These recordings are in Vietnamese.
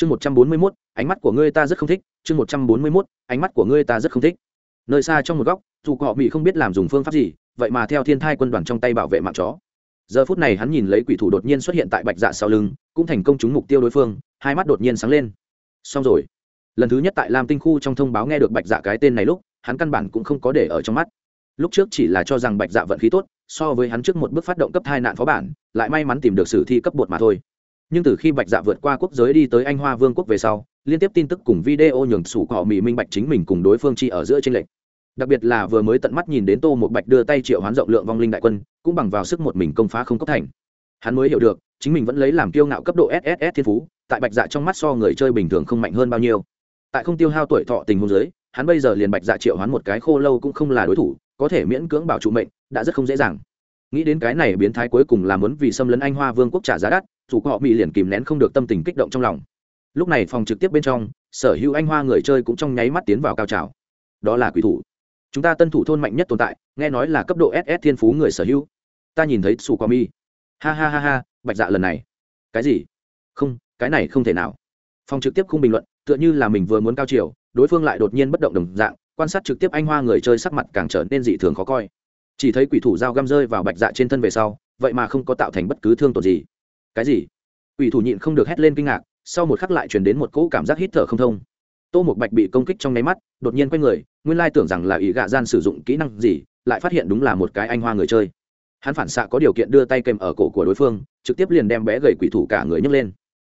chương một trăm bốn mươi mốt, ánh mắt của ngươi ta rất không thích. Chương một trăm bốn mươi mốt, ánh mắt của ngươi ta rất không thích. Nơi xa trong một góc, dù họ bị không biết làm dùng phương pháp gì, vậy mà theo thiên thai quân đoàn trong tay bảo vệ mạng chó. Giờ phút này hắn nhìn lấy quỷ thủ đột nhiên xuất hiện tại bạch dạ sau lưng, cũng thành công trúng mục tiêu đối phương, hai mắt đột nhiên sáng lên. Xong rồi. Lần thứ nhất tại lam tinh khu trong thông báo nghe được bạch dạ cái tên này lúc, hắn căn bản cũng không có để ở trong mắt. Lúc trước chỉ là cho rằng bạch dạ vận khí tốt, so với hắn trước một bước phát động cấp hai nạn phó bản, lại may mắn tìm được sử thi cấp bột mà thôi nhưng từ khi bạch dạ vượt qua quốc giới đi tới anh hoa vương quốc về sau, liên tiếp tin tức cùng video nhường sủ họ mỹ minh bạch chính mình cùng đối phương chi ở giữa tranh lệch. Đặc biệt là vừa mới tận mắt nhìn đến tô một bạch đưa tay triệu hoán rộng lượng vong linh đại quân, cũng bằng vào sức một mình công phá không cấp thành. Hắn mới hiểu được, chính mình vẫn lấy làm kiêu ngạo cấp độ sss thiên phú, tại bạch dạ trong mắt so người chơi bình thường không mạnh hơn bao nhiêu. Tại không tiêu hao tuổi thọ tình hôn giới hắn bây giờ liền bạch dạ triệu hoán một cái khô lâu cũng không là đối thủ, có thể miễn cưỡng bảo trụ mệnh, đã rất không dễ dàng nghĩ đến cái này biến thái cuối cùng là muốn vì xâm lấn anh hoa vương quốc trả giá đắt, dù họ bị liền kìm nén không được tâm tình kích động trong lòng. Lúc này phòng trực tiếp bên trong, sở hữu anh hoa người chơi cũng trong nháy mắt tiến vào cao trào. Đó là quỷ thủ. Chúng ta tân thủ thôn mạnh nhất tồn tại, nghe nói là cấp độ ss thiên phú người sở hữu. Ta nhìn thấy sù qua mi ha ha ha ha, bạch dạ lần này. Cái gì? Không, cái này không thể nào. Phòng trực tiếp không bình luận, tựa như là mình vừa muốn cao chiều, đối phương lại đột nhiên bất động đồng dạng, quan sát trực tiếp anh hoa người chơi sắc mặt càng trở nên dị thường khó coi chỉ thấy quỷ thủ dao găm rơi vào bạch dạ trên thân về sau, vậy mà không có tạo thành bất cứ thương tổn gì. Cái gì? Quỷ thủ nhịn không được hét lên kinh ngạc, sau một khắc lại chuyển đến một cỗ cảm giác hít thở không thông. Tô một bạch bị công kích trong nháy mắt, đột nhiên quay người, nguyên lai tưởng rằng là ý gạ gian sử dụng kỹ năng gì, lại phát hiện đúng là một cái anh hoa người chơi. Hắn phản xạ có điều kiện đưa tay kèm ở cổ của đối phương, trực tiếp liền đem bé gầy quỷ thủ cả người nhấc lên.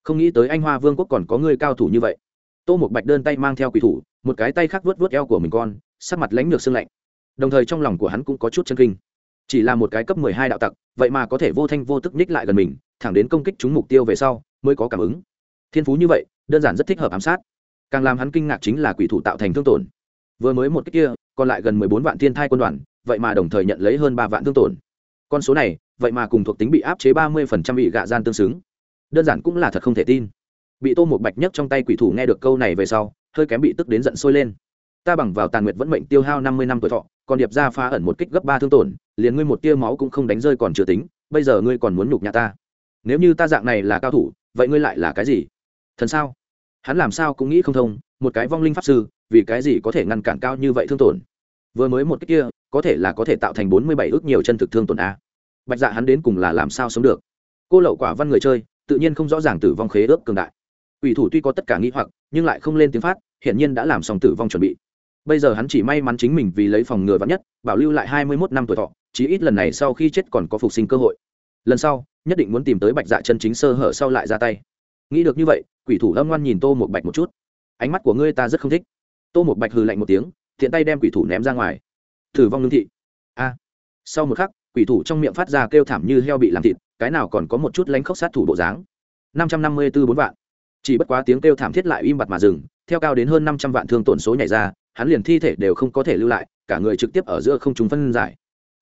Không nghĩ tới anh hoa vương quốc còn có người cao thủ như vậy. Tô một bạch đơn tay mang theo quỷ thủ, một cái tay khác vớt vớt eo của mình con, sắc mặt lãnh lược xương lạnh đồng thời trong lòng của hắn cũng có chút chân kinh. Chỉ là một cái cấp mười hai đạo tặc, vậy mà có thể vô thanh vô tức ních lại gần mình, thẳng đến công kích chúng mục tiêu về sau, mới có cảm ứng. Thiên phú như vậy, đơn giản rất thích hợp ám sát. Càng làm hắn kinh ngạc chính là quỷ thủ tạo thành thương tổn. Vừa mới một cách kia, còn lại gần mười bốn vạn thiên thai quân đoàn, vậy mà đồng thời nhận lấy hơn ba vạn thương tổn. Con số này, vậy mà cùng thuộc tính bị áp chế ba mươi phần trăm bị gạ gian tương xứng. Đơn giản cũng là thật không thể tin. Bị tô một bạch nhất trong tay quỷ thủ nghe được câu này về sau, hơi kém bị tức đến giận sôi lên ta bằng vào tàn nguyệt vẫn mệnh tiêu hao năm mươi năm tuổi thọ, còn điệp ra phá ẩn một kích gấp ba thương tổn, liền ngươi một tia máu cũng không đánh rơi còn chưa tính, bây giờ ngươi còn muốn nhục nhà ta. Nếu như ta dạng này là cao thủ, vậy ngươi lại là cái gì? Thần sao? Hắn làm sao cũng nghĩ không thông, một cái vong linh pháp sư, vì cái gì có thể ngăn cản cao như vậy thương tổn? Vừa mới một cách kia, có thể là có thể tạo thành bốn mươi bảy ước nhiều chân thực thương tổn a. Bạch dạ hắn đến cùng là làm sao sống được? Cô lậu quả văn người chơi, tự nhiên không rõ ràng tử vong khế ước cường đại. Ủy thủ tuy có tất cả nghĩ hoặc, nhưng lại không lên tiếng phát, hiển nhiên đã làm xong tử vong chuẩn bị bây giờ hắn chỉ may mắn chính mình vì lấy phòng ngừa vắn nhất, bảo lưu lại hai mươi mốt năm tuổi thọ, chí ít lần này sau khi chết còn có phục sinh cơ hội. Lần sau, nhất định muốn tìm tới bạch dạ chân chính sơ hở sau lại ra tay. Nghĩ được như vậy, quỷ thủ âm ngoan nhìn tô một bạch một chút. Ánh mắt của ngươi ta rất không thích. Tô một bạch hừ lạnh một tiếng thiện tay đem quỷ thủ ném ra ngoài. Thử vong lương thị. A. Sau một khắc, quỷ thủ trong miệng phát ra kêu thảm như heo bị làm thịt, cái nào còn có một chút lánh khóc sát thủ bộ dáng. năm trăm năm mươi b ố bốn vạn. Chỉ bất quá tiếng kêu thảm thiết lại im bặt mà dừng, theo cao đến hơn năm trăm vạn thương tổn số nhảy ra hắn liền thi thể đều không có thể lưu lại, cả người trực tiếp ở giữa không chúng phân giải.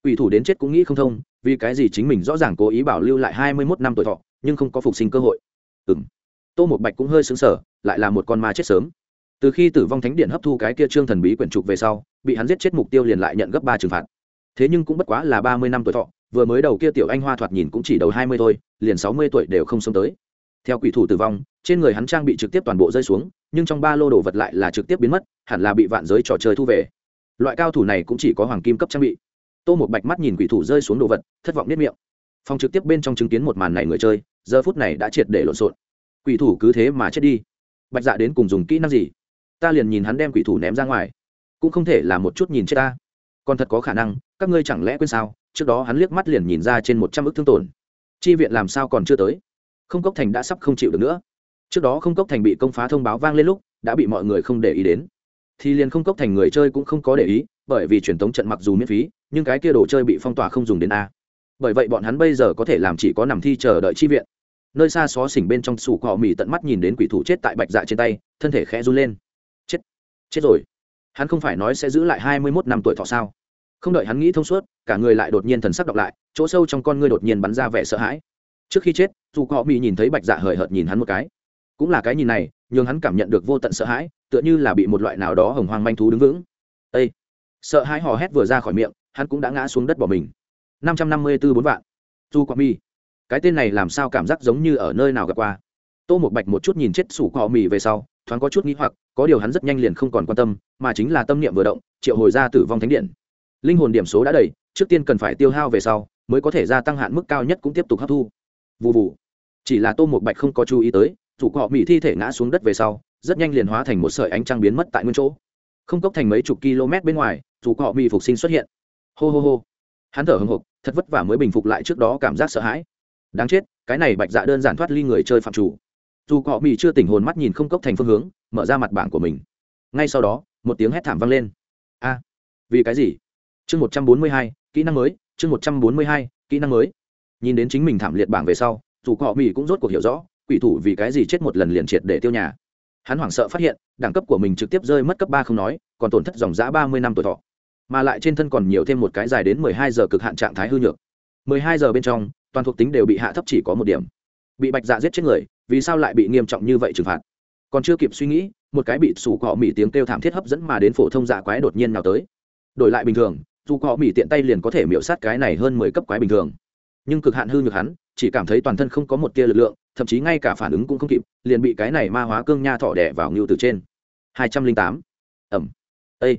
Ủy thủ đến chết cũng nghĩ không thông, vì cái gì chính mình rõ ràng cố ý bảo lưu lại hai mươi mốt năm tuổi thọ, nhưng không có phục sinh cơ hội. Ừ m tô một bạch cũng hơi xứng sở lại là một con ma chết sớm. Từ khi tử vong thánh điện hấp thu cái kia trương thần bí quyển trục về sau, bị hắn giết chết mục tiêu liền lại nhận gấp ba trừng phạt. Thế nhưng cũng bất quá là ba mươi năm tuổi thọ, vừa mới đầu kia tiểu anh hoa thoạt nhìn cũng chỉ đầu hai mươi thôi, liền sáu mươi tuổi đều không sống tới theo quỷ thủ tử vong, trên người hắn trang bị trực tiếp toàn bộ rơi xuống, nhưng trong ba lô đồ vật lại là trực tiếp biến mất, hẳn là bị vạn giới trò chơi thu về. Loại cao thủ này cũng chỉ có hoàng kim cấp trang bị. Tô một bạch mắt nhìn quỷ thủ rơi xuống đồ vật, thất vọng nếp miệng. Phòng trực tiếp bên trong chứng kiến một màn này người chơi, giờ phút này đã triệt để lộn xộn. Quỷ thủ cứ thế mà chết đi. Bạch dạ đến cùng dùng kỹ năng gì? Ta liền nhìn hắn đem quỷ thủ ném ra ngoài. Cũng không thể là một chút nhìn chết ta. Còn thật có khả năng, các ngươi chẳng lẽ quên sao? Trước đó hắn liếc mắt liền nhìn ra trên một trăm ước thương tổn. Chi viện làm sao còn chưa tới? Không cốc thành đã sắp không chịu được nữa. Trước đó không cốc thành bị công phá thông báo vang lên lúc, đã bị mọi người không để ý đến. Thì liền không cốc thành người chơi cũng không có để ý, bởi vì truyền thống trận mặc dù miễn phí, nhưng cái kia đồ chơi bị phong tỏa không dùng đến a. Bởi vậy bọn hắn bây giờ có thể làm chỉ có nằm thi chờ đợi chi viện. Nơi xa xó xỉnh bên trong sủ cọ mì tận mắt nhìn đến quỷ thủ chết tại bạch dạ trên tay, thân thể khẽ run lên. Chết chết rồi. Hắn không phải nói sẽ giữ lại hai mươi mốt năm tuổi thọ sao? Không đợi hắn nghĩ thông suốt, cả người lại đột nhiên thần sắc đọc lại, chỗ sâu trong con ngươi đột nhiên bắn ra vẻ sợ hãi. Trước khi chết dù họ bị nhìn thấy bạch dạ hời hợt nhìn hắn một cái. Cũng là cái nhìn này nhưng hắn cảm nhận được vô tận sợ hãi, tựa như là bị một loại nào đó hồng hoang manh thú đứng vững. Ây sợ hãi hò hét vừa ra khỏi miệng, hắn cũng đã ngã xuống đất bỏ mình. Năm trăm năm mươi tư bốn vạn. Du quang mi cái tên này làm sao cảm giác giống như ở nơi nào gặp qua. Tô một bạch một chút nhìn chết sủ cọ mì về sau, thoáng có chút nghĩ hoặc, có điều hắn rất nhanh liền không còn quan tâm, mà chính là tâm niệm vừa động, triệu hồi ra tử vong thánh điện. Linh hồn điểm số đã đầy, trước tiên cần phải tiêu hao về sau, mới có thể gia tăng hạn mức cao nhất cũng tiếp tục hấp thu. Vụ vụ chỉ là tô một bạch không có chú ý tới thủ cọ mỹ thi thể ngã xuống đất về sau, rất nhanh liền hóa thành một sợi ánh trăng biến mất tại nguyên chỗ. Không cốc thành mấy chục km bên ngoài thủ cọ mỹ phục sinh xuất hiện. Hô hô hô. Hắn thở hồng hộc thật vất vả mới bình phục lại trước đó cảm giác sợ hãi. Đáng chết, cái này bạch dạ đơn giản thoát ly người chơi phạm chủ. Dù cọ mỹ chưa tỉnh hồn mắt nhìn không cốc thành phương hướng, mở ra mặt bảng của mình. Ngay sau đó, một tiếng hét thảm vang lên. A, vì cái gì? Chương một trăm bốn mươi hai, kỹ năng mới, chương một trăm bốn mươi hai, kỹ năng mới. Nhìn đến chính mình thảm liệt bảng về sau dù cọ mỹ cũng rốt cuộc hiểu rõ, quỷ thủ vì cái gì chết một lần liền triệt để tiêu nhà. Hắn hoảng sợ phát hiện, đẳng cấp của mình trực tiếp rơi mất cấp ba không nói, còn tổn thất dòng giã ba mươi năm tuổi thọ. Mà lại trên thân còn nhiều thêm một cái dài đến mười hai giờ cực hạn trạng thái hư nhược. mười hai giờ bên trong, toàn thuộc tính đều bị hạ thấp chỉ có một điểm. Bị bạch dạ giết chết người, vì sao lại bị nghiêm trọng như vậy trừng phạt? Còn chưa kịp suy nghĩ, một cái bị sủ cọ mỹ tiếng kêu thảm thiết hấp dẫn mà đến phổ thông dạ quái đột nhiên nào tới. Đổi lại bình thường, dù cọ mỹ tiện tay liền có thể miễu sát cái này hơn mười cấp quái bình thường. Nhưng cực hạn hư nhược hắn chỉ cảm thấy toàn thân không có một tia lực lượng, thậm chí ngay cả phản ứng cũng không kịp, liền bị cái này ma hóa cương nha thọ đẻ vào ngưu từ trên. Hai trăm linh tám. Ẩm. Ây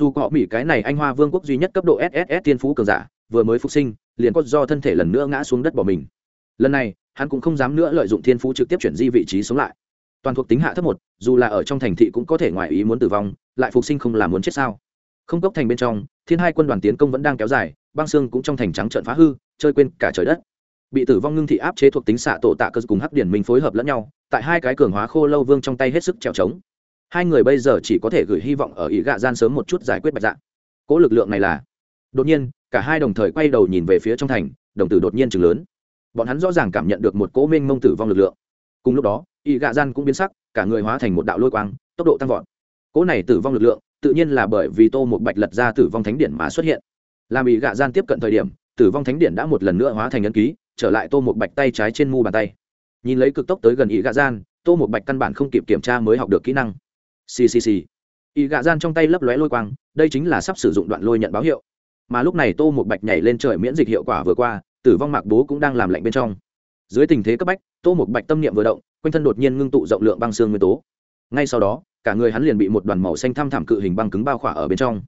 dù họ mỹ cái này anh hoa vương quốc duy nhất cấp độ sss tiên phú cường giả, vừa mới phục sinh, liền có do thân thể lần nữa ngã xuống đất bỏ mình. Lần này, hắn cũng không dám nữa lợi dụng thiên phú trực tiếp chuyển di vị trí sống lại. Toàn thuộc tính hạ thấp một, dù là ở trong thành thị cũng có thể ngoài ý muốn tử vong, lại phục sinh không làm muốn chết sao? Không cốc thành bên trong, thiên hai quân đoàn tiến công vẫn đang kéo dài, băng xương cũng trong thành trắng trợn phá hư, chơi quên cả trời đất bị tử vong ngưng thị áp chế thuộc tính xạ tổ tạ cơ cùng hắc điển minh phối hợp lẫn nhau, tại hai cái cường hóa khô lâu vương trong tay hết sức trèo trống. Hai người bây giờ chỉ có thể gửi hy vọng ở ý gạ gian sớm một chút giải quyết bạch dạng cỗ lực lượng này là, đột nhiên, cả hai đồng thời quay đầu nhìn về phía trong thành, đồng tử đột nhiên chừng lớn. Bọn hắn rõ ràng cảm nhận được một cỗ minh mông tử vong lực lượng. Cùng lúc đó ý gạ gian cũng biến sắc, cả người hóa thành một đạo lôi quang, tốc độ tăng vọt. Cỗ này tử vong lực lượng, tự nhiên là bởi vì tô một bạch lật ra tử vong thánh điện mà xuất hiện. Làm ý gạ gian tiếp cận thời điểm, tử vong thánh điện đã một lần nữa hóa thành ấn ký trở lại tô một bạch tay trái trên mu bàn tay. Nhìn lấy cực tốc tới gần ý gạ gian, tô một bạch căn bản không kịp kiểm tra mới học được kỹ năng. Ccc ý gạ gian trong tay lấp lóe lôi quang, đây chính là sắp sử dụng đoạn lôi nhận báo hiệu. Mà lúc này tô một bạch nhảy lên trời miễn dịch hiệu quả vừa qua, tử vong mạc bố cũng đang làm lạnh bên trong. Dưới tình thế cấp bách, tô một bạch tâm niệm vừa động, quanh thân đột nhiên ngưng tụ rộng lượng băng xương nguyên tố. Ngay sau đó, cả người hắn liền bị một đoàn màu xanh thăm thảm cự hình băng cứng bao khỏa ở bên trong.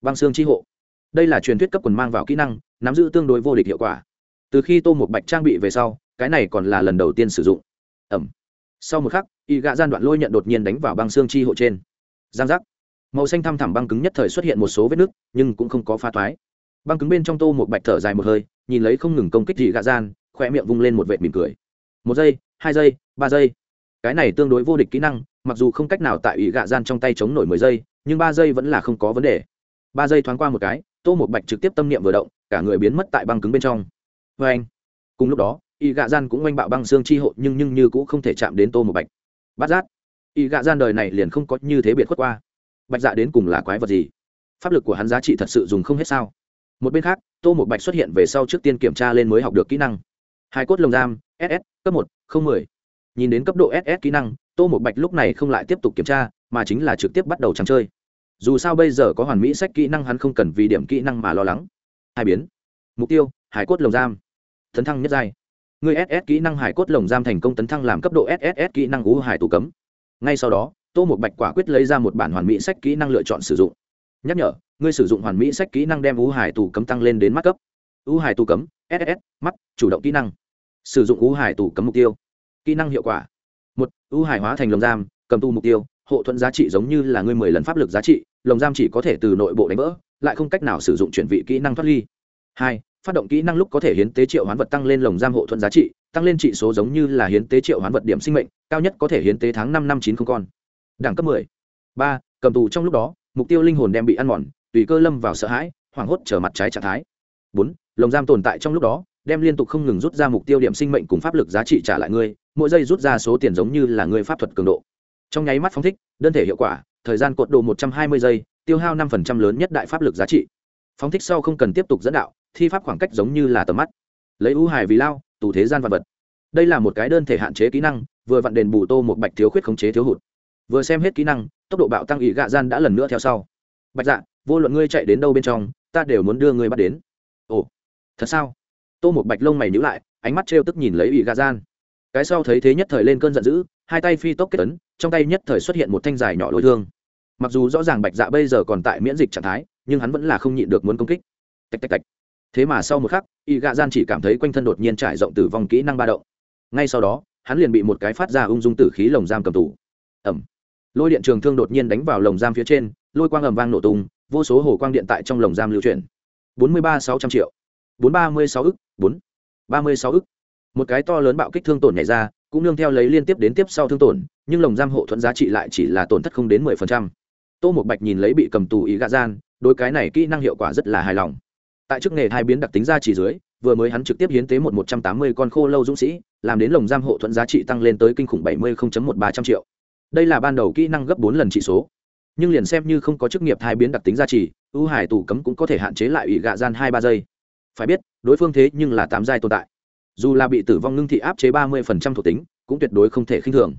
Băng xương chi hộ. Đây là truyền thuyết cấp quần mang vào kỹ năng, nắm giữ tương đối vô địch hiệu quả từ khi tô một bạch trang bị về sau, cái này còn là lần đầu tiên sử dụng. Ẩm. Sau một khắc, y gạ gian đoạn lôi nhận đột nhiên đánh vào băng xương chi hộ trên. Giang giác. Màu xanh thăm thẳm băng cứng nhất thời xuất hiện một số vết nứt, nhưng cũng không có pha thoái. Băng cứng bên trong tô một bạch thở dài một hơi, nhìn lấy không ngừng công kích dị gạ gian khoe miệng vung lên một vệ mỉm cười. Một giây, hai giây, ba giây. Cái này tương đối vô địch kỹ năng, mặc dù không cách nào tại ủy gạ gian trong tay chống nổi mười giây, nhưng ba giây vẫn là không có vấn đề. Ba giây thoáng qua một cái, tô một bạch trực tiếp tâm niệm vừa động, cả người biến mất tại băng cứng bên trong vê anh. Cùng lúc đó, y gạ gian cũng oanh bạo băng xương chi hộ nhưng nhưng như cũng không thể chạm đến tô một bạch. Bát giác, y gạ gian đời này liền không có như thế biệt khuất qua. Bạch dạ đến cùng là quái vật gì? Pháp lực của hắn giá trị thật sự dùng không hết sao? Một bên khác, tô một bạch xuất hiện về sau trước tiên kiểm tra lên mới học được kỹ năng. Hai cốt lồng giam ss cấp một, không mười. Nhìn đến cấp độ ss kỹ năng, tô một bạch lúc này không lại tiếp tục kiểm tra, mà chính là trực tiếp bắt đầu trắng chơi. Dù sao bây giờ có hoàn mỹ sách kỹ năng hắn không cần vì điểm kỹ năng mà lo lắng. Hai biến. Mục tiêu hải cốt lồng giam tấn thăng nhất giai. Người ss kỹ năng hải cốt lồng giam thành công tấn thăng làm cấp độ ss kỹ năng ngũ hải tù cấm. Ngay sau đó, tô một bạch quả quyết lấy ra một bản hoàn mỹ sách kỹ năng lựa chọn sử dụng. Nhắc nhở ngươi sử dụng hoàn mỹ sách kỹ năng đem ngũ hải tù cấm tăng lên đến mắt cấp. Ngũ hải tù cấm ss mắt, chủ động kỹ năng. Sử dụng ngũ hải tù cấm mục tiêu. Kỹ năng hiệu quả. Một ngũ hải hóa thành lồng giam, cầm tu mục tiêu, hộ thuẫn giá trị giống như là ngươi mười lần pháp lực giá trị, lồng giam chỉ có thể từ nội bộ đánh vỡ, lại không cách nào sử dụng chuyển vị kỹ năng thoát ly. Hai phát động kỹ năng lúc có thể hiến tế triệu hoán vật tăng lên lồng giam hộ thuẫn giá trị, tăng lên trị số giống như là hiến tế triệu hoán vật điểm sinh mệnh, cao nhất có thể hiến tế tháng năm năm chín không con. Đẳng cấp mười. Ba, cầm tù trong lúc đó, mục tiêu linh hồn đem bị ăn mòn, tùy cơ lâm vào sợ hãi, hoảng hốt trở mặt trái trạng thái. Bốn, lồng giam tồn tại trong lúc đó, đem liên tục không ngừng rút ra mục tiêu điểm sinh mệnh cùng pháp lực giá trị trả lại ngươi, mỗi giây rút ra số tiền giống như là ngươi pháp thuật cường độ. Trong nháy mắt phóng thích, đơn thể hiệu quả, thời gian cột độ một trăm hai mươi giây, tiêu hao năm phần trăm lớn nhất đại pháp lực giá trị. Phóng thích sau không cần tiếp tục dẫn đạo thi pháp khoảng cách giống như là tầm mắt. Lấy ưu hài vì lao, tù thế gian vật vật. Đây là một cái đơn thể hạn chế kỹ năng, vừa vặn đền bù tô một bạch thiếu khuyết khống chế thiếu hụt. Vừa xem hết kỹ năng, tốc độ bạo tăng ỉ gạ gian đã lần nữa theo sau. Bạch dạ vô luận ngươi chạy đến đâu bên trong, ta đều muốn đưa ngươi bắt đến. Ồ, thật sao? Tô một bạch lông mày nhữ lại, ánh mắt trêu tức nhìn lấy ỉ gạ gian. Cái sau thấy thế nhất thời lên cơn giận dữ, hai tay phi tốc kết tấn trong tay nhất thời xuất hiện một thanh dài nhỏ lối thương. Mặc dù rõ ràng bạch dạ bây giờ còn tại miễn dịch trạng thái, nhưng hắn vẫn là không nhịn được muốn công kích. Tạch tạch tạch thế mà sau một khắc, y gạ gian chỉ cảm thấy quanh thân đột nhiên trải rộng tử vong kỹ năng ba động. Ngay sau đó, hắn liền bị một cái phát ra ung dung tử khí lồng giam cầm tủ ẩm lôi điện trường thương đột nhiên đánh vào lồng giam phía trên, lôi quang ầm vang nổ tung, vô số hồ quang điện tại trong lồng giam lưu chuyển. Bốn mươi ba sáu trăm triệu. Bốn ba mươi sáu ức, bốn. Ba mươi sáu ức. Một cái to lớn bạo kích thương tổn nhảy ra, cũng nương theo lấy liên tiếp đến tiếp sau thương tổn, nhưng lồng giam hộ thuẫn giá trị lại chỉ là tổn thất không đến mười phần trăm. Tô một bạch nhìn lấy bị cầm tù ý gạ gian đôi cái này kỹ năng hiệu quả rất là hài lòng tại chức nghề hai biến đặc tính ra chỉ dưới, vừa mới hắn trực tiếp hiến tế một một trăm tám mươi con khô lâu dũng sĩ, làm đến lồng giam hộ thuẫn giá trị tăng lên tới kinh khủng bảy mươi một ba trăm triệu. Đây là ban đầu kỹ năng gấp bốn lần trị số. Nhưng liền xem như không có chức nghiệp hai biến đặc tính gia trì ưu hải tù cấm cũng có thể hạn chế lại ủy gạ gian hai ba giây. Phải biết, đối phương thế nhưng là tám giai tồn tại. Dù là bị tử vong ngưng thị áp chế ba mươi phần trăm thuộc tính, cũng tuyệt đối không thể khinh thường.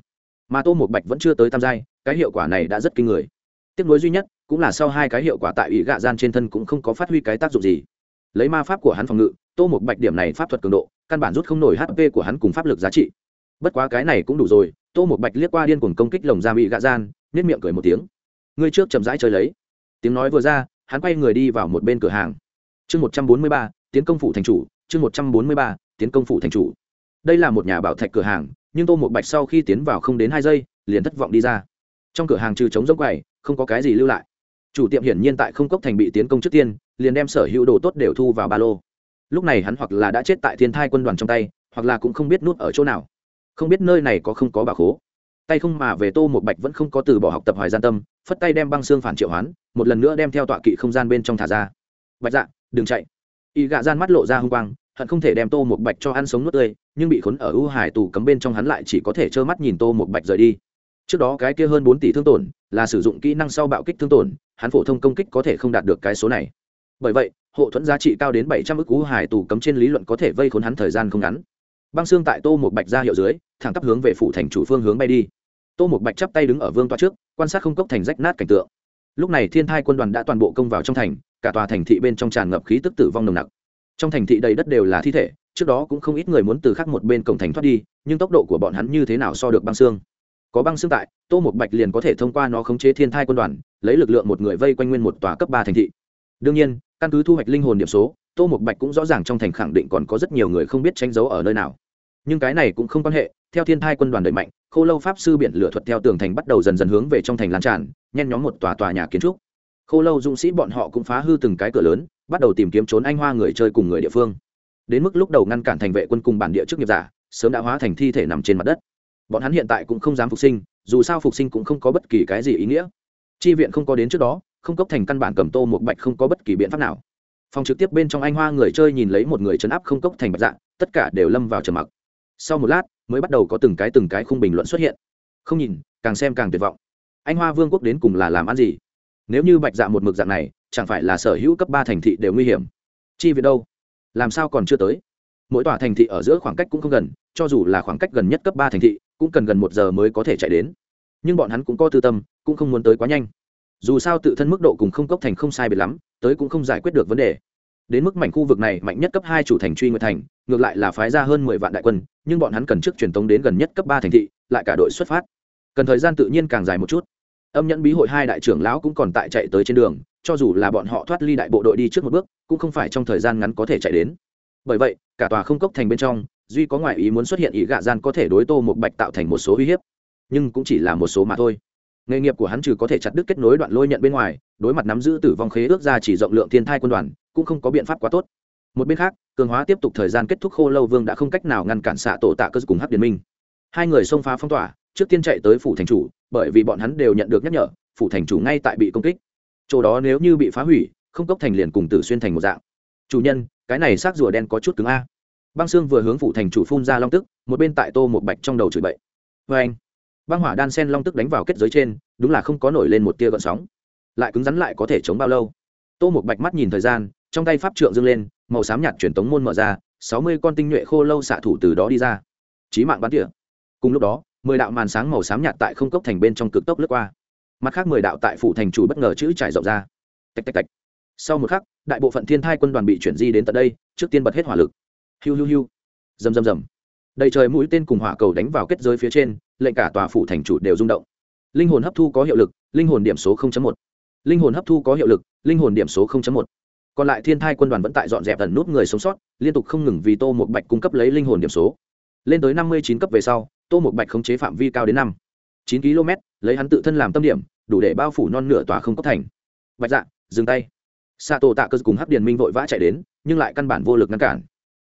Mà tô một bạch vẫn chưa tới tam giai, cái hiệu quả này đã rất kinh người. Tiếp nối duy nhất, cũng là sau hai cái hiệu quả tại ủy gạ gian trên thân cũng không có phát huy cái tác dụng gì lấy ma pháp của hắn phòng ngự, tô một bạch điểm này pháp thuật cường độ, căn bản rút không nổi hp của hắn cùng pháp lực giá trị. Bất quá cái này cũng đủ rồi, tô một bạch liếc qua điên cuồng công kích lồng da bị gạ gian nếp miệng cười một tiếng. Ngươi trước chậm rãi chơi lấy. Tiếng nói vừa ra, hắn quay người đi vào một bên cửa hàng. Chương một trăm bốn mươi ba, tiến công phủ thành chủ, chương một trăm bốn mươi ba, tiến công phủ thành chủ. Đây là một nhà bảo thạch cửa hàng, nhưng tô một bạch sau khi tiến vào không đến hai giây, liền thất vọng đi ra. Trong cửa hàng trừ trống rỗng quầy, không có cái gì lưu lại chủ tiệm hiển nhiên tại không cốc thành bị tiến công trước tiên, liền đem sở hữu đồ tốt đều thu vào ba lô. Lúc này hắn hoặc là đã chết tại thiên thai quân đoàn trong tay, hoặc là cũng không biết nút ở chỗ nào. Không biết nơi này có không có bà khố. Tay không mà về tô một bạch vẫn không có từ bỏ học tập hoài gian tâm, phất tay đem băng xương phản triệu hoán, một lần nữa đem theo tọa kỵ không gian bên trong thả ra. Bạch dạ đừng chạy. Y gạ gian mắt lộ ra h u n g quang, hận không thể đem tô một bạch cho ăn sống nuốt tươi, nhưng bị khốn ở ưu hải tù cấm bên trong hắn lại chỉ có thể trơ mắt nhìn tô một bạch rời đi. Trước đó cái kia hơn bốn tỷ thương tổn, là sử dụng kỹ năng sau bạo kích thương tổn hắn phổ thông công kích có thể không đạt được cái số này. Bởi vậy, hộ thuẫn giá trị cao đến bảy trăm ước cú hải tù cấm trên lý luận có thể vây khốn hắn thời gian không ngắn. Băng xương tại tô một bạch ra hiệu dưới, thẳng tắp hướng về phủ thành chủ phương hướng bay đi. Tô một bạch chắp tay đứng ở vương toa trước, quan sát không cốc thành rách nát cảnh tượng. Lúc này thiên thai quân đoàn đã toàn bộ công vào trong thành, cả tòa thành thị bên trong tràn ngập khí tức tử vong nồng nặc. Trong thành thị đầy đất đều là thi thể, trước đó cũng không ít người muốn từ khắc một bên cổng thành thoát đi, nhưng tốc độ của bọn hắn như thế nào so được băng xương? Có băng xương tại, tô một bạch liền có thể thông qua nó khống chế thiên thai quân đoàn, lấy lực lượng một người vây quanh nguyên một tòa cấp ba thành thị. Đương nhiên, căn cứ thu hoạch linh hồn điểm số, tô một bạch cũng rõ ràng trong thành khẳng định còn có rất nhiều người không biết tranh giấu ở nơi nào. Nhưng cái này cũng không quan hệ, theo thiên thai quân đoàn đẩy mạnh, khô lâu pháp sư biển lửa thuật theo tường thành bắt đầu dần dần hướng về trong thành lan tràn, nhen nhóm một tòa tòa nhà kiến trúc. Khô lâu dũng sĩ bọn họ cũng phá hư từng cái cửa lớn, bắt đầu tìm kiếm trốn anh hoa người chơi cùng người địa phương. Đến mức lúc đầu ngăn cản thành vệ quân cùng bản địa chức nghiệp giả, sớm đã hóa thành thi thể nằm trên mặt đất bọn hắn hiện tại cũng không dám phục sinh, dù sao phục sinh cũng không có bất kỳ cái gì ý nghĩa. Chi viện không có đến trước đó, không cốc thành căn bản cầm tô một bạch không có bất kỳ biện pháp nào. Phòng trực tiếp bên trong anh hoa người chơi nhìn lấy một người chấn áp không cốc thành bạch dạng, tất cả đều lâm vào trầm mặc. Sau một lát, mới bắt đầu có từng cái từng cái khung bình luận xuất hiện. Không nhìn, càng xem càng tuyệt vọng. Anh hoa vương quốc đến cùng là làm ăn gì? Nếu như bạch dạ một mực dạng này, chẳng phải là sở hữu cấp ba thành thị đều nguy hiểm? Chi viện đâu? Làm sao còn chưa tới? Mỗi tòa thành thị ở giữa khoảng cách cũng không gần, cho dù là khoảng cách gần nhất cấp ba thành thị cũng cần gần một giờ mới có thể chạy đến. Nhưng bọn hắn cũng có tư tâm, cũng không muốn tới quá nhanh. Dù sao tự thân mức độ cùng không cốc thành không sai biệt lắm, tới cũng không giải quyết được vấn đề. Đến mức mảnh khu vực này mạnh nhất cấp hai chủ thành truy nguyệt thành, ngược lại là phái ra hơn mười vạn đại quân, nhưng bọn hắn cần trước truyền tống đến gần nhất cấp ba thành thị, lại cả đội xuất phát. Cần thời gian tự nhiên càng dài một chút. Âm nhẫn bí hội hai đại trưởng lão cũng còn tại chạy tới trên đường, cho dù là bọn họ thoát ly đại bộ đội đi trước một bước, cũng không phải trong thời gian ngắn có thể chạy đến. Bởi vậy, cả tòa không cốc thành bên trong duy có ngoại ý muốn xuất hiện ý gạ gian có thể đối tô một bạch tạo thành một số uy hiếp, nhưng cũng chỉ là một số mà thôi. Nghề nghiệp của hắn trừ có thể chặt đứt kết nối đoạn lôi nhận bên ngoài, đối mặt nắm giữ tử vong khế ước ra chỉ rộng lượng thiên thai quân đoàn, cũng không có biện pháp quá tốt. Một bên khác, cường hóa tiếp tục thời gian kết thúc khô lâu vương đã không cách nào ngăn cản xạ tổ tạ cơ cùng hắc điền minh. Hai người xông phá phong tỏa, trước tiên chạy tới phủ thành chủ, bởi vì bọn hắn đều nhận được nhắc nhở, phủ thành chủ ngay tại bị công kích. Chỗ đó nếu như bị phá hủy, không cốc thành liền cùng tử xuyên thành một dạng. Chủ nhân, cái này xác rùa đen có chút cứng a băng xương vừa hướng phủ thành chủ phun ra long tức, một bên tại tô một bạch trong đầu chửi bậy. Vê anh, băng hỏa đan sen long tức đánh vào kết giới trên, đúng là không có nổi lên một tia gợn sóng. Lại cứng rắn lại có thể chống bao lâu? Tô một bạch mắt nhìn thời gian, trong tay pháp trượng dâng lên, màu xám nhạt truyền tống môn mở ra, sáu mươi con tinh nhuệ khô lâu xạ thủ từ đó đi ra. Trí mạng bắn tỉa. Cùng lúc đó, mười đạo màn sáng màu xám nhạt tại không cốc thành bên trong cực tốc lướt qua. Mặt khác mười đạo tại phủ thành chủ bất ngờ chữ trải rộng ra. Tạch tạch tạch. Sau một khắc, đại bộ phận thiên thai quân đoàn bị chuyển di đến tận đây, trước tiên bật hết hỏa lực hiu hiu hiu. Rầm rầm rầm. Đầy trời mũi tên cùng hỏa cầu đánh vào kết giới phía trên, lệnh cả tòa phủ thành chủ đều rung động. Linh hồn hấp thu có hiệu lực, linh hồn điểm số 0.1. linh hồn hấp thu có hiệu lực, linh hồn điểm số 0.1. còn lại thiên thai quân đoàn vẫn tại dọn dẹp tần nút người sống sót, liên tục không ngừng vì tô một bạch cung cấp lấy linh hồn điểm số. Lên tới năm mươi chín cấp về sau, tô một bạch khống chế phạm vi cao đến năm. chín km, lấy hắn tự thân làm tâm điểm, đủ để bao phủ non nửa tòa không cấp thành. Bạch dạ dừng tay. Sato tạ cơ cùng hắc điền minh vội vã chạy đến, nhưng lại căn bản vô lực ngăn cản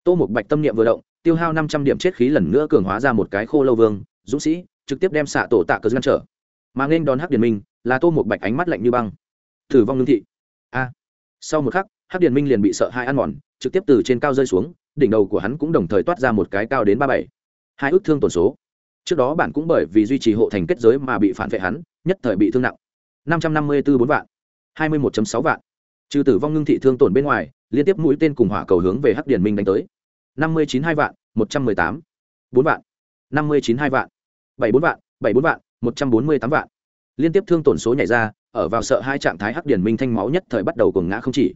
tô một bạch tâm niệm vừa động, tiêu hao năm trăm điểm chết khí lần nữa cường hóa ra một cái khô lâu vương, dũng sĩ, trực tiếp đem xạ tổ tạ cờ ngăn trở. Mà nên đón hắc điền minh, là tô một bạch ánh mắt lạnh như băng. Thử vong lương thị. A. Sau một khắc, hắc điền minh liền bị sợ hai ăn mòn, trực tiếp từ trên cao rơi xuống, đỉnh đầu của hắn cũng đồng thời toát ra một cái cao đến ba bảy. Hai ước thương tổn số. Trước đó bạn cũng bởi vì duy trì hộ thành kết giới mà bị phản vệ hắn, nhất thời bị thương nặng. năm trăm năm mươi bốn bốn vạn. hai mươi một sáu vạn. Trừ tử vong ngưng thị thương tổn bên ngoài liên tiếp mũi tên cùng hỏa cầu hướng về hắc điền minh đánh tới. năm mươi chín hai vạn, một trăm mười tám. bốn vạn. năm mươi chín hai vạn. bảy bốn vạn, bảy bốn vạn, một trăm bốn mươi tám vạn. Liên tiếp thương tổn số nhảy ra, ở vào sợ hai trạng thái hắc điển minh thanh máu nhất thời bắt đầu cùng ngã không chỉ.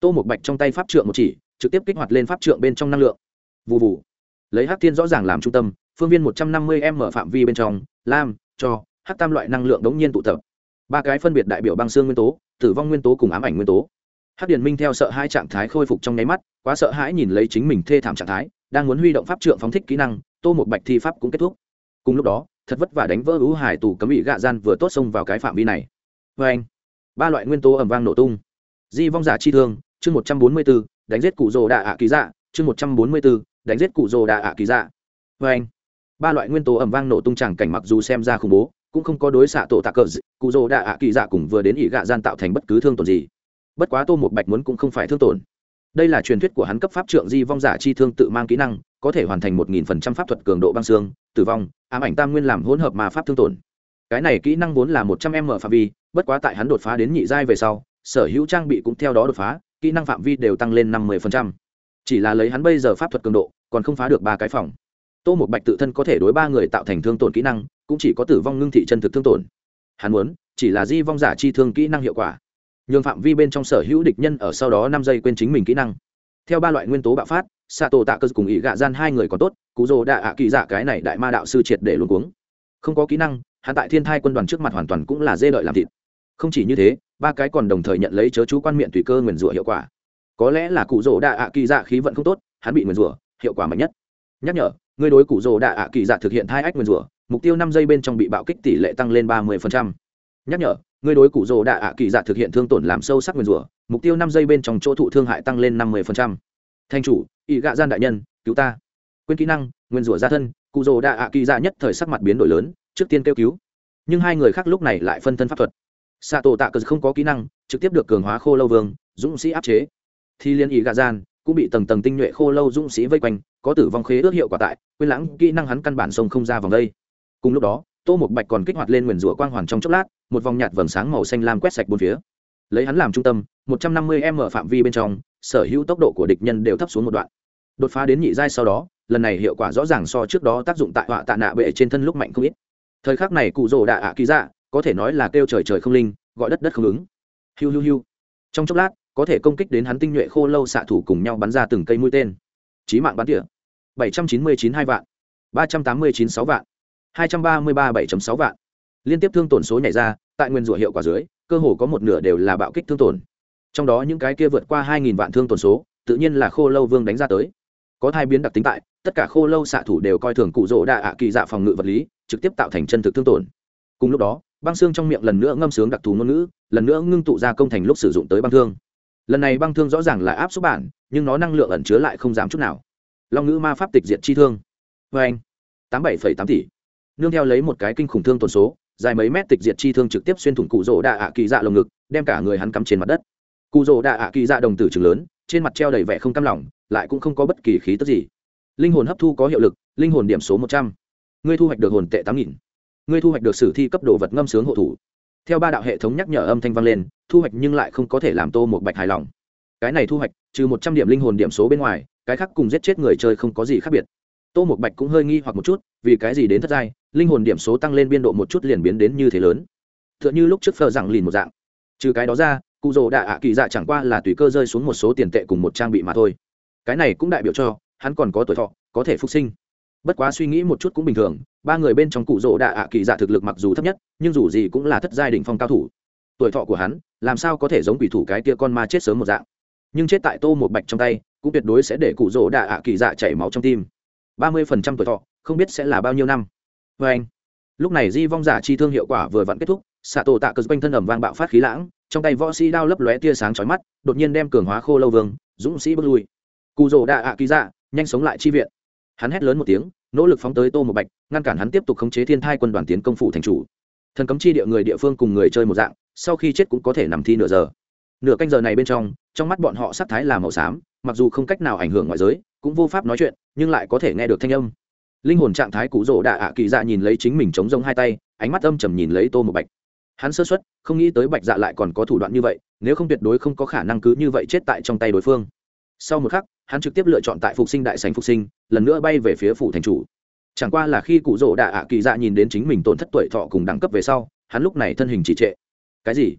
Tô một bạch trong tay pháp trượng một chỉ, trực tiếp kích hoạt lên pháp trượng bên trong năng lượng. Vụ vụ lấy hắc thiên rõ ràng làm trung tâm, phương viên một trăm năm mươi m phạm vi bên trong, lam, cho, hắc tam loại năng lượng đống nhiên tụ tập. Ba cái phân biệt đại biểu băng xương nguyên tố, tử vong nguyên tố cùng ám ảnh nguyên tố hắc điền minh theo sợ hai trạng thái khôi phục trong nháy mắt, quá sợ hãi nhìn lấy chính mình thê thảm trạng thái, đang muốn huy động pháp trượng phóng thích kỹ năng, tô một bạch thi pháp cũng kết thúc. Cùng lúc đó, thật vất vả đánh vỡ ưu hải tù cấm bị gạ gian vừa tốt xông vào cái phạm vi này. Vê anh, ba loại nguyên tố ẩm vang nổ tung. Di vong giả chi thương, chương một trăm bốn mươi b ố đánh giết cụ rồ đạ ạ ký dạ chương một trăm bốn mươi b ố đánh giết cụ rồ đạ ạ ký dạ. Vê anh, ba loại nguyên tố ẩm vang nổ tung chẳng cảnh mặc dù xem ra khủng bố, cũng không có đối xạ tổ tạ cờ cụ rồ đạ ạ kỳ dạ cùng vừa đến ỉ gạ gian tạo thành bất cứ thương tổn gì bất quá tô một bạch muốn cũng không phải thương tổn. Đây là truyền thuyết của hắn cấp pháp trượng di vong giả chi thương tự mang kỹ năng, có thể hoàn thành một nghìn phần trăm pháp thuật cường độ băng xương, tử vong, ám ảnh tam nguyên làm hỗn hợp mà pháp thương tổn. Cái này kỹ năng vốn là một trăm m phạm vi, bất quá tại hắn đột phá đến nhị giai về sau, sở hữu trang bị cũng theo đó đột phá, kỹ năng phạm vi đều tăng lên năm mươi phần trăm. chỉ là lấy hắn bây giờ pháp thuật cường độ, còn không phá được ba cái phòng. Tô một bạch tự thân có thể đối ba người tạo thành thương tổn kỹ năng, cũng chỉ có tử vong ngưng thị chân thực thương tổn. Hắn muốn, chỉ là di vong giả chi thương kỹ năng hiệu quả nhường phạm vi bên trong sở hữu địch nhân ở sau đó năm giây quên chính mình kỹ năng. Theo ba loại nguyên tố bạo phát xạ tổ tạ cơ cùng ý gạ gian hai người còn tốt, cú dồ đạ ạ kỳ dạ cái này đại ma đạo sư triệt để luôn cuống. Không có kỹ năng, hắn tại thiên thai quân đoàn trước mặt hoàn toàn cũng là dê lợi làm thịt. Không chỉ như thế, ba cái còn đồng thời nhận lấy chớ chú quan miệng tùy cơ nguyền rủa hiệu quả. Có lẽ là cụ rỗ đạ ạ kỳ dạ khí vận không tốt, hắn bị nguyền rủa, hiệu quả mạnh nhất. Nhắc nhở người đối cụ rỗ đạ ạ kỳ dạ thực hiện thai ách nguyền rủa, mục tiêu năm giây bên trong bị bạo kích tỷ lệ tăng lên ba mươi nhắc nhở Ngươi đối cụ rồ đạ ạ kỳ dạ thực hiện thương tổn làm sâu sắc Nguyên rủa, mục tiêu năm giây bên trong chỗ thụ thương hại tăng lên năm mươi thanh chủ ỵ gạ gian đại nhân, cứu ta. Quên kỹ năng, nguyên rủa ra thân, cụ rồ đạ ạ kỳ dạ nhất thời sắc mặt biến đổi lớn, trước tiên kêu cứu. Nhưng hai người khác lúc này lại phân thân pháp thuật. Xạ tổ tạ cờ không có kỹ năng, trực tiếp được cường hóa khô lâu vương, dũng sĩ áp chế. Thì liên ỵ gạ gian cũng bị tầng tầng tinh nhuệ khô lâu dũng sĩ vây quanh, có tử vong khế ước hiệu quả tại, quên lãng kỹ năng hắn căn bản sông không ra vòng đây. Cùng lúc đó tô một bạch còn kích hoạt lên nguyền rủa quang hoàn trong chốc lát, một vòng nhạt vầng sáng màu xanh lam quét sạch bốn phía. Lấy hắn làm trung tâm, một trăm năm mươi m phạm vi bên trong, sở hữu tốc độ của địch nhân đều thấp xuống một đoạn. Đột phá đến nhị giai sau đó, lần này hiệu quả rõ ràng so trước đó tác dụng tại họa tạ nạ bệ trên thân lúc mạnh không ít. Thời khắc này cụ rồ đạ ạ ký dạ có thể nói là kêu trời trời không linh, gọi đất đất không ứng. Hiu hiu hiu. Trong chốc lát, có thể công kích đến hắn tinh nhuệ khô lâu xạ thủ cùng nhau bắn ra từng cây mũi tên. Trí mạng bắn tỉa. Bảy trăm chín mươi chín hai vạn. Ba trăm tám mươi chín sáu vạn hai trăm ba mươi ba bảy sáu vạn. Liên tiếp thương tổn số nhảy ra, tại nguyên rủa hiệu quả dưới, cơ hồ có một nửa đều là bạo kích thương tổn. Trong đó những cái kia vượt qua hai nghìn vạn thương tổn số, tự nhiên là khô lâu vương đánh ra tới. Có thai biến đặc tính tại, tất cả khô lâu xạ thủ đều coi thường cụ rỗ đạ ạ kỳ dạ phòng ngự vật lý, trực tiếp tạo thành chân thực thương tổn. Cùng lúc đó, băng xương trong miệng lần nữa ngâm sướng đặc thù ngôn ngữ, lần nữa ngưng tụ ra công thành lúc sử dụng tới băng thương. Lần này băng thương rõ ràng là áp số bản, nhưng nó năng lượng ẩn chứa lại không giảm chút nào. Long ngữ ma pháp tịch diệt chi thương. Vê anh tám bảy tám tỷ nương theo lấy một cái kinh khủng thương tổn số, dài mấy mét tịch diệt chi thương trực tiếp xuyên thủng cụ rỗ đạ ạ kỳ dạ lồng ngực, đem cả người hắn cắm trên mặt đất. Cụ rỗ đạ ạ kỳ dạ đồng tử trường lớn, trên mặt treo đầy vẻ không cam lòng, lại cũng không có bất kỳ khí tức gì. Linh hồn hấp thu có hiệu lực, linh hồn điểm số một trăm. Ngươi thu hoạch được hồn tệ tám nghìn. Ngươi thu hoạch được sử thi cấp đồ vật ngâm sướng hộ thủ. Theo ba đạo hệ thống nhắc nhở âm thanh vang lên, thu hoạch nhưng lại không có thể làm tô một bạch hài lòng. Cái này thu hoạch, trừ một trăm điểm linh hồn điểm số bên ngoài, cái khác cùng giết chết người chơi không có gì khác biệt. Tô một bạch cũng hơi nghi hoặc một chút vì cái gì đến thất giai, linh hồn điểm số tăng lên biên độ một chút liền biến đến như thế lớn. T h ư ợ n h ư lúc trước phờ rằng lìn một dạng. Trừ cái đó ra, cụ rồ đạ ạ kỳ dạ chẳng qua là tùy cơ rơi xuống một số tiền tệ cùng một trang bị mà thôi. Cái này cũng đại biểu cho, hắn còn có tuổi thọ, có thể phục sinh. Bất quá suy nghĩ một chút cũng bình thường, ba người bên trong cụ rỗ đạ ạ kỳ dạ thực lực mặc dù thấp nhất, nhưng dù gì cũng là thất giai đ ỉ n h phong cao thủ. Tuổi thọ của hắn, làm sao có thể giống quỷ thủ cái tia con ma chết sớm một dạng. Nhưng chết tại tô một bạch trong tay, cũng tuyệt đối sẽ để cụ rỗ đạ ạ kỳ dạ chảy máu trong tim. Ba mươi phần trăm tuổi thọ không biết sẽ là bao nhiêu năm. Vê anh, lúc này di vong giả chi thương hiệu quả vừa vặn kết thúc xạ tổ tạ cờ quanh thân ẩm vang bạo phát khí lãng, trong tay võ sĩ đao lấp lóe tia sáng chói mắt, đột nhiên đem cường hóa khô lâu vương, dũng sĩ bước lui. Cụ rỗ đạ ạ ký dạ nhanh sống lại chi viện. Hắn hét lớn một tiếng, nỗ lực phóng tới tô một bạch, ngăn cản hắn tiếp tục khống chế thiên thai quân đoàn tiến công phủ thành chủ. Thần cấm chi địa người địa phương cùng người chơi một dạng, sau khi chết cũng có thể nằm thi nửa giờ. Nửa canh giờ này bên trong trong mắt bọn họ sắc thái là màu xám, mặc dù không cách nào ảnh hưởng ngoại giới, cũng vô pháp nói chuyện, nhưng lại có thể nghe được thanh âm linh hồn trạng thái cụ rỗ đạ ạ kỳ dạ nhìn lấy chính mình chống rông hai tay, ánh mắt âm trầm nhìn lấy tô một bạch. Hắn sơ xuất không nghĩ tới bạch dạ lại còn có thủ đoạn như vậy, nếu không tuyệt đối không có khả năng cứ như vậy chết tại trong tay đối phương. Sau một khắc, hắn trực tiếp lựa chọn tại phục sinh đại sành phục sinh, lần nữa bay về phía phủ thành chủ. Chẳng qua là khi cụ rỗ đạ ạ kỳ dạ nhìn đến chính mình tổn thất tuổi thọ cùng đẳng cấp về sau, hắn lúc này thân hình chỉ trệ. Cái gì?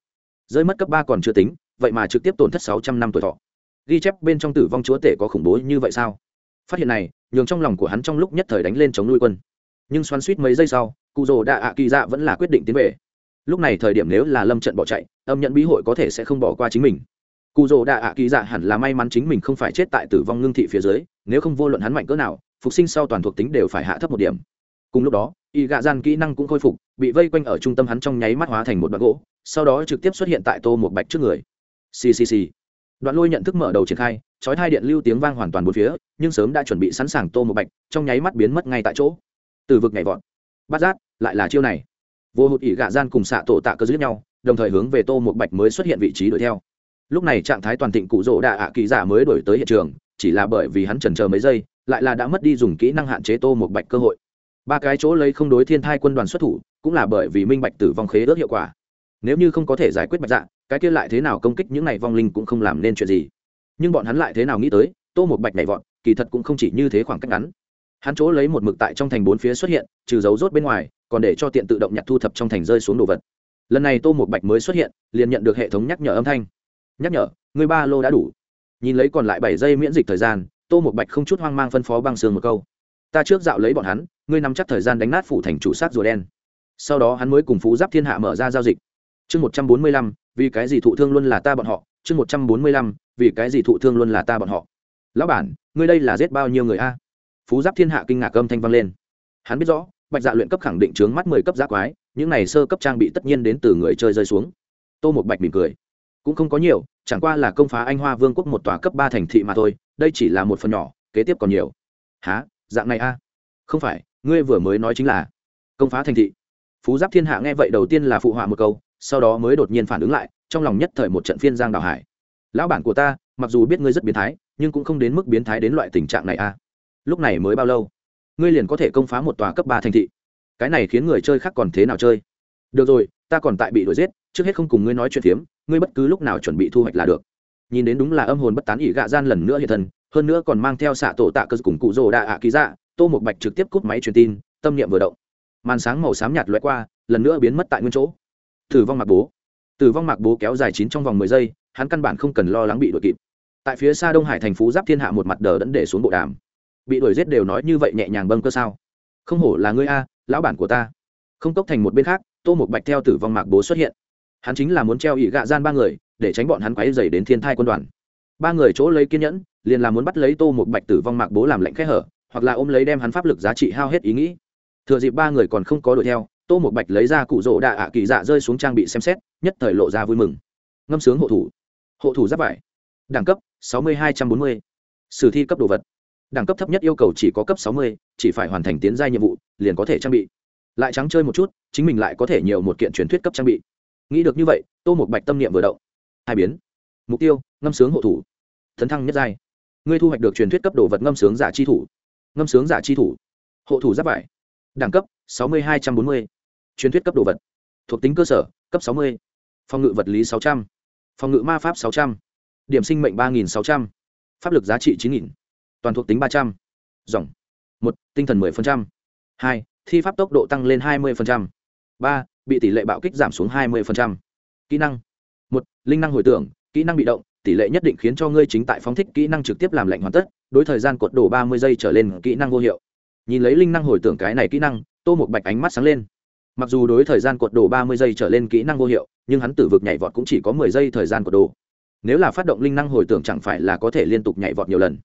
Rơi mất cấp ba còn chưa tính, vậy mà trực tiếp tổn thất sáu trăm năm tuổi thọ. Ghi chép bên trong tử vong chúa tể có khủng bố như vậy sao? Phát hiện này, nhường trong lòng của hắn trong lúc nhất thời đánh lên chống nuôi quân. Nhưng xoắn suýt mấy giây sau, cụ rồ đạ ạ kỳ dạ vẫn là quyết định tiến về. Lúc này thời điểm nếu là lâm trận bỏ chạy, âm nhận bí hội có thể sẽ không bỏ qua chính mình. Cụ rồ đạ ạ kỳ dạ hẳn là may mắn chính mình không phải chết tại tử vong ngưng thị phía dưới, nếu không vô luận hắn mạnh cỡ nào, phục sinh sau toàn thuộc tính đều phải hạ thấp một điểm. Cùng lúc đó, y gạ gian kỹ năng cũng khôi phục, bị vây quanh ở trung tâm hắn trong nháy mắt hóa thành một đoạn gỗ, sau đó trực tiếp xuất hiện tại tô một bạch trước người. Ccc đoạn lôi nhận thức mở đầu triển khai, chói thai điện lưu tiếng vang hoàn toàn bốn phía, nhưng sớm đã chuẩn bị sẵn sàng tô một bạch, trong nháy mắt biến mất ngay tại chỗ. Từ vực nhảy vọt. Bát giác, lại là chiêu này. Vô hụt ỉ gạ gian cùng xạ tổ tạ cơ giết nhau, đồng thời hướng về tô một bạch mới xuất hiện vị trí đuổi theo. Lúc này trạng thái toàn thịnh cụ rỗ đạ ạ kỳ giả mới đổi tới hiện trường, chỉ là bởi vì hắn trần chờ mấy giây, lại là đã mất đi dùng kỹ năng hạn chế tô một bạch cơ hội. Ba cái chỗ lấy không đối thiên thai quân đoàn xuất thủ, cũng là bởi vì minh bạch tử vong khế ước hiệu quả. Nếu như không có thể giải quyết bạch dạ cái kia lại thế nào công kích những này vong linh cũng không làm nên chuyện gì. Nhưng bọn hắn lại thế nào nghĩ tới, tô một bạch nhảy vọt, kỳ thật cũng không chỉ như thế khoảng cách ngắn. Hắn chỗ lấy một mực tại trong thành bốn phía xuất hiện, trừ dấu rốt bên ngoài, còn để cho tiện tự động nhặt thu thập trong thành rơi xuống đồ vật. Lần này tô một bạch mới xuất hiện, liền nhận được hệ thống nhắc nhở âm thanh. Nhắc nhở, người ba lô đã đủ. Nhìn lấy còn lại bảy giây miễn dịch thời gian, tô một bạch không chút hoang mang phân phó băng sương một câu. Ta trước dạo lấy bọn hắn, ngươi nắm chắc thời gian đánh nát phủ thành chủ sát rùa đen. Sau đó hắn mới cùng phú giáp thiên hạ mở ra giao dịch. Chương một trăm bốn mươi lăm vì cái gì thụ thương luôn là ta bọn họ? Chương một trăm bốn mươi lăm, vì cái gì thụ thương luôn là ta bọn họ? Lão bản, ngươi đây là giết bao nhiêu người a? Phú giáp thiên hạ kinh ngạc âm thanh vang lên. Hắn biết rõ, bạch dạ luyện cấp khẳng định trướng mắt mười cấp giác quái, những này sơ cấp trang bị tất nhiên đến từ người chơi rơi xuống. Tô một bạch mỉm cười. Cũng không có nhiều, chẳng qua là công phá anh hoa vương quốc một tòa cấp ba thành thị mà thôi, đây chỉ là một phần nhỏ, kế tiếp còn nhiều. Há dạng này a? Không phải, ngươi vừa mới nói chính là công phá thành thị. Phú giáp thiên hạ nghe vậy đầu tiên là phụ họa một câu sau đó mới đột nhiên phản ứng lại, trong lòng nhất thời một trận phiên giang đào hải. Lão bản của ta, mặc dù biết ngươi rất biến thái, nhưng cũng không đến mức biến thái đến loại tình trạng này a lúc này mới bao lâu? Ngươi liền có thể công phá một tòa cấp ba thành thị. Cái này khiến người chơi khác còn thế nào chơi? Được rồi, ta còn tại bị đuổi giết, trước hết không cùng ngươi nói chuyện phiếm, ngươi bất cứ lúc nào chuẩn bị thu hoạch là được. Nhìn đến đúng là âm hồn bất tán ỉ gạ gian lần nữa hiện thân, hơn nữa còn mang theo xạ tổ tạ cơ cùng cụ rồ đạ ạ ký dạ tô một bạch trực tiếp cúp máy truyền tin, tâm niệm vừa động. Màn sáng màu xám nhạt loại qua, lần nữa biến mất tại nguyên chỗ tử vong mặc bố. Tử vong mặc bố kéo dài chín trong vòng mười giây, hắn căn bản không cần lo lắng bị đuổi kịp. Tại phía xa đông hải thành phố giáp thiên hạ một mặt đờ đẫn để xuống bộ đàm. Bị đuổi giết đều nói như vậy nhẹ nhàng bâng cơ sao? Không hổ là ngươi a, lão bản của ta. Không cốc thành một bên khác, tô một bạch theo tử vong mạc bố xuất hiện. Hắn chính là muốn treo ỉ gạ gian ba người, để tránh bọn hắn quáy dày đến thiên thai quân đoàn. Ba người chỗ lấy kiên nhẫn, liền là muốn bắt lấy tô một bạch tử vong mạc bố làm lệnh khẽ hở, hoặc là ôm lấy đem hắn pháp lực giá trị hao hết ý nghĩ. Thừa dịp ba người còn không có đuổi theo tô một bạch lấy ra cụ rỗ đạ ạ kỳ dạ rơi xuống trang bị xem xét, nhất thời lộ ra vui mừng. Ngâm sướng hộ thủ. Hộ thủ giáp vải. Đẳng cấp, sáu mươi hai trăm bốn mươi. Sử thi cấp đồ vật. Đẳng cấp thấp nhất yêu cầu chỉ có cấp sáu mươi, chỉ phải hoàn thành tiến gia nhiệm vụ, liền có thể trang bị. Lại trắng chơi một chút, chính mình lại có thể nhiều một kiện truyền thuyết cấp trang bị. Nghĩ được như vậy, tô một bạch tâm niệm vừa động. Hai biến. Mục tiêu, ngâm sướng hộ thủ. Thấn thăng nhất giai. Ngươi thu hoạch được truyền thuyết cấp đồ vật ngâm sướng giả chi thủ. Ngâm sướng giả chi thủ. Hộ thủ giáp vải. Đẳng cấp, sáu mươi hai trăm bốn mươi truyền thuyết cấp đồ vật. Thuộc tính cơ sở, cấp sáu mươi. Phòng ngự vật lý sáu trăm. Phòng ngự ma pháp sáu trăm. Điểm sinh mệnh ba nghìn sáu trăm. Pháp lực giá trị chín nghìn. Toàn thuộc tính ba trăm. Dòng một, tinh thần mười phần trăm. hai, thi pháp tốc độ tăng lên hai mươi phần trăm. ba, bị tỷ lệ bạo kích giảm xuống hai mươi phần trăm. Kỹ năng. một, linh năng hồi tưởng. Kỹ năng bị động, tỷ lệ nhất định khiến cho ngươi chính tại phóng thích kỹ năng trực tiếp làm lạnh hoàn tất, đối thời gian cột đổ ba mươi giây trở lên kỹ năng vô hiệu. Nhìn lấy linh năng hồi tưởng cái này kỹ năng, tô một bạch ánh mắt sáng lên mặc dù đối thời gian cột đồ ba mươi giây trở lên kỹ năng vô hiệu, nhưng hắn tử vực nhảy vọt cũng chỉ có mười giây thời gian cột đồ. Nếu là phát động linh năng hồi tưởng chẳng phải là có thể liên tục nhảy vọt nhiều lần.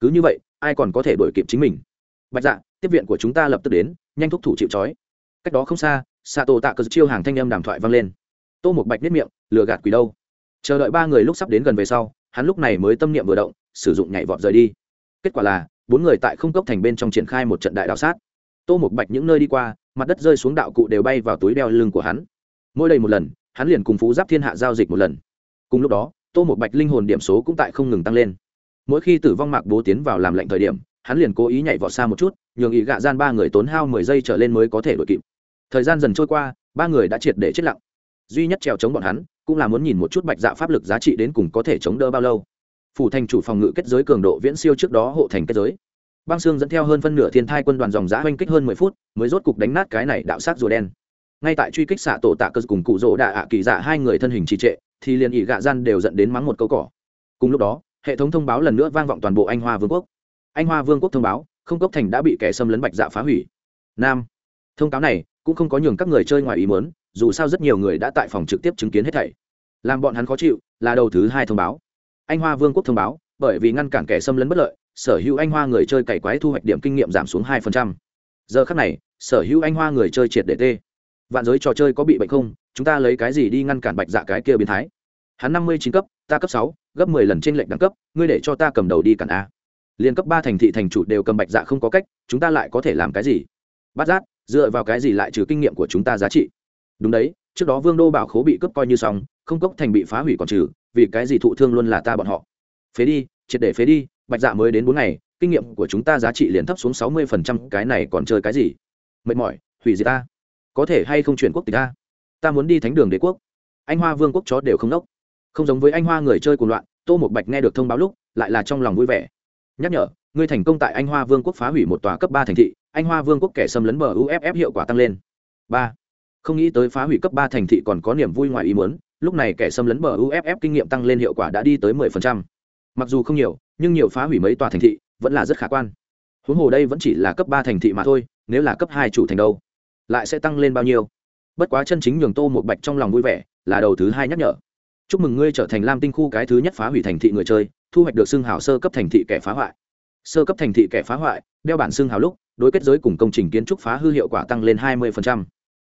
Cứ như vậy, ai còn có thể đổi kịp chính mình? Bạch dạ tiếp viện của chúng ta lập tức đến, nhanh thúc thủ chịu trói. Cách đó không xa xạ tổ tạ cờ chiêu hàng thanh âm đàm thoại vang lên. Tô một bạch nếp miệng, lừa gạt quỷ đâu? Chờ đợi ba người lúc sắp đến gần về sau, hắn lúc này mới tâm niệm vừa động, sử dụng nhảy vọt rời đi. Kết quả là, bốn người tại không cốc thành bên trong triển khai một trận đại đạo sát. Tô một bạch những nơi đi qua mặt đất rơi xuống đạo cụ đều bay vào túi đeo lưng của hắn. Mỗi đây một lần, hắn liền cùng phú giáp thiên hạ giao dịch một lần. Cùng lúc đó, tô một bạch linh hồn điểm số cũng tại không ngừng tăng lên. Mỗi khi tử vong mạc bố tiến vào làm lệnh thời điểm, hắn liền cố ý nhảy vọt xa một chút, nhường ý gạ gian ba người tốn hao mười giây trở lên mới có thể đội kịp. Thời gian dần trôi qua, ba người đã triệt để chết lặng. Duy nhất trèo chống bọn hắn, cũng là muốn nhìn một chút bạch dạ pháp lực giá trị đến cùng có thể chống đỡ bao lâu. Phủ thành chủ phòng ngự kết giới cường độ viễn siêu trước đó hộ thành kết giới băng xương dẫn theo hơn phân nửa thiên thai quân đoàn dòng giã oanh kích hơn mười phút, mới rốt cục đánh nát cái này đạo sát rùa đen. Ngay tại truy kích xạ tổ tạ cơ cùng cụ rỗ đạ ạ kỳ dạ hai người thân hình trì trệ, thì liền ỉ gạ gian đều dẫn đến mắng một câu cỏ. Cùng lúc đó, hệ thống thông báo lần nữa vang vọng toàn bộ anh hoa vương quốc. Anh hoa vương quốc thông báo, không cốc thành đã bị kẻ xâm lấn bạch dạ phá hủy. Nam, thông cáo này cũng không có nhường các người chơi ngoài ý mớn dù sao rất nhiều người đã tại phòng trực tiếp chứng kiến hết thảy. Làm bọn hắn khó chịu là đầu thứ hai thông báo. Anh hoa vương quốc thông báo, bởi vì ngăn cản kẻ xâm lấn bất lợi sở hữu anh hoa người chơi cày quái thu hoạch điểm kinh nghiệm giảm xuống hai giờ khác này, sở hữu anh hoa người chơi triệt để tê. Vạn giới trò chơi có bị bệnh không? Chúng ta lấy cái gì đi ngăn cản bạch dạ cái kia biến thái? Hắn năm mươi chín cấp, ta cấp sáu, gấp mười lần trên lệnh đẳng cấp, ngươi để cho ta cầm đầu đi cản a. Liên cấp ba thành thị thành chủ đều cầm bạch dạ không có cách, chúng ta lại có thể làm cái gì? Bắt giác, dựa vào cái gì lại trừ kinh nghiệm của chúng ta giá trị? Đúng đấy, trước đó vương đô bảo khố bị cướp coi như xong, không cốc thành bị phá hủy còn trừ, vì cái gì thụ thương luôn là ta bọn họ? Phế đi, triệt để phế đi bạch dạ mới đến bốn ngày, kinh nghiệm của chúng ta giá trị liền thấp xuống sáu mươi phần trăm, cái này còn chơi cái gì? Mệt mỏi, hủy diệt ta. Có thể hay không chuyển quốc tịch ta? Ta muốn đi thánh đường đế quốc. Anh hoa vương quốc chó đều không đốc không giống với anh hoa người chơi cùng loạn, tô một bạch nghe được thông báo lúc, lại là trong lòng vui vẻ. Nhắc nhở, ngươi thành công tại anh hoa vương quốc phá hủy một tòa cấp ba thành thị, anh hoa vương quốc kẻ xâm lấn bờ uff hiệu quả tăng lên. Ba. Không nghĩ tới phá hủy cấp ba thành thị còn có niềm vui ngoài ý muốn, lúc này kẻ xâm lấn bờ uff kinh nghiệm tăng lên hiệu quả đã đi tới mười phần trăm. Mặc dù không nhiều nhưng nhiều phá hủy mấy tòa thành thị vẫn là rất khả quan. Huống hồ đây vẫn chỉ là cấp ba thành thị mà thôi, nếu là cấp hai chủ thành đâu, lại sẽ tăng lên bao nhiêu? Bất quá chân chính nhường tô một bạch trong lòng vui vẻ là đầu thứ hai nhắc nhở. Chúc mừng ngươi trở thành lam tinh khu cái thứ nhất phá hủy thành thị người chơi, thu hoạch được xương hào sơ cấp thành thị kẻ phá hoại. Sơ cấp thành thị kẻ phá hoại, đeo bản xương hào lúc, đối kết giới cùng công trình kiến trúc phá hư hiệu quả tăng lên hai mươi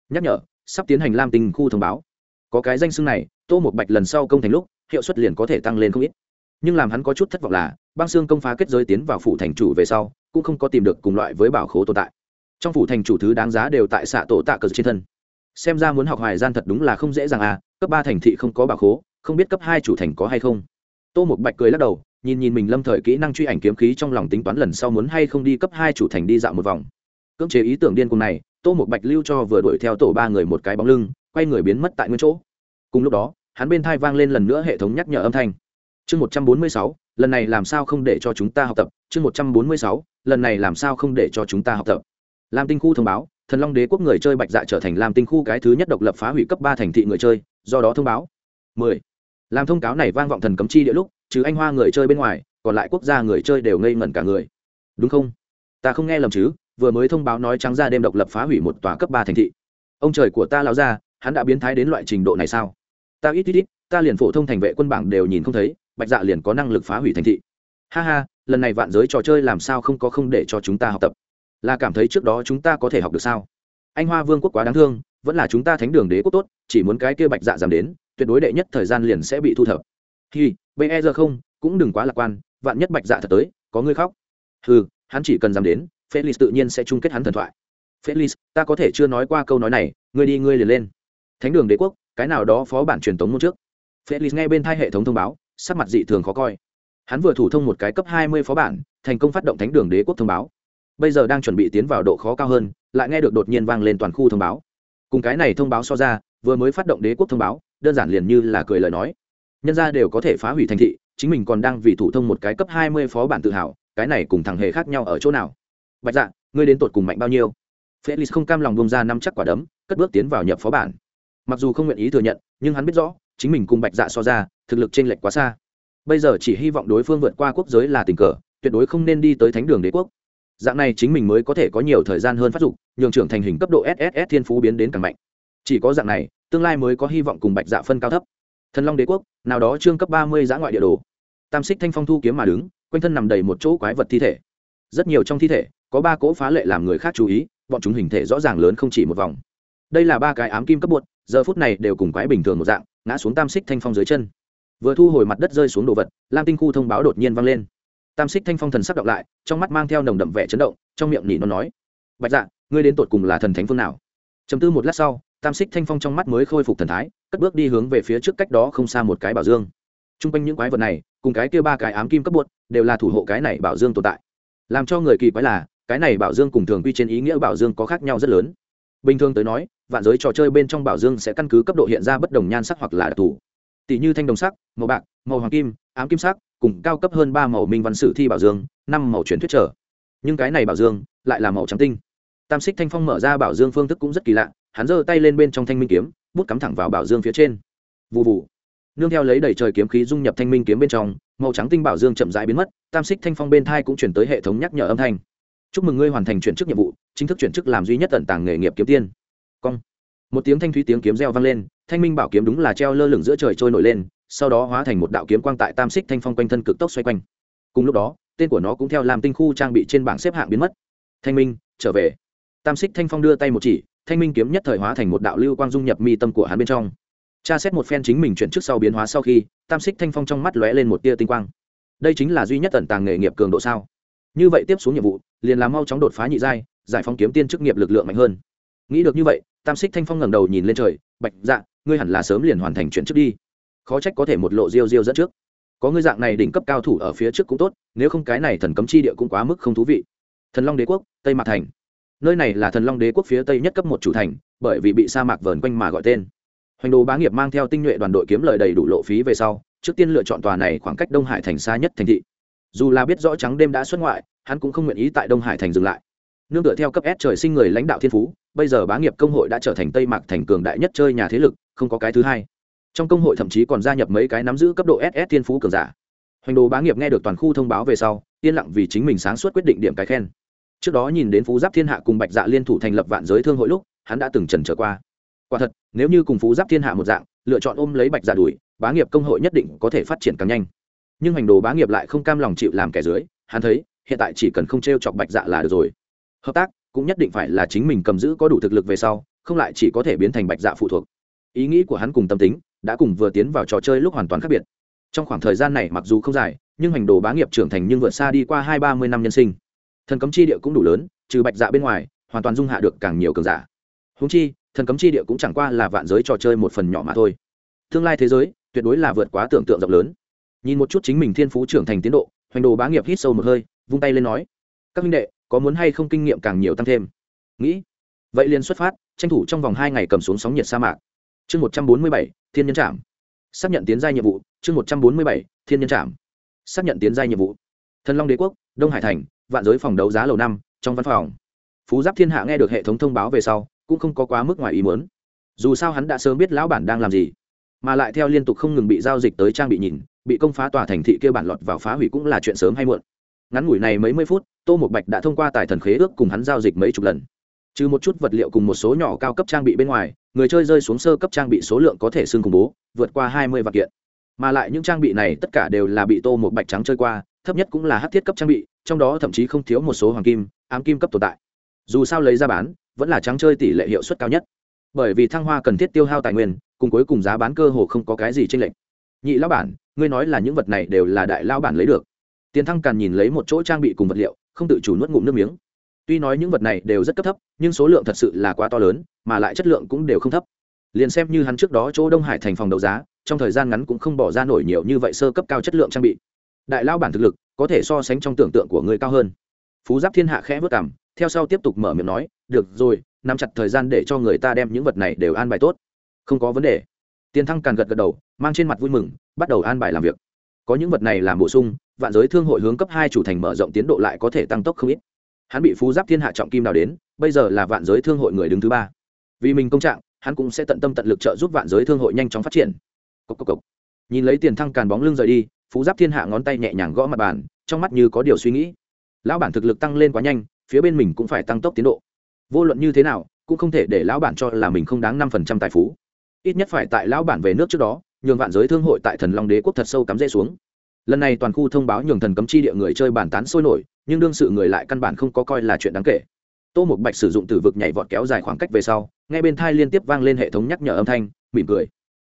nhắc nhở, sắp tiến hành lam tinh khu thông báo. Có cái danh xương này, tô một bạch lần sau công thành lúc, hiệu suất liền có thể tăng lên không ít nhưng làm hắn có chút thất vọng là, băng xương công phá kết giới tiến vào phủ thành chủ về sau, cũng không có tìm được cùng loại với bảo khố tồn tại. Trong phủ thành chủ thứ đáng giá đều tại xạ tổ tạ cờ trên thân. Xem ra muốn học hoài gian thật đúng là không dễ dàng à cấp ba thành thị không có bảo khố, không biết cấp hai chủ thành có hay không. Tô một bạch cười lắc đầu, nhìn nhìn mình lâm thời kỹ năng truy ảnh kiếm khí trong lòng tính toán lần sau muốn hay không đi cấp hai chủ thành đi dạo một vòng. Cưỡng chế ý tưởng điên cùng này, tô một bạch lưu cho vừa đuổi theo tổ ba người một cái bóng lưng, quay người biến mất tại nguyên chỗ. Cùng lúc đó, hắn bên thai vang lên lần nữa hệ thống nhắc nhở âm thanh chương một trăm bốn mươi sáu, lần này làm sao không để cho chúng ta học tập? Chương một trăm bốn mươi sáu, lần này làm sao không để cho chúng ta học tập? Lam tinh khu thông báo, thần long đế quốc người chơi bạch dạ trở thành lam tinh khu cái thứ nhất độc lập phá hủy cấp ba thành thị người chơi, do đó thông báo. Mười, làm thông cáo này vang vọng thần cấm chi địa lúc, trừ anh hoa người chơi bên ngoài, còn lại quốc gia người chơi đều ngây ngẩn cả người. Đúng không? Ta không nghe lầm chứ, vừa mới thông báo nói trắng ra đêm độc lập phá hủy một tòa cấp ba thành thị. Ông trời của ta lao ra hắn đã biến thái đến loại trình độ này sao? Ta ít ít ít, ta liền phổ thông thành vệ quân bảng đều nhìn không thấy bạch dạ liền có năng lực phá hủy thành thị. Ha ha, lần này vạn giới trò chơi làm sao không có không để cho chúng ta học tập? Là cảm thấy trước đó chúng ta có thể học được sao? Anh hoa vương quốc quá đáng thương, vẫn là chúng ta thánh đường đế quốc tốt, chỉ muốn cái kia bạch dạ giảm đến, tuyệt đối đệ nhất thời gian liền sẽ bị thu thập. Hi be giờ không, cũng đừng quá lạc quan, vạn nhất bạch dạ thật tới, có người khóc. Ừ hắn chỉ cần dám đến, felix tự nhiên sẽ chung kết hắn thần thoại. Felix, ta có thể chưa nói qua câu nói này, ngươi đi, ngươi liền lên. Thánh đường đế quốc, cái nào đó phó bản truyền tống môn trước. Felix nghe bên thai hệ thống thông báo sắc mặt dị thường khó coi. Hắn vừa thủ thông một cái cấp hai mươi phó bản, thành công phát động thánh đường đế quốc thông báo. Bây giờ đang chuẩn bị tiến vào độ khó cao hơn, lại nghe được đột nhiên vang lên toàn khu thông báo. Cùng cái này thông báo so ra, vừa mới phát động đế quốc thông báo, đơn giản liền như là cười lời nói. Nhân ra đều có thể phá hủy thành thị, chính mình còn đang vì thủ thông một cái cấp hai mươi phó bản tự hào, cái này cùng thằng hề khác nhau ở chỗ nào? Bạch dạ ngươi đến tột cùng mạnh bao nhiêu? Felix không cam lòng bông ra năm chắc quả đấm, cất bước tiến vào nhập phó bản mặc dù không nguyện ý thừa nhận, nhưng hắn biết rõ, chính mình cùng bạch dạ so ra, thực lực t r ê n lệch quá xa. Bây giờ chỉ hy vọng đối phương vượt qua quốc giới là tình cờ, tuyệt đối không nên đi tới thánh đường đế quốc. Dạng này chính mình mới có thể có nhiều thời gian hơn phát dục, nhường trưởng thành hình cấp độ sss thiên phú biến đến càng mạnh. Chỉ có dạng này, tương lai mới có hy vọng cùng bạch dạ phân cao thấp. Thần long đế quốc, nào đó trương cấp ba mươi giã ngoại địa đồ. Tam xích thanh phong thu kiếm mà đứng, quanh thân nằm đầy một chỗ quái vật thi thể. Rất nhiều trong thi thể, có ba cỗ phá lệ làm người khác chú ý, bọn chúng hình thể rõ ràng lớn không chỉ một vòng đây là ba cái ám kim cấp bột, giờ phút này đều cùng quái bình thường một dạng, ngã xuống tam xích thanh phong dưới chân. Vừa thu hồi mặt đất rơi xuống đồ vật, lam tinh khu thông báo đột nhiên vang lên. Tam xích thanh phong thần sắc đọc lại, trong mắt mang theo nồng đậm vẻ chấn động, trong miệng nhỉ nó nói, bạch dạ ngươi đến tột cùng là thần thánh phương nào? Chấm tư một lát sau, tam xích thanh phong trong mắt mới khôi phục thần thái, cất bước đi hướng về phía trước cách đó không xa một cái bảo dương. T r u n g quanh những quái vật này, cùng cái kia ba cái ám kim cấp bột, đều là thủ hộ cái này bảo dương tồn tại. Làm cho người kỳ quái là, cái này bảo dương cùng thường quy trên ý nghĩa bảo dương có khác nhau rất lớn bình thường tới nói, vạn giới trò chơi bên trong bảo dương sẽ căn cứ cấp độ hiện ra bất đồng nhan sắc hoặc là đặc thù. Tỷ như thanh đồng sắc, màu bạc, màu hoàng kim, ám kim sắc, cùng cao cấp hơn ba màu minh văn sử thi bảo dương, năm màu truyền thuyết trở. Nhưng cái này bảo dương lại là màu trắng tinh. Tam xích thanh phong mở ra bảo dương phương thức cũng rất kỳ lạ, hắn giơ tay lên bên trong thanh minh kiếm, bút cắm thẳng vào bảo dương phía trên. Vụ vụ nương theo lấy đẩy trời kiếm khí dung nhập thanh minh kiếm bên trong, màu trắng tinh bảo dương chậm rãi biến mất, tam xích thanh phong bên thai cũng chuyển tới hệ thống nhắc nhở âm thanh chúc mừng ngươi hoàn thành chuyển chức nhiệm vụ, chính thức chuyển chức làm duy nhất tận tàng nghề nghiệp kiếm tiên. Cong. Một tiếng thanh thúy tiếng kiếm reo vang lên, thanh minh bảo kiếm đúng là treo lơ lửng giữa trời trôi nổi lên, sau đó hóa thành một đạo kiếm quang tại tam xích thanh phong quanh thân cực tốc xoay quanh. Cùng lúc đó, tên của nó cũng theo làm tinh khu trang bị trên bảng xếp hạng biến mất. Thanh minh, trở về. Tam xích thanh phong đưa tay một chỉ, thanh minh kiếm nhất thời hóa thành một đạo lưu quang dung nhập mi tâm của hắn bên trong. Tra xét một phen chính mình chuyển trước sau biến hóa sau khi, tam xích thanh phong trong mắt lóe lên một tia tinh quang. Đây chính là duy nhất tận tàng nghề nghiệp cường độ sao? Như vậy tiếp xuống nhiệm vụ, liền làm mau chóng đột phá nhị giai, giải phóng kiếm tiên chức nghiệp lực lượng mạnh hơn. Nghĩ được như vậy, tam xích thanh phong ngẩng đầu nhìn lên trời, bạch dạ ngươi hẳn là sớm liền hoàn thành chuyển chức đi. Khó trách có thể một lộ diêu diêu dẫn trước. Có ngươi dạng này đỉnh cấp cao thủ ở phía trước cũng tốt, nếu không cái này thần cấm chi địa cũng quá mức không thú vị. Thần long đế quốc, tây mạc thành. Nơi này là thần long đế quốc phía tây nhất cấp một chủ thành, bởi vì bị sa mạc vờn quanh mà gọi tên. Hoành đồ bá nghiệp mang theo tinh nhuệ đoàn đội kiếm lời đầy đủ lộ phí về sau, trước tiên lựa chọn tòa này khoảng cách đông hải thành xa nhất thành thị dù là biết rõ trắng đêm đã xuất ngoại, hắn cũng không nguyện ý tại đông hải thành dừng lại. Nương tựa theo cấp s trời sinh người lãnh đạo thiên phú, bây giờ bá nghiệp công hội đã trở thành tây mạc thành cường đại nhất chơi nhà thế lực, không có cái thứ hai. Trong công hội thậm chí còn gia nhập mấy cái nắm giữ cấp độ ss thiên phú cường giả. Hoành đồ bá nghiệp nghe được toàn khu thông báo về sau, yên lặng vì chính mình sáng suốt quyết định điểm cái khen. Trước đó nhìn đến phú giáp thiên hạ cùng bạch dạ liên thủ thành lập vạn giới thương hội lúc, hắn đã từng trần trở qua. Quả thật, nếu như cùng phú giáp thiên hạ một dạng, lựa chọn ôm lấy bạch dạ đuổi, bá nghiệp công hội nhất định có thể phát triển càng nhanh nhưng hành đồ bá nghiệp lại không cam lòng chịu làm kẻ dưới, hắn thấy, hiện tại chỉ cần không t r e o chọc bạch dạ là được rồi. Hợp tác, cũng nhất định phải là chính mình cầm giữ có đủ thực lực về sau, không lại chỉ có thể biến thành bạch dạ phụ thuộc. Ý nghĩ của hắn cùng tâm tính, đã cùng vừa tiến vào trò chơi lúc hoàn toàn khác biệt. Trong khoảng thời gian này mặc dù không dài, nhưng hành đồ bá nghiệp trưởng thành nhưng vượt xa đi qua hai ba mươi năm nhân sinh. Thần cấm chi địa cũng đủ lớn, trừ bạch dạ bên ngoài, hoàn toàn dung hạ được càng nhiều cường giả. Húng chi, thần cấm chi địa cũng chẳng qua là vạn giới trò chơi một phần nhỏ mà thôi. Tương lai thế giới, tuyệt đối là vượt quá tưởng tượng rộng lớn nhìn một chút chính mình thiên phú trưởng thành tiến độ, hoành đồ bá nghiệp hít sâu một hơi, vung tay lên nói, các minh đệ, có muốn hay không kinh nghiệm càng nhiều tăng thêm? Nghĩ. Vậy liền xuất phát, tranh thủ trong vòng hai ngày cầm xuống sóng nhiệt sa mạc. Chương một trăm bốn mươi bảy, thiên nhân trạm xác nhận tiến gia nhiệm vụ, chương một trăm bốn mươi bảy, thiên nhân trạm xác nhận tiến gia nhiệm vụ. Thần long đế quốc, đông hải thành, vạn giới phòng đấu giá lầu năm, trong văn phòng. Phú giáp thiên hạ nghe được hệ thống thông báo về sau, cũng không có quá mức ngoài ý muốn. Dù sao hắn đã sớm biết lão bản đang làm gì, mà lại theo liên tục không ngừng bị giao dịch tới trang bị nhìn bị công phá tòa thành thị kia bản lọt vào phá hủy cũng là chuyện sớm hay muộn. Ngắn ngủi này mấy mươi phút, tô một bạch đã thông qua tài thần khế ước cùng hắn giao dịch mấy chục lần. Trừ một chút vật liệu cùng một số nhỏ cao cấp trang bị bên ngoài, người chơi rơi xuống sơ cấp trang bị số lượng có thể xưng khủng bố, vượt qua hai mươi vạn kiện. Mà lại những trang bị này tất cả đều là bị tô một bạch trắng chơi qua, thấp nhất cũng là hát thiết cấp trang bị, trong đó thậm chí không thiếu một số hoàng kim, ám kim cấp tồn tại. Dù sao lấy ra bán, vẫn là trắng chơi tỷ lệ hiệu suất cao nhất. Bởi vì thăng hoa cần thiết tiêu hao tài nguyên, cùng cuối cùng giá bán cơ hồ không có cái gì tranh lệch. Nhị lão bản ngươi nói là những vật này đều là đại lão bản lấy được. Tiền thăng càn nhìn lấy một chỗ trang bị cùng vật liệu, không tự chủ nuốt ngụm nước miếng. Tuy nói những vật này đều rất cấp thấp, nhưng số lượng thật sự là quá to lớn, mà lại chất lượng cũng đều không thấp. Liền xem như hắn trước đó chỗ đông hải thành phòng đấu giá, trong thời gian ngắn cũng không bỏ ra nổi nhiều như vậy sơ cấp cao chất lượng trang bị. Đại lao bản thực lực, có thể so sánh trong tưởng tượng của người cao hơn. Phú giáp thiên hạ khẽ vất cảm, theo sau tiếp tục mở miệng nói, được rồi, nắm chặt thời gian để cho người ta đem những vật này đều an bài tốt. Không có vấn đề. Tiền thăng càn gật gật đầu mang trên mặt vui mừng, bắt đầu an bài làm việc. Có những vật này làm bổ sung, vạn giới thương hội hướng cấp hai chủ thành mở rộng tiến độ lại có thể tăng tốc không ít. Hắn bị phú giáp thiên hạ trọng kim đào đến, bây giờ là vạn giới thương hội người đứng thứ ba. Vì mình công trạng, hắn cũng sẽ tận tâm tận lực trợ giúp vạn giới thương hội nhanh chóng phát triển. Cốc cốc cốc. nhìn lấy tiền thăng càn bóng lưng rời đi, phú giáp thiên hạ ngón tay nhẹ nhàng gõ mặt bàn, trong mắt như có điều suy nghĩ. Lão bản thực lực tăng lên quá nhanh, phía bên mình cũng phải tăng tốc tiến độ. Vô luận như thế nào, cũng không thể để lão bản cho là mình không đáng năm phần trăm tài phú. Ít nhất phải tại lão bản về nước trước đó nhường vạn giới thương hội tại thần long đế quốc thật sâu cắm rễ xuống. Lần này toàn khu thông báo nhường thần cấm chi địa người chơi bàn tán sôi nổi, nhưng đương sự người lại căn bản không có coi là chuyện đáng kể. Tô một bạch sử dụng từ vực nhảy vọt kéo dài khoảng cách về sau ngay bên thai liên tiếp vang lên hệ thống nhắc nhở âm thanh, mỉm cười.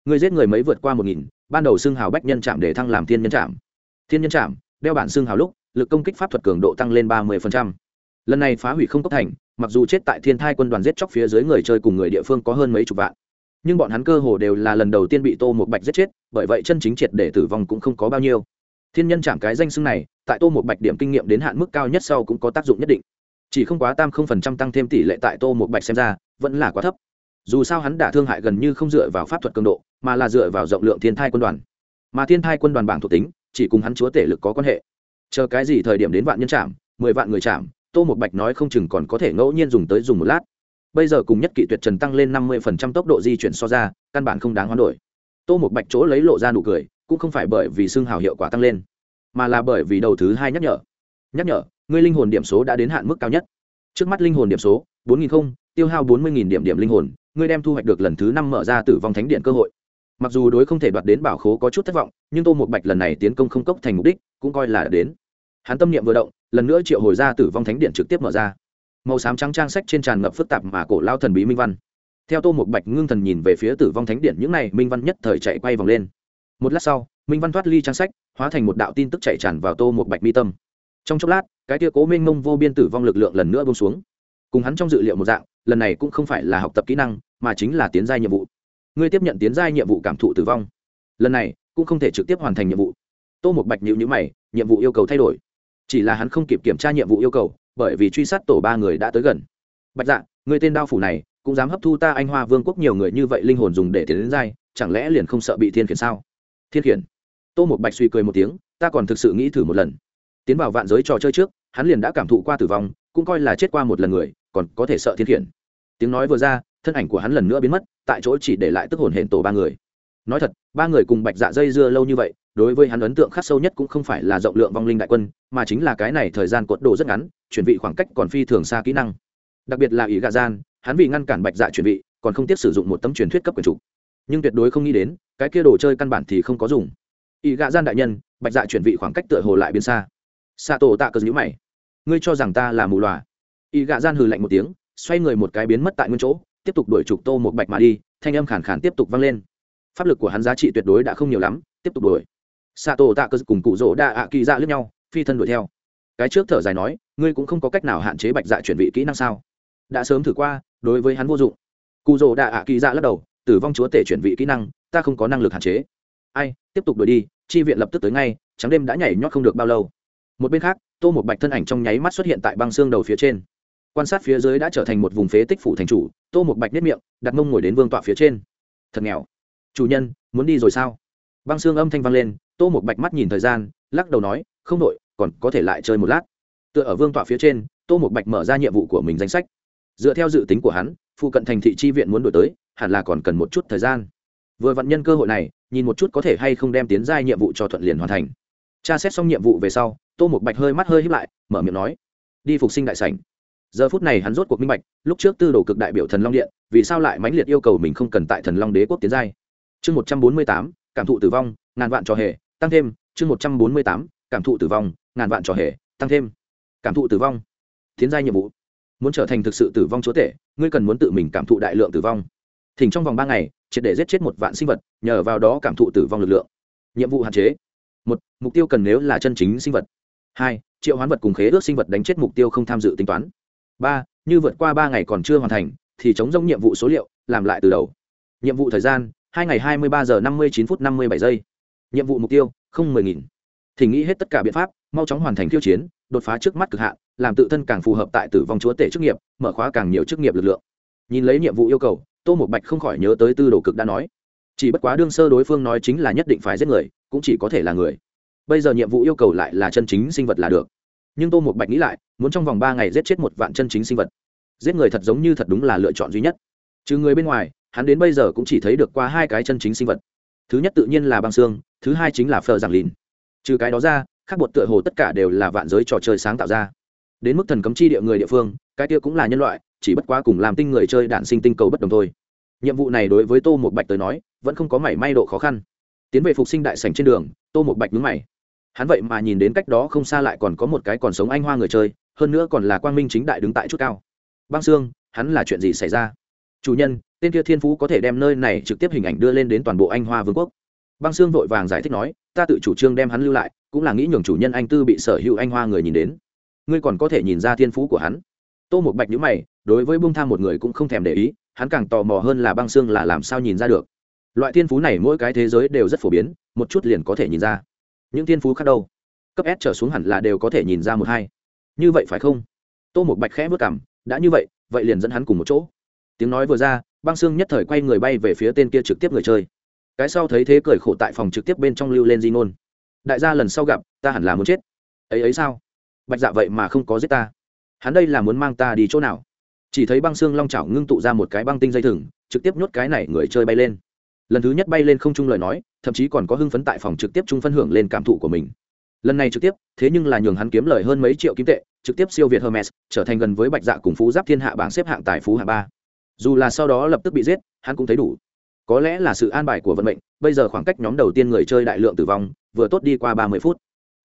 Người giết người mấy vượt qua một nghìn, ban đầu xưng hào bách nhân chạm để thăng làm thiên nhân chạm thiên nhân chạm đeo bản xưng hào lúc, lực công kích pháp thuật cường độ tăng lên ba mươi lần này phá hủy không cốc thành, mặc dù chết tại thiên thai quân đoàn giết chóc phía dưới người chơi cùng người địa phương có hơn mấy chục vạn nhưng bọn hắn cơ hồ đều là lần đầu tiên bị tô một bạch giết chết, bởi vậy chân chính triệt để tử vong cũng không có bao nhiêu. Thiên nhân chạm cái danh xưng này, tại tô một bạch điểm kinh nghiệm đến hạn mức cao nhất sau cũng có tác dụng nhất định. Chỉ không quá tam không phần trăm tăng thêm tỷ lệ tại tô một bạch xem ra, vẫn là quá thấp. Dù sao hắn đã thương hại gần như không dựa vào pháp thuật cường độ, mà là dựa vào rộng lượng thiên thai quân đoàn. Mà thiên thai quân đoàn bảng thuộc tính, chỉ cùng hắn chúa tể lực có quan hệ. Chờ cái gì thời điểm đến vạn nhân chạm, mười vạn người chạm, tô một bạch nói không chừng còn có thể ngẫu nhiên dùng tới dùng một lát bây giờ cùng nhất kỵ tuyệt trần tăng lên năm mươi phần trăm tốc độ di chuyển so ra, căn bản không đáng hoán đổi. Tô một bạch chỗ lấy lộ ra nụ cười, cũng không phải bởi vì xương hào hiệu quả tăng lên, mà là bởi vì đầu thứ hai nhắc nhở. Nhắc nhở, ngươi linh hồn điểm số đã đến hạn mức cao nhất. Trước mắt linh hồn điểm số, bốn nghìn không, tiêu hao bốn mươi nghìn điểm điểm linh hồn, ngươi đem thu hoạch được lần thứ năm mở ra tử vong thánh điện cơ hội. Mặc dù đối không thể đoạt đến bảo khố có chút thất vọng, nhưng tô một bạch lần này tiến công không cốc thành mục đích cũng coi là đến. Hắn tâm niệm vừa động, lần nữa triệu hồi ra tử vong thánh điện trực tiếp mở ra màu xám trắng trang sách trên tràn ngập phức tạp mà cổ lao thần bí minh văn. Theo tô một bạch ngưng thần nhìn về phía tử vong thánh điện, những này minh văn nhất thời chạy quay vòng lên. Một lát sau, minh văn thoát ly trang sách, hóa thành một đạo tin tức chạy tràn vào tô một bạch mi tâm. Trong chốc lát, cái tia cố minh mông vô biên tử vong lực lượng lần nữa bông xuống. Cùng hắn trong dự liệu một dạng, lần này cũng không phải là học tập kỹ năng, mà chính là tiến giai nhiệm vụ. Ngươi tiếp nhận tiến giai nhiệm vụ cảm thụ tử vong. Lần này, cũng không thể trực tiếp hoàn thành nhiệm vụ. Tô một bạch nhịu nhữ mày, nhiệm vụ yêu cầu thay đổi. Chỉ là hắn không kịp kiểm tra nhiệm vụ yêu cầu bởi vì truy sát tổ ba người đã tới gần. Bạch dạ người tên đao phủ này, cũng dám hấp thu ta anh hoa vương quốc nhiều người như vậy linh hồn dùng để tiến đến dai chẳng lẽ liền không sợ bị thiên khiển sao? Thiên khiển? Tô một bạch suy cười một tiếng, ta còn thực sự nghĩ thử một lần. Tiến vào vạn giới trò chơi trước, hắn liền đã cảm thụ qua tử vong, cũng coi là chết qua một lần người, còn có thể sợ thiên khiển. Tiếng nói vừa ra, thân ảnh của hắn lần nữa biến mất, tại chỗ chỉ để lại tức hồn hển tổ ba người. Nói thật, ba người cùng bạch dạ dây dưa lâu như vậy đối với hắn ấn tượng khắc sâu nhất cũng không phải là rộng lượng vong linh đại quân, mà chính là cái này thời gian cột độ rất ngắn, chuyển vị khoảng cách còn phi thường xa kỹ năng. Đặc biệt là ý gà gian, hắn vì ngăn cản bạch dạ chuyển vị, còn không tiếp sử dụng một tấm truyền thuyết cấp quyền trục nhưng tuyệt đối không nghĩ đến, cái kia đồ chơi căn bản thì không có dùng. Ý gà gian đại nhân, bạch dạ chuyển vị khoảng cách tựa hồ lại biến xa. Xạ tổ tạ cờ nhữ mày. Ngươi cho rằng ta là mù loà. Ý gà gian hừ lạnh một tiếng, xoay người một cái biến mất tại nguyên chỗ, tiếp tục đuổi trục tô một bạch mà đi, thanh âm khàn khàn tiếp tục vang lên. Pháp lực của hắn giá trị tuyệt đối đã không nhiều lắm, tiếp tục đuổi xạ tổ tạ cơ cùng cụ rỗ đa ạ kỳ dạ lướt nhau, phi thân đuổi theo. Cái trước thở dài nói, ngươi cũng không có cách nào hạn chế bạch dạ chuyển vị kỹ năng sao? Đã sớm thử qua, đối với hắn vô dụng. Cụ rỗ đa ạ kỳ dạ lắc đầu, tử vong chúa tể chuyển vị kỹ năng, ta không có năng lực hạn chế. Ai, tiếp tục đuổi đi, chi viện lập tức tới ngay, trắng đêm đã nhảy nhót không được bao lâu. Một bên khác, tô một bạch thân ảnh trong nháy mắt xuất hiện tại băng xương đầu phía trên. Quan sát phía dưới đã trở thành một vùng phế tích phủ thành chủ, tô một bạch nếp miệng, đặt mông ngồi đến vương tọa phía trên. Thật nghèo. Chủ nhân, muốn đi rồi sao? Băng xương âm thanh vang lên tô một bạch mắt nhìn thời gian, lắc đầu nói, không đội còn có thể lại chơi một lát. Tựa ở vương tọa phía trên, tô một bạch mở ra nhiệm vụ của mình danh sách. Dựa theo dự tính của hắn, phụ cận thành thị tri viện muốn đổi tới, hẳn là còn cần một chút thời gian. Vừa vặn nhân cơ hội này, nhìn một chút có thể hay không đem tiến ra nhiệm vụ cho thuận liền hoàn thành. Tra xét xong nhiệm vụ về sau, tô một bạch hơi mắt hơi hít lại, mở miệng nói, đi phục sinh đại sảnh. Giờ phút này hắn rốt cuộc minh bạch, lúc trước tư đồ cực đại biểu thần long điện, vì sao lại mãnh liệt yêu cầu mình không cần tại thần long đế quốc tiến giai. Chương một trăm bốn mươi tám, cảm thụ tử vong, ngàn vạn cho hề tăng thêm, chương một trăm bốn mươi tám, cảm thụ tử vong, ngàn vạn trò hề, tăng thêm. Cảm thụ tử vong. Tiến gia nhiệm vụ. Muốn trở thành thực sự tử vong chúa tể, ngươi cần muốn tự mình cảm thụ đại lượng tử vong. Thỉnh trong vòng ba ngày, triệt để giết chết một vạn sinh vật, nhờ vào đó cảm thụ tử vong lực lượng. Nhiệm vụ hạn chế. Một, mục tiêu cần nếu là chân chính sinh vật. Hai, triệu hoán vật cùng khế ước sinh vật đánh chết mục tiêu không tham dự tính toán. Ba, như vượt qua ba ngày còn chưa hoàn thành, thì chống giống nhiệm vụ số liệu, làm lại từ đầu. Nhiệm vụ thời gian, hai ngày hai mươi ba giờ năm mươi chín phút năm mươi bảy giây nhiệm vụ mục tiêu không mười nghìn. Thì nghĩ hết tất cả biện pháp, mau chóng hoàn thành khiêu chiến, đột phá trước mắt cực hạn, làm tự thân càng phù hợp tại tử vong chúa tể chức nghiệp, mở khóa càng nhiều chức nghiệp lực lượng. Nhìn lấy nhiệm vụ yêu cầu, tô một bạch không khỏi nhớ tới tư đồ cực đã nói. Chỉ bất quá đương sơ đối phương nói chính là nhất định phải giết người, cũng chỉ có thể là người. Bây giờ nhiệm vụ yêu cầu lại là chân chính sinh vật là được. Nhưng tô một bạch nghĩ lại, muốn trong vòng ba ngày giết chết một vạn chân chính sinh vật. Giết người thật giống như thật đúng là lựa chọn duy nhất. Trừ người bên ngoài, hắn đến bây giờ cũng chỉ thấy được qua hai cái chân chính sinh vật thứ nhất tự nhiên là băng xương, thứ hai chính là phờ giảng lìn. Trừ cái đó ra các bột tựa hồ tất cả đều là vạn giới trò chơi sáng tạo ra. Đến mức thần cấm chi địa người địa phương, cái kia cũng là nhân loại, chỉ bất quá cùng làm tinh người chơi đạn sinh tinh cầu bất đồng thôi. Nhiệm vụ này đối với tô một bạch tới nói, vẫn không có mảy may độ khó khăn. Tiến về phục sinh đại sành trên đường, tô một bạch nhúng mày. Hắn vậy mà nhìn đến cách đó không xa lại còn có một cái còn sống anh hoa người chơi, hơn nữa còn là quang minh chính đại đứng tại chút cao. Băng xương, hắn là chuyện gì xảy ra? Chủ nhân tên kia thiên phú có thể đem nơi này trực tiếp hình ảnh đưa lên đến toàn bộ anh hoa vương quốc. Băng Sương vội vàng giải thích nói, ta tự chủ trương đem hắn lưu lại, cũng là nghĩ nhường chủ nhân anh tư bị sở hữu anh hoa người nhìn đến. Ngươi còn có thể nhìn ra thiên phú của hắn. Tô một bạch nhữ mày, đối với bung tham một người cũng không thèm để ý, hắn càng tò mò hơn là băng xương là làm sao nhìn ra được. Loại thiên phú này mỗi cái thế giới đều rất phổ biến, một chút liền có thể nhìn ra. Những thiên phú khác đâu? Cấp s trở xuống hẳn là đều có thể nhìn ra một hai. Như vậy phải không? Tô một bạch khẽ vất cảm đã như vậy vậy liền dẫn hắn cùng một chỗ. Tiếng nói vừa ra băng xương nhất thời quay người bay về phía tên kia trực tiếp người chơi. Cái sau thấy thế cười khổ tại phòng trực tiếp bên trong lưu lên di nôn đại gia lần sau gặp, ta hẳn là muốn chết. Ấy ấy sao? Bạch dạ vậy mà không có giết ta. Hắn đây là muốn mang ta đi chỗ nào? Chỉ thấy băng xương long chảo ngưng tụ ra một cái băng tinh dây thừng, trực tiếp nhốt cái này người chơi bay lên. Lần thứ nhất bay lên không chung lời nói, thậm chí còn có hưng phấn tại phòng trực tiếp chung phân hưởng lên cảm thụ của mình. Lần này trực tiếp, thế nhưng là nhường hắn kiếm lời hơn mấy triệu kim tệ, trực tiếp siêu việt hermes, trở thành gần với bạch dạ cùng phú giáp thiên hạ bảng xếp hạng tài phú hạng ba dù là sau đó lập tức bị giết, hắn cũng thấy đủ. Có lẽ là sự an bài của vận mệnh, bây giờ khoảng cách nhóm đầu tiên người chơi đại lượng tử vong, vừa tốt đi qua ba mươi phút.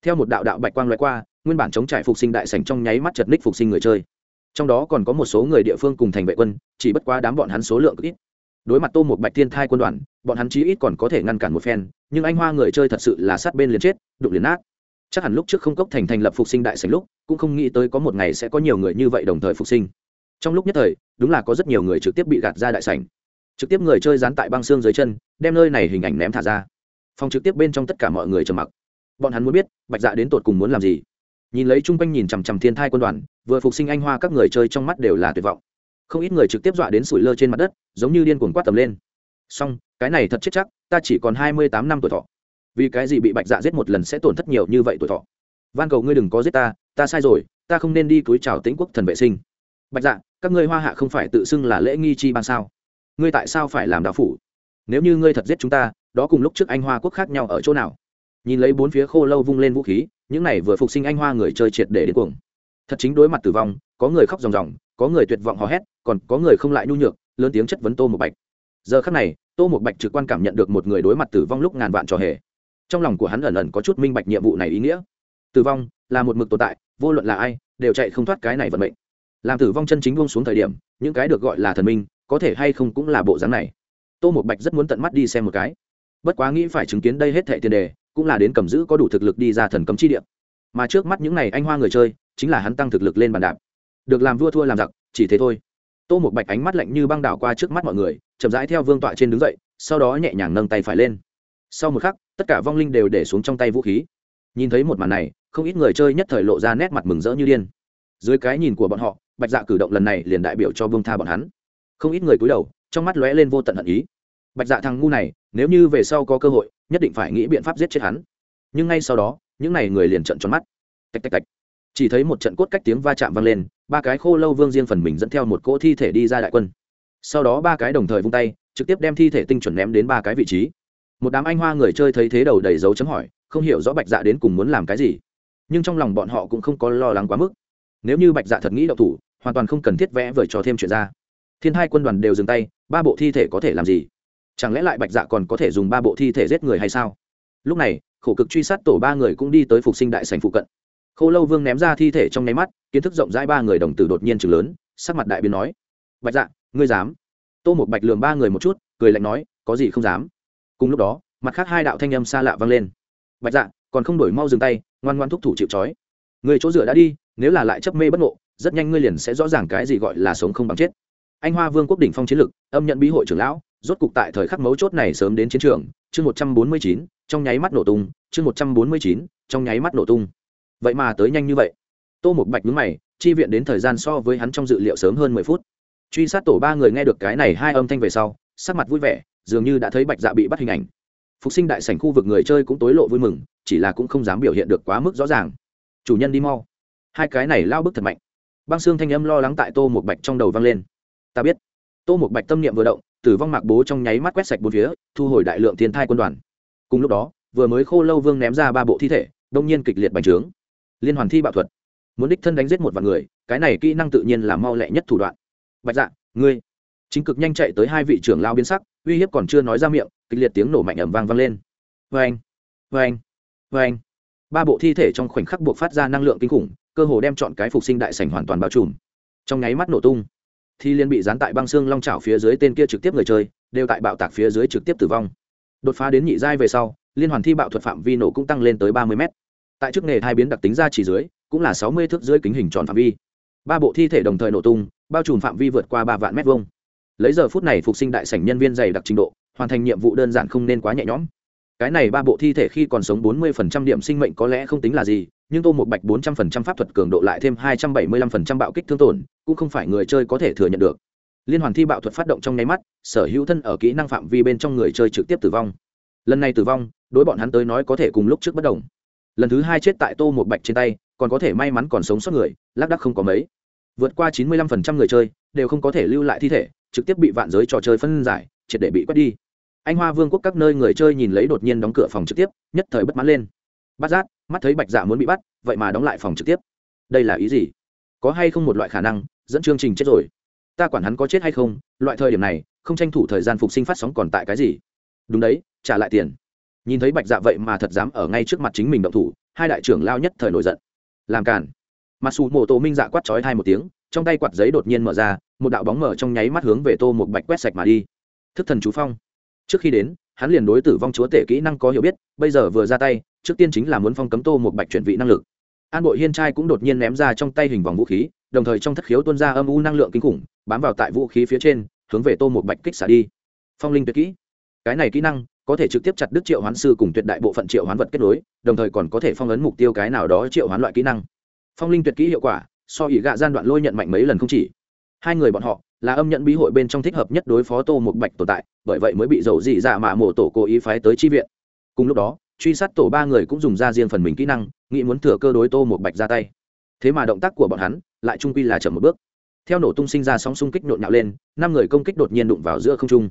Theo một đạo đạo bạch quang loại qua, nguyên bản chống trải phục sinh đại sành trong nháy mắt chật ních phục sinh người chơi. Trong đó còn có một số người địa phương cùng thành vệ quân, chỉ bất quá đám bọn hắn số lượng ít. Đối mặt tô một bạch thiên thai quân đoàn, bọn hắn chí ít còn có thể ngăn cản một phen, nhưng anh hoa người chơi thật sự là sát bên liền chết, đụng liền nát. Chắc hẳn lúc trước không cốc thành thành lập phục sinh đại sành lúc, cũng không nghĩ tới có một ngày sẽ có nhiều người như vậy đồng thời phục sinh trong lúc nhất thời đúng là có rất nhiều người trực tiếp bị gạt ra đại sảnh, trực tiếp người chơi dán tại băng xương dưới chân đem nơi này hình ảnh ném thả ra. Phòng trực tiếp bên trong tất cả mọi người trầm mặc. Bọn hắn muốn biết bạch dạ đến tột cùng muốn làm gì? Nhìn lấy chung quanh nhìn chằm chằm thiên thai quân đoàn vừa phục sinh anh hoa các người chơi trong mắt đều là tuyệt vọng. Không ít người trực tiếp dọa đến sủi lơ trên mặt đất giống như điên cuồng quát tầm lên. Song cái này thật chết chắc ta chỉ còn hai mươi tám năm tuổi thọ. Vì cái gì bị bạch dạ giết một lần sẽ tổn thất nhiều như vậy tuổi thọ? Van cầu ngươi đừng có giết ta ta sai rồi ta không nên đi túi chào tĩnh quốc thần vệ sinh bạch dạ các ngươi hoa hạ không phải tự xưng là lễ nghi chi ban sao? Ngươi tại sao phải làm đạo phủ? Nếu như ngươi thật giết chúng ta, đó cùng lúc trước anh hoa quốc khác nhau ở chỗ nào? Nhìn lấy bốn phía khô lâu vung lên vũ khí, những này vừa phục sinh anh hoa người chơi triệt để đến cuồng. Thật chính đối mặt tử vong, có người khóc ròng ròng, có người tuyệt vọng hò hét, còn có người không lại nhu nhược, lớn tiếng chất vấn tô một bạch. Giờ khắc này, tô một bạch trực quan cảm nhận được một người đối mặt tử vong lúc ngàn vạn trò hề. Trong lòng của hắn ẩn ẩn có chút minh bạch nhiệm vụ này ý nghĩa. Tử vong là một mực tồn tại, vô luận là ai, đều chạy không thoát cái này vận mệnh làm tử vong chân chính buông xuống thời điểm, những cái được gọi là thần minh, có thể hay không cũng là bộ dáng này. Tô một bạch rất muốn tận mắt đi xem một cái. Bất quá nghĩ phải chứng kiến đây hết thệ tiền đề, cũng là đến cầm giữ có đủ thực lực đi ra thần cấm chi địa. Mà trước mắt những n à y anh hoa người chơi, chính là hắn tăng thực lực lên bàn đạp. Được làm vua thua làm giặc, chỉ thế thôi. Tô một bạch ánh mắt lạnh như băng đảo qua trước mắt mọi người, chậm rãi theo vương tọa trên đứng dậy, sau đó nhẹ nhàng nâng tay phải lên. Sau một khắc, tất cả vong linh đều để xuống trong tay vũ khí. Nhìn thấy một màn này, không ít người chơi nhất thời lộ ra nét mặt mừng rỡ như điên. Dưới cái nhìn của bọn họ bạch dạ cử động lần này liền đại biểu cho vương tha bọn hắn. Không ít người cúi đầu, trong mắt lóe lên vô tận hận ý. Bạch dạ thằng ngu này, nếu như về sau có cơ hội, nhất định phải nghĩ biện pháp giết chết hắn. Nhưng ngay sau đó, những n à y người liền trận tròn mắt. Tạch tạch tạch. Chỉ thấy một trận cốt cách tiếng va chạm vang lên, ba cái khô lâu vương riêng phần mình dẫn theo một cỗ thi thể đi ra đại quân. Sau đó ba cái đồng thời vung tay, trực tiếp đem thi thể tinh chuẩn ném đến ba cái vị trí. Một đám anh hoa người chơi thấy thế đầu đầy dấu chấm hỏi, không hiểu rõ bạch dạ đến cùng muốn làm cái gì. Nhưng trong lòng bọn họ cũng không có lo lắng quá mức. Nếu như bạch dạ thật nghĩ đậu thủ hoàn toàn không cần thiết vẽ vời cho thêm chuyện ra. Thiên hai quân đoàn đều dừng tay, ba bộ thi thể có thể làm gì? Chẳng lẽ lại bạch dạ còn có thể dùng ba bộ thi thể giết người hay sao? Lúc này, khổ cực truy sát tổ ba người cũng đi tới phục sinh đại sành phụ cận. Khô lâu vương ném ra thi thể trong nháy mắt, kiến thức rộng rãi ba người đồng tử đột nhiên chừng lớn, sắc mặt đại biến nói, bạch dạ ngươi dám? Tô một bạch lường ba người một chút, cười lạnh nói, có gì không dám? Cùng lúc đó, mặt khác hai đạo thanh âm xa lạ vang lên. Bạch dạ còn không đổi mau dừng tay, ngoan ngoan thúc thủ chịu trói. Người chỗ dựa đã đi, nếu là lại chấp mê bất ngộ rất nhanh ngươi liền sẽ rõ ràng cái gì gọi là sống không bằng chết. Anh hoa vương quốc đỉnh phong chiến lực âm nhận bí hội trưởng lão, rốt cục tại thời khắc mấu chốt này sớm đến chiến trường, chương một trăm bốn mươi chín, trong nháy mắt nổ tung, chương một trăm bốn mươi chín, trong nháy mắt nổ tung. Vậy mà tới nhanh như vậy. Tô một bạch nhướng mày, chi viện đến thời gian so với hắn trong dự liệu sớm hơn mười phút. Truy sát tổ ba người nghe được cái này hai âm thanh về sau, sắc mặt vui vẻ, dường như đã thấy bạch dạ bị bắt hình ảnh. Phục sinh đại sảnh khu vực người chơi cũng tối lộ vui mừng, chỉ là cũng không dám biểu hiện được quá mức rõ ràng. Chủ nhân đi mau. Hai cái này lao bức thật mạnh băng xương thanh âm lo lắng tại tô một bạch trong đầu vang lên. Ta biết. Tô một bạch tâm niệm vừa động, tử vong mạc bố trong nháy mắt quét sạch bốn phía, thu hồi đại lượng thiên thai quân đoàn. Cùng lúc đó, vừa mới khô lâu vương ném ra ba bộ thi thể, đông nhiên kịch liệt bành trướng. Liên hoàn thi bạo thuật. Muốn đích thân đánh giết một vạn người, cái này kỹ năng tự nhiên là mau lẹ nhất thủ đoạn. Bạch dạ ngươi. Chính cực nhanh chạy tới hai vị trưởng lao biến sắc, uy hiếp còn chưa nói ra miệng, kịch liệt tiếng nổ mạnh ẩm vang vang lên. Vê anh vê anh vê anh ba bộ thi thể trong khoảnh khắc buộc phát ra năng lượng kinh khủng cơ hồ đem chọn cái phục sinh đại sảnh hoàn toàn bao trùm. Trong nháy mắt nổ tung thi liên bị dán tại băng xương long trào phía dưới tên kia trực tiếp người chơi, đều tại bạo tạc phía dưới trực tiếp tử vong. Đột phá đến nhị giai về sau, liên hoàn thi bạo thuật phạm vi nổ cũng tăng lên tới ba mươi m tại trước nghề hai biến đặc tính ra chỉ dưới, cũng là sáu mươi thước dưới kính hình tròn phạm vi. Ba bộ thi thể đồng thời nổ tung, bao trùm phạm vi vượt qua ba vạn mét vuông. Lấy giờ phút này phục sinh đại sảnh nhân viên dày đặc trình độ, hoàn thành nhiệm vụ đơn giản không nên quá nhẹ nhõm. Cái này ba bộ thi thể khi còn sống bốn mươi phần trăm điểm sinh mệnh có lẽ không tính là gì nhưng tô một bạch bốn trăm phần trăm pháp thuật cường độ lại thêm hai trăm bảy mươi lăm phần trăm bạo kích thương tổn, cũng không phải người chơi có thể thừa nhận được. Liên hoàn thi bạo thuật phát động trong nháy mắt, sở hữu thân ở kỹ năng phạm vi bên trong người chơi trực tiếp tử vong. Lần này tử vong, đối bọn hắn tới nói có thể cùng lúc trước bất đồng. Lần thứ hai chết tại tô một bạch trên tay, còn có thể may mắn còn sống sót người, lác đắc không có mấy. Vượt qua chín mươi lăm phần trăm người chơi, đều không có thể lưu lại thi thể, trực tiếp bị vạn giới trò chơi phân giải, triệt để bị quét đi. Anh hoa vương quốc các nơi người chơi nhìn lấy đột nhiên đóng cửa phòng trực tiếp, nhất thời bất mãn lên bắt giác mắt thấy bạch dạ muốn bị bắt, vậy mà đóng lại phòng trực tiếp. Đây là ý gì? Có hay không một loại khả năng dẫn chương trình chết rồi? Ta quản hắn có chết hay không, loại thời điểm này, không tranh thủ thời gian phục sinh phát sóng còn tại cái gì? Đúng đấy, trả lại tiền. Nhìn thấy bạch dạ vậy mà thật dám ở ngay trước mặt chính mình động thủ, hai đại trưởng lao nhất thời nổi giận. Làm cản mặc dù mổ tổ minh dạ quát trói hai một tiếng, trong tay quạt giấy đột nhiên mở ra, một đạo bóng mở trong nháy mắt hướng về tô một bạch quét sạch mà đi. Thức thần chú phong. Trước khi đến hắn liền đối tử vong chúa tể kỹ năng có hiểu biết, bây giờ vừa ra tay, trước tiên chính là muốn phong cấm tô một bạch chuyển vị năng lực. An bội hiên trai cũng đột nhiên ném ra trong tay hình vòng vũ khí, đồng thời trong thất khiếu tuôn ra âm u năng lượng kinh khủng, bám vào tại vũ khí phía trên, hướng về tô một bạch kích xả đi. Phong linh tuyệt kỹ. Cái này kỹ năng có thể trực tiếp chặt đứt triệu hoán sư cùng tuyệt đại bộ phận triệu hoán vật kết nối, đồng thời còn có thể phong ấn mục tiêu cái nào đó triệu hoán loại kỹ năng. Phong linh tuyệt kỹ hiệu quả, so ỉ gạ gian đoạn lôi nhận mạnh mấy lần không chỉ. Hai người bọn họ là âm nhận bí hội bên trong thích hợp nhất đối phó tô một bạch tồn tại, bởi vậy mới bị dầu dị dạ mạ mổ tổ cố ý phái tới chi viện. Cùng lúc đó, truy sát tổ ba người cũng dùng ra riêng phần mình kỹ năng, nghĩ muốn thừa cơ đối tô một bạch ra tay. Thế mà động tác của bọn hắn lại trung quy là chậm một bước. Theo nổ tung sinh ra sóng xung kích nhộn nhạo lên, năm người công kích đột nhiên đụng vào giữa không trung.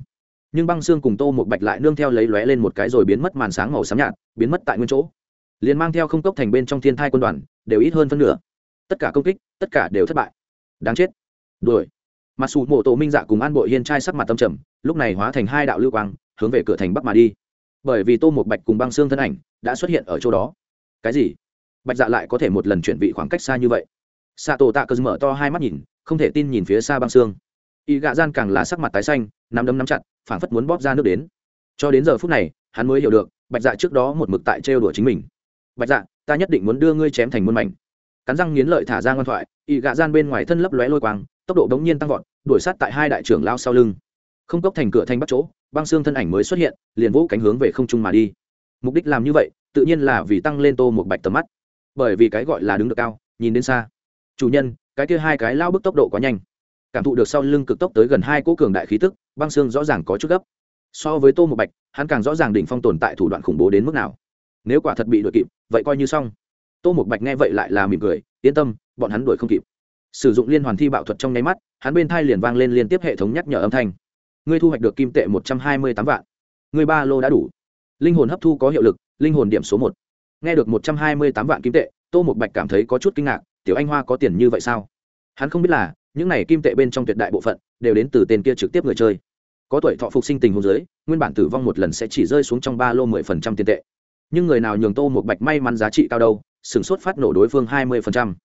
Nhưng băng xương cùng tô một bạch lại nương theo lấy lóe lên một cái rồi biến mất màn sáng màu xám nhạt, biến mất tại nguyên chỗ. Liền mang theo không cốc thành bên trong thiên thai quân đoàn, đều ít hơn phân nửa. Tất cả công kích, tất cả đều thất bại. Đáng chết. Đuổi mà sủ mộ tổ minh dạ cùng an bội hiên trai sắc mặt tâm trầm, lúc này hóa thành hai đạo lưu quang, hướng về cửa thành bắc mà đi. Bởi vì tô một bạch cùng băng xương thân ảnh đã xuất hiện ở chỗ đó. Cái gì? Bạch dạ lại có thể một lần chuyển vị khoảng cách xa như vậy? Xạ tổ tạ cơ mở to hai mắt nhìn, không thể tin nhìn phía xa băng xương. Y gạ gian càng là sắc mặt tái xanh, nắm đấm nắm chặt, phảng phất muốn bóp ra nước đến. Cho đến giờ phút này, hắn mới hiểu được, bạch dạ trước đó một mực tại trêu đùa chính mình. Bạch dạ ta nhất định muốn đưa ngươi chém thành muôn mảnh. Cắn răng nghiến lợi thả ra ngoan thoại, y gạ gian bên ngoài thân lấp lóe lôi quang tốc độ đống nhiên tăng vọt, đuổi sát tại hai đại trưởng lao sau lưng. Không cốc thành cửa thanh bắt chỗ, băng xương thân ảnh mới xuất hiện, liền vũ cánh hướng về không trung mà đi. Mục đích làm như vậy, tự nhiên là vì tăng lên tô một bạch tầm mắt. Bởi vì cái gọi là đứng được cao, nhìn đến xa. Chủ nhân, cái kia hai cái lao bước tốc độ quá nhanh. Cảm thụ được sau lưng cực tốc tới gần hai cỗ cường đại khí tức, băng xương rõ ràng có chút gấp. So với tô một bạch, hắn càng rõ ràng đỉnh phong tồn tại thủ đoạn khủng bố đến mức nào. Nếu quả thật bị đuổi kịp, vậy coi như xong. Tô một bạch nghe vậy lại là mỉm cười, yên tâm, bọn hắn đuổi không kịp sử dụng liên hoàn thi bạo thuật trong nháy mắt, hắn bên thai liền vang lên liên tiếp hệ thống nhắc nhở âm thanh. Ngươi thu hoạch được kim tệ một trăm hai mươi tám vạn. Ngươi ba lô đã đủ. Linh hồn hấp thu có hiệu lực, linh hồn điểm số một. Nghe được một trăm hai mươi tám vạn kim tệ, tô một bạch cảm thấy có chút kinh ngạc, tiểu anh hoa có tiền như vậy sao? Hắn không biết là, những này kim tệ bên trong tuyệt đại bộ phận đều đến từ tên kia trực tiếp người chơi. Có tuổi thọ phục sinh tình hôn giới nguyên bản tử vong một lần sẽ chỉ rơi xuống trong ba lô mười phần trăm tiền tệ. Nhưng người nào nhường tô một bạch may mắn giá trị cao đâu, sửng sốt phát nổ đối phương hai mươi phần trăm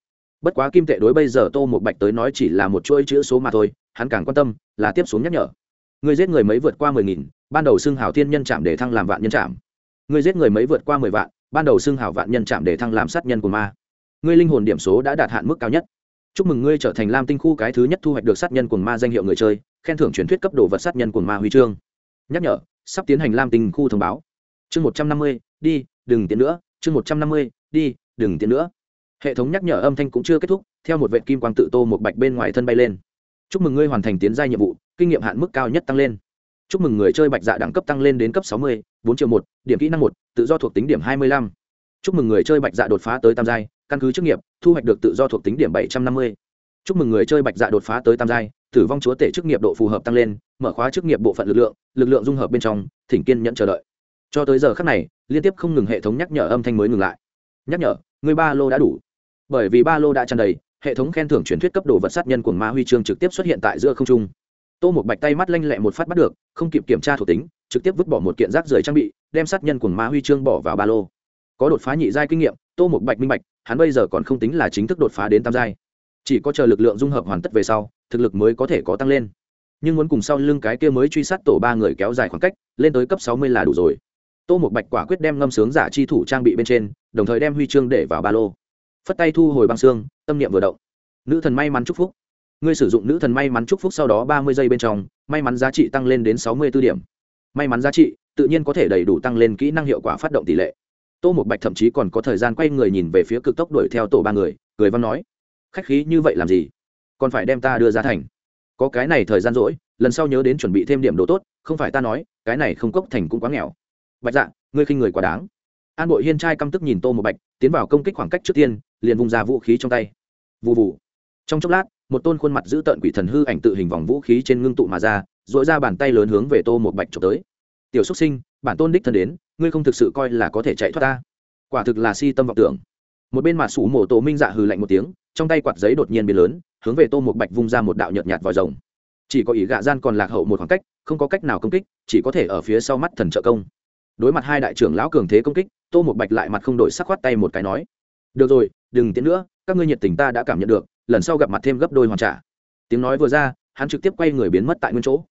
bất quá kim tệ đối bây giờ tô một bạch tới nói chỉ là một chuỗi chữ số mà thôi, hắn càng quan tâm là tiếp xuống nhắc nhở. Người giết người mấy vượt qua mười nghìn, ban đầu xưng hào thiên nhân chạm để thăng làm vạn nhân chạm. Người giết người mấy vượt qua mười vạn, ban đầu xưng hào vạn nhân chạm để thăng làm sát nhân của ma. Ngươi linh hồn điểm số đã đạt hạn mức cao nhất. Chúc mừng ngươi trở thành lam tinh khu cái thứ nhất thu hoạch được sát nhân của ma danh hiệu người chơi, khen thưởng truyền thuyết cấp đồ vật sát nhân của ma huy chương. Nhắc nhở, sắp tiến hành lam tinh khu thông báo. Chương một trăm năm mươi, đi, đừng tiến nữa. Chương một trăm năm mươi, đi, đừng tiến nữa hệ thống nhắc nhở âm thanh cũng chưa kết thúc, theo một vệ kim quang tự tô một bạch bên ngoài thân bay lên. Chúc mừng ngươi hoàn thành tiến gia nhiệm vụ, kinh nghiệm hạn mức cao nhất tăng lên. Chúc mừng người chơi bạch dạ đẳng cấp tăng lên đến cấp sáu mươi, bốn triệu một, điểm kỹ năng một, tự do thuộc tính điểm hai mươi lăm. Chúc mừng người chơi bạch dạ đột phá tới tam giai, căn cứ chức nghiệp, thu hoạch được tự do thuộc tính điểm bảy trăm năm mươi. Chúc mừng người chơi bạch dạ đột phá tới tam giai, tử vong chúa tể chức nghiệp độ phù hợp tăng lên, mở khóa chức nghiệp bộ phận lực lượng lực lượng dung hợp bên trong, thỉnh kiên nhẫn chờ đợi. Cho tới giờ khắc này, liên tiếp không ngừng hệ thống nhắc nhở âm thanh mới ngừng lại. Nhắc nhở, người ba lô đã đủ bởi vì ba lô đã tràn đầy, hệ thống khen thưởng truyền thuyết cấp đồ vật sát nhân của ma huy chương trực tiếp xuất hiện tại giữa không trung. Tô một bạch tay mắt lanh lẹ một phát bắt được, không kịp kiểm tra thuộc tính, trực tiếp vứt bỏ một kiện rác rưởi trang bị, đem sát nhân của ma huy chương bỏ vào ba lô. Có đột phá nhị giai kinh nghiệm, tô một bạch minh bạch, hắn bây giờ còn không tính là chính thức đột phá đến tam giai. Chỉ có chờ lực lượng dung hợp hoàn tất về sau, thực lực mới có thể có tăng lên. Nhưng muốn cùng sau lưng cái kia mới truy sát tổ ba người kéo dài khoảng cách, lên tới cấp sáu mươi là đủ rồi. Tô một bạch quả quyết đem ngâm sướng giả chi thủ trang bị bên trên, đồng thời đem huy chương để vào ba lô phất tay thu hồi băng xương, tâm niệm vừa động. Nữ thần may mắn chúc phúc. Ngươi sử dụng nữ thần may mắn chúc phúc sau đó ba mươi giây bên trong, may mắn giá trị tăng lên đến sáu mươi b ố điểm. May mắn giá trị, tự nhiên có thể đầy đủ tăng lên kỹ năng hiệu quả phát động tỷ lệ. Tô một bạch thậm chí còn có thời gian quay người nhìn về phía cực tốc đuổi theo tổ ba người, cười văn nói, khách khí, như vậy làm gì? Còn phải đem ta đưa ra thành. Có cái này thời gian rỗi, lần sau nhớ đến chuẩn bị thêm điểm đồ tốt, không phải ta nói, cái này không cốc thành cũng quá nghèo. Bạch dạ ngươi khinh người quá đáng. An bội hiên trai căm tức nhìn tô một bạch, tiến vào công kích khoảng cách trước tiên liền vung ra vũ khí trong tay. Vụ vụ trong chốc lát, một tôn khuôn mặt giữ tợn quỷ thần hư ảnh tự hình vòng vũ khí trên ngưng tụ mà ra dội ra bàn tay lớn hướng về tô một bạch trộm tới. Tiểu xúc sinh, bản tôn đích thân đến, ngươi không thực sự coi là có thể chạy thoát ta? Quả thực là si tâm vọng tưởng. Một bên mặt sủ mổ tổ minh dạ hừ lạnh một tiếng, trong tay quạt giấy đột nhiên biến lớn, hướng về tô một bạch vung ra một đạo nhợt nhạt vòi rồng. Chỉ có ý gạ gian còn lạc hậu một khoảng cách, không có cách nào công kích, chỉ có thể ở phía sau mắt thần trợ công. Đối mặt hai đại trưởng lão cường thế công kích, tô một bạch lại mặt không đổi sắc khoát tay một cái nói, được rồi đừng tiến nữa, các ngươi nhiệt tình ta đã cảm nhận được, lần sau gặp mặt thêm gấp đôi hoàn trả. Tiếng nói vừa ra, hắn trực tiếp quay người biến mất tại nguyên chỗ.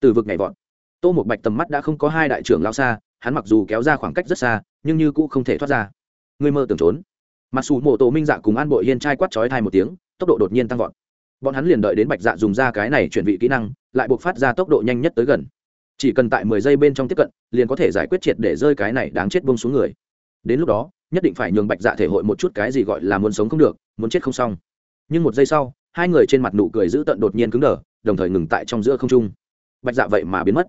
Từ vực nhảy vọt. Tô một bạch tầm mắt đã không có hai đại trưởng lão xa, hắn mặc dù kéo ra khoảng cách rất xa, nhưng như cũ không thể thoát ra. Ngươi mơ tưởng trốn. Mặc dù mộ tổ minh dạ cùng an bội hiên trai quát chói thai một tiếng, tốc độ đột nhiên tăng vọt. Bọn hắn liền đợi đến bạch dạ dùng ra cái này chuyển vị kỹ năng, lại buộc phát ra tốc độ nhanh nhất tới gần. Chỉ cần tại mười giây bên trong tiếp cận, liền có thể giải quyết triệt để rơi cái này đáng chết bông xuống người. Đến lúc đó nhất định phải nhường bạch dạ thể hội một chút cái gì gọi là muốn sống không được, muốn chết không xong. Nhưng một giây sau, hai người trên mặt nụ cười giữ tận đột nhiên cứng đờ, đồng thời ngừng tại trong giữa không trung. Bạch dạ vậy mà biến mất.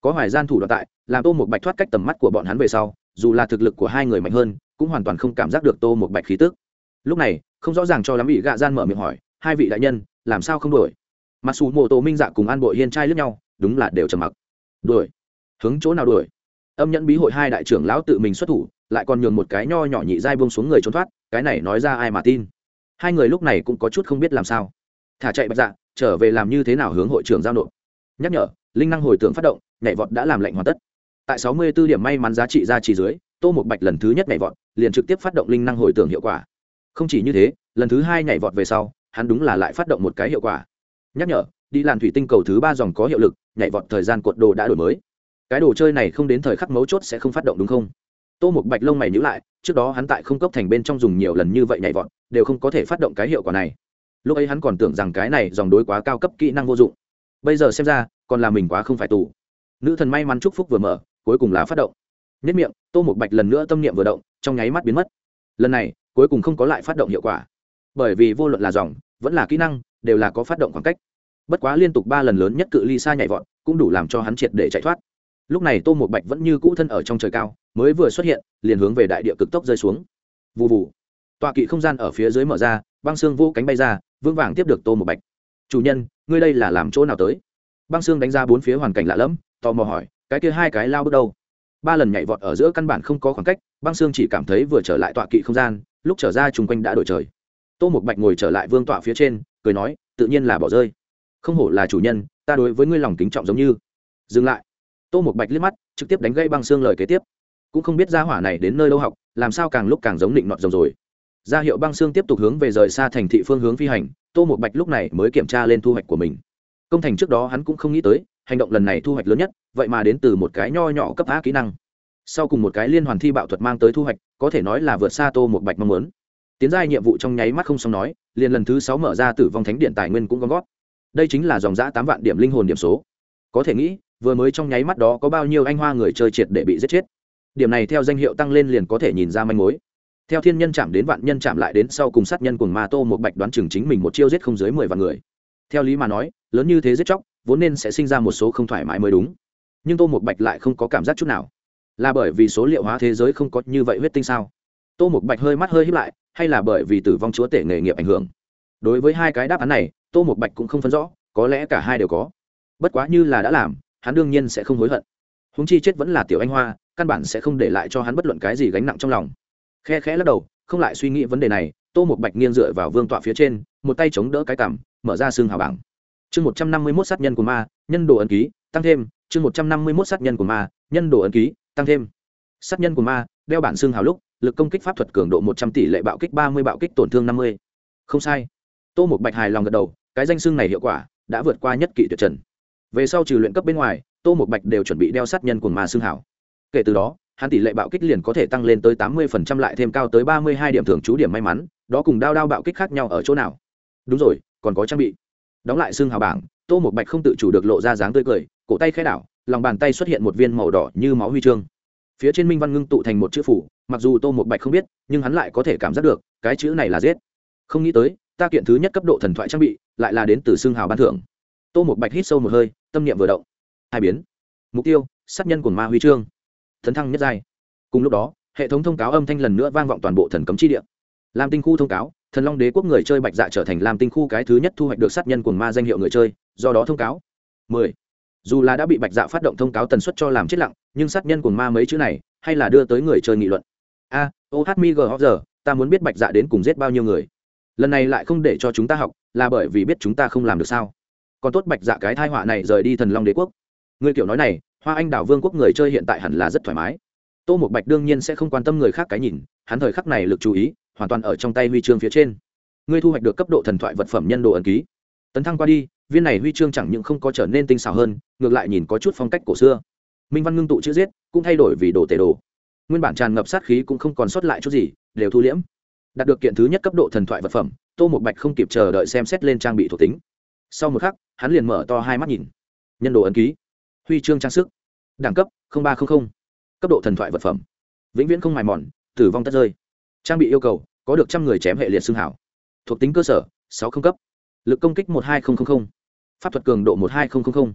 Có hoài gian thủ đoạn tại, làm tô một bạch thoát cách tầm mắt của bọn hắn về sau, dù là thực lực của hai người mạnh hơn, cũng hoàn toàn không cảm giác được tô một bạch khí tức. Lúc này, không rõ ràng cho lắm bị gạ gian mở miệng hỏi, hai vị đại nhân, làm sao không đuổi? Mặc dù mộ tô minh dạ cùng an bội hiên trai lướt nhau, đúng là đều trầm mặc. Đuổi? Hướng chỗ nào đuổi? Âm nhẫn bí hội hai đại trưởng lão tự mình xuất thủ lại còn nhường một cái nho nhỏ nhị dai buông xuống người trốn thoát, cái này nói ra ai mà tin? Hai người lúc này cũng có chút không biết làm sao. Thả chạy bạch dạ trở về làm như thế nào hướng hội trưởng giao nộp? Nhắc nhở, linh năng hồi tưởng phát động, nhảy vọt đã làm lệnh hoàn tất. Tại sáu mươi 64 điểm may mắn giá trị ra chỉ dưới, tô một bạch lần thứ nhất nhảy vọt, liền trực tiếp phát động linh năng hồi tưởng hiệu quả. Không chỉ như thế, lần thứ hai nhảy vọt về sau, hắn đúng là lại phát động một cái hiệu quả. Nhắc nhở, đi làn thủy tinh cầu thứ ba dòng có hiệu lực, nhảy vọt thời gian cuộn đồ đã đổi mới. Cái đồ chơi này không đến thời khắc mấu chốt sẽ không phát động đúng không? Tô một bạch lông mày nhữ lại, trước đó hắn tại không cốc thành bên trong dùng nhiều lần như vậy nhảy vọt, đều không có thể phát động cái hiệu quả này. Lúc ấy hắn còn tưởng rằng cái này dòng đối quá cao cấp kỹ năng vô dụng. Bây giờ xem ra, còn là mình quá không phải tù. Nữ thần may mắn chúc phúc vừa mở, cuối cùng là phát động. Nhất miệng, tô một bạch lần nữa tâm niệm vừa động, trong nháy mắt biến mất. Lần này, cuối cùng không có lại phát động hiệu quả. Bởi vì vô luận là dòng, vẫn là kỹ năng, đều là có phát động khoảng cách. Bất quá liên tục ba lần lớn nhất cự ly xa nhảy vọt, cũng đủ làm cho hắn triệt để chạy thoát lúc này tô một bạch vẫn như cũ thân ở trong trời cao, mới vừa xuất hiện, liền hướng về đại địa cực tốc rơi xuống. Vụ vụ tọa kỵ không gian ở phía dưới mở ra, băng xương vô cánh bay ra, vững vàng tiếp được tô một bạch. Chủ nhân, ngươi đây là làm chỗ nào tới? Băng xương đánh ra bốn phía hoàn cảnh lạ lẫm, tò mò hỏi, cái kia hai cái lao bước đâu? Ba lần nhảy vọt ở giữa căn bản không có khoảng cách, băng xương chỉ cảm thấy vừa trở lại tọa kỵ không gian, lúc trở ra chung quanh đã đổi trời. Tô một bạch ngồi trở lại vương tọa phía trên, cười nói, tự nhiên là bỏ rơi. Không hổ là chủ nhân, ta đối với ngươi lòng kính trọng giống như. Dừng lại tô một bạch liếc mắt, trực tiếp đánh gây băng xương lời kế tiếp. Cũng không biết gia hỏa này đến nơi đâu học, làm sao càng lúc càng giống định nọt rồng rồi. Ra hiệu băng xương tiếp tục hướng về rời xa thành thị phương hướng phi hành, tô một bạch lúc này mới kiểm tra lên thu hoạch của mình. Công thành trước đó hắn cũng không nghĩ tới, hành động lần này thu hoạch lớn nhất, vậy mà đến từ một cái nho nhỏ cấp á kỹ năng. Sau cùng một cái liên hoàn thi bạo thuật mang tới thu hoạch, có thể nói là vượt xa tô một bạch mong muốn. Tiến giai nhiệm vụ trong nháy mắt không xong nói, liền lần thứ sáu mở ra tử vong thánh điện tài nguyên cũng gom gót đây chính là dòng giã tám vạn điểm linh hồn điểm số. Có thể nghĩ vừa mới trong nháy mắt đó có bao nhiêu anh hoa người chơi triệt để bị giết chết. Điểm này theo danh hiệu tăng lên liền có thể nhìn ra manh mối. Theo thiên nhân chạm đến vạn nhân chạm lại đến sau cùng sát nhân cùng ma tô một bạch đoán chừng chính mình một chiêu giết không dưới mười vạn người. Theo lý mà nói, lớn như thế giết chóc, vốn nên sẽ sinh ra một số không thoải mái mới đúng. Nhưng tô một bạch lại không có cảm giác chút nào. Là bởi vì số liệu hóa thế giới không có như vậy huyết tinh sao? Tô một bạch hơi mắt hơi hiếp lại, hay là bởi vì tử vong chúa tể nghề nghiệp ảnh hưởng? Đối với hai cái đáp án này, tô một bạch cũng không phân rõ, có lẽ cả hai đều có. Bất quá như là đã làm hắn đương nhiên sẽ không hối hận. Húng chi chết vẫn là tiểu anh hoa, căn bản sẽ không để lại cho hắn bất luận cái gì gánh nặng trong lòng. Khe khẽ lắc đầu, không lại suy nghĩ vấn đề này, tô một bạch nghiêng dựa vào vương tọa phía trên, một tay chống đỡ cái cằm, mở ra xương hào bảng. Chương một trăm năm mươi mốt sát nhân của ma, nhân đồ ấn ký, tăng thêm. Chương một trăm năm mươi mốt sát nhân của ma, nhân đồ ấn ký, tăng thêm. Sát nhân của ma, đeo bản xương hào lúc, lực công kích pháp thuật cường độ một trăm tỷ lệ bạo kích ba mươi, bạo kích tổn thương năm mươi. Không sai. Tô một bạch hài lòng gật đầu, cái danh xương này hiệu quả đã vượt qua nhất kỵ tuyệt trần về sau trừ luyện cấp bên ngoài, tô một bạch đều chuẩn bị đeo sát nhân của ma xương hảo. kể từ đó, hắn tỷ lệ bạo kích liền có thể tăng lên tới tám mươi phần trăm lại thêm cao tới ba mươi hai điểm thường trú điểm may mắn, đó cùng đao đao bạo kích khác nhau ở chỗ nào. Đúng rồi, còn có trang bị. Đóng lại xương hào bảng, tô một bạch không tự chủ được lộ ra dáng tươi cười, cổ tay khai đảo, lòng bàn tay xuất hiện một viên màu đỏ như máu huy chương. Phía trên minh văn ngưng tụ thành một chữ phủ, mặc dù tô một bạch không biết, nhưng hắn lại có thể cảm giác được, cái chữ này là giết. Không nghĩ tới, ta kiện thứ nhất cấp độ thần thoại trang bị, lại là đến từ xương hào ban thưởng. Tô một bạch hít sâu một hơi tâm niệm vừa động, hai biến. Mục tiêu, sát nhân của ma huy chương. Thần thăng nhất giai. Cùng lúc đó, hệ thống thông cáo âm thanh lần nữa vang vọng toàn bộ thần cấm chi địa. Lam tinh khu thông cáo, thần long đế quốc người chơi bạch dạ trở thành lam tinh khu cái thứ nhất thu hoạch được sát nhân của ma danh hiệu người chơi, do đó thông cáo. 10. dù là đã bị bạch dạ phát động thông cáo tần suất cho làm chết lặng, nhưng sát nhân của ma mấy chữ này, hay là đưa tới người chơi nghị luận. A O H mi g giờ, ta muốn biết bạch dạ đến cùng giết bao nhiêu người. Lần này lại không để cho chúng ta học, là bởi vì biết chúng ta không làm được sao? Còn tốt bạch dạ cái thai họa này rời đi thần long đế quốc. Người kiểu nói này, hoa anh đảo vương quốc người chơi hiện tại hẳn là rất thoải mái. Tô một bạch đương nhiên sẽ không quan tâm người khác cái nhìn, hắn thời khắc này lực chú ý, hoàn toàn ở trong tay huy chương phía trên. Ngươi thu hoạch được cấp độ thần thoại vật phẩm nhân đồ ẩn ký. Tấn thăng qua đi, viên này huy chương chẳng những không có trở nên tinh xảo hơn, ngược lại nhìn có chút phong cách cổ xưa. Minh văn ngưng tụ chữ giết, cũng thay đổi vì đồ tể đồ. Nguyên bản tràn ngập sát khí cũng không còn sót lại chút gì, đều thu liễm. Đạt được kiện thứ nhất cấp độ thần thoại vật phẩm, tô một bạch không kịp chờ đợi xem xét lên trang bị thuộc tính. Sau một khắc hắn liền mở to hai mắt nhìn. Nhân đồ ấn ký. Huy chương trang sức. Đẳng cấp ba trăm linh cấp độ thần thoại vật phẩm. Vĩnh viễn không mài mòn, tử vong tất rơi. Trang bị yêu cầu, có được trăm người chém hệ liệt xương hảo. Thuộc tính cơ sở, sáu không cấp. Lực công kích một hai nghìn pháp thuật cường độ một hai nghìn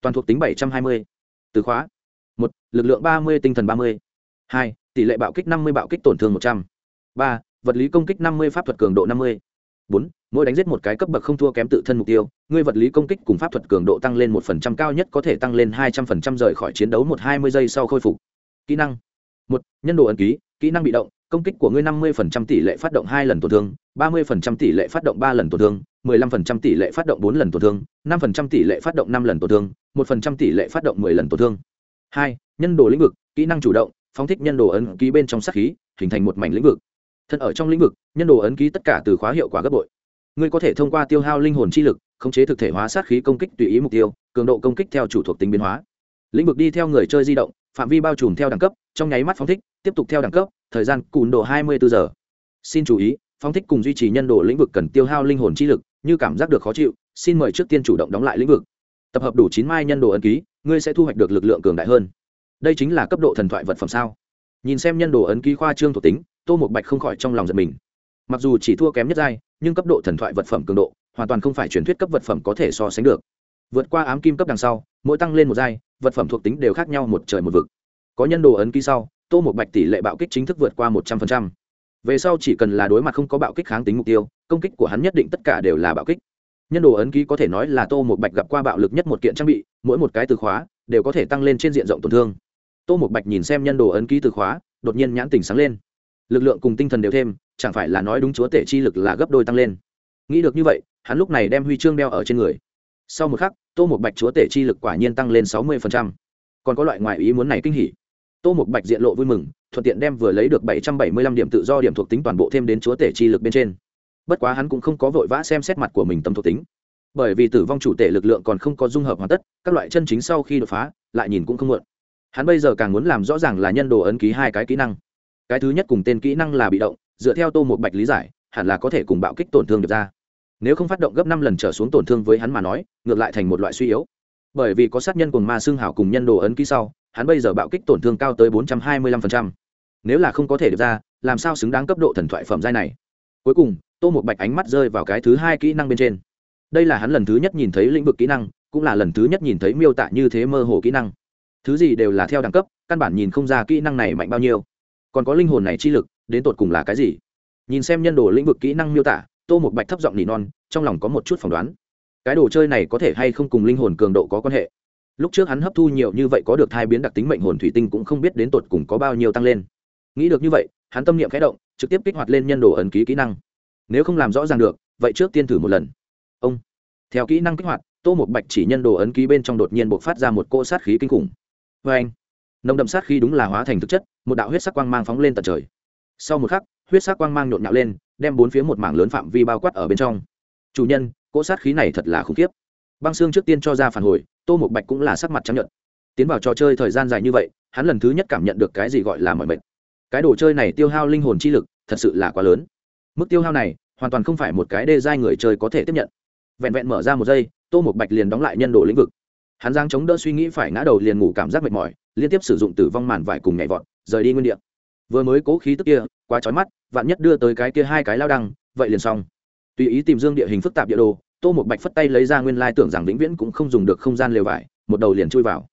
toàn thuộc tính bảy trăm hai mươi. Từ khóa. Một, lực lượng ba mươi, tinh thần ba mươi. Hai, tỷ lệ bạo kích năm mươi, bạo kích tổn thương một trăm. Ba, vật lý công kích năm mươi, pháp thuật cường độ năm mươi bốn, mỗi đánh giết một cái cấp bậc không thua kém tự thân mục tiêu, ngươi vật lý công kích cùng pháp thuật cường độ tăng lên một phần trăm, cao nhất có thể tăng lên hai trăm phần trăm rời khỏi chiến đấu một hai mươi giây sau khôi phục. Kỹ năng. Một, nhân đồ ẩn ký, kỹ năng bị động, công kích của ngươi năm mươi phần trăm tỷ lệ phát động hai lần tổn thương, ba mươi phần trăm tỷ lệ phát động ba lần tổn thương, mười lăm phần trăm tỷ lệ phát động bốn lần tổn thương, năm phần trăm tỷ lệ phát động năm lần tổn thương, một phần trăm tỷ lệ phát động mười lần tổn thương. Hai, nhân đồ lĩnh vực, kỹ năng chủ động, phóng thích nhân đồ ấn ký bên trong sát khí, hình thành một mảnh lĩnh vực thân ở trong lĩnh vực, nhân đồ ấn ký tất cả từ khóa hiệu quả gấp bội. Ngươi có thể thông qua tiêu hao linh hồn chi lực, khống chế thực thể hóa sát khí công kích tùy ý mục tiêu, cường độ công kích theo chủ thuộc tính biến hóa. Lĩnh vực đi theo người chơi di động, phạm vi bao trùm theo đẳng cấp, trong nháy mắt phóng thích, tiếp tục theo đẳng cấp, thời gian cùn độ hai mươi bốn giờ. Xin chú ý, phóng thích cùng duy trì nhân đồ lĩnh vực cần tiêu hao linh hồn chi lực, như cảm giác được khó chịu, xin mời trước tiên chủ động đóng lại lĩnh vực. Tập hợp đủ chín mai nhân đồ ấn ký, ngươi sẽ thu hoạch được lực lượng cường đại hơn. Đây chính là cấp độ thần thoại vật phẩm sao? Nhìn xem nhân đồ ấn ký khoa trương thuộc tính tô một bạch không khỏi trong lòng giật mình. Mặc dù chỉ thua kém nhất giai, nhưng cấp độ thần thoại vật phẩm cường độ, hoàn toàn không phải truyền thuyết cấp vật phẩm có thể so sánh được. Vượt qua ám kim cấp đằng sau, mỗi tăng lên một giai, vật phẩm thuộc tính đều khác nhau một trời một vực. Có nhân đồ ấn ký sau, tô một bạch tỷ lệ bạo kích chính thức vượt qua một trăm phần trăm. về sau chỉ cần là đối mặt không có bạo kích kháng tính mục tiêu, công kích của hắn nhất định tất cả đều là bạo kích. Nhân đồ ấn ký có thể nói là tô một bạch gặp qua bạo lực nhất một kiện trang bị, mỗi một cái từ khóa đều có thể tăng lên trên diện rộng tổn thương. Tô một bạch nhìn xem nhân đồ ấn ký từ khóa, đột nhiên nhãn tình sáng lên lực lượng cùng tinh thần đều thêm, chẳng phải là nói đúng chúa tể chi lực là gấp đôi tăng lên. Nghĩ được như vậy, hắn lúc này đem huy chương đeo ở trên người. Sau một khắc, tô một bạch chúa tể chi lực quả nhiên tăng lên sáu mươi còn có loại ngoại ý muốn này kinh hỉ. Tô một bạch diện lộ vui mừng, thuận tiện đem vừa lấy được bảy trăm bảy mươi lăm điểm tự do điểm thuộc tính toàn bộ thêm đến chúa tể chi lực bên trên. Bất quá hắn cũng không có vội vã xem xét mặt của mình tâm thuộc tính. Bởi vì tử vong chủ tể lực lượng còn không có dung hợp hoàn tất, các loại chân chính sau khi đột phá, lại nhìn cũng không muộn. Hắn bây giờ càng muốn làm rõ ràng là nhân đồ ấn ký hai cái kỹ năng cái thứ nhất cùng tên kỹ năng là bị động, dựa theo tô một bạch lý giải, hẳn là có thể cùng bạo kích tổn thương được ra. Nếu không phát động gấp năm lần trở xuống tổn thương với hắn mà nói, ngược lại thành một loại suy yếu. Bởi vì có sát nhân cùng ma xương hảo cùng nhân đồ ấn ký sau, hắn bây giờ bạo kích tổn thương cao tới bốn trăm hai mươi lăm phần trăm. Nếu là không có thể được ra, làm sao xứng đáng cấp độ thần thoại phẩm giai này? Cuối cùng, tô một bạch ánh mắt rơi vào cái thứ hai kỹ năng bên trên. Đây là hắn lần thứ nhất nhìn thấy lĩnh vực kỹ năng, cũng là lần thứ nhất nhìn thấy miêu tả như thế mơ hồ kỹ năng. Thứ gì đều là theo đẳng cấp, căn bản nhìn không ra kỹ năng này mạnh bao nhiêu còn có linh hồn này chi lực, đến tột cùng là cái gì? Nhìn xem nhân đồ lĩnh vực kỹ năng miêu tả, tô một bạch thấp giọng nỉ non, trong lòng có một chút phỏng đoán. Cái đồ chơi này có thể hay không cùng linh hồn cường độ có quan hệ? Lúc trước hắn hấp thu nhiều như vậy có được thai biến đặc tính mệnh hồn thủy tinh cũng không biết đến tột cùng có bao nhiêu tăng lên. Nghĩ được như vậy, hắn tâm niệm khẽ động, trực tiếp kích hoạt lên nhân đồ ẩn ký kỹ năng. Nếu không làm rõ ràng được, vậy trước tiên thử một lần. Ông. Theo kỹ năng kích hoạt, tô một bạch chỉ nhân đồ ấn ký bên trong đột nhiên buộc phát ra một cỗ sát khí kinh khủng. Vê anh nồng đậm sát khi đúng là hóa thành thực chất, một đạo huyết sắc quang mang phóng lên tận trời. Sau một khắc, huyết sắc quang mang nhộn nhạo lên, đem bốn phía một mảng lớn phạm vi bao quát ở bên trong. Chủ nhân, cỗ sát khí này thật là khủng khiếp. Băng xương trước tiên cho ra phản hồi, tô một bạch cũng là sắc mặt chấp nhận tiến vào trò chơi thời gian dài như vậy, hắn lần thứ nhất cảm nhận được cái gì gọi là mọi mệt cái đồ chơi này tiêu hao linh hồn chi lực, thật sự là quá lớn. Mức tiêu hao này, hoàn toàn không phải một cái đê giai người chơi có thể tiếp nhận. Vẹn vẹn mở ra một giây, tô một bạch liền đóng lại nhân đồ lĩnh vực hắn giang chống đỡ suy nghĩ phải ngã đầu liền ngủ cảm giác mệt mỏi, liên tiếp sử dụng tử vong màn vải cùng nhảy vọt, rời đi nguyên địa. Vừa mới cố khí tức kia, quá trói mắt, vạn nhất đưa tới cái kia hai cái lao đăng, vậy liền xong. Tùy ý tìm dương địa hình phức tạp địa đồ, tô một bạch phất tay lấy ra nguyên lai tưởng rằng vĩnh viễn cũng không dùng được không gian lều vải, một đầu liền chui vào.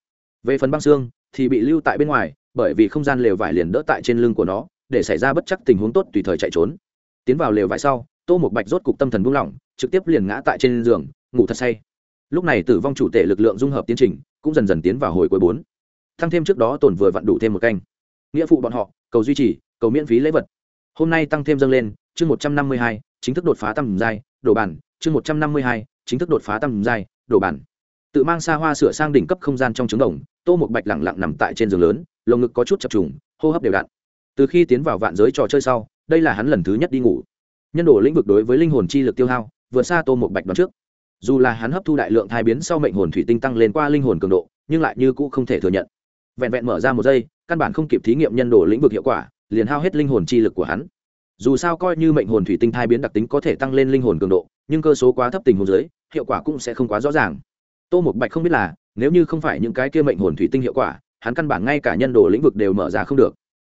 Về phần băng xương, thì bị lưu tại bên ngoài, bởi vì không gian lều vải liền đỡ tại trên lưng của nó, để xảy ra bất chắc tình huống tốt tùy thời chạy trốn. Tiến vào lều vải sau, tô một bạch rốt cục tâm thần buông lỏng, trực tiếp liền ngã tại trên giường, ngủ thật say lúc này tử vong chủ tệ lực lượng dung hợp tiến trình cũng dần dần tiến vào hồi cuối bốn. Thăng thêm trước đó tổn vừa vặn đủ thêm một canh. Nghĩa phụ bọn họ, cầu duy trì, cầu miễn phí lễ vật. Hôm nay tăng thêm dâng lên, chương một trăm năm mươi hai, chính thức đột phá tầm giai đổ bản, chương một trăm năm mươi hai, chính thức đột phá tầm giai đổ bản. Tự mang xa hoa sửa sang đỉnh cấp không gian trong trứng đồng, tô một bạch lẳng lặng nằm tại trên giường lớn, lồng ngực có chút chập trùng, hô hấp đều đặn. Từ khi tiến vào vạn giới trò chơi sau, đây là hắn lần thứ nhất đi ngủ. Nhân đồ lĩnh vực đối với linh hồn chi lực tiêu hao, vượt xa tô một bạch đoạn trước dù là hắn hấp thu đại lượng thai biến sau mệnh hồn thủy tinh tăng lên qua linh hồn cường độ, nhưng lại như cũ không thể thừa nhận. Vẹn vẹn mở ra một giây, căn bản không kịp thí nghiệm nhân đồ lĩnh vực hiệu quả, liền hao hết linh hồn chi lực của hắn. Dù sao coi như mệnh hồn thủy tinh thai biến đặc tính có thể tăng lên linh hồn cường độ, nhưng cơ số quá thấp tình hồn dưới, hiệu quả cũng sẽ không quá rõ ràng. Tô một bạch không biết là, nếu như không phải những cái kia mệnh hồn thủy tinh hiệu quả, hắn căn bản ngay cả nhân đồ lĩnh vực đều mở ra không được.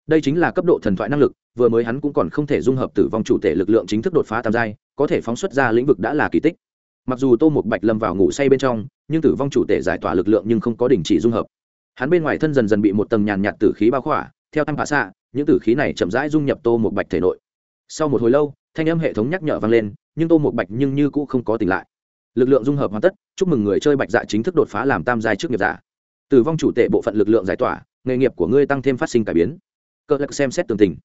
Đây chính là cấp độ thần thoại năng lực, vừa mới hắn cũng còn không thể dung hợp tử vong chủ thể lực lượng chính thức đột phá tam giai, có thể phóng xuất ra lĩnh vực đã là kỳ tích mặc dù tô một bạch lâm vào ngủ say bên trong, nhưng tử vong chủ tể giải tỏa lực lượng nhưng không có đình chỉ dung hợp. Hắn bên ngoài thân dần dần bị một tầng nhàn nhạt tử khí bao khỏa, theo tăng phá xạ, những tử khí này chậm rãi dung nhập tô một bạch thể nội. Sau một hồi lâu, thanh âm hệ thống nhắc nhở vang lên, nhưng tô một bạch nhưng như cũ không có tỉnh lại. Lực lượng dung hợp hoàn tất, chúc mừng người chơi bạch dạ chính thức đột phá làm tam giai trước nghiệp giả. Tử vong chủ tệ bộ phận lực lượng giải tỏa, nghề nghiệp của ngươi tăng thêm phát sinh cải biến. Cơ lực xem xét tường tình.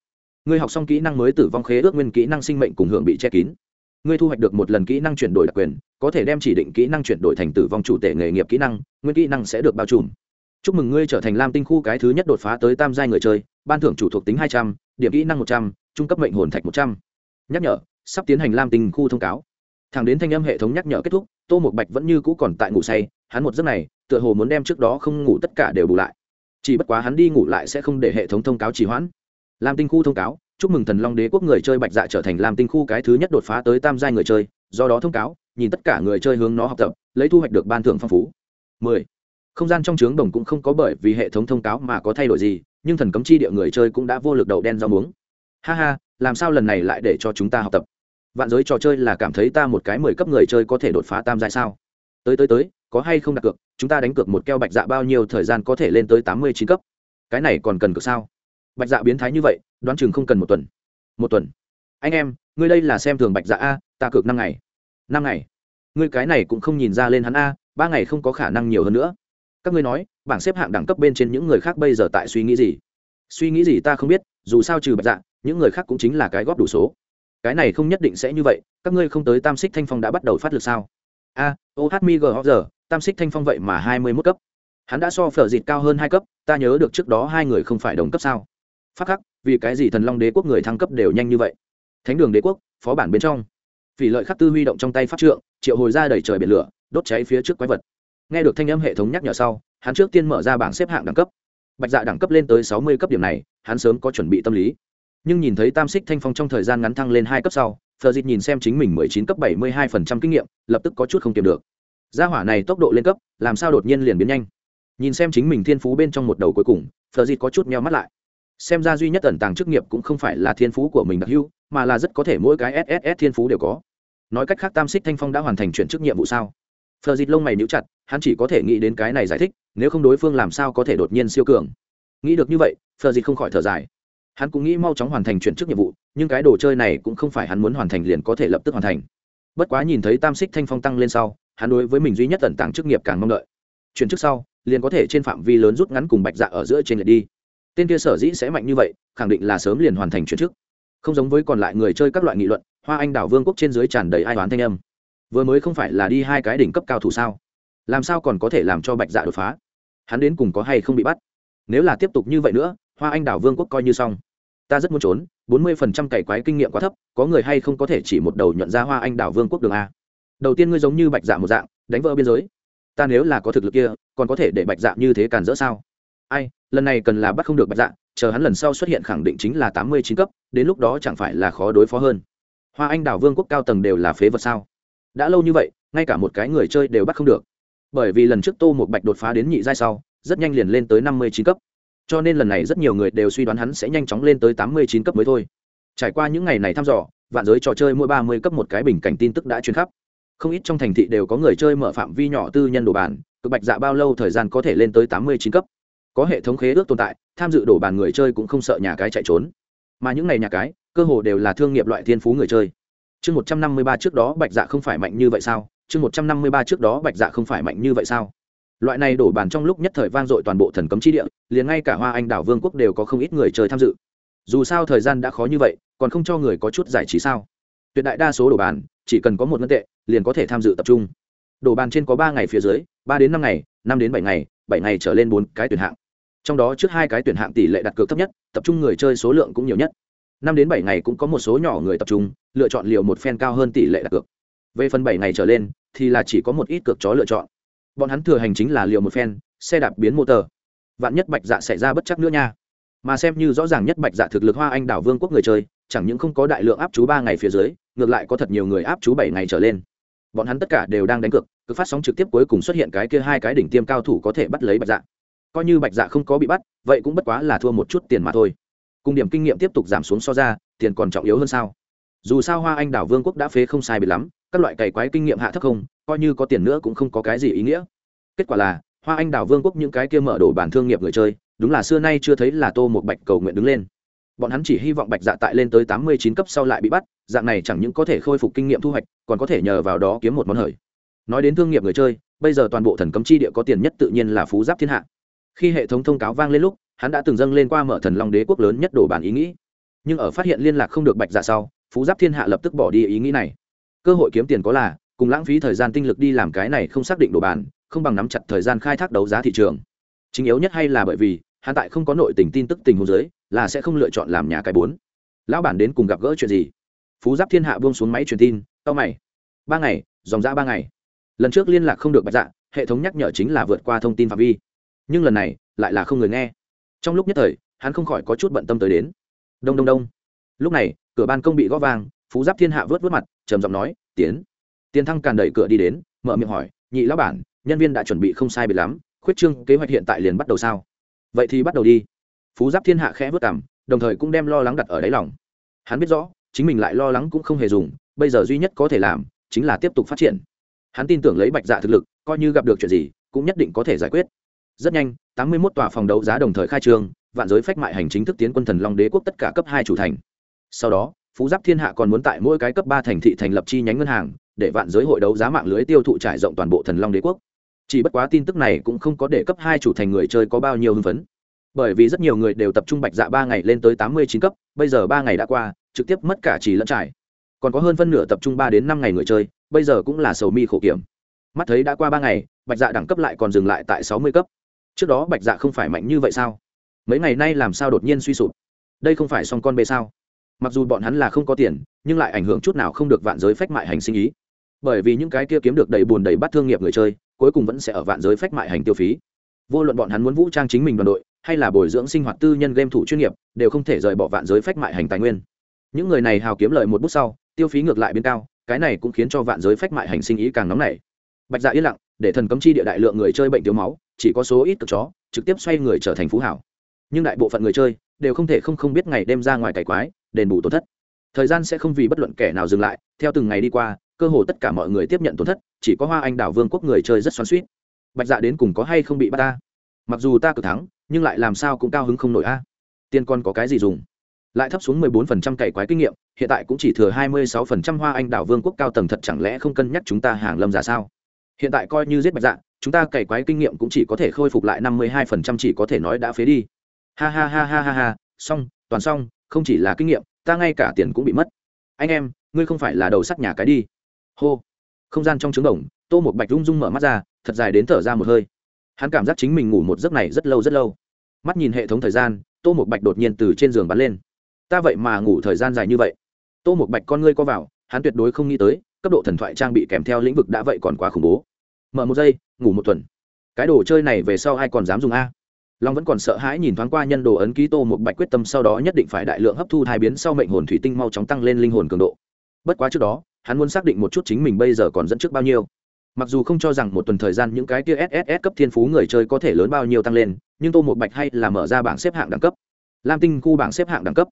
Ngươi học xong kỹ năng mới tử vong khế ước nguyên kỹ năng sinh mệnh cùng hưởng bị che kín ngươi thu hoạch được một lần kỹ năng chuyển đổi đặc quyền, có thể đem chỉ định kỹ năng chuyển đổi thành tử vong chủ tể nghề nghiệp kỹ năng, nguyên kỹ năng sẽ được bao trùm. Chúc mừng ngươi trở thành lam tinh khu cái thứ nhất đột phá tới tam giai người chơi, ban thưởng chủ thuộc tính hai trăm, điểm kỹ năng một trăm, trung cấp mệnh hồn thạch một trăm. Nhắc nhở, sắp tiến hành lam tinh khu thông cáo. Thẳng đến thanh âm hệ thống nhắc nhở kết thúc, tô một bạch vẫn như cũ còn tại ngủ say, hắn một giấc này, tựa hồ muốn đem trước đó không ngủ tất cả đều bù lại. Chỉ bất quá hắn đi ngủ lại sẽ không để hệ thống thông cáo trì hoãn. Lam tinh khu thông cáo chúc mừng thần long đế quốc người chơi bạch dạ trở thành lam tinh khu cái thứ nhất đột phá tới tam giai người chơi, do đó thông cáo, nhìn tất cả người chơi hướng nó học tập, lấy thu hoạch được ban thưởng phong phú. 10. không gian trong trướng đồng cũng không có bởi vì hệ thống thông cáo mà có thay đổi gì, nhưng thần cấm chi địa người chơi cũng đã vô lực đầu đen rau muống. Ha ha, làm sao lần này lại để cho chúng ta học tập? Vạn giới trò chơi là cảm thấy ta một cái mười cấp người chơi có thể đột phá tam giai sao? Tới tới tới, có hay không đặt cược, chúng ta đánh cược một keo bạch dạ bao nhiêu thời gian có thể lên tới tám mươi chín cấp? Cái này còn cần cược sao? Bạch dạ biến thái như vậy, đoán chừng không cần một tuần. Một tuần? Anh em, ngươi đây là xem thường bạch dạ a, ta cược năm ngày. Năm ngày? Ngươi cái này cũng không nhìn ra lên hắn a, ba ngày không có khả năng nhiều hơn nữa. Các ngươi nói, bảng xếp hạng đẳng cấp bên trên những người khác bây giờ tại suy nghĩ gì? Suy nghĩ gì ta không biết, dù sao trừ bạch dạ những người khác cũng chính là cái góp đủ số. Cái này không nhất định sẽ như vậy, các ngươi không tới tam xích thanh phong đã bắt đầu phát lực sao? A ô g giờ tam xích thanh phong vậy mà hai mươi mốt cấp. Hắn đã so phở dịt cao hơn hai cấp, ta nhớ được trước đó hai người không phải đồng cấp sao? Phát khắc, vì cái gì thần long đế quốc người thăng cấp đều nhanh như vậy? Thánh đường đế quốc, phó bản bên trong. Vì lợi khắc tư huy động trong tay pháp trượng, triệu hồi ra đẩy trời biển lửa, đốt cháy phía trước quái vật. Nghe được thanh âm hệ thống nhắc nhở sau, hắn trước tiên mở ra bảng xếp hạng đẳng cấp. Bạch dạ đẳng cấp lên tới sáu mươi cấp điểm này, hắn sớm có chuẩn bị tâm lý. Nhưng nhìn thấy tam xích thanh phong trong thời gian ngắn thăng lên hai cấp sau thờ dịt nhìn xem chính mình mười chín cấp bảy mươi hai phần trăm kinh nghiệm, lập tức có chút không kiềm được. Gia hỏa này tốc độ lên cấp, làm sao đột nhiên liền biến nhanh? Nhìn xem chính mình thiên phú bên trong một đầu cuối cùng thờ dịt có chút meo mắt lại xem ra duy nhất ẩn tàng chức nghiệp cũng không phải là thiên phú của mình đặc hữu, mà là rất có thể mỗi cái sss thiên phú đều có. Nói cách khác, tam xích thanh phong đã hoàn thành chuyển chức nhiệm vụ sao? Phờ dịt lông mày níu chặt, hắn chỉ có thể nghĩ đến cái này giải thích, nếu không đối phương làm sao có thể đột nhiên siêu cường. Nghĩ được như vậy, phờ dịt không khỏi thở dài. Hắn cũng nghĩ mau chóng hoàn thành chuyển chức nhiệm vụ, nhưng cái đồ chơi này cũng không phải hắn muốn hoàn thành liền có thể lập tức hoàn thành. Bất quá nhìn thấy tam xích thanh phong tăng lên sau, hắn đối với mình duy nhất tận tàng chức nghiệp càng mong đợi. Chuyển chức sau, liền có thể trên phạm vi lớn rút ngắn cùng bạch dạ ở giữa trên lệch đi tên kia sở dĩ sẽ mạnh như vậy, khẳng định là sớm liền hoàn thành chuyển chức không giống với còn lại người chơi các loại nghị luận, hoa anh đảo vương quốc trên dưới tràn đầy ai toán thanh âm. Vừa mới không phải là đi hai cái đỉnh cấp cao thủ sao? Làm sao còn có thể làm cho bạch dạ đột phá? Hắn đến cùng có hay không bị bắt? Nếu là tiếp tục như vậy nữa, hoa anh đảo vương quốc coi như xong. Ta rất muốn trốn, bốn mươi phần trăm cày quái kinh nghiệm quá thấp, có người hay không có thể chỉ một đầu nhận ra hoa anh đảo vương quốc đường a? Đầu tiên ngươi giống như bạch dạ một dạng, đánh vỡ biên giới. Ta nếu là có thực lực kia, còn có thể để bạch dạ như thế càn rỡ sao? Ai lần này cần là bắt không được bạch dạ chờ hắn lần sau xuất hiện khẳng định chính là tám mươi chín cấp đến lúc đó chẳng phải là khó đối phó hơn. Hoa anh đảo vương quốc cao tầng đều là phế vật sao? Đã lâu như vậy ngay cả một cái người chơi đều bắt không được. Bởi vì lần trước tô một bạch đột phá đến nhị giai sau rất nhanh liền lên tới năm mươi chín cấp. Cho nên lần này rất nhiều người đều suy đoán hắn sẽ nhanh chóng lên tới tám mươi chín cấp mới thôi. Trải qua những ngày này thăm dò vạn giới trò chơi mỗi ba mươi cấp một cái bình cảnh tin tức đã truyền khắp. Không ít trong thành thị đều có người chơi mở phạm vi nhỏ tư nhân đồ bản, cực bạch dạ bao lâu thời gian có thể lên tới tám mươi chín cấp? Có hệ thống khế ước tồn tại, tham dự đổ bàn người chơi cũng không sợ nhà cái chạy trốn. Mà những ngày nhà cái, cơ hồ đều là thương nghiệp loại thiên phú người chơi. Chương một trăm năm mươi ba trước đó bạch dạ không phải mạnh như vậy sao? Chương một trăm năm mươi ba trước đó bạch dạ không phải mạnh như vậy sao? Loại này đổ bàn trong lúc nhất thời vang dội toàn bộ thần cấm chi địa, liền ngay cả hoa anh đảo vương quốc đều có không ít người chơi tham dự. Dù sao thời gian đã khó như vậy, còn không cho người có chút giải trí sao? Tuyệt đại đa số đổ bàn, chỉ cần có một ngân tệ, liền có thể tham dự tập trung. Đổ bàn trên có ba ngày phía dưới, ba đến năm ngày, năm đến bảy ngày bảy ngày trở lên bốn cái tuyển hạng trong đó trước hai cái tuyển hạng tỷ lệ đặt cược thấp nhất, tập trung người chơi số lượng cũng nhiều nhất. Năm đến bảy ngày cũng có một số nhỏ người tập trung, lựa chọn liều một phen cao hơn tỷ lệ đặt cược. Về phần bảy ngày trở lên, thì là chỉ có một ít cược chó lựa chọn. Bọn hắn thừa hành chính là liều một phen xe đạp biến motor. Vạn nhất bạch dạ xảy ra bất chắc nữa nha. Mà xem như rõ ràng nhất bạch dạ thực lực hoa anh đảo vương quốc người chơi, chẳng những không có đại lượng áp chú ba ngày phía dưới, ngược lại có thật nhiều người áp chú bảy ngày trở lên. Bọn hắn tất cả đều đang đánh cược cứ phát sóng trực tiếp cuối cùng xuất hiện cái kia hai cái đỉnh tiêm cao thủ có thể bắt lấy bạch dạ coi như bạch dạ không có bị bắt, vậy cũng bất quá là thua một chút tiền mà thôi. Cùng điểm kinh nghiệm tiếp tục giảm xuống so ra, tiền còn trọng yếu hơn sao? Dù sao hoa anh đảo vương quốc đã phế không sai bị lắm, các loại cày quái kinh nghiệm hạ thấp không, coi như có tiền nữa cũng không có cái gì ý nghĩa. Kết quả là, hoa anh đảo vương quốc những cái kia mở đổ bản thương nghiệp người chơi, đúng là xưa nay chưa thấy là tô một bạch cầu nguyện đứng lên. Bọn hắn chỉ hy vọng bạch dạ tại lên tới tám mươi chín cấp sau lại bị bắt, dạng này chẳng những có thể khôi phục kinh nghiệm thu hoạch, còn có thể nhờ vào đó kiếm một món hời. Nói đến thương nghiệp người chơi, bây giờ toàn bộ thần cấm chi địa có tiền nhất tự nhiên là phú giáp thiên hạ khi hệ thống thông cáo vang lên lúc, hắn đã từng dâng lên qua mở thần long đế quốc lớn nhất đổ bản ý nghĩ. Nhưng ở phát hiện liên lạc không được bạch dạ sau, phú giáp thiên hạ lập tức bỏ đi ý nghĩ này. Cơ hội kiếm tiền có là, cùng lãng phí thời gian tinh lực đi làm cái này không xác định đổ bàn không bằng nắm chặt thời gian khai thác đấu giá thị trường. Chính yếu nhất hay là bởi vì, hắn tại không có nội tình tin tức tình huống giới là sẽ không lựa chọn làm nhà cái bốn. Lão bản đến cùng gặp gỡ chuyện gì? Phú giáp thiên hạ buông xuống máy truyền tin tao mày. Ba ngày, dòng ra ba ngày. Lần trước liên lạc không được bạch dạ hệ thống nhắc nhở chính là vượt qua thông tin phạm vi nhưng lần này, lại là không người nghe. Trong lúc nhất thời, hắn không khỏi có chút bận tâm tới đến. Đông đông đông. Lúc này, cửa ban công bị gõ vang, phú giáp thiên hạ vớt vớt mặt, trầm giọng nói, tiến. Tiến thăng càn đẩy cửa đi đến, mở miệng hỏi, nhị lão bản, nhân viên đã chuẩn bị không sai biệt lắm, khuyết trương kế hoạch hiện tại liền bắt đầu sao? Vậy thì bắt đầu đi. Phú giáp thiên hạ khẽ vớt cảm đồng thời cũng đem lo lắng đặt ở đáy lòng. Hắn biết rõ, chính mình lại lo lắng cũng không hề dùng, bây giờ duy nhất có thể làm, chính là tiếp tục phát triển. Hắn tin tưởng lấy bạch dạ thực lực, coi như gặp được chuyện gì, cũng nhất định có thể giải quyết rất nhanh, tám mươi 81 tòa phòng đấu giá đồng thời khai trương, vạn giới phách mại hành chính thức tiến quân thần long đế quốc tất cả cấp hai chủ thành. Sau đó, phú giáp thiên hạ còn muốn tại mỗi cái cấp ba thành thị thành lập chi nhánh ngân hàng, để vạn giới hội đấu giá mạng lưới tiêu thụ trải rộng toàn bộ thần long đế quốc. Chỉ bất quá tin tức này cũng không có để cấp hai chủ thành người chơi có bao nhiêu hưng phấn. Bởi vì rất nhiều người đều tập trung bạch dạ ba ngày lên tới tám mươi chín cấp, bây giờ ba ngày đã qua, trực tiếp mất cả chỉ lẫn trải. Còn có hơn phân nửa tập trung ba đến năm ngày người chơi, bây giờ cũng là sầu mi khổ kiểm. Mắt thấy đã qua ba ngày, bạch dạ đẳng cấp lại còn dừng lại tại sáu mươi cấp trước đó bạch dạ không phải mạnh như vậy sao? Mấy ngày nay làm sao đột nhiên suy sụp? Đây không phải song con bê sao? Mặc dù bọn hắn là không có tiền, nhưng lại ảnh hưởng chút nào không được vạn giới phách mại hành sinh ý. Bởi vì những cái kia kiếm được đầy bùn đầy bắt thương nghiệp người chơi, cuối cùng vẫn sẽ ở vạn giới phách mại hành tiêu phí. Vô luận bọn hắn muốn vũ trang chính mình đoàn đội, hay là bồi dưỡng sinh hoạt tư nhân game thủ chuyên nghiệp, đều không thể rời bỏ vạn giới phách mại hành tài nguyên. Những người này hào kiếm lợi một bút sau, tiêu phí ngược lại bên cao, cái này cũng khiến cho vạn giới phách mại hành sinh ý càng nóng nảy. Bạch dạ yên lặng để thần cấm chi địa đại lượng người chơi bệnh thiếu máu, chỉ có số ít cực chó, trực tiếp xoay người trở thành phú hảo. Nhưng đại bộ phận người chơi đều không thể không không biết ngày đêm ra ngoài cải quái, đền bù tổn thất. Thời gian sẽ không vì bất luận kẻ nào dừng lại, theo từng ngày đi qua, cơ hồ tất cả mọi người tiếp nhận tổn thất, chỉ có hoa anh đảo vương quốc người chơi rất xoắn suýt bạch dạ đến cùng có hay không bị bắt ta? Mặc dù ta cực thắng, nhưng lại làm sao cũng cao hứng không nổi a. Tiên con có cái gì dùng? Lại thấp xuống 14% cày quái kinh nghiệm, hiện tại cũng chỉ thừa 26% hoa anh đảo vương quốc cao tầng thật chẳng lẽ không cân nhắc chúng ta hàng lâm giả sao? Hiện tại coi như giết bạch dạ chúng ta cày quái kinh nghiệm cũng chỉ có thể khôi phục lại 52% chỉ có thể nói đã phế đi. Ha ha ha ha ha ha, xong, toàn xong, không chỉ là kinh nghiệm, ta ngay cả tiền cũng bị mất. Anh em, ngươi không phải là đầu sắt nhà cái đi. Hô. Không gian trong trứng đồng, tô một bạch rung rung mở mắt ra, thật dài đến thở ra một hơi. Hắn cảm giác chính mình ngủ một giấc này rất lâu rất lâu. Mắt nhìn hệ thống thời gian, tô một bạch đột nhiên từ trên giường bắn lên. Ta vậy mà ngủ thời gian dài như vậy. Tô một bạch con ngươi co vào, hắn tuyệt đối không nghĩ tới cấp độ thần thoại trang bị kèm theo lĩnh vực đã vậy còn quá khủng bố. Mở một giây, ngủ một tuần. Cái đồ chơi này về sau ai còn dám dùng a? Long vẫn còn sợ hãi nhìn thoáng qua nhân đồ ấn ký tô một bạch quyết tâm sau đó nhất định phải đại lượng hấp thu thai biến sau mệnh hồn thủy tinh mau chóng tăng lên linh hồn cường độ. Bất quá trước đó, hắn muốn xác định một chút chính mình bây giờ còn dẫn trước bao nhiêu. Mặc dù không cho rằng một tuần thời gian những cái kia sss cấp thiên phú người chơi có thể lớn bao nhiêu tăng lên, nhưng tô một bạch hay là mở ra bảng xếp hạng đẳng cấp. Lam tinh khu bảng xếp hạng đẳng cấp.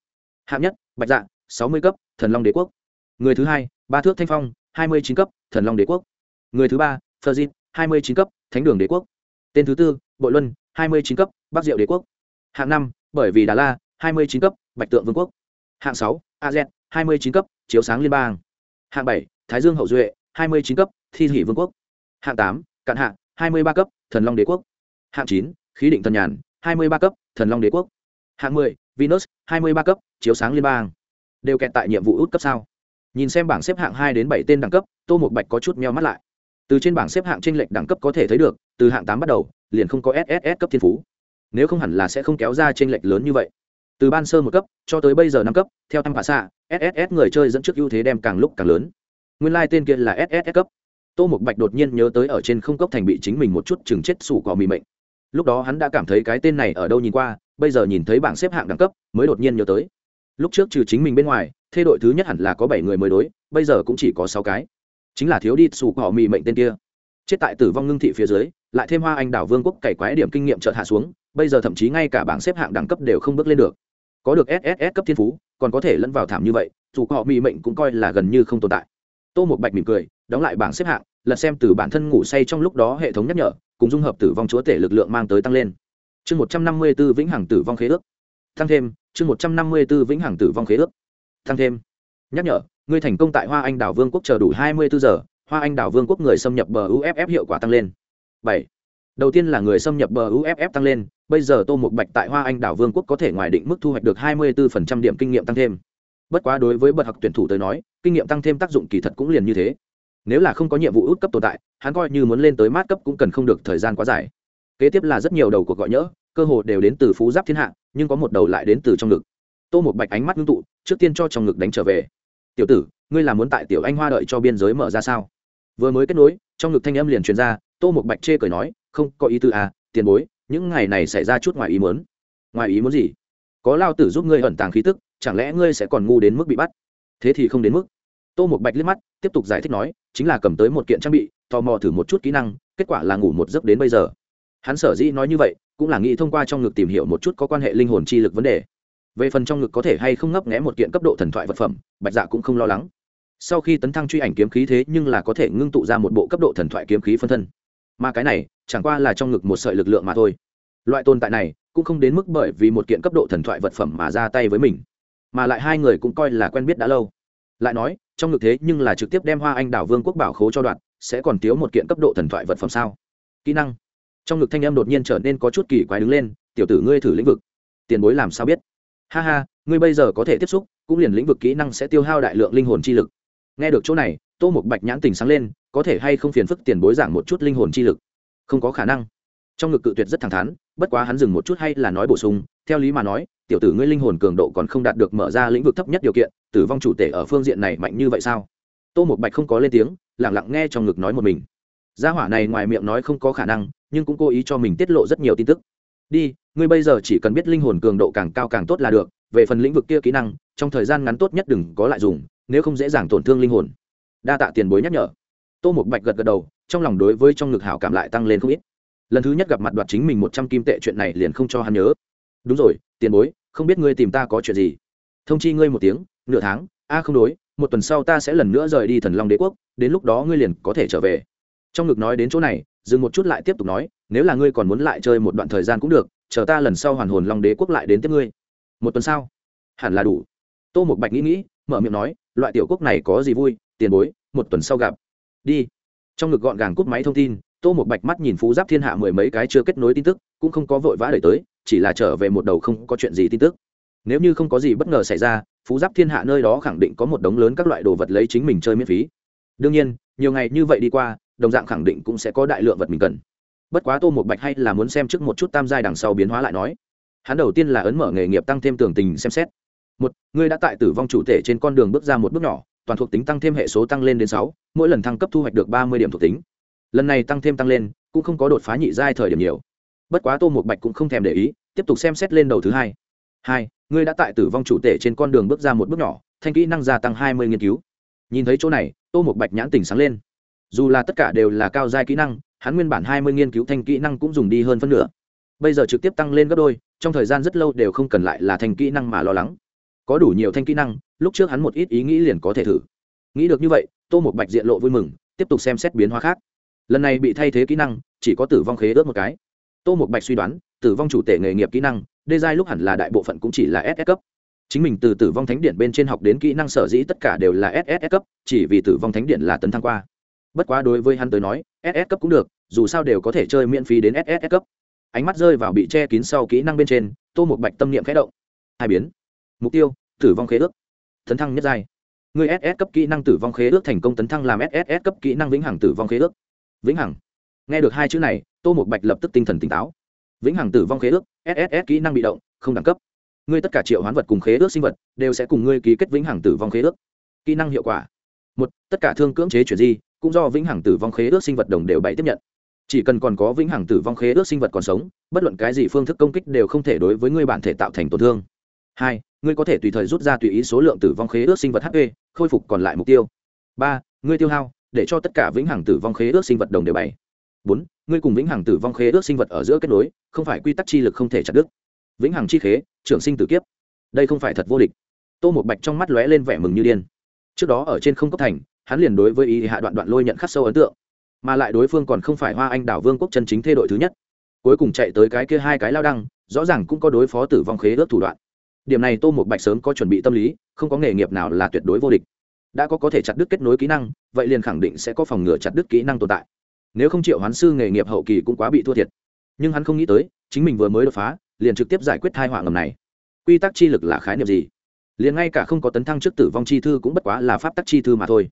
Hạng nhất, bạch dạ sáu mươi cấp, thần long đế quốc. Người thứ hai, ba thước thanh phong hai mươi chín cấp, thần long đế quốc. Người thứ ba phơ dịp hai mươi chín cấp, thánh đường đế quốc. Tên thứ tư, bội luân, hai mươi chín cấp, bắc diệu đế quốc. Hạng năm, bởi vì đà la, hai mươi chín cấp, bạch tượng vương quốc. Hạng sáu az hai mươi chín cấp, chiếu sáng liên bang. Hạng bảy, thái dương hậu duệ, hai mươi chín cấp, thi hỷ vương quốc. Hạng tám, cạn hạng hai mươi ba cấp, thần long đế quốc. Hạng chín, khí định thần nhàn, hai mươi ba cấp, thần long đế quốc. Hạng mười, venus, hai mươi ba cấp, chiếu sáng liên bang. Đều kẹt tại nhiệm vụ út cấp sao? Nhìn xem bảng xếp hạng hai đến bảy tên đẳng cấp, tô một bạch có chút meo mắt lại. Từ trên bảng xếp hạng t r ê n lệch đẳng cấp có thể thấy được, từ hạng tám bắt đầu, liền không có sss cấp thiên phú. Nếu không hẳn là sẽ không kéo ra t r ê n lệch lớn như vậy. Từ ban sơ một cấp, cho tới bây giờ năm cấp, theo tăng phả xạ sss người chơi dẫn trước ưu thế đem càng lúc càng lớn. Nguyên lai、like、tên kia là sss cấp. Tô một bạch đột nhiên nhớ tới ở trên không cốc thành bị chính mình một chút chừng chết sủ cỏ mì mệnh. Lúc đó hắn đã cảm thấy cái tên này ở đâu nhìn qua, bây giờ nhìn thấy bảng xếp hạng đẳng cấp, mới đột nhiên nhớ tới lúc trước trừ chính mình bên ngoài, thê đội thứ nhất hẳn là có bảy người mới đối, bây giờ cũng chỉ có sáu cái. Chính là thiếu đi sủ họ mì mệnh tên kia. Chết tại tử vong ngưng thị phía dưới, lại thêm hoa anh đảo vương quốc cày quái điểm kinh nghiệm chợt hạ xuống, bây giờ thậm chí ngay cả bảng xếp hạng đẳng cấp đều không bước lên được. Có được sss cấp thiên phú, còn có thể lẫn vào thảm như vậy dù họ mị mệnh cũng coi là gần như không tồn tại. Tô một bạch mỉm cười, đóng lại bảng xếp hạng, lật xem từ bản thân ngủ say trong lúc đó hệ thống nhắc nhở, cùng dung hợp tử vong chúa tể lực lượng mang tới tăng lên. Chương một trăm năm mươi b ố vĩnh hằng tử vong khế ước. Tăng thêm chương một trăm năm mươi b ố vĩnh hằng tử vong khế ước. Tăng thêm. Nhắc nhở, ngươi thành công tại hoa anh đảo vương quốc chờ đủ hai mươi bốn giờ, hoa anh đảo vương quốc người xâm nhập bờ uff hiệu quả tăng lên. Bảy. Đầu tiên là người xâm nhập bờ uff tăng lên, bây giờ tô một bạch tại hoa anh đảo vương quốc có thể ngoài định mức thu hoạch được hai mươi bốn điểm kinh nghiệm tăng thêm. Bất quá đối với bậc học tuyển thủ tới nói, kinh nghiệm tăng thêm tác dụng kỳ thật cũng liền như thế. Nếu là không có nhiệm vụ út cấp tồn tại, hắn coi như muốn lên tới mát cấp cũng cần không được thời gian quá dài. Kế tiếp là rất nhiều đầu cuộc gọi nhỡ cơ hội đều đến từ phú giáp thiên hạ, nhưng có một đầu lại đến từ trong ngực. Tô một bạch ánh mắt ngưng tụ, trước tiên cho trong ngực đánh trở về. Tiểu tử, ngươi là muốn tại tiểu anh hoa đợi cho biên giới mở ra sao? Vừa mới kết nối, trong ngực thanh âm liền truyền ra, tô một bạch chê cười nói, không, có ý tư à tiền bối, những ngày này xảy ra chút ngoài ý muốn. Ngoài ý muốn gì? Có lao tử giúp ngươi ẩn tàng khí tức, chẳng lẽ ngươi sẽ còn ngu đến mức bị bắt? Thế thì không đến mức. Tô một bạch liếc mắt, tiếp tục giải thích nói, chính là cầm tới một kiện trang bị, tò mò thử một chút kỹ năng, kết quả là ngủ một giấc đến bây giờ hắn sở dĩ nói như vậy, cũng là nghĩ thông qua trong ngực tìm hiểu một chút có quan hệ linh hồn chi lực vấn đề. Về phần trong ngực có thể hay không ngấp nghẽ một kiện cấp độ thần thoại vật phẩm, bạch dạ cũng không lo lắng. Sau khi tấn thăng truy ảnh kiếm khí thế nhưng là có thể ngưng tụ ra một bộ cấp độ thần thoại kiếm khí phân thân. Mà cái này, chẳng qua là trong ngực một sợi lực lượng mà thôi. Loại tồn tại này, cũng không đến mức bởi vì một kiện cấp độ thần thoại vật phẩm mà ra tay với mình. Mà lại hai người cũng coi là quen biết đã lâu. Lại nói, trong ngực thế nhưng là trực tiếp đem hoa anh đảo vương quốc bảo khố cho đoạn, sẽ còn thiếu một kiện cấp độ thần thoại vật phẩm sao? Kỹ năng trong ngực thanh em đột nhiên trở nên có chút kỳ quái đứng lên, tiểu tử ngươi thử lĩnh vực. Tiền bối làm sao biết? Ha ha, ngươi bây giờ có thể tiếp xúc, cũng liền lĩnh vực kỹ năng sẽ tiêu hao đại lượng linh hồn chi lực. Nghe được chỗ này, tô một bạch nhãn tình sáng lên, có thể hay không phiền phức tiền bối giảng một chút linh hồn chi lực? Không có khả năng. Trong ngực cự tuyệt rất thẳng thắn, bất quá hắn dừng một chút hay là nói bổ sung, theo lý mà nói, tiểu tử ngươi linh hồn cường độ còn không đạt được mở ra lĩnh vực thấp nhất điều kiện, tử vong chủ tể ở phương diện này mạnh như vậy sao? Tô một bạch không có lên tiếng lẳng lặng nghe trong ngực nói một mình gia hỏa này ngoài miệng nói không có khả năng, nhưng cũng cố ý cho mình tiết lộ rất nhiều tin tức. Đi, ngươi bây giờ chỉ cần biết linh hồn cường độ càng cao càng tốt là được, về phần lĩnh vực kia kỹ năng, trong thời gian ngắn tốt nhất đừng có lại dùng, nếu không dễ dàng tổn thương linh hồn. Đa tạ tiền bối nhắc nhở. Tô một bạch gật gật đầu, trong lòng đối với trong ngực hảo cảm lại tăng lên không ít. Lần thứ nhất gặp mặt đoạt chính mình một trăm kim tệ chuyện này liền không cho hắn nhớ. Đúng rồi, tiền bối, không biết ngươi tìm ta có chuyện gì? Thông chi ngươi một tiếng, nửa tháng, a không đối, một tuần sau ta sẽ lần nữa rời đi thần long đế quốc, đến lúc đó ngươi liền có thể trở về trong ngực nói đến chỗ này, dừng một chút lại tiếp tục nói, nếu là ngươi còn muốn lại chơi một đoạn thời gian cũng được, chờ ta lần sau hoàn hồn long đế quốc lại đến tiếp ngươi. Một tuần sau? Hẳn là đủ. Tô một bạch nghĩ nghĩ, mở miệng nói, loại tiểu quốc này có gì vui, tiền bối, một tuần sau gặp. Đi. Trong ngực gọn gàng cút máy thông tin, tô một bạch mắt nhìn phú giáp thiên hạ mười mấy cái chưa kết nối tin tức, cũng không có vội vã đẩy tới, chỉ là trở về một đầu không có chuyện gì tin tức. Nếu như không có gì bất ngờ xảy ra, phú giáp thiên hạ nơi đó khẳng định có một đống lớn các loại đồ vật lấy chính mình chơi miễn phí. Đương nhiên, nhiều ngày như vậy đi qua đồng dạng khẳng định cũng sẽ có đại lượng vật mình cần. Bất quá tô một bạch hay là muốn xem trước một chút tam giai đằng sau biến hóa lại nói. Hắn đầu tiên là ấn mở nghề nghiệp tăng thêm tường tình xem xét. Một, ngươi đã tại tử vong chủ thể trên con đường bước ra một bước nhỏ, toàn thuộc tính tăng thêm hệ số tăng lên đến sáu, mỗi lần thăng cấp thu hoạch được ba mươi điểm thuộc tính. Lần này tăng thêm tăng lên, cũng không có đột phá nhị giai thời điểm nhiều. Bất quá tô một bạch cũng không thèm để ý, tiếp tục xem xét lên đầu thứ hai. Hai, ngươi đã tại tử vong chủ tể trên con đường bước ra một bước nhỏ, thanh kỹ năng gia tăng hai mươi nghiên cứu. Nhìn thấy chỗ này, tô một bạch nhãn tỉnh sáng lên dù là tất cả đều là cao giai kỹ năng, hắn nguyên bản hai mươi nghiên cứu thanh kỹ năng cũng dùng đi hơn phân nửa. Bây giờ trực tiếp tăng lên gấp đôi, trong thời gian rất lâu đều không cần lại là thanh kỹ năng mà lo lắng. Có đủ nhiều thanh kỹ năng, lúc trước hắn một ít ý nghĩ liền có thể thử. Nghĩ được như vậy, tô một bạch diện lộ vui mừng, tiếp tục xem xét biến hóa khác. Lần này bị thay thế kỹ năng, chỉ có tử vong khế ước một cái. Tô một bạch suy đoán, tử vong chủ tể nghề nghiệp kỹ năng, đê giai lúc hẳn là đại bộ phận cũng chỉ là ss cấp. Chính mình từ tử vong thánh điện bên trên học đến kỹ năng sở dĩ tất cả đều là ss cấp, chỉ vì tử vong thánh điện là tấn thăng qua bất quá đối với hắn tới nói ss cấp cũng được, dù sao đều có thể chơi miễn phí đến ss cấp. Ánh mắt rơi vào bị che kín sau kỹ năng bên trên, tô một bạch tâm niệm khẽ động. Hai biến. Mục tiêu, tử vong khế ước. Tấn thăng nhất giai. Người ss cấp kỹ năng tử vong khế ước thành công tấn thăng làm ss cấp kỹ năng vĩnh hằng tử vong khế ước. Vĩnh hằng. Nghe được hai chữ này, tô một bạch lập tức tinh thần tỉnh táo. Vĩnh hằng tử vong khế ước SS kỹ năng bị động, không đẳng cấp. Ngươi tất cả triệu hoán vật cùng khế ước sinh vật, đều sẽ cùng ngươi ký kết vĩnh hằng tử vong khế ước. Kỹ năng hiệu quả. Một, tất cả thương cưỡng chế chuyển di cũng do vĩnh hằng tử vong khế ước sinh vật đồng đều bảy tiếp nhận. Chỉ cần còn có vĩnh hằng tử vong khế ước sinh vật còn sống, bất luận cái gì phương thức công kích đều không thể đối với ngươi bản thể tạo thành tổn thương. Hai, ngươi có thể tùy thời rút ra tùy ý số lượng tử vong khế ước sinh vật hp khôi phục còn lại mục tiêu. Ba, ngươi tiêu hao, để cho tất cả vĩnh hằng tử vong khế ước sinh vật đồng đều bảy bốn, ngươi cùng vĩnh hằng tử vong khế ước sinh vật ở giữa kết nối, không phải quy tắc chi lực không thể chặt đứt. Vĩnh hằng chi khế, trưởng sinh tử kiếp. Đây không phải thật vô địch. Tô một bạch trong mắt lóe lên vẻ mừng như điên. Trước đó ở trên không cấp thành hắn liền đối với ý hạ đoạn đoạn lôi nhận khắc sâu ấn tượng. Mà lại đối phương còn không phải hoa anh đảo vương quốc chân chính thê đội thứ nhất. Cuối cùng chạy tới cái kia hai cái lao đăng, rõ ràng cũng có đối phó tử vong khế ước thủ đoạn. Điểm này tô một bạch sớm có chuẩn bị tâm lý, không có nghề nghiệp nào là tuyệt đối vô địch. Đã có có thể chặt đứt kết nối kỹ năng, vậy liền khẳng định sẽ có phòng ngừa chặt đứt kỹ năng tồn tại. Nếu không triệu hoán sư nghề nghiệp hậu kỳ cũng quá bị thua thiệt. Nhưng hắn không nghĩ tới, chính mình vừa mới đột phá, liền trực tiếp giải quyết thai họa ngầm này. Quy tắc chi lực là khái niệm gì? Liền ngay cả không có tấn thăng trước tử vong chi thư cũng bất quá là pháp tắc chi thư mà thôi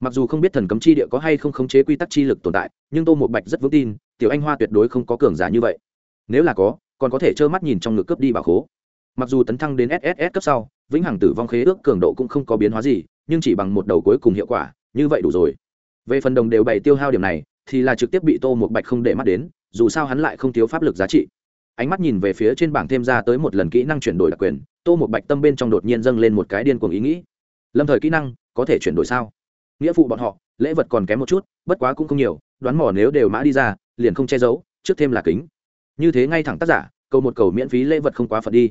mặc dù không biết thần cấm chi địa có hay không khống chế quy tắc chi lực tồn tại, nhưng tô một bạch rất vững tin, tiểu anh hoa tuyệt đối không có cường giả như vậy. Nếu là có, còn có thể trơ mắt nhìn trong ngực cướp đi bảo khố. Mặc dù tấn thăng đến sss cấp sau, vĩnh hằng tử vong khế ước cường độ cũng không có biến hóa gì, nhưng chỉ bằng một đầu cuối cùng hiệu quả, như vậy đủ rồi. Về phần đồng đều bày tiêu hao điểm này, thì là trực tiếp bị tô một bạch không để mắt đến, dù sao hắn lại không thiếu pháp lực giá trị. Ánh mắt nhìn về phía trên bảng thêm ra tới một lần kỹ năng chuyển đổi đặc quyền, tô một bạch tâm bên trong đột nhiên dâng lên một cái điên cuồng ý nghĩ. Lâm thời kỹ năng, có thể chuyển đổi sao? Nghĩa vụ bọn họ, lễ vật còn kém một chút, bất quá cũng không nhiều, đoán mỏ nếu đều mã đi ra, liền không che giấu, trước thêm là kính. Như thế ngay thẳng tác giả câu một cầu miễn phí lễ vật không quá phật đi.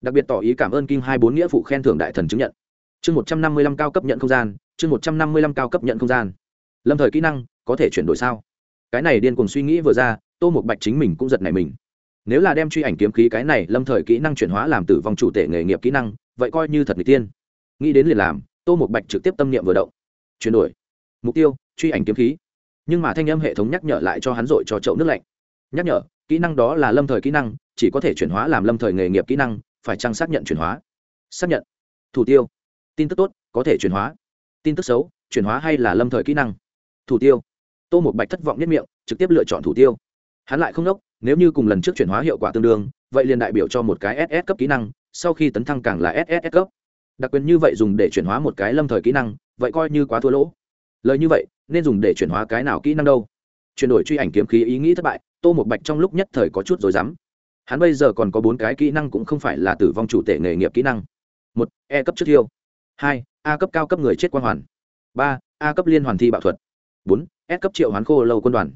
Đặc biệt tỏ ý cảm ơn kim hai bốn nghĩa phụ khen thưởng đại thần chứng nhận. Chương một trăm năm mươi lăm cao cấp nhận không gian, chương một trăm năm mươi lăm cao cấp nhận không gian. Lâm thời kỹ năng, có thể chuyển đổi sao? Cái này điên cùng suy nghĩ vừa ra, tô một bạch chính mình cũng giật này mình. Nếu là đem truy ảnh kiếm khí cái này, lâm thời kỹ năng chuyển hóa làm tử vong chủ tể nghề nghiệp kỹ năng, vậy coi như thật người tiên. Nghĩ đến liền làm tô một bạch trực tiếp tâm niệm vừa động. Chuyển đổi. Mục tiêu, truy ảnh kiếm khí. Nhưng mà thanh âm hệ thống nhắc nhở lại cho hắn dội cho chậu nước lạnh. Nhắc nhở, kỹ năng đó là lâm thời kỹ năng, chỉ có thể chuyển hóa làm lâm thời nghề nghiệp kỹ năng, phải chăng xác nhận chuyển hóa? Xác nhận. Thủ tiêu. Tin tức tốt, có thể chuyển hóa. Tin tức xấu, chuyển hóa hay là lâm thời kỹ năng? Thủ tiêu. Tô một bạch thất vọng nhất miệng, trực tiếp lựa chọn thủ tiêu. Hắn lại không đốc nếu như cùng lần trước chuyển hóa hiệu quả tương đương, vậy liền đại biểu cho một cái ss cấp kỹ năng, sau khi tấn thăng càng là ss cấp đặc quyền như vậy dùng để chuyển hóa một cái lâm thời kỹ năng, vậy coi như quá thua lỗ. Lời như vậy, nên dùng để chuyển hóa cái nào kỹ năng đâu? Chuyển đổi truy ảnh kiếm khí ý nghĩ thất bại, tô một bạch trong lúc nhất thời có chút rồi dám hắn bây giờ còn có bốn cái kỹ năng cũng không phải là tử vong chủ tể nghề nghiệp kỹ năng. Một e cấp trước thiêu. Hai, a cấp cao cấp người chết quang hoàn. Ba, a cấp liên hoàn thi bạo thuật. Bốn, s cấp triệu hoán khô lâu quân đoàn.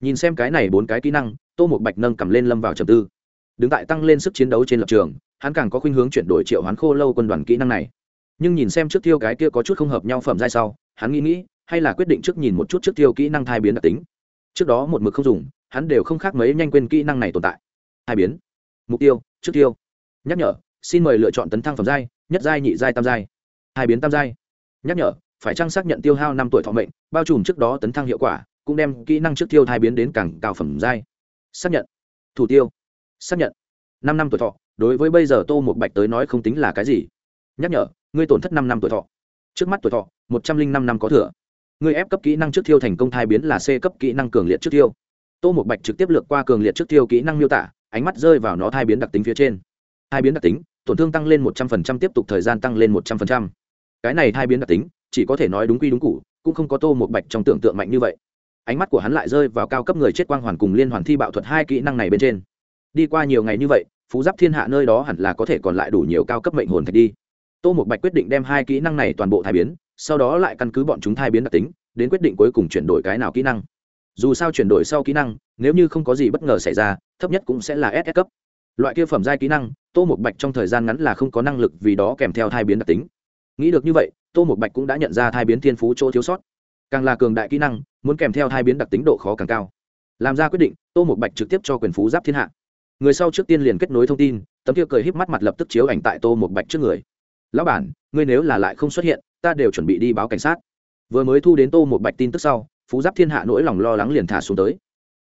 Nhìn xem cái này bốn cái kỹ năng, tô một bạch nâng cầm lên lâm vào trầm tư. Đứng tại tăng lên sức chiến đấu trên lập trường hắn càng có khuynh hướng chuyển đổi triệu hoán khô lâu quân đoàn kỹ năng này. Nhưng nhìn xem trước tiêu cái kia có chút không hợp nhau phẩm giai sau, hắn nghĩ nghĩ, hay là quyết định trước nhìn một chút trước tiêu kỹ năng thai biến đặc tính. Trước đó một mực không dùng, hắn đều không khác mấy nhanh quên kỹ năng này tồn tại. Hai biến. Mục tiêu, trước tiêu. Nhắc nhở, xin mời lựa chọn tấn thăng phẩm giai, nhất giai, nhị giai, tam giai. Hai biến tam giai. Nhắc nhở, phải trang xác nhận tiêu hao năm tuổi thọ mệnh, bao trùm trước đó tấn thăng hiệu quả, cũng đem kỹ năng trước tiêu thai biến đến càng cao phẩm giai. Xác nhận. Thủ tiêu. Xác nhận. Năm năm tuổi thọ đối với bây giờ tô một bạch tới nói không tính là cái gì. Nhắc nhở, ngươi tổn thất năm năm tuổi thọ. Trước mắt tuổi thọ, một trăm linh năm năm có thừa. Ngươi ép cấp kỹ năng trước thiêu thành công thai biến là c cấp kỹ năng cường liệt trước thiêu. Tô một bạch trực tiếp lược qua cường liệt trước thiêu kỹ năng miêu tả, ánh mắt rơi vào nó thai biến đặc tính phía trên. Thai biến đặc tính, tổn thương tăng lên một trăm phần trăm, tiếp tục thời gian tăng lên một trăm phần trăm. Cái này thai biến đặc tính, chỉ có thể nói đúng quy đúng cụ cũng không có tô một bạch trong tưởng tượng mạnh như vậy. Ánh mắt của hắn lại rơi vào cao cấp người chết quang hoàn cùng liên hoàn thi bạo thuật hai kỹ năng này bên trên. Đi qua nhiều ngày như vậy phú giáp thiên hạ nơi đó hẳn là có thể còn lại đủ nhiều cao cấp mệnh hồn thạch đi. Tô một bạch quyết định đem hai kỹ năng này toàn bộ thai biến, sau đó lại căn cứ bọn chúng thai biến đặc tính, đến quyết định cuối cùng chuyển đổi cái nào kỹ năng. Dù sao chuyển đổi sau kỹ năng, nếu như không có gì bất ngờ xảy ra, thấp nhất cũng sẽ là ss cấp. Loại kia phẩm giai kỹ năng, tô một bạch trong thời gian ngắn là không có năng lực vì đó kèm theo thai biến đặc tính. Nghĩ được như vậy, tô một bạch cũng đã nhận ra thai biến thiên phú chỗ thiếu sót. Càng là cường đại kỹ năng, muốn kèm theo thai biến đặc tính độ khó càng cao. Làm ra quyết định, tô một bạch trực tiếp cho quyền phú giáp thiên hạ người sau trước tiên liền kết nối thông tin, tấm kia cười híp mắt mặt lập tức chiếu ảnh tại tô một bạch trước người. Lão bản, ngươi nếu là lại không xuất hiện, ta đều chuẩn bị đi báo cảnh sát. Vừa mới thu đến tô một bạch tin tức sau, phú giáp thiên hạ nỗi lòng lo lắng liền thả xuống tới.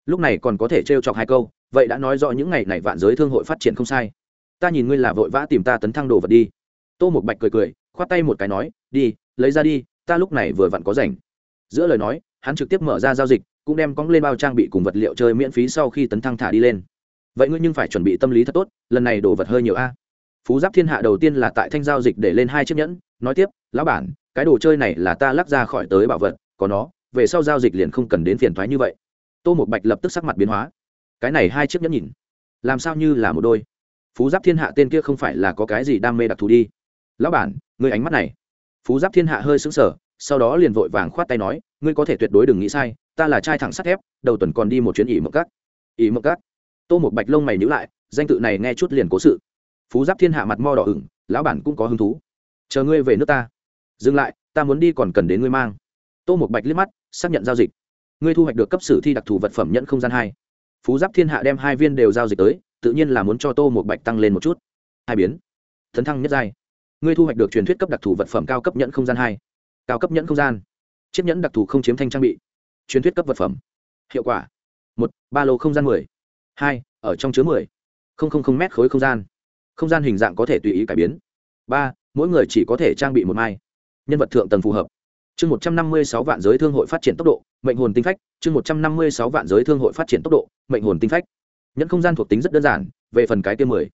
Lúc này còn có thể trêu chọc hai câu, vậy đã nói rõ những ngày này vạn giới thương hội phát triển không sai. Ta nhìn ngươi là vội vã tìm ta tấn thăng đồ vật đi. Tô một bạch cười cười, khoát tay một cái nói, đi, lấy ra đi, ta lúc này vừa vặn có rảnh. Giữa lời nói, hắn trực tiếp mở ra giao dịch, cũng đem cóng lên bao trang bị cùng vật liệu chơi miễn phí sau khi tấn thăng thả đi lên vậy ngươi nhưng phải chuẩn bị tâm lý thật tốt, lần này đồ vật hơi nhiều a. Phú giáp thiên hạ đầu tiên là tại thanh giao dịch để lên hai chiếc nhẫn, nói tiếp, lão bản, cái đồ chơi này là ta lắc ra khỏi tới bảo vật, có nó, về sau giao dịch liền không cần đến phiền thoái như vậy. Tô một bạch lập tức sắc mặt biến hóa. Cái này hai chiếc nhẫn nhìn, làm sao như là một đôi? Phú giáp thiên hạ tên kia không phải là có cái gì đam mê đặc thù đi. Lão bản, ngươi ánh mắt này. Phú giáp thiên hạ hơi xứng sở sau đó liền vội vàng khoát tay nói, ngươi có thể tuyệt đối đừng nghĩ sai, ta là trai thẳng sắt thép, đầu tuần còn đi một chuyến ỉ mộng cắt ỉ mộng cắt tô một bạch lông mày nhữ lại, danh tự này nghe chút liền cố sự. Phú giáp thiên hạ mặt mo đỏ ửng, lão bản cũng có hứng thú. Chờ ngươi về nước ta. Dừng lại, ta muốn đi còn cần đến ngươi mang. Tô một bạch liếc mắt, xác nhận giao dịch. Ngươi thu hoạch được cấp sử thi đặc thù vật phẩm nhận không gian hai. Phú giáp thiên hạ đem hai viên đều giao dịch tới, tự nhiên là muốn cho tô một bạch tăng lên một chút. Hai biến. Thấn thăng nhất giai. Ngươi thu hoạch được truyền thuyết cấp đặc thù vật phẩm cao cấp nhẫn không gian hai. Cao cấp nhẫn không gian. Chiếc nhẫn đặc thù không chiếm thanh trang bị. Truyền thuyết cấp vật phẩm. Hiệu quả. Một, ba lô không gian mười hai, ở trong chứa mười. Không không không mét khối không gian. Không gian hình dạng có thể tùy ý cải biến. Ba, mỗi người chỉ có thể trang bị một mai. Nhân vật thượng tầng phù hợp. Chương một trăm năm mươi sáu vạn giới thương hội phát triển tốc độ, mệnh hồn tinh phách. Chương một trăm năm mươi sáu vạn giới thương hội phát triển tốc độ, mệnh hồn tinh phách. Nhẫn không gian thuộc tính rất đơn giản, về phần cái tiêu mười.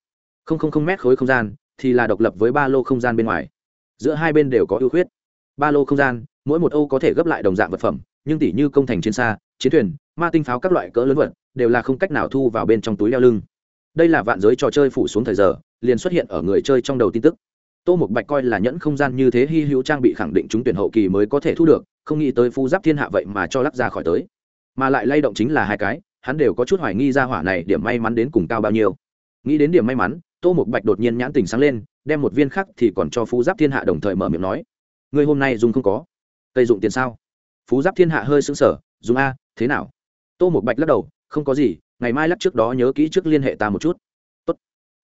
Không không không mét khối không gian, thì là độc lập với ba lô không gian bên ngoài. Giữa hai bên đều có ưu khuyết. Ba lô không gian, mỗi một ô có thể gấp lại đồng dạng vật phẩm nhưng tỷ như công thành chiến xa, chiến thuyền, ma tinh pháo các loại cỡ lớn vật, đều là không cách nào thu vào bên trong túi leo lưng. Đây là vạn giới trò chơi phủ xuống thời giờ, liền xuất hiện ở người chơi trong đầu tin tức. Tô mục bạch coi là nhẫn không gian như thế hy hữu trang bị khẳng định chúng tuyển hậu kỳ mới có thể thu được, không nghĩ tới phu giáp thiên hạ vậy mà cho lắc ra khỏi tới. Mà lại lay động chính là hai cái, hắn đều có chút hoài nghi ra hỏa này điểm may mắn đến cùng cao bao nhiêu. Nghĩ đến điểm may mắn, tô mục bạch đột nhiên nhãn tình sáng lên, đem một viên khác thì còn cho phú giáp thiên hạ đồng thời mở miệng nói người hôm nay dùng không có? Cây dụng tiền sao? Phú giáp thiên hạ hơi xứng sở dùng a, thế nào? Tô mục bạch lắc đầu, không có gì, ngày mai lắc trước đó nhớ kỹ trước liên hệ ta một chút. Tốt.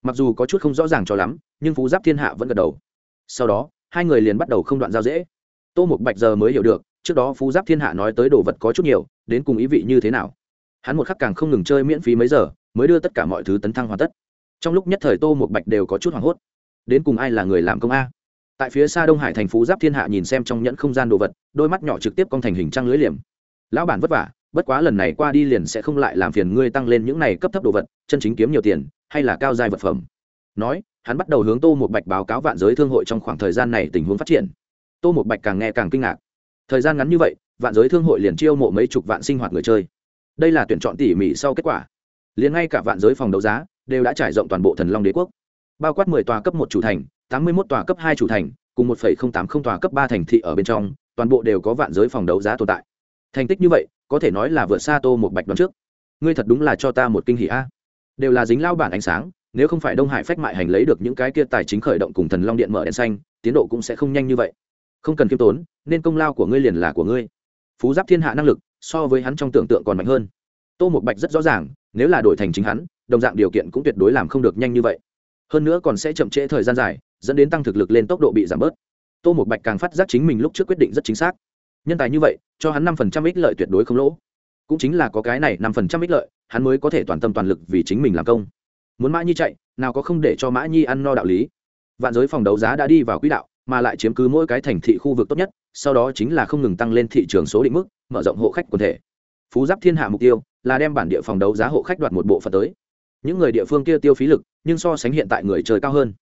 mặc dù có chút không rõ ràng cho lắm, nhưng phú giáp thiên hạ vẫn gật đầu. Sau đó, hai người liền bắt đầu không đoạn giao dễ. Tô mục bạch giờ mới hiểu được, trước đó phú giáp thiên hạ nói tới đồ vật có chút nhiều, đến cùng ý vị như thế nào. Hắn một khắc càng không ngừng chơi miễn phí mấy giờ, mới đưa tất cả mọi thứ tấn thăng hoàn tất. Trong lúc nhất thời tô một bạch đều có chút hoảng hốt. Đến cùng ai là người làm công a? Tại phía xa đông hải thành phố giáp thiên hạ nhìn xem trong nhẫn không gian đồ vật, đôi mắt nhỏ trực tiếp cong thành hình trăng lưới liềm. Lão bản vất vả, bất quá lần này qua đi liền sẽ không lại làm phiền ngươi tăng lên những này cấp thấp đồ vật, chân chính kiếm nhiều tiền, hay là cao giai vật phẩm. Nói, hắn bắt đầu hướng tô một bạch báo cáo vạn giới thương hội trong khoảng thời gian này tình huống phát triển. Tô một bạch càng nghe càng kinh ngạc. Thời gian ngắn như vậy, vạn giới thương hội liền chiêu mộ mấy chục vạn sinh hoạt người chơi. Đây là tuyển chọn tỉ mỉ sau kết quả. Liền ngay cả vạn giới phòng đấu giá, đều đã trải rộng toàn bộ thần long đế quốc. Bao quát mười tòa cấp một chủ thành tám mươi một tòa cấp hai chủ thành, cùng một phẩy không tám không tòa cấp ba thành thị ở bên trong, toàn bộ đều có vạn giới phòng đấu giá tồn tại. Thành tích như vậy, có thể nói là vượt xa tô một bạch đoán trước. Ngươi thật đúng là cho ta một kinh hỉ a. Đều là dính lao bản ánh sáng, nếu không phải đông hải phách mại hành lấy được những cái kia tài chính khởi động cùng thần long điện mở đèn xanh, tiến độ cũng sẽ không nhanh như vậy. Không cần kiêm tốn, nên công lao của ngươi liền là của ngươi. Phú giáp thiên hạ năng lực, so với hắn trong tưởng tượng còn mạnh hơn. Tô một bạch rất rõ ràng, nếu là đổi thành chính hắn, đồng dạng điều kiện cũng tuyệt đối làm không được nhanh như vậy. Hơn nữa còn sẽ chậm trễ thời gian dài dẫn đến tăng thực lực lên tốc độ bị giảm bớt. Tô một bạch càng phát giác chính mình lúc trước quyết định rất chính xác. Nhân tài như vậy, cho hắn năm phần trăm ích lợi tuyệt đối không lỗ. Cũng chính là có cái này năm phần trăm ích lợi, hắn mới có thể toàn tâm toàn lực vì chính mình làm công. Muốn mã nhi chạy, nào có không để cho mã nhi ăn no đạo lý. Vạn giới phòng đấu giá đã đi vào quỹ đạo, mà lại chiếm cứ mỗi cái thành thị khu vực tốt nhất, sau đó chính là không ngừng tăng lên thị trường số định mức, mở rộng hộ khách quần thể. Phú giáp thiên hạ mục tiêu là đem bản địa phòng đấu giá hộ khách đoạt một bộ phận tới. Những người địa phương kia tiêu phí lực, nhưng so sánh hiện tại người chơi cao hơn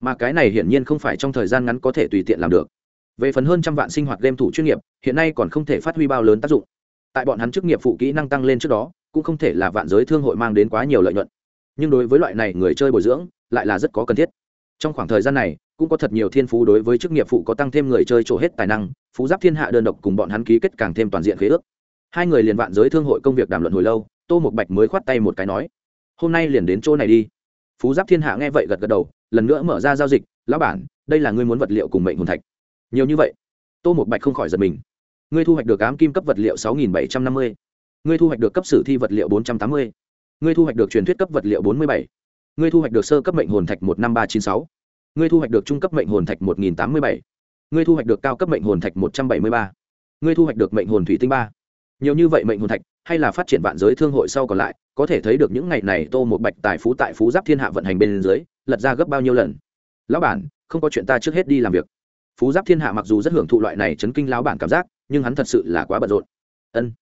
mà cái này hiển nhiên không phải trong thời gian ngắn có thể tùy tiện làm được. Về phần hơn trăm vạn sinh hoạt game thủ chuyên nghiệp, hiện nay còn không thể phát huy bao lớn tác dụng. Tại bọn hắn chức nghiệp phụ kỹ năng tăng lên trước đó, cũng không thể là vạn giới thương hội mang đến quá nhiều lợi nhuận. Nhưng đối với loại này người chơi bồi dưỡng, lại là rất có cần thiết. Trong khoảng thời gian này, cũng có thật nhiều thiên phú đối với chức nghiệp phụ có tăng thêm người chơi trổ hết tài năng, phú giáp thiên hạ đơn độc cùng bọn hắn ký kết càng thêm toàn diện khế ước. Hai người liền vạn giới thương hội công việc đàm luận hồi lâu, tô một bạch mới khoát tay một cái nói, hôm nay liền đến chỗ này đi. Phú giáp thiên hạ nghe vậy gật gật đầu lần nữa mở ra giao dịch, lão bản, đây là ngươi muốn vật liệu cùng mệnh hồn thạch. Nhiều như vậy, tô một bạch không khỏi giật mình. Ngươi thu hoạch được ám kim cấp vật liệu sáu nghìn bảy trăm năm mươi, ngươi thu hoạch được cấp sử thi vật liệu bốn trăm tám mươi, ngươi thu hoạch được truyền thuyết cấp vật liệu bốn mươi bảy, ngươi thu hoạch được sơ cấp mệnh hồn thạch một năm ba chín sáu, ngươi thu hoạch được trung cấp mệnh hồn thạch một nghìn tám mươi bảy, ngươi thu hoạch được cao cấp mệnh hồn thạch một trăm bảy mươi ba, ngươi thu hoạch được mệnh hồn thủy tinh ba. Nhiều như vậy mệnh hồn thạch, hay là phát triển vạn giới thương hội sau còn lại có thể thấy được những ngày này tô một bạch tài phú tại phú giáp thiên hạ vận hành bên dưới, lật ra gấp bao nhiêu lần. Lão bản, không có chuyện ta trước hết đi làm việc. Phú giáp thiên hạ mặc dù rất hưởng thụ loại này chấn kinh lão bản cảm giác, nhưng hắn thật sự là quá bận rộn. Ân.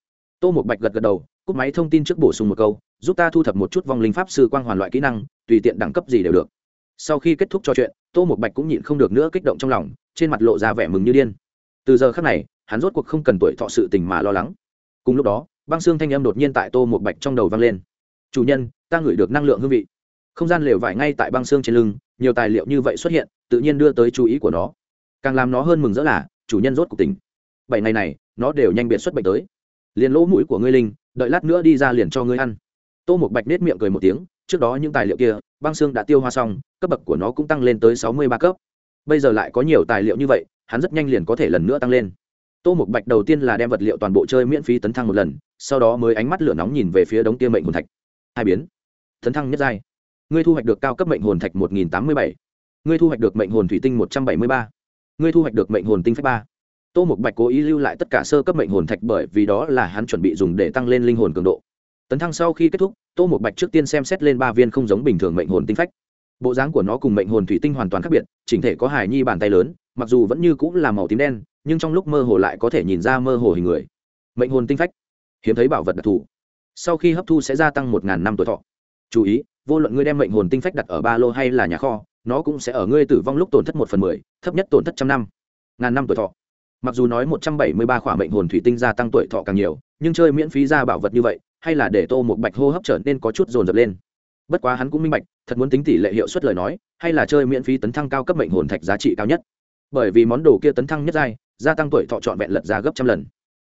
Tô một bạch gật gật đầu, cúp máy thông tin trước bổ sung một câu, giúp ta thu thập một chút vong linh pháp sư quang hoàn loại kỹ năng, tùy tiện đẳng cấp gì đều được. Sau khi kết thúc trò chuyện, tô một bạch cũng nhịn không được nữa kích động trong lòng, trên mặt lộ ra vẻ mừng như điên. Từ giờ khác này, hắn rốt cuộc không cần tuổi thọ sự tình mà lo lắng. Cùng lúc đó, băng xương thanh âm đột nhiên tại tô một bạch trong đầu vang lên chủ nhân, ta ngửi được năng lượng hương vị. Không gian lều vải ngay tại băng xương trên lưng, nhiều tài liệu như vậy xuất hiện, tự nhiên đưa tới chú ý của nó. Càng làm nó hơn mừng rỡ là, chủ nhân rốt cuộc tỉnh. Bảy ngày này, nó đều nhanh biệt xuất bệnh tới. Liền lỗ mũi của ngươi linh, đợi lát nữa đi ra liền cho ngươi ăn. Tô một bạch nết miệng cười một tiếng, trước đó những tài liệu kia, băng xương đã tiêu hoa xong, cấp bậc của nó cũng tăng lên tới sáu mươi ba cấp. Bây giờ lại có nhiều tài liệu như vậy, hắn rất nhanh liền có thể lần nữa tăng lên. Tô một bạch đầu tiên là đem vật liệu toàn bộ chơi miễn phí tấn thăng một lần, sau đó mới ánh mắt lửa nóng nhìn về phía đống kia mệnh hồn thạch hai biến. Tấn thăng nhất giai. Ngươi thu hoạch được cao cấp mệnh hồn thạch một nghìn tám mươi bảy. Ngươi thu hoạch được mệnh hồn thủy tinh một trăm bảy mươi ba. Ngươi thu hoạch được mệnh hồn tinh phép ba. Tô mục bạch cố ý lưu lại tất cả sơ cấp mệnh hồn thạch bởi vì đó là hắn chuẩn bị dùng để tăng lên linh hồn cường độ. Tấn thăng sau khi kết thúc, tô mục bạch trước tiên xem xét lên ba viên không giống bình thường mệnh hồn tinh phách. Bộ dáng của nó cùng mệnh hồn thủy tinh hoàn toàn khác biệt, chỉnh thể có hài nhi bàn tay lớn, mặc dù vẫn như cũng là màu tím đen, nhưng trong lúc mơ hồ lại có thể nhìn ra mơ hồ hình người. Mệnh hồn tinh phách. Hiếm thấy bảo vật đặc thù sau khi hấp thu sẽ gia tăng một ngàn năm tuổi thọ. Chú ý, vô luận ngươi đem mệnh hồn tinh phách đặt ở ba lô hay là nhà kho, nó cũng sẽ ở ngươi tử vong lúc tổn thất một phần mười, thấp nhất tổn thất trăm năm. Ngàn năm tuổi thọ. Mặc dù nói một trăm bảy mươi ba khỏa mệnh hồn thủy tinh gia tăng tuổi thọ càng nhiều, nhưng chơi miễn phí ra bảo vật như vậy, hay là để tô một bạch hô hấp trở nên có chút dồn dập lên. Bất quá hắn cũng minh bạch, thật muốn tính tỷ lệ hiệu suất lời nói, hay là chơi miễn phí tấn thăng cao cấp mệnh hồn thạch giá trị cao nhất. Bởi vì món đồ kia tấn thăng nhất giai, gia tăng tuổi thọ trọn vẹn lật ra gấp trăm lần.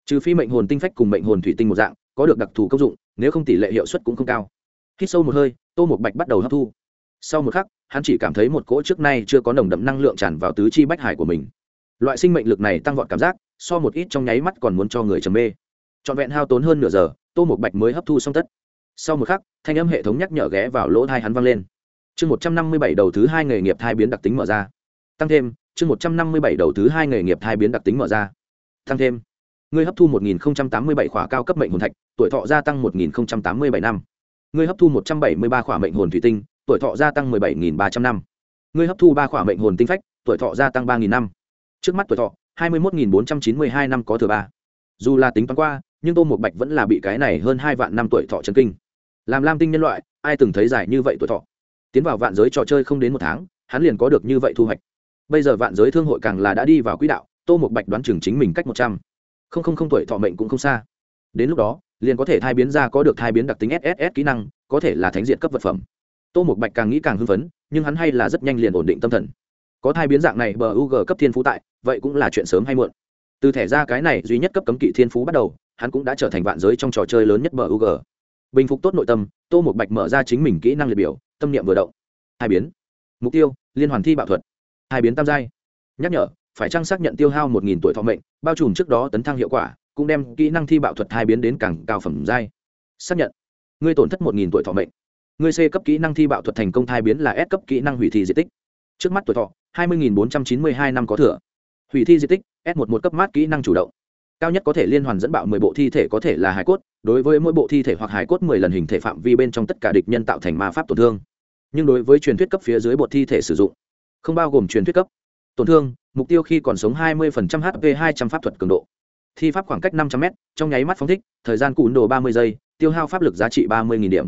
Trừ phi mệnh hồn tinh phách cùng mệnh hồn thủy tinh một dạng có được đặc thù công dụng, nếu không tỷ lệ hiệu suất cũng không cao. Khi sâu một hơi, tô một bạch bắt đầu hấp thu. Sau một khắc, hắn chỉ cảm thấy một cỗ trước nay chưa có nồng đậm năng lượng tràn vào tứ chi bách hải của mình. Loại sinh mệnh lực này tăng vọt cảm giác, so một ít trong nháy mắt còn muốn cho người trầm mê. Trọn vẹn hao tốn hơn nửa giờ, tô một bạch mới hấp thu xong tất. Sau một khắc, thanh âm hệ thống nhắc nhở ghé vào lỗ thai hắn vang lên. Chương một trăm năm mươi bảy đầu thứ hai nghề nghiệp thai biến đặc tính mở ra. Tăng thêm, chương một trăm năm mươi bảy đầu thứ hai nghề nghiệp thai biến đặc tính mở ra. Tăng thêm, ngươi hấp thu một nghìn tám mươi bảy khỏa cao cấp mệnh hồn thạch tuổi thọ gia tăng một nghìn tám mươi bảy năm. Ngươi hấp thu một trăm bảy mươi ba khỏa mệnh hồn thủy tinh, tuổi thọ gia tăng mười bảy nghìn ba trăm năm. Ngươi hấp thu ba khỏa mệnh hồn tinh phách, tuổi thọ gia tăng ba nghìn năm. Trước mắt tuổi thọ, hai mươi một nghìn bốn trăm chín mươi hai năm có thừa ba. Dù là tính toán qua, nhưng tô một bạch vẫn là bị cái này hơn hai vạn năm tuổi thọ trần kinh. Làm lam tinh nhân loại, ai từng thấy dài như vậy tuổi thọ? Tiến vào vạn giới trò chơi không đến một tháng, hắn liền có được như vậy thu hoạch. Bây giờ vạn giới thương hội càng là đã đi vào quỹ đạo, tô một bạch đoán chừng chính mình cách một trăm. Không không không tuổi thọ mệnh cũng không xa đến lúc đó, liền có thể thai biến ra có được thai biến đặc tính sss kỹ năng, có thể là thánh diện cấp vật phẩm. Tô một bạch càng nghĩ càng hưng phấn, nhưng hắn hay là rất nhanh liền ổn định tâm thần. Có thai biến dạng này bờ u g cấp thiên phú tại, vậy cũng là chuyện sớm hay muộn. Từ thẻ ra cái này duy nhất cấp cấm kỵ thiên phú bắt đầu, hắn cũng đã trở thành vạn giới trong trò chơi lớn nhất bờ u g bình phục tốt nội tâm, tô một bạch mở ra chính mình kỹ năng liệt biểu, tâm niệm vừa động. Hai biến. Mục tiêu, liên hoàn thi bạo thuật. Hai biến tam giai. Nhắc nhở, phải trang xác nhận tiêu hao một nghìn tuổi thọ mệnh, bao trùm trước đó tấn thăng hiệu quả cũng đem kỹ năng thi bạo thuật hai biến đến càng cao phẩm giai. Xác nhận. Ngươi tổn thất một nghìn tuổi thọ mệnh. Ngươi c cấp kỹ năng thi bạo thuật thành công thai biến là s cấp kỹ năng hủy thi di tích. Trước mắt tuổi thọ, hai mươi bốn trăm chín mươi hai năm có thừa. Hủy thi di tích, s một một cấp mát kỹ năng chủ động. Cao nhất có thể liên hoàn dẫn bạo mười bộ thi thể có thể là hải cốt, đối với mỗi bộ thi thể hoặc hải cốt mười lần hình thể phạm vi bên trong tất cả địch nhân tạo thành ma pháp tổn thương. Nhưng đối với truyền thuyết cấp phía dưới bộ thi thể sử dụng, không bao gồm truyền thuyết cấp. Tổn thương, mục tiêu khi còn sống 20% hp 200 pháp thuật cường độ thi pháp khoảng cách 500 m trong nháy mắt phóng thích, thời gian cùn đồ 30 giây, tiêu hao pháp lực giá trị 30.000 điểm.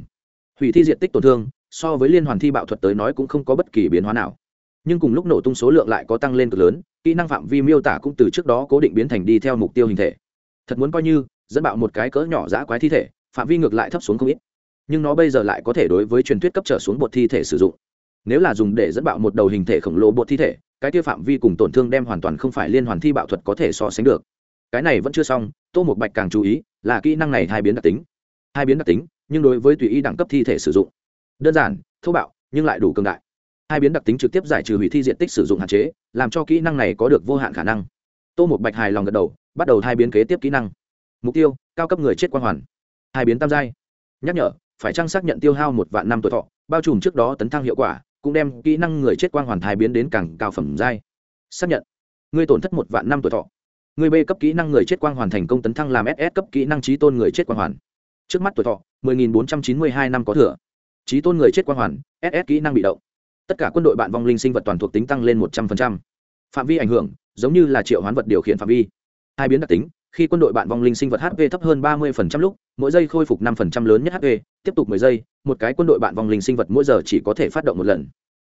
Hủy thi diện tích tổn thương, so với liên hoàn thi bạo thuật tới nói cũng không có bất kỳ biến hóa nào. Nhưng cùng lúc nổ tung số lượng lại có tăng lên cực lớn, kỹ năng phạm vi miêu tả cũng từ trước đó cố định biến thành đi theo mục tiêu hình thể. Thật muốn coi như, dẫn bạo một cái cỡ nhỏ dã quái thi thể, phạm vi ngược lại thấp xuống không ít. Nhưng nó bây giờ lại có thể đối với truyền thuyết cấp trở xuống bột thi thể sử dụng. Nếu là dùng để dẫn bạo một đầu hình thể khổng lồ bột thi thể, cái tiêu phạm vi cùng tổn thương đem hoàn toàn không phải liên hoàn thi bạo thuật có thể so sánh được cái này vẫn chưa xong, tô một bạch càng chú ý là kỹ năng này hai biến đặc tính. Hai biến đặc tính, nhưng đối với tùy ý đẳng cấp thi thể sử dụng. Đơn giản, thô bạo, nhưng lại đủ cường đại. Hai biến đặc tính trực tiếp giải trừ hủy thi diện tích sử dụng hạn chế, làm cho kỹ năng này có được vô hạn khả năng. Tô một bạch hài lòng gật đầu, bắt đầu hai biến kế tiếp kỹ năng. Mục tiêu, cao cấp người chết quang hoàn. Hai biến tam giai. Nhắc nhở, phải trang xác nhận tiêu hao một vạn năm tuổi thọ, bao trùm trước đó tấn thăng hiệu quả, cũng đem kỹ năng người chết quang hoàn thai biến đến càng cao phẩm giai. Xác nhận. Ngươi tổn thất một vạn năm tuổi thọ người b cấp kỹ năng người chết quang hoàn thành công tấn thăng làm ss cấp kỹ năng trí tôn người chết quang hoàn. Trước mắt tuổi thọ 10.492 năm có thừa. Trí tôn người chết quang hoàn ss kỹ năng bị động. Tất cả quân đội bạn vong linh sinh vật toàn thuộc tính tăng lên 100%. phạm vi ảnh hưởng, giống như là triệu hoán vật điều khiển phạm vi. Hai biến đặc tính, khi quân đội bạn vong linh sinh vật hp thấp hơn 30% lúc, mỗi giây khôi phục 5% lớn nhất hp tiếp tục 10 giây, một cái quân đội bạn vong linh sinh vật mỗi giờ chỉ có thể phát động một lần.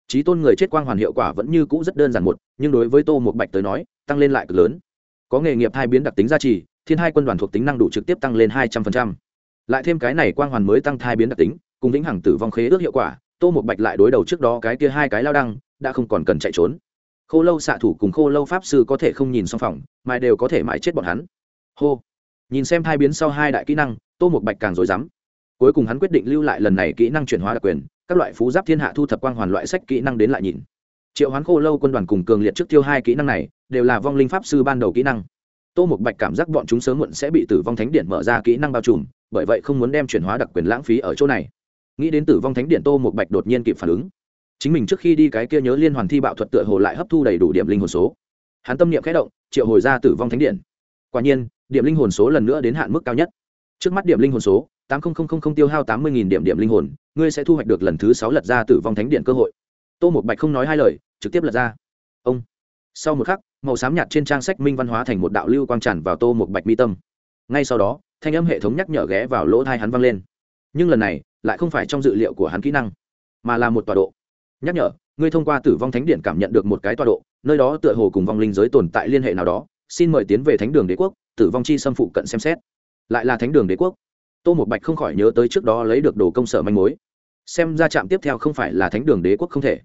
Trí tôn người chết quang hoàn hiệu quả vẫn như cũ rất đơn giản một, nhưng đối với tô một bạch tới nói, tăng lên lại cực lớn có nghề nghiệp hai biến đặc tính gia trì, thiên hai quân đoàn thuộc tính năng đủ trực tiếp tăng lên 200%. lại thêm cái này quang hoàn mới tăng thai biến đặc tính, cùng lĩnh hằng tử vong khế ước hiệu quả, tô một bạch lại đối đầu trước đó cái kia hai cái lao đăng, đã không còn cần chạy trốn. Khô lâu xạ thủ cùng khô lâu pháp sư có thể không nhìn xong phòng, mà đều có thể mãi chết bọn hắn. Hô. Nhìn xem hai biến sau hai đại kỹ năng, tô một bạch càng dối rắm. Cuối cùng hắn quyết định lưu lại lần này kỹ năng chuyển hóa đặc quyền, các loại phú giáp thiên hạ thu thập quang hoàn loại sách kỹ năng đến lại nhìn triệu hoán khô lâu quân đoàn cùng cường liệt trước tiêu hai kỹ năng này, đều là vong linh pháp sư ban đầu kỹ năng. Tô một bạch cảm giác bọn chúng sớm muộn sẽ bị tử vong thánh điện mở ra kỹ năng bao trùm, bởi vậy không muốn đem chuyển hóa đặc quyền lãng phí ở chỗ này. Nghĩ đến tử vong thánh điện tô một bạch đột nhiên kịp phản ứng. Chính mình trước khi đi cái kia nhớ liên hoàn thi bạo thuật tựa hồ lại hấp thu đầy đủ điểm linh hồn số. Hắn tâm niệm khẽ động, triệu hồi ra tử vong thánh điện. Quả nhiên, điểm linh hồn số lần nữa đến hạn mức cao nhất. Trước mắt điểm linh hồn số, tám tiêu hao tám mươi điểm điểm linh hồn, ngươi sẽ thu hoạch được lần thứ sáu lật ra tử vong thánh điện cơ hội. Tô một bạch không nói hai lời trực tiếp lật ra. Ông. Sau một khắc, màu xám nhạt trên trang sách minh văn hóa thành một đạo lưu quang tràn vào tô một bạch mi tâm. Ngay sau đó, thanh âm hệ thống nhắc nhở ghé vào lỗ thai hắn vang lên. Nhưng lần này, lại không phải trong dự liệu của hắn kỹ năng, mà là một tọa độ. Nhắc nhở, ngươi thông qua tử vong thánh điện cảm nhận được một cái tọa độ, nơi đó tựa hồ cùng vong linh giới tồn tại liên hệ nào đó. Xin mời tiến về thánh đường đế quốc, tử vong chi xâm phụ cận xem xét. Lại là thánh đường đế quốc. Tô một bạch không khỏi nhớ tới trước đó lấy được đồ công sở manh mối. Xem ra trạm tiếp theo không phải là thánh đường đế quốc không thể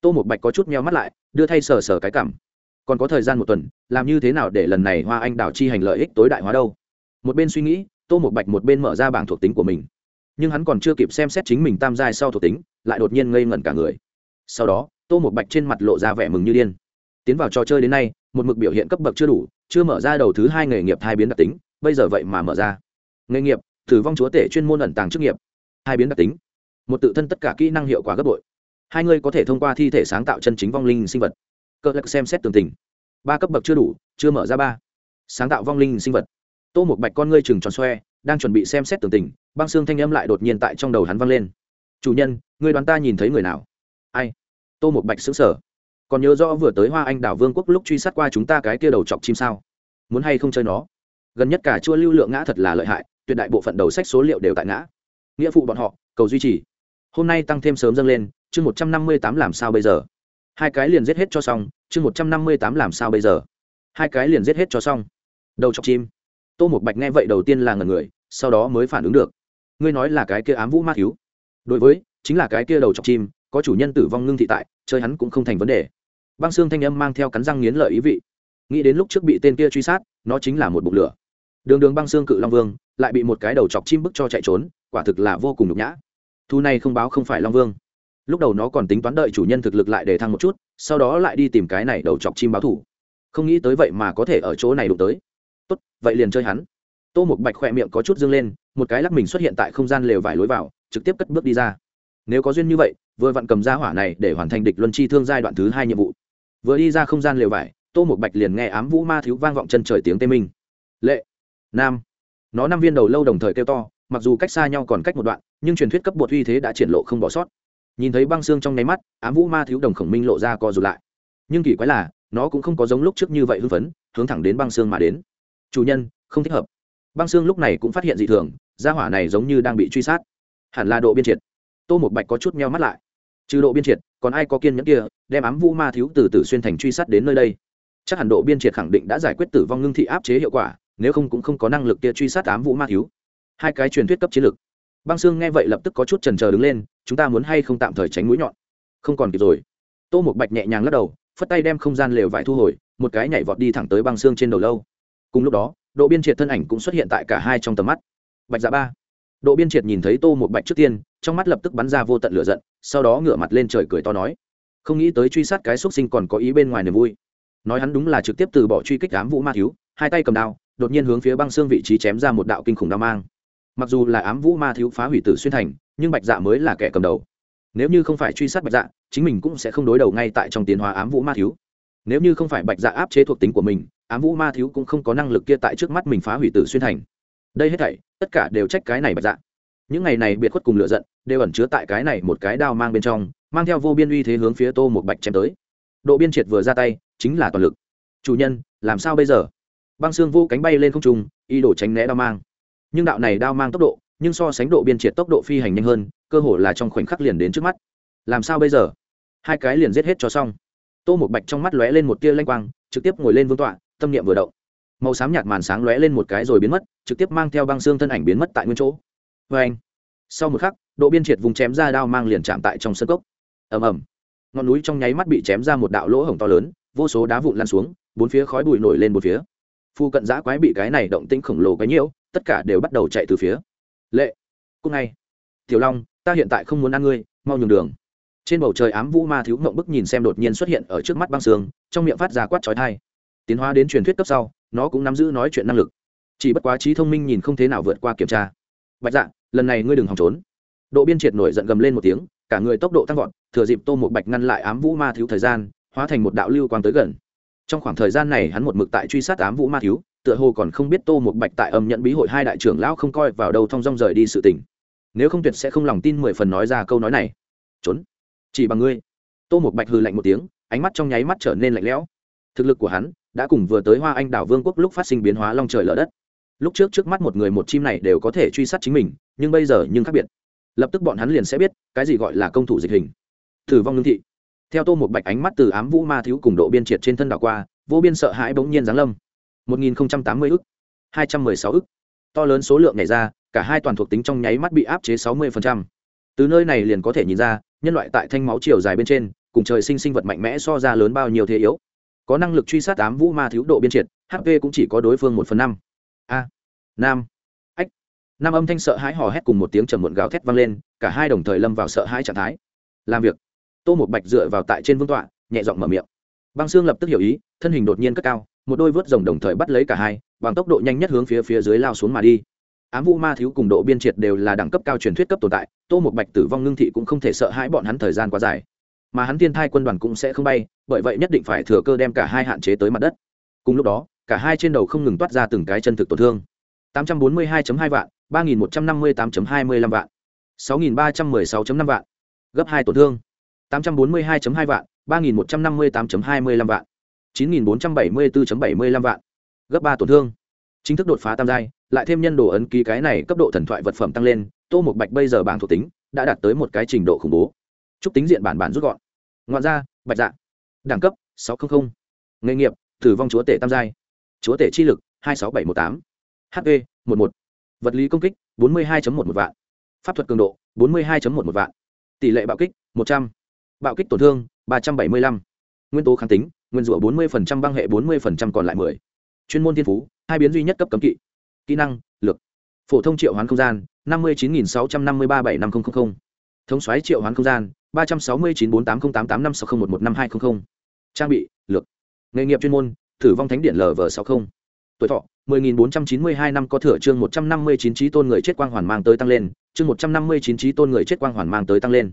tô một bạch có chút meo mắt lại, đưa thay sờ sờ cái cảm. Còn có thời gian một tuần, làm như thế nào để lần này hoa anh đào chi hành lợi ích tối đại hóa đâu? Một bên suy nghĩ, tô một bạch một bên mở ra bảng thuộc tính của mình. Nhưng hắn còn chưa kịp xem xét chính mình tam giai sau thuộc tính, lại đột nhiên ngây ngẩn cả người. Sau đó, tô một bạch trên mặt lộ ra vẻ mừng như điên. Tiến vào trò chơi đến nay, một mực biểu hiện cấp bậc chưa đủ, chưa mở ra đầu thứ hai nghề nghiệp hai biến đặc tính, bây giờ vậy mà mở ra. Nghề nghiệp, thử vong chúa tể chuyên môn ẩn tàng chức nghiệp. Hai biến đặc tính. Một tự thân tất cả kỹ năng hiệu quả gấp bội hai người có thể thông qua thi thể sáng tạo chân chính vong linh sinh vật. Cơ lạc xem xét tường tình. Ba cấp bậc chưa đủ, chưa mở ra ba. Sáng tạo vong linh sinh vật. Tô một bạch con ngươi chừng tròn xoe, đang chuẩn bị xem xét tường tình, băng xương thanh âm lại đột nhiên tại trong đầu hắn vang lên. Chủ nhân, người đoán ta nhìn thấy người nào? Ai? Tô một bạch xứng sở còn nhớ rõ vừa tới hoa anh đảo vương quốc lúc truy sát qua chúng ta cái kia đầu chọc chim sao? Muốn hay không chơi nó? Gần nhất cả chua lưu lượng ngã thật là lợi hại, tuyệt đại bộ phận đầu sách số liệu đều tại ngã. Nghĩa phụ bọn họ, cầu duy trì. Hôm nay tăng thêm sớm dâng lên chương một trăm năm mươi tám làm sao bây giờ? Hai cái liền giết hết cho xong, chương một trăm năm mươi tám làm sao bây giờ? Hai cái liền giết hết cho xong. Đầu chọc chim. Tô một bạch nghe vậy đầu tiên là ngần người, sau đó mới phản ứng được. Ngươi nói là cái kia ám vũ ma thiếu đối với, chính là cái kia đầu chọc chim, có chủ nhân tử vong ngưng thị tại, chơi hắn cũng không thành vấn đề. Băng xương thanh âm mang theo cắn răng nghiến lợi ý vị. Nghĩ đến lúc trước bị tên kia truy sát, nó chính là một bụng lửa. Đường đường băng xương cự long vương, lại bị một cái đầu chọc chim bức cho chạy trốn, quả thực là vô cùng nhục nhã. Thu này không báo không phải long vương lúc đầu nó còn tính toán đợi chủ nhân thực lực lại để thăng một chút, sau đó lại đi tìm cái này đầu chọc chim báo thủ không nghĩ tới vậy mà có thể ở chỗ này đụng tới. Tốt, vậy liền chơi hắn. Tô một bạch khỏe miệng có chút dâng lên, một cái lắc mình xuất hiện tại không gian lều vải lối vào, trực tiếp cất bước đi ra. Nếu có duyên như vậy, vừa vặn cầm ra hỏa này để hoàn thành địch luân chi thương giai đoạn thứ hai nhiệm vụ. Vừa đi ra không gian lều vải, tô một bạch liền nghe ám vũ ma thiếu vang vọng chân trời tiếng tê minh. Lệ, nam. Nó năm viên đầu lâu đồng thời kêu to, mặc dù cách xa nhau còn cách một đoạn, nhưng truyền thuyết cấp bột uy thế đã triển lộ không bỏ sót nhìn thấy băng xương trong nháy mắt, ám vũ ma thiếu đồng khổng minh lộ ra co rụt lại. Nhưng kỳ quái là, nó cũng không có giống lúc trước như vậy hưng phấn, hướng thẳng đến băng xương mà đến. Chủ nhân, không thích hợp. Băng xương lúc này cũng phát hiện dị thường, gia hỏa này giống như đang bị truy sát. Hẳn là độ biên triệt. Tô một bạch có chút meo mắt lại. Trừ độ biên triệt, còn ai có kiên nhẫn kia, đem ám vũ ma thiếu từ từ xuyên thành truy sát đến nơi đây? Chắc hẳn độ biên triệt khẳng định đã giải quyết tử vong ngưng thị áp chế hiệu quả, nếu không cũng không có năng lực kia truy sát ám vũ ma thiếu. Hai cái truyền thuyết cấp chiến lược. Băng xương nghe vậy lập tức có chút trần trờ đứng lên chúng ta muốn hay không tạm thời tránh mũi nhọn? Không còn kịp rồi. Tô một bạch nhẹ nhàng lắc đầu, phất tay đem không gian lều vải thu hồi, một cái nhảy vọt đi thẳng tới băng xương trên đầu lâu. Cùng lúc đó độ biên triệt thân ảnh cũng xuất hiện tại cả hai trong tầm mắt. Bạch dạ ba. Độ biên triệt nhìn thấy tô một bạch trước tiên, trong mắt lập tức bắn ra vô tận lửa giận, sau đó ngửa mặt lên trời cười to nói, không nghĩ tới truy sát cái xúc sinh còn có ý bên ngoài niềm vui. Nói hắn đúng là trực tiếp từ bỏ truy kích đám vũ ma thiếu hai tay cầm đao, đột nhiên hướng phía băng xương vị trí chém ra một đạo kinh khủng đao mang mặc dù là ám vũ ma thiếu phá hủy tử xuyên thành, nhưng bạch dạ mới là kẻ cầm đầu. Nếu như không phải truy sát bạch dạ chính mình cũng sẽ không đối đầu ngay tại trong tiến hóa ám vũ ma thiếu. Nếu như không phải bạch dạ áp chế thuộc tính của mình, ám vũ ma thiếu cũng không có năng lực kia tại trước mắt mình phá hủy tử xuyên thành. Đây hết thảy, tất cả đều trách cái này bạch dạ. Những ngày này biệt khuất cùng lựa giận, đều ẩn chứa tại cái này một cái đao mang bên trong, mang theo vô biên uy thế hướng phía tô một bạch chém tới. Độ biên triệt vừa ra tay, chính là toàn lực. Chủ nhân, làm sao bây giờ? Băng xương vô cánh bay lên không trung y đổ tránh né đao mang nhưng đạo này đao mang tốc độ, nhưng so sánh độ biên triệt tốc độ phi hành nhanh hơn, cơ hồ là trong khoảnh khắc liền đến trước mắt. Làm sao bây giờ? Hai cái liền giết hết cho xong. Tô một bạch trong mắt lóe lên một tia lanh quang, trực tiếp ngồi lên vương tọa, tâm niệm vừa động. Màu xám nhạt màn sáng lóe lên một cái rồi biến mất, trực tiếp mang theo băng xương thân ảnh biến mất tại nguyên chỗ. Vê anh, sau một khắc, độ biên triệt vùng chém ra đao mang liền chạm tại trong sân cốc. Ầm ầm. Ngọn núi trong nháy mắt bị chém ra một đạo lỗ hổng to lớn, vô số đá vụn lan xuống, bốn phía khói bụi nổi lên một phía phu cận giã quái bị cái này động tĩnh khổng lồ cái nhiễu, tất cả đều bắt đầu chạy từ phía. Lệ cung ngay. Tiểu long, ta hiện tại không muốn ăn ngươi, mau nhường đường. Trên bầu trời ám vũ ma thiếu ngộng bức nhìn xem đột nhiên xuất hiện ở trước mắt băng sương, trong miệng phát ra quát trói thai tiến hóa đến truyền thuyết cấp sau, nó cũng nắm giữ nói chuyện năng lực. Chỉ bất quá trí thông minh nhìn không thế nào vượt qua kiểm tra. Bạch dạ lần này ngươi đừng hòng trốn. Độ biên triệt nổi giận gầm lên một tiếng, cả người tốc độ tăng vọt, thừa dịp tô một bạch ngăn lại ám vũ ma thiếu thời gian, hóa thành một đạo lưu quang tới gần trong khoảng thời gian này hắn một mực tại truy sát ám vũ ma thiếu, tựa hồ còn không biết tô một bạch tại âm nhận bí hội hai đại trưởng lão không coi vào đâu thong dong rời đi sự tình. Nếu không tuyệt sẽ không lòng tin mười phần nói ra câu nói này. Trốn. Chỉ bằng ngươi. Tô một bạch hừ lạnh một tiếng, ánh mắt trong nháy mắt trở nên lạnh lẽo. Thực lực của hắn đã cùng vừa tới hoa anh đảo vương quốc lúc phát sinh biến hóa long trời lở đất. Lúc trước trước mắt một người một chim này đều có thể truy sát chính mình, nhưng bây giờ nhưng khác biệt. Lập tức bọn hắn liền sẽ biết cái gì gọi là công thủ dịch hình. Thử vong lương thị theo tô một bạch ánh mắt từ ám vũ ma thiếu cùng độ biên triệt trên thân đảo qua, vô biên sợ hãi bỗng nhiên giáng lâm. 1080 ức 216 ức. To lớn số lượng này ra, cả hai toàn thuộc tính trong nháy mắt bị áp chế 60%. từ nơi này liền có thể nhìn ra, nhân loại tại thanh máu chiều dài bên trên, cùng trời sinh sinh vật mạnh mẽ so ra lớn bao nhiêu thế yếu. Có năng lực truy sát ám vũ ma thiếu độ biên triệt hp cũng chỉ có đối phương một phần năm. A. Nam. Ách. Nam âm thanh sợ hãi hò hét cùng một tiếng trầm muộn gào thét vang lên, cả hai đồng thời lâm vào sợ hãi trạng thái. Làm việc tô một bạch dựa vào tại trên vương tọa, nhẹ giọng mở miệng. Băng xương lập tức hiểu ý, thân hình đột nhiên cất cao, một đôi vớt rồng đồng thời bắt lấy cả hai, bằng tốc độ nhanh nhất hướng phía phía dưới lao xuống mà đi. Ám vũ ma thiếu cùng độ biên triệt đều là đẳng cấp cao truyền thuyết cấp tồn tại, tô một bạch tử vong ngưng thị cũng không thể sợ hãi bọn hắn thời gian quá dài. Mà hắn tiên thai quân đoàn cũng sẽ không bay, bởi vậy nhất định phải thừa cơ đem cả hai hạn chế tới mặt đất. Cùng lúc đó, cả hai trên đầu không ngừng toát ra từng cái chân thực tổn thương. 842.2 vạn 3.158.25 vạn 6.316.5 vạn, gấp hai tổn thương. 842.2 vạn 3158.25 vạn 9474.75 vạn. Gấp ba tổn thương. Chính thức đột phá tam giai, lại thêm nhân đồ ấn ký cái này cấp độ thần thoại vật phẩm tăng lên, tô mục bạch bây giờ bảng thuộc tính đã đạt tới một cái trình độ khủng bố. Chúc tính diện bản bản rút gọn. Ngoạn ra bạch dạ. Đẳng cấp, sáu trăm linh nghề nghiệp, tử vong chúa tể tam giai. Chúa tể chi lực, hai sáu bảy một tám. Hp một một. Vật lý công kích, bốn mươi hai một một vạn. Pháp thuật cường độ, bốn mươi hai một một vạn. Tỷ lệ bạo kích, một trăm bạo kích tổn thương, ba trăm bảy mươi lăm. Nguyên tố kháng tính, nguyên rủa bốn mươi băng hệ bốn mươi còn lại mười. Chuyên môn thiên phú, hai biến duy nhất cấp cấm kỵ. Kỹ năng lược phổ thông triệu hoán không gian, năm mươi chín nghìn sáu trăm năm mươi ba bảy năm nghìn thống xoáy triệu hoán không gian, ba trăm sáu mươi chín bốn tám không tám tám năm sáu không một một năm hai trăm linh trang bị lược nghề nghiệp chuyên môn, thử vong thánh điện lv sáu mươi tuổi thọ 10.492 năm có thừa chương 159 trí tôn người chết quang hoàn mang tới tăng lên, chương 159 trí tôn người chết quang hoàn mang tới tăng lên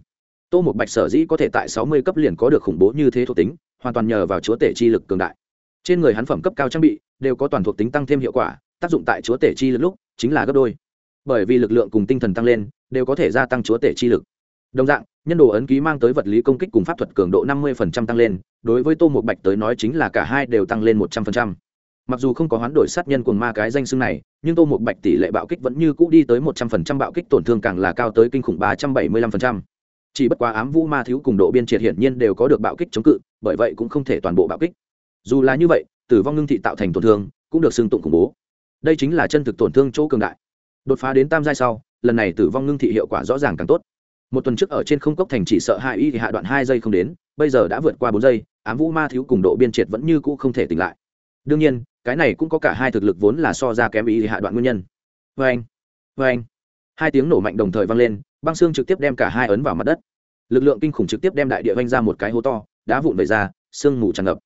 tô một bạch sở dĩ có thể tại 60 cấp liền có được khủng bố như thế thuộc tính, hoàn toàn nhờ vào chúa tể chi lực cường đại. Trên người hắn phẩm cấp cao trang bị đều có toàn thuộc tính tăng thêm hiệu quả, tác dụng tại chúa tể chi lực lúc chính là gấp đôi. Bởi vì lực lượng cùng tinh thần tăng lên, đều có thể gia tăng chúa tể chi lực. Đồng dạng, nhân đồ ấn ký mang tới vật lý công kích cùng pháp thuật cường độ 50% tăng lên, đối với tô một bạch tới nói chính là cả hai đều tăng lên một trăm phần trăm. Mặc dù không có hoán đổi sát nhân cùng ma cái danh xưng này, nhưng tô một bạch tỷ lệ bạo kích vẫn như cũ đi tới một trăm phần trăm bạo kích tổn thương càng là cao tới kinh khủng ba trăm bảy mươi lăm phần trăm chỉ bất quá ám vũ ma thiếu cùng độ biên triệt hiển nhiên đều có được bạo kích chống cự, bởi vậy cũng không thể toàn bộ bạo kích. Dù là như vậy, tử vong ngưng thị tạo thành tổn thương, cũng được xưng tụng khủng bố. Đây chính là chân thực tổn thương chỗ cường đại. Đột phá đến tam giai sau, lần này tử vong ngưng thị hiệu quả rõ ràng càng tốt. Một tuần trước ở trên không cốc thành chỉ sợ hai y thì hạ đoạn hai giây không đến, bây giờ đã vượt qua bốn giây, ám vũ ma thiếu cùng độ biên triệt vẫn như cũ không thể tỉnh lại. Đương nhiên, cái này cũng có cả hai thực lực vốn là so ra kém y thì hạ đoạn nguyên nhân. Vê anh vê anh hai tiếng nổ mạnh đồng thời vang lên băng xương trực tiếp đem cả hai ấn vào mặt đất. Lực lượng kinh khủng trực tiếp đem đại địa vanh ra một cái hố to, đá vụn về ra, sương mù tràn ngập.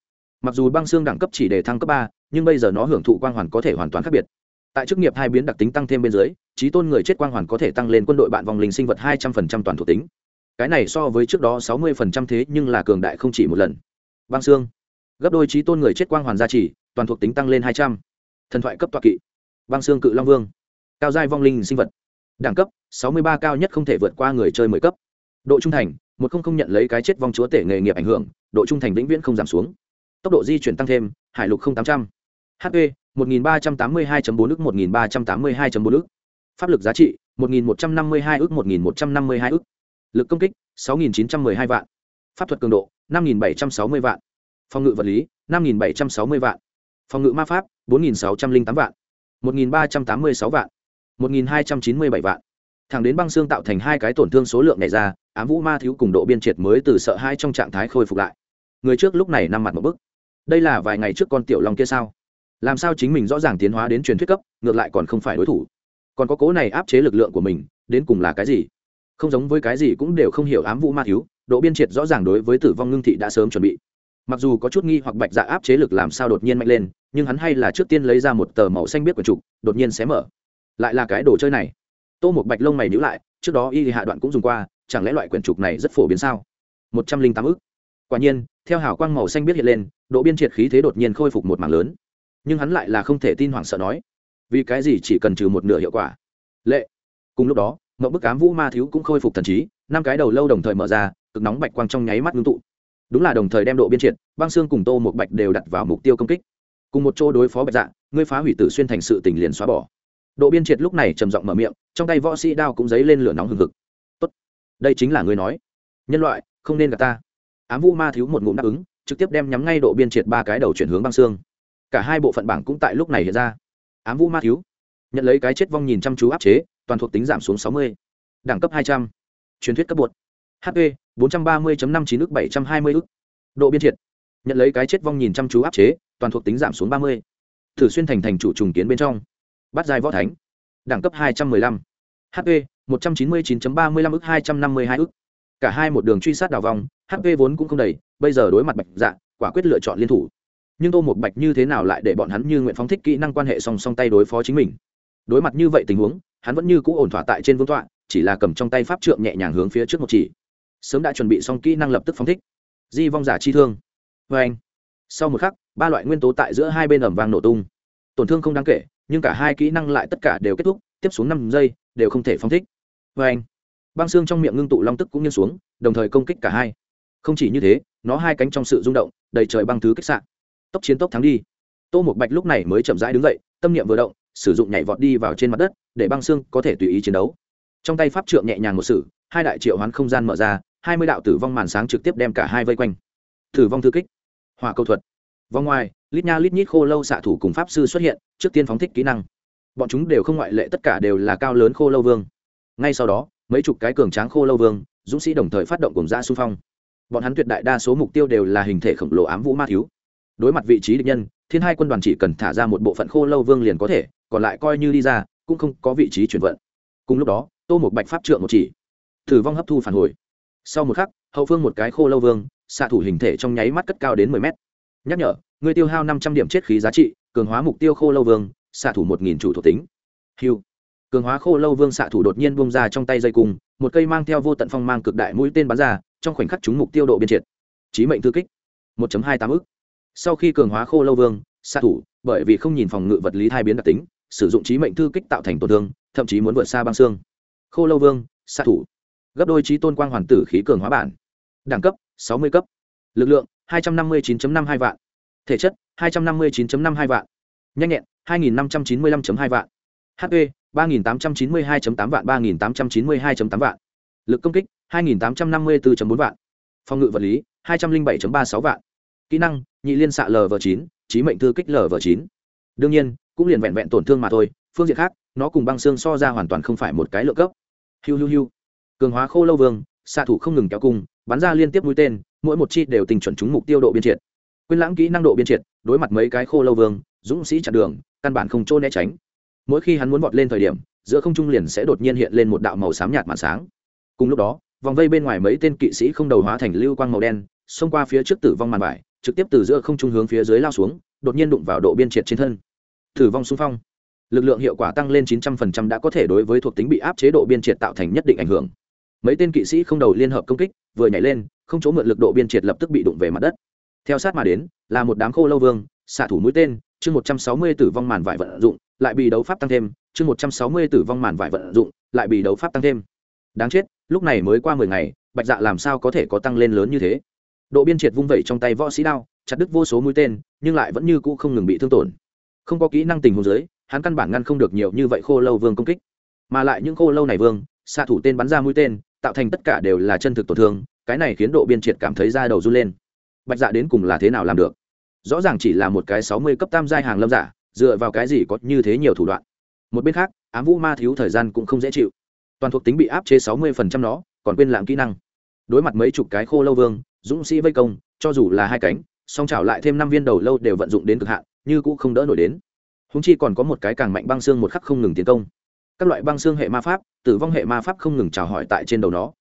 Mặc dù băng xương đẳng cấp chỉ để thăng cấp ba, nhưng bây giờ nó hưởng thụ quang hoàn có thể hoàn toàn khác biệt. Tại chức nghiệp hai biến đặc tính tăng thêm bên dưới, trí tôn người chết quang hoàn có thể tăng lên quân đội bạn vòng linh sinh vật hai trăm phần trăm toàn thuộc tính. Cái này so với trước đó sáu mươi phần trăm thế nhưng là cường đại không chỉ một lần. Băng xương. Gấp đôi trí tôn người chết quang hoàn gia trì, toàn thuộc tính tăng lên hai trăm. Thần thoại cấp toạ kỵ. Băng xương cự long vương. Cao giai vong linh sinh vật đẳng cấp, sáu mươi ba cao nhất không thể vượt qua người chơi mười cấp. Độ trung thành, một không không nhận lấy cái chết vong chúa tể nghề nghiệp ảnh hưởng, độ trung thành vĩnh viễn không giảm xuống. Tốc độ di chuyển tăng thêm, hải lục không tám trăm. Hp một nghìn ba trăm tám mươi hai bốn ức, một nghìn ba trăm tám mươi hai bốn ức. Pháp lực giá trị, một nghìn một trăm năm mươi hai ức, một nghìn một trăm năm mươi hai ức. Lực công kích, sáu nghìn chín trăm m ư ơ i hai vạn. Pháp thuật cường độ, năm nghìn bảy trăm sáu mươi vạn. Phòng ngự vật lý, năm nghìn bảy trăm sáu mươi vạn. Phòng ngự ma pháp, bốn nghìn sáu trăm linh tám vạn. một nghìn ba trăm tám mươi sáu vạn một nghìn hai trăm chín mươi bảy vạn. Thẳng đến băng xương tạo thành hai cái tổn thương số lượng này ra, ám vũ ma thiếu cùng độ biên triệt mới từ sợ hai trong trạng thái khôi phục lại. Người trước lúc này năm mặt một bức. Đây là vài ngày trước con tiểu long kia sao? Làm sao chính mình rõ ràng tiến hóa đến truyền thuyết cấp, ngược lại còn không phải đối thủ? Còn có cố này áp chế lực lượng của mình, đến cùng là cái gì? Không giống với cái gì cũng đều không hiểu ám vũ ma thiếu, độ biên triệt rõ ràng đối với tử vong ngưng thị đã sớm chuẩn bị. Mặc dù có chút nghi hoặc bạch dạ áp chế lực làm sao đột nhiên mạnh lên, nhưng hắn hay là trước tiên lấy ra một tờ màu xanh biết của trục, đột nhiên xé mở lại là cái đồ chơi này. Tô một bạch lông mày nhữ lại, trước đó y hạ đoạn cũng dùng qua, chẳng lẽ loại quyển trục này rất phổ biến sao? Một trăm linh tám ức. Quả nhiên, theo hào quang màu xanh biết hiện lên, độ biên triệt khí thế đột nhiên khôi phục một mảng lớn. Nhưng hắn lại là không thể tin hoảng sợ nói, vì cái gì chỉ cần trừ một nửa hiệu quả? Lệ. Cùng lúc đó mậu bức cám vũ ma thiếu cũng khôi phục thần trí, năm cái đầu lâu đồng thời mở ra, cực nóng bạch quang trong nháy mắt ngưng tụ. Đúng là đồng thời đem độ biên triệt, băng xương cùng tô một bạch đều đặt vào mục tiêu công kích. Cùng một chỗ đối phó bạch dạ ngươi phá hủy tử xuyên thành sự tình liền xóa bỏ độ biên triệt lúc này trầm giọng mở miệng, trong tay võ sĩ đao cũng dấy lên lửa nóng hừng hực. Tốt, đây chính là ngươi nói. Nhân loại, không nên gặp ta. Ám vũ ma thiếu một ngụm đáp ứng, trực tiếp đem nhắm ngay độ biên triệt ba cái đầu chuyển hướng băng xương. Cả hai bộ phận bảng cũng tại lúc này hiện ra. Ám vũ ma thiếu, nhận lấy cái chết vong nhìn chăm chú áp chế, toàn thuộc tính giảm xuống sáu mươi, đẳng cấp hai trăm, truyền thuyết cấp bột. Hp bốn trăm ba mươi năm chín ức bảy trăm hai mươi ức. Độ biên triệt, nhận lấy cái chết vong nhìn chăm chú áp chế, toàn thuộc tính giảm xuống ba mươi, thử xuyên thành thành chủ trùng kiến bên trong bắt giai võ thánh. Đẳng cấp hai trăm m ư ơ i năm hp một trăm chín mươi chín ba mươi năm ức, hai trăm năm mươi hai ức. Cả hai một đường truy sát đào vòng hp vốn cũng không đầy, bây giờ đối mặt bạch dạ quả quyết lựa chọn liên thủ. Nhưng tô một bạch như thế nào lại để bọn hắn như nguyện phóng thích kỹ năng quan hệ song song tay đối phó chính mình? Đối mặt như vậy tình huống, hắn vẫn như cũ ổn thỏa tại trên vương tọa, chỉ là cầm trong tay pháp trượng nhẹ nhàng hướng phía trước một chỉ. Sớm đã chuẩn bị xong kỹ năng lập tức phóng thích. Di vong giả chi thương. Vê anh sau một khắc, ba loại nguyên tố tại giữa hai bên ẩm vang nổ tung. Tổn thương không đáng kể nhưng cả hai kỹ năng lại tất cả đều kết thúc, tiếp xuống năm giây, đều không thể phóng thích. Vê anh, băng xương trong miệng ngưng tụ long tức cũng nghiêng xuống, đồng thời công kích cả hai. Không chỉ như thế, nó hai cánh trong sự rung động, đầy trời băng thứ kích sạn tốc chiến tốc thắng đi. Tô một bạch lúc này mới chậm rãi đứng dậy, tâm niệm vừa động, sử dụng nhảy vọt đi vào trên mặt đất, để băng xương có thể tùy ý chiến đấu. Trong tay pháp trượng nhẹ nhàng một sự, hai đại triệu hoán không gian mở ra, hai mươi đạo tử vong màn sáng trực tiếp đem cả hai vây quanh. Tử vong thư kích. Hỏa câu thuật. Vòng ngoài lít nha lít nhít khô lâu xạ thủ cùng pháp sư xuất hiện, trước tiên phóng thích kỹ năng. Bọn chúng đều không ngoại lệ, tất cả đều là cao lớn khô lâu vương. Ngay sau đó, mấy chục cái cường tráng khô lâu vương, dũng sĩ đồng thời phát động cùng ra xung phong. Bọn hắn tuyệt đại đa số mục tiêu đều là hình thể khổng lồ ám vũ ma thiếu. Đối mặt vị trí địch nhân, thiên hai quân đoàn chỉ cần thả ra một bộ phận khô lâu vương liền có thể, còn lại coi như đi ra, cũng không có vị trí chuyển vận. Cùng lúc đó, tô một bạch pháp trượng một chỉ. Thử vong hấp thu phản hồi. Sau một khắc, hậu phương một cái khô lâu vương, xạ thủ hình thể trong nháy mắt cất cao đến mười mét nhắc nhở người tiêu hao năm trăm điểm chết khí giá trị, cường hóa mục tiêu khô lâu vương, xạ thủ một nghìn chủ thuộc tính. Hiu cường hóa khô lâu vương xạ thủ đột nhiên bung ra trong tay dây cung, một cây mang theo vô tận phong mang cực đại mũi tên bắn ra, trong khoảnh khắc chúng mục tiêu độ biên triệt. Trí mệnh thư kích. Một hai tám ức. Sau khi cường hóa khô lâu vương, xạ thủ, bởi vì không nhìn phòng ngự vật lý thai biến đặc tính, sử dụng trí mệnh thư kích tạo thành tổn thương, thậm chí muốn vượt xa băng xương. Khô lâu vương, xạ thủ. Gấp đôi trí tôn quang hoàn tử khí cường hóa bản. Đẳng cấp, sáu mươi cấp. Lực lượng 259.52 vạn. Thể chất 259.52 vạn. Nhanh nhẹn 2595.2 vạn. Hp 3892.8 vạn 3892.8 vạn. Lực công kích 2854.4 vạn. Phòng ngự vật lý 207.36 vạn. Kỹ năng, nhị liên xạ lv 9 trí mệnh thư kích lv 9 đương nhiên, cũng liền vẹn vẹn tổn thương mà thôi, phương diện khác, nó cùng băng xương so ra hoàn toàn không phải một cái lượng cấp. Hiu hiu hiu. Cường hóa khô lâu vương, xạ thủ không ngừng kéo cung, bắn ra liên tiếp mũi tên mỗi một chi đều tình chuẩn trúng mục tiêu độ biên triệt. Quyên lãng kỹ năng độ biên triệt, đối mặt mấy cái khô lâu vương, dũng sĩ chặn đường, căn bản không trôn né tránh. Mỗi khi hắn muốn vọt lên thời điểm, giữa không trung liền sẽ đột nhiên hiện lên một đạo màu xám nhạt màn sáng. Cùng lúc đó, vòng vây bên ngoài mấy tên kỵ sĩ không đầu hóa thành lưu quang màu đen, xông qua phía trước tử vong màn vải, trực tiếp từ giữa không trung hướng phía dưới lao xuống, đột nhiên đụng vào độ biên triệt trên thân. Tử vong xung phong. Lực lượng hiệu quả tăng lên 900% đã có thể đối với thuộc tính bị áp chế độ biên triệt tạo thành nhất định ảnh hưởng mấy tên kỵ sĩ không đầu liên hợp công kích, vừa nhảy lên, không chỗ mượn lực độ biên triệt lập tức bị đụng về mặt đất. Theo sát mà đến, là một đám khô lâu vương, xạ thủ mũi tên, chương 160 tử vong màn vải vận dụng, lại bị đấu pháp tăng thêm, chương 160 tử vong màn vải vận dụng, lại bị đấu pháp tăng thêm. Đáng chết, lúc này mới qua mười ngày, bạch dạ làm sao có thể có tăng lên lớn như thế? Độ biên triệt vung vẩy trong tay võ sĩ đao, chặt đứt vô số mũi tên, nhưng lại vẫn như cũ không ngừng bị thương tổn. Không có kỹ năng tình hồ dưới, hắn căn bản ngăn không được nhiều như vậy khô lâu vương công kích. Mà lại những khô lâu này vương, xạ thủ tên bắn ra mũi tên tạo thành tất cả đều là chân thực tổn thương, cái này khiến độ biên triệt cảm thấy da đầu run lên. Bạch dạ đến cùng là thế nào làm được? Rõ ràng chỉ là một cái sáu mươi cấp tam giai hàng lâm giả, dựa vào cái gì có như thế nhiều thủ đoạn. Một bên khác, ám vũ ma thiếu thời gian cũng không dễ chịu. Toàn thuộc tính bị áp chế sáu mươi phần trăm nó, còn quên lãng kỹ năng. Đối mặt mấy chục cái khô lâu vương, dũng sĩ vây công, cho dù là hai cánh, song chảo lại thêm năm viên đầu lâu đều vận dụng đến cực hạn, như cũ không đỡ nổi đến. Húng chi còn có một cái càng mạnh băng xương một khắc không ngừng tiến công các loại băng xương hệ ma pháp, tử vong hệ ma pháp không ngừng chào hỏi tại trên đầu nó.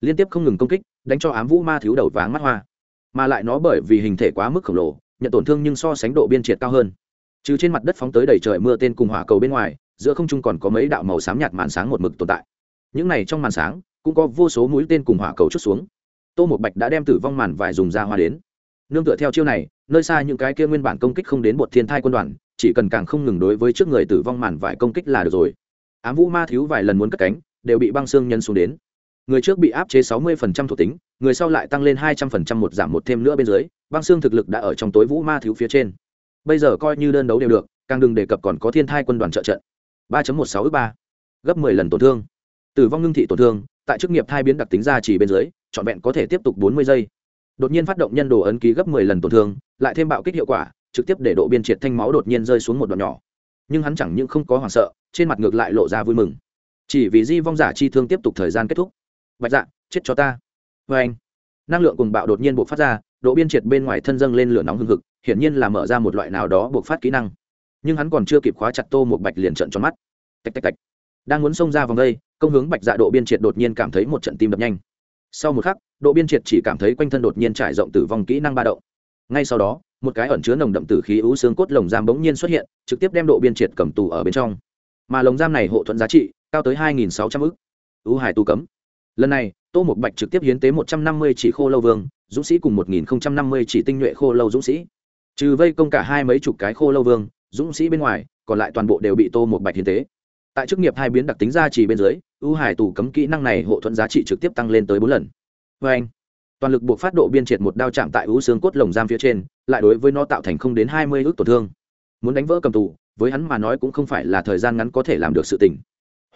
Liên tiếp không ngừng công kích, đánh cho ám vũ ma thiếu đầu váng mắt hoa. Mà lại nó bởi vì hình thể quá mức khổng lồ, nhận tổn thương nhưng so sánh độ biên triệt cao hơn. Trừ trên mặt đất phóng tới đầy trời mưa tên cùng hỏa cầu bên ngoài, giữa không trung còn có mấy đạo màu xám nhạt màn sáng một mực tồn tại. Những này trong màn sáng, cũng có vô số mũi tên cùng hỏa cầu chút xuống. Tô một bạch đã đem tử vong màn vải dùng ra hoa đến. Nương tựa theo chiêu này, nơi xa những cái kia nguyên bản công kích không đến bột thiên thai quân đoàn, chỉ cần càng không ngừng đối với trước người tử vong màn vải công kích là được rồi ám vũ ma thiếu vài lần muốn cất cánh, đều bị băng xương nhân xuống đến. Người trước bị áp chế 60% thuộc tính, người sau lại tăng lên 200% một giảm một thêm nữa bên dưới, băng xương thực lực đã ở trong tối vũ ma thiếu phía trên. Bây giờ coi như đơn đấu đều được, càng đừng đề cập còn có thiên thai quân đoàn trợ trận. 3.16 ước 3. gấp 10 lần tổn thương. Tử vong ngưng thị tổn thương, tại chức nghiệp thai biến đặc tính ra chỉ bên dưới, trọn vẹn có thể tiếp tục 40 giây. Đột nhiên phát động nhân đồ ấn ký gấp 10 lần tổn thương, lại thêm bạo kích hiệu quả, trực tiếp để độ biên triệt thanh máu đột nhiên rơi xuống một đoạn nhỏ nhưng hắn chẳng những không có hoảng sợ, trên mặt ngược lại lộ ra vui mừng. Chỉ vì di vong giả chi thương tiếp tục thời gian kết thúc. Bạch dạ chết cho ta. Vê anh, năng lượng cùng bạo đột nhiên buộc phát ra, độ biên triệt bên ngoài thân dâng lên lửa nóng hừng hực, hiển nhiên là mở ra một loại nào đó buộc phát kỹ năng. Nhưng hắn còn chưa kịp khóa chặt tô một bạch liền trận tròn mắt. Tạch tạch tạch. Đang muốn xông ra vòng đây, công hướng bạch dạ độ biên triệt đột nhiên cảm thấy một trận tim đập nhanh. Sau một khắc, độ biên triệt chỉ cảm thấy quanh thân đột nhiên trải rộng tử vong kỹ năng ba động. Ngay sau đó một cái ẩn chứa nồng đậm tử khí ứ xương cốt lồng giam bỗng nhiên xuất hiện, trực tiếp đem độ biên triệt cầm tù ở bên trong. Mà lồng giam này hộ thuận giá trị cao tới hai nghìn sáu trăm ư c ưu hải tu cấm. Lần này, tô một bạch trực tiếp hiến tế một trăm năm mươi chỉ khô lâu vương, dũng sĩ cùng một nghìn năm mươi chỉ tinh nhuệ khô lâu dũng sĩ. Trừ vây công cả hai mấy chục cái khô lâu vương, dũng sĩ bên ngoài, còn lại toàn bộ đều bị tô một bạch hiến tế. Tại chức nghiệp hai biến đặc tính ra chỉ bên dưới ưu hải tù cấm kỹ năng này hộ thuận giá trị trực tiếp tăng lên tới bốn lần. Vê anh toàn lực buộc phát độ biên triệt một đao chạm tại ưu xương cốt lồng giam phía trên lại đối với nó tạo thành không đến hai mươi ước tổn thương. Muốn đánh vỡ cầm tù, với hắn mà nói cũng không phải là thời gian ngắn có thể làm được sự tình.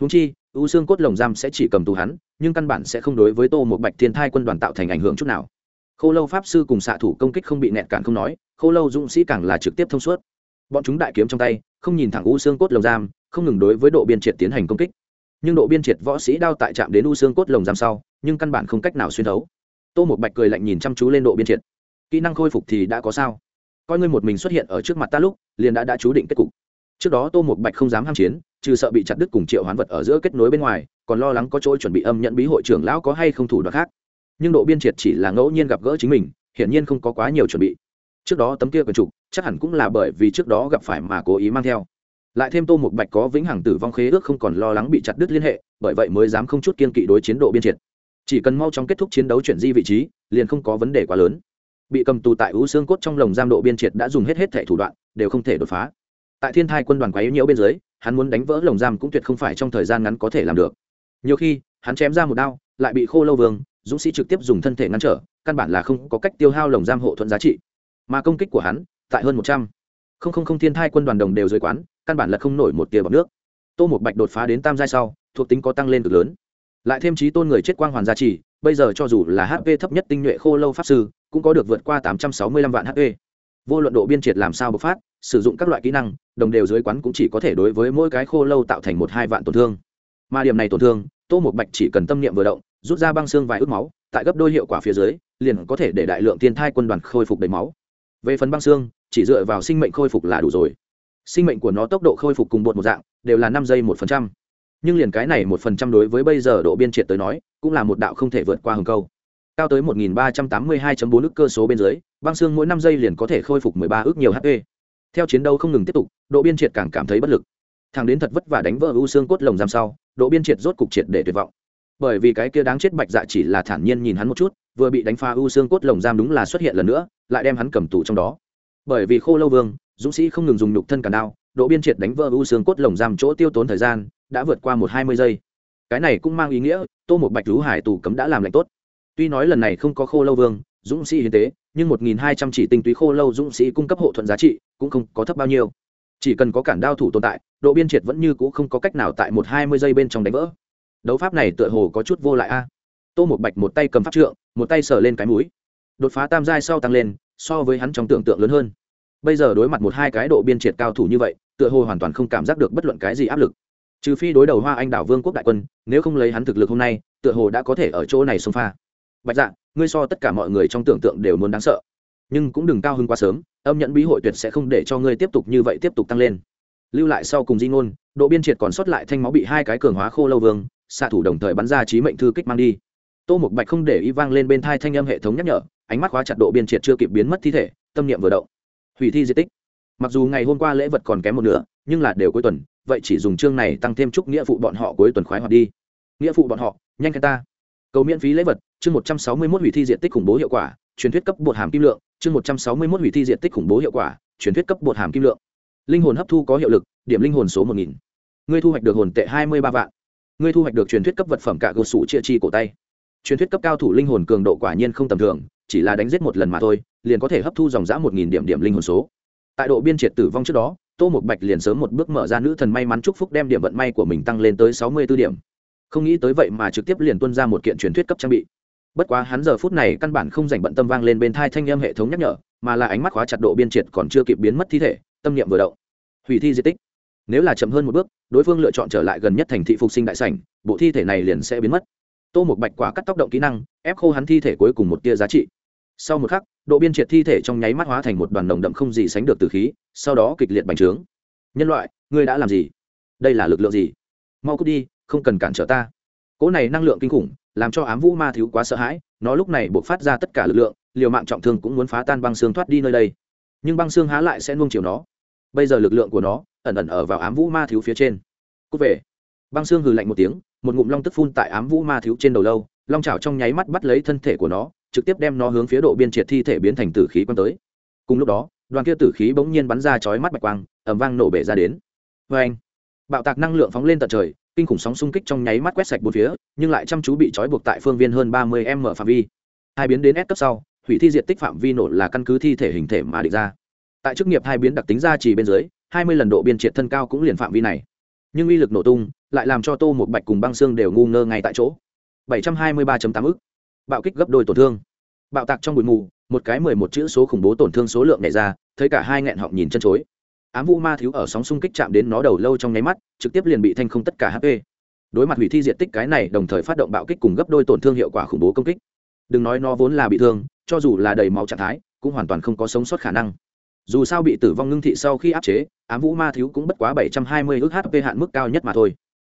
Húng chi, U xương cốt lồng giam sẽ chỉ cầm tù hắn, nhưng căn bản sẽ không đối với tô một bạch thiên thai quân đoàn tạo thành ảnh hưởng chút nào. Khô lâu pháp sư cùng xạ thủ công kích không bị nẹt cản không nói, khô lâu dũng sĩ càng là trực tiếp thông suốt. Bọn chúng đại kiếm trong tay, không nhìn thẳng u xương cốt lồng giam, không ngừng đối với độ biên triệt tiến hành công kích. Nhưng độ biên triệt võ sĩ đao tại trạm đến u xương cốt lồng giam sau, nhưng căn bản không cách nào xuyên thấu. Tô một bạch cười lạnh nhìn chăm chú lên độ biên triệt kỹ năng khôi phục thì đã có sao? Coi ngươi một mình xuất hiện ở trước mặt ta lúc, liền đã đã chú định kết cục. Trước đó tô một bạch không dám ham chiến, trừ sợ bị chặt đứt cùng triệu hoán vật ở giữa kết nối bên ngoài, còn lo lắng có chỗ chuẩn bị âm nhận bí hội trưởng lão có hay không thủ đoạn khác. Nhưng độ biên triệt chỉ là ngẫu nhiên gặp gỡ chính mình, hiển nhiên không có quá nhiều chuẩn bị. Trước đó tấm kia quần trục, chắc hẳn cũng là bởi vì trước đó gặp phải mà cố ý mang theo. Lại thêm tô một bạch có vĩnh hằng tử vong khế ước không còn lo lắng bị chặt đứt liên hệ, bởi vậy mới dám không chút kiên kỵ đối chiến độ biên triệt. Chỉ cần mau chóng kết thúc chiến đấu chuyển di vị trí, liền không có vấn đề quá lớn bị cầm tù tại ú xương cốt trong lồng giam độ biên triệt đã dùng hết hết thẻ thủ đoạn, đều không thể đột phá. Tại thiên thai quân đoàn quá yếu nhiễu bên dưới, hắn muốn đánh vỡ lồng giam cũng tuyệt không phải trong thời gian ngắn có thể làm được. Nhiều khi, hắn chém ra một đao, lại bị khô lâu vương, dũng sĩ trực tiếp dùng thân thể ngăn trở, căn bản là không có cách tiêu hao lồng giam hộ thuẫn giá trị. Mà công kích của hắn, tại hơn một trăm. Không không không, thiên thai quân đoàn đồng đều dưới quán, căn bản là không nổi một tia bọc nước. Tô một bạch đột phá đến tam giai sau, thuộc tính có tăng lên cực lớn. Lại thêm trí tôn người chết quang hoàn gia trì bây giờ cho dù là hp thấp nhất tinh nhuệ khô lâu pháp sư, cũng có được vượt qua tám trăm sáu mươi lăm vạn hp vô luận độ biên triệt làm sao bộc phát, sử dụng các loại kỹ năng, đồng đều dưới quán cũng chỉ có thể đối với mỗi cái khô lâu tạo thành một hai vạn tổn thương. Mà điểm này tổn thương, tô một bạch chỉ cần tâm niệm vừa động, rút ra băng xương vài ướt máu, tại gấp đôi hiệu quả phía dưới, liền có thể để đại lượng thiên thai quân đoàn khôi phục đầy máu. Về phần băng xương, chỉ dựa vào sinh mệnh khôi phục là đủ rồi. Sinh mệnh của nó tốc độ khôi phục cùng bột một dạng, đều là năm giây một phần trăm nhưng liền cái này một phần trăm đối với bây giờ độ biên triệt tới nói cũng là một đạo không thể vượt qua hừng câu cao tới 1382.4 ức cơ số bên dưới, băng xương mỗi 5 giây liền có thể khôi phục 13 ức nhiều HP. Theo chiến đấu không ngừng tiếp tục, độ biên triệt càng cảm thấy bất lực. Thằng đến thật vất vả đánh vỡ u xương cốt lồng giam sau, độ biên triệt rốt cục triệt để tuyệt vọng. Bởi vì cái kia đáng chết bạch dạ chỉ là thản nhiên nhìn hắn một chút, vừa bị đánh phá u xương cốt lồng giam đúng là xuất hiện lần nữa, lại đem hắn cầm tù trong đó. Bởi vì Khô Lâu Vương, dũng sĩ không ngừng dùng nhục thân cả đao, độ biên triệt đánh vỡ u xương cốt lồng giam chỗ tiêu tốn thời gian, đã vượt qua một hai mươi giây. Cái này cũng mang ý nghĩa, Tô một Bạch Lũ Hải tù cấm đã làm lạnh tốt. Tuy nói lần này không có khô lâu vương dũng sĩ hiến tế nhưng một nghìn hai trăm chỉ tinh túy khô lâu dũng sĩ cung cấp hộ thuận giá trị cũng không có thấp bao nhiêu. Chỉ cần có cản đao thủ tồn tại độ biên triệt vẫn như c ũ không có cách nào tại một hai mươi giây bên trong đánh vỡ. Đấu pháp này tựa hồ có chút vô lại a. Tô một bạch một tay cầm pháp trượng một tay sờ lên cái mũi. Đột phá tam giai sau tăng lên so với hắn trong tưởng tượng lớn hơn. Bây giờ đối mặt một hai cái độ biên triệt cao thủ như vậy tựa hồ hoàn toàn không cảm giác được bất luận cái gì áp lực trừ phi đối đầu hoa anh đảo vương quốc đại quân, nếu không lấy hắn thực lực hôm nay, tựa hồ đã có thể ở chỗ này xông pha. Bạch dạ ngươi so tất cả mọi người trong tưởng tượng đều muốn đáng sợ. Nhưng cũng đừng cao hơn quá sớm, âm nhận bí hội tuyệt sẽ không để cho ngươi tiếp tục như vậy tiếp tục tăng lên. Lưu lại sau cùng di ngôn, độ biên triệt còn sót lại thanh máu bị hai cái cường hóa khô lâu vương, xạ thủ đồng thời bắn ra trí mệnh thư kích mang đi. Tô mục bạch không để ý vang lên bên thai thanh âm hệ thống nhắc nhở, ánh mắt khóa chặt độ biên triệt chưa kịp biến mất thi thể, tâm niệm vừa động. Hủy thi di tích. Mặc dù ngày hôm qua lễ vật còn kém một nửa, nhưng là đều cuối tuần vậy chỉ dùng chương này tăng thêm chúc nghĩa phụ bọn họ cuối tuần khoái hoạt đi. Nghĩa phụ bọn họ, nhanh cái ta. Cầu miễn phí lễ vật, chương một trăm sáu mươi mốt hủy thi diện tích khủng bố hiệu quả, truyền thuyết cấp bột hàm kim lượng, chương một trăm sáu mươi mốt hủy thi diện tích khủng bố hiệu quả, truyền thuyết cấp bột hàm kim lượng. Linh hồn hấp thu có hiệu lực, điểm linh hồn số một nghìn. Ngươi thu hoạch được hồn tệ hai mươi ba vạn. Ngươi thu hoạch được truyền thuyết cấp vật phẩm cả gột sủ chia chi cổ tay. Truyền thuyết cấp cao thủ linh hồn cường độ quả nhiên không tầm thường, chỉ là đánh giết một lần mà thôi, liền có thể hấp thu dòng dã một nghìn điểm điểm linh hồn số. Tại độ biên triệt tử vong trước đó tô một bạch liền sớm một bước mở ra nữ thần may mắn chúc phúc đem điểm vận may của mình tăng lên tới sáu mươi b ố điểm. Không nghĩ tới vậy mà trực tiếp liền tuân ra một kiện truyền thuyết cấp trang bị. Bất quá hắn giờ phút này căn bản không dành bận tâm vang lên bên thai thanh âm hệ thống nhắc nhở, mà là ánh mắt khóa chặt độ biên triệt còn chưa kịp biến mất thi thể, tâm niệm vừa động. Hủy thi di tích. Nếu là chậm hơn một bước, đối phương lựa chọn trở lại gần nhất thành thị phục sinh đại sảnh, bộ thi thể này liền sẽ biến mất. Tô một bạch quả cắt tóc động kỹ năng, ép khô hắn thi thể cuối cùng một tia giá trị sau một khắc, độ biên triệt thi thể trong nháy mắt hóa thành một đoàn nồng đậm không gì sánh được từ khí, sau đó kịch liệt bành trướng. Nhân loại, ngươi đã làm gì? Đây là lực lượng gì? Mau cút đi, không cần cản trở ta. Cỗ này năng lượng kinh khủng, làm cho ám vũ ma thiếu quá sợ hãi, nó lúc này buộc phát ra tất cả lực lượng, liều mạng trọng thương cũng muốn phá tan băng xương thoát đi nơi đây. Nhưng băng xương há lại sẽ nuông chiều nó. Bây giờ lực lượng của nó ẩn ẩn ở vào ám vũ ma thiếu phía trên. Cút về. Băng xương hừ lạnh một tiếng, một ngụm long tức phun tại ám vũ ma thiếu trên đầu lâu, long chảo trong nháy mắt bắt lấy thân thể của nó trực tiếp đem nó hướng phía độ biên triệt thi thể biến thành tử khí quăng tới. Cùng lúc đó, đoàn kia tử khí bỗng nhiên bắn ra chói mắt bạch quang ẩm vang nổ bể ra đến. Vê anh, bạo tạc năng lượng phóng lên tận trời, kinh khủng sóng xung kích trong nháy mắt quét sạch bốn phía, nhưng lại chăm chú bị trói buộc tại phương viên hơn ba mươi m phạm vi. Hai biến đến S cấp sau, hủy thi diện tích phạm vi nổ là căn cứ thi thể hình thể mà địch ra. Tại chức nghiệp hai biến đặc tính ra chỉ bên dưới, hai mươi lần độ biên triệt thân cao cũng liền phạm vi này. Nhưng uy lực nổ tung lại làm cho tô một bạch cùng băng xương đều ngu ngơ ngay tại chỗ. bảy trăm hai mươi ba tám ức bạo kích gấp đôi tổn thương. Bạo tạc trong bụi mù, một cái mười một chữ số khủng bố tổn thương số lượng này ra, thấy cả hai nghẹn họng nhìn chân chối. Ám vũ ma thiếu ở sóng xung kích chạm đến nó đầu lâu trong nháy mắt, trực tiếp liền bị thanh không tất cả hp đối mặt hủy thi diện tích cái này, đồng thời phát động bạo kích cùng gấp đôi tổn thương hiệu quả khủng bố công kích. Đừng nói nó vốn là bị thương, cho dù là đầy máu trạng thái, cũng hoàn toàn không có sống sót khả năng. Dù sao bị tử vong ngưng thị sau khi áp chế, ám vũ ma thiếu cũng bất quá bảy trăm hai mươi ước hp hạn mức cao nhất mà thôi.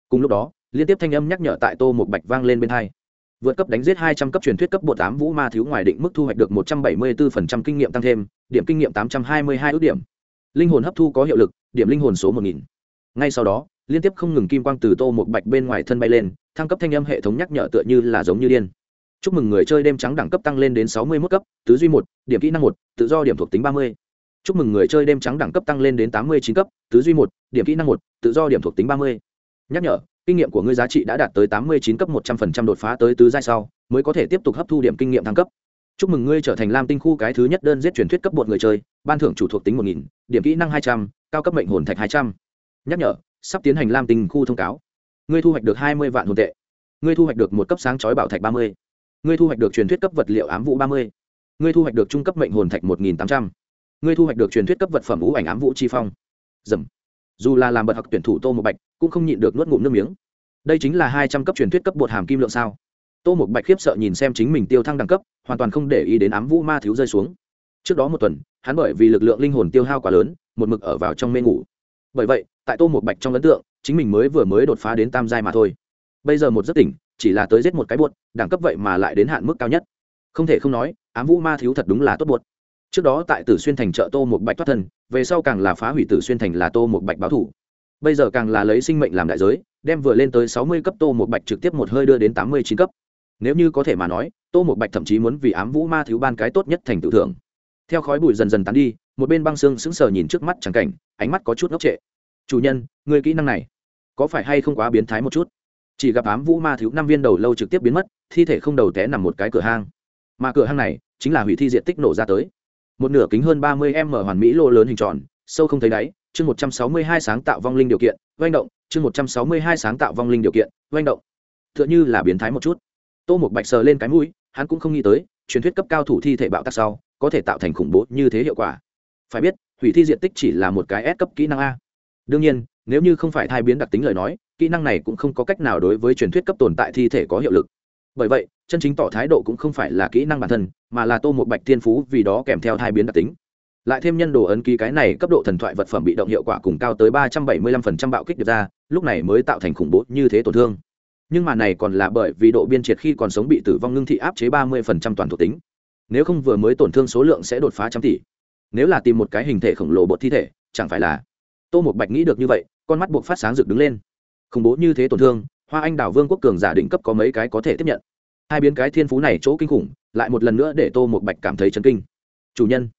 Cùng lúc đó, liên tiếp thanh âm nhắc nhở tại tô một bạch vang lên bên hai vượt cấp đánh giết hai trăm cấp truyền thuyết cấp bộ tám vũ ma thiếu ngoài định mức thu hoạch được trăm 174% kinh nghiệm tăng thêm, điểm kinh nghiệm tám trăm hai mươi hai ước điểm. Linh hồn hấp thu có hiệu lực, điểm linh hồn số một nghìn. Ngay sau đó, liên tiếp không ngừng kim quang từ tô một bạch bên ngoài thân bay lên, thăng cấp thanh âm hệ thống nhắc nhở tựa như là giống như điên. Chúc mừng người chơi đêm trắng đẳng cấp tăng lên đến sáu mươi mức cấp, tứ duy một, điểm kỹ năng một, tự do điểm thuộc tính ba mươi. Chúc mừng người chơi đêm trắng đẳng cấp tăng lên đến tám mươi chín cấp, tứ duy một, điểm kỹ năng một, tự do điểm thuộc tính ba mươi. Nhắc nhở kinh nghiệm của ngươi giá trị đã đạt tới tám mươi chín cấp một trăm phần trăm đột phá tới tứ giai sau, mới có thể tiếp tục hấp thu điểm kinh nghiệm thăng cấp. Chúc mừng ngươi trở thành lam tinh khu cái thứ nhất đơn giết truyền thuyết cấp bột người chơi, ban thưởng chủ thuộc tính một nghìn, điểm kỹ năng hai trăm, cao cấp mệnh hồn thạch hai trăm. Nhắc nhở, sắp tiến hành lam tinh khu thông cáo. Ngươi thu hoạch được hai mươi vạn hồn tệ. Ngươi thu hoạch được một cấp sáng chói bảo thạch ba mươi. Ngươi thu hoạch được truyền thuyết cấp vật liệu ám vũ ba mươi. Ngươi thu hoạch được trung cấp mệnh hồn thạch một nghìn tám trăm. Ngươi thu hoạch được truyền thuyết cấp vật phẩm ngũ ảnh ám vũ chi phong. Dầm. Dù là làm bật học tuyển thủ tô một bạch cũng không nhịn được nuốt ngụm nước miếng. Đây chính là hai trăm cấp truyền thuyết cấp bột hàm kim lượng sao? Tô một bạch khiếp sợ nhìn xem chính mình tiêu thăng đẳng cấp, hoàn toàn không để ý đến ám vũ ma thiếu rơi xuống. Trước đó một tuần, hắn bởi vì lực lượng linh hồn tiêu hao quá lớn, một mực ở vào trong mê ngủ. Bởi vậy, tại tô một bạch trong ấn tượng, chính mình mới vừa mới đột phá đến tam giai mà thôi. Bây giờ một giấc tỉnh, chỉ là tới giết một cái buột đẳng cấp vậy mà lại đến hạn mức cao nhất. Không thể không nói, ám vũ ma thiếu thật đúng là tốt buột trước đó tại tử xuyên thành chợ tô một bạch thoát thân, về sau càng là phá hủy tử xuyên thành là tô một bạch báo thủ bây giờ càng là lấy sinh mệnh làm đại giới, đem vừa lên tới sáu mươi cấp tô một bạch trực tiếp một hơi đưa đến tám mươi chín cấp. Nếu như có thể mà nói, tô một bạch thậm chí muốn vì ám vũ ma thiếu ban cái tốt nhất thành tự thưởng. Theo khói bụi dần dần tán đi, một bên băng xương sững sờ nhìn trước mắt chẳng cảnh, ánh mắt có chút ngốc trệ. Chủ nhân, người kỹ năng này có phải hay không quá biến thái một chút? Chỉ gặp ám vũ ma thiếu năm viên đầu lâu trực tiếp biến mất, thi thể không đầu té nằm một cái cửa hang. Mà cửa hang này chính là hủy thi diện tích nổ ra tới. Một nửa kính hơn ba mươi m hoàn mỹ lô lớn hình tròn, sâu không thấy đáy chương một trăm sáu mươi hai sáng tạo vong linh điều kiện, doanh động, chương một trăm sáu mươi hai sáng tạo vong linh điều kiện, doanh động. T h ư ợ n h ư là biến thái một chút. Tô một bạch sờ lên cái mũi, hắn cũng không nghĩ tới, truyền thuyết cấp cao thủ thi thể bạo tạc sau, có thể tạo thành khủng bố như thế hiệu quả. Phải biết, hủy thi diện tích chỉ là một cái S cấp kỹ năng a. Đương nhiên, nếu như không phải thai biến đặc tính lời nói, kỹ năng này cũng không có cách nào đối với truyền thuyết cấp tồn tại thi thể có hiệu lực. Bởi vậy, chân chính tỏ thái độ cũng không phải là kỹ năng bản thân, mà là tô một bạch thiên phú vì đó kèm theo thai biến đặc tính lại thêm nhân đồ ấn ký cái này cấp độ thần thoại vật phẩm bị động hiệu quả cùng cao tới ba trăm bảy mươi lăm phần trăm bạo kích được ra, lúc này mới tạo thành khủng bố như thế tổn thương. Nhưng mà này còn là bởi vì độ biên triệt khi còn sống bị tử vong ngưng thị áp chế ba mươi phần trăm toàn thuộc tính. Nếu không vừa mới tổn thương số lượng sẽ đột phá trăm tỷ. Nếu là tìm một cái hình thể khổng lồ bột thi thể, chẳng phải là tô một bạch nghĩ được như vậy, con mắt buộc phát sáng rực đứng lên. Khủng bố như thế tổn thương, hoa anh đảo vương quốc cường giả định cấp có mấy cái có thể tiếp nhận. Hai biến cái thiên phú này chỗ kinh khủng, lại một lần nữa để tô một bạch cảm thấy chấn kinh. Chủ nhân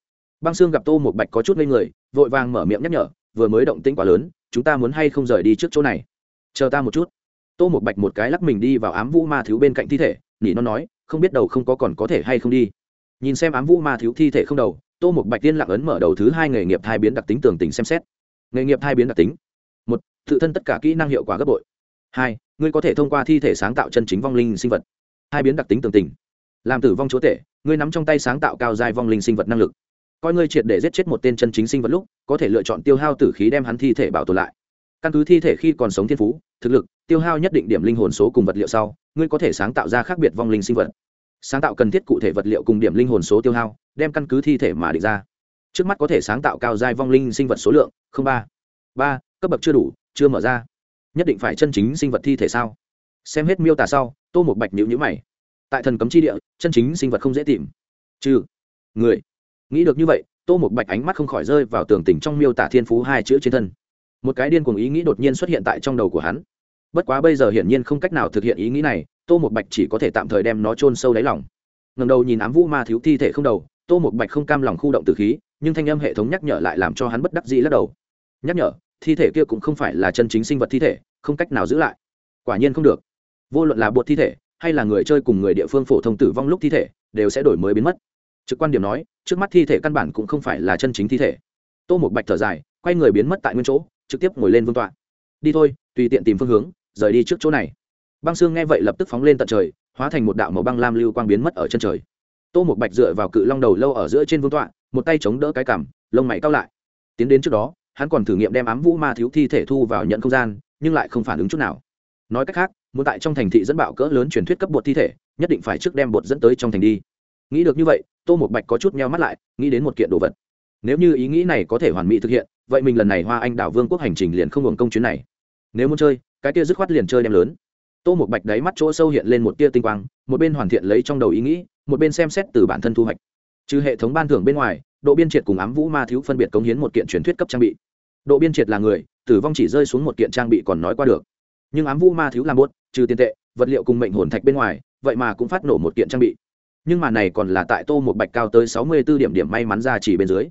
băng xương gặp tô một bạch có chút ngây người, vội vàng mở miệng nhắc nhở, vừa mới động tĩnh quá lớn, chúng ta muốn hay không rời đi trước chỗ này? Chờ ta một chút. Tô một bạch một cái lắc mình đi vào ám vũ ma thiếu bên cạnh thi thể, nỉ nó nói, không biết đầu không có còn có thể hay không đi. Nhìn xem ám vũ ma thiếu thi thể không đầu, tô một bạch tiên lặng ấn mở đầu thứ hai nghề nghiệp hai biến đặc tính tường tình xem xét. Nghề nghiệp hai biến đặc tính. Một, tự thân tất cả kỹ năng hiệu quả gấp bội. Hai, ngươi có thể thông qua thi thể sáng tạo chân chính vong linh sinh vật. Hai biến đặc tính tường tình làm tử vong chúa tể, ngươi nắm trong tay sáng tạo cao dài vong linh sinh vật năng lực coi ngươi triệt để giết chết một tên chân chính sinh vật lúc, có thể lựa chọn tiêu hao tử khí đem hắn thi thể bảo tồn lại. Căn cứ thi thể khi còn sống thiên phú, thực lực, tiêu hao nhất định điểm linh hồn số cùng vật liệu sau, ngươi có thể sáng tạo ra khác biệt vong linh sinh vật. Sáng tạo cần thiết cụ thể vật liệu cùng điểm linh hồn số tiêu hao, đem căn cứ thi thể mà định ra. Trước mắt có thể sáng tạo cao giai vong linh sinh vật số lượng ba. Ba, cấp bậc chưa đủ, chưa mở ra. Nhất định phải chân chính sinh vật thi thể sao? Xem hết miêu tả sau, tô một bạch nhữ nhữ mày. Tại thần cấm chi địa, chân chính sinh vật không dễ tìm. Trừ. Người nghĩ được như vậy, tô một bạch ánh mắt không khỏi rơi vào tường tình trong miêu tả thiên phú hai chữ trên thân. Một cái điên cuồng ý nghĩ đột nhiên xuất hiện tại trong đầu của hắn. Bất quá bây giờ hiển nhiên không cách nào thực hiện ý nghĩ này, tô một bạch chỉ có thể tạm thời đem nó chôn sâu đáy lòng. Ngầm đầu nhìn ám vũ ma thiếu thi thể không đầu, tô một bạch không cam lòng khu động từ khí, nhưng thanh âm hệ thống nhắc nhở lại làm cho hắn bất đắc dĩ lắc đầu. Nhắc nhở, thi thể kia cũng không phải là chân chính sinh vật thi thể, không cách nào giữ lại. Quả nhiên không được. Vô luận là buộc thi thể, hay là người chơi cùng người địa phương phổ thông tử vong lúc thi thể, đều sẽ đổi mới biến mất trực quan điểm nói, trước mắt thi thể căn bản cũng không phải là chân chính thi thể. Tô một bạch thở dài, quay người biến mất tại nguyên chỗ, trực tiếp ngồi lên vương tọa. Đi thôi, tùy tiện tìm phương hướng, rời đi trước chỗ này. Băng xương nghe vậy lập tức phóng lên tận trời, hóa thành một đạo màu băng lam lưu quang biến mất ở chân trời. Tô một bạch dựa vào cự long đầu lâu ở giữa trên vương tọa, một tay chống đỡ cái cằm, lông mày cao lại. Tiến đến trước đó, hắn còn thử nghiệm đem ám vũ ma thiếu thi thể thu vào nhận không gian, nhưng lại không phản ứng chút nào. Nói cách khác, muốn tại trong thành thị dẫn bạo cỡ lớn truyền thuyết cấp bột thi thể, nhất định phải trước đem bột dẫn tới trong thành đi. Nghĩ được như vậy tô một bạch có chút meo mắt lại, nghĩ đến một kiện đồ vật. Nếu như ý nghĩ này có thể hoàn mỹ thực hiện, vậy mình lần này hoa anh đảo vương quốc hành trình liền không hưởng công chuyến này. Nếu muốn chơi, cái kia dứt khoát liền chơi đem lớn. Tô một bạch đáy mắt chỗ sâu hiện lên một tia tinh quang, một bên hoàn thiện lấy trong đầu ý nghĩ, một bên xem xét từ bản thân thu hoạch. Trừ hệ thống ban thưởng bên ngoài, độ biên triệt cùng ám vũ ma thiếu phân biệt cống hiến một kiện truyền thuyết cấp trang bị. Độ biên triệt là người, tử vong chỉ rơi xuống một kiện trang bị còn nói qua được. Nhưng ám vũ ma thiếu làm buốt, trừ tiền tệ, vật liệu cùng mệnh hồn thạch bên ngoài, vậy mà cũng phát nổ một kiện trang bị nhưng mà này còn là tại tô một bạch cao tới sáu mươi b ố điểm điểm may mắn ra chỉ bên dưới.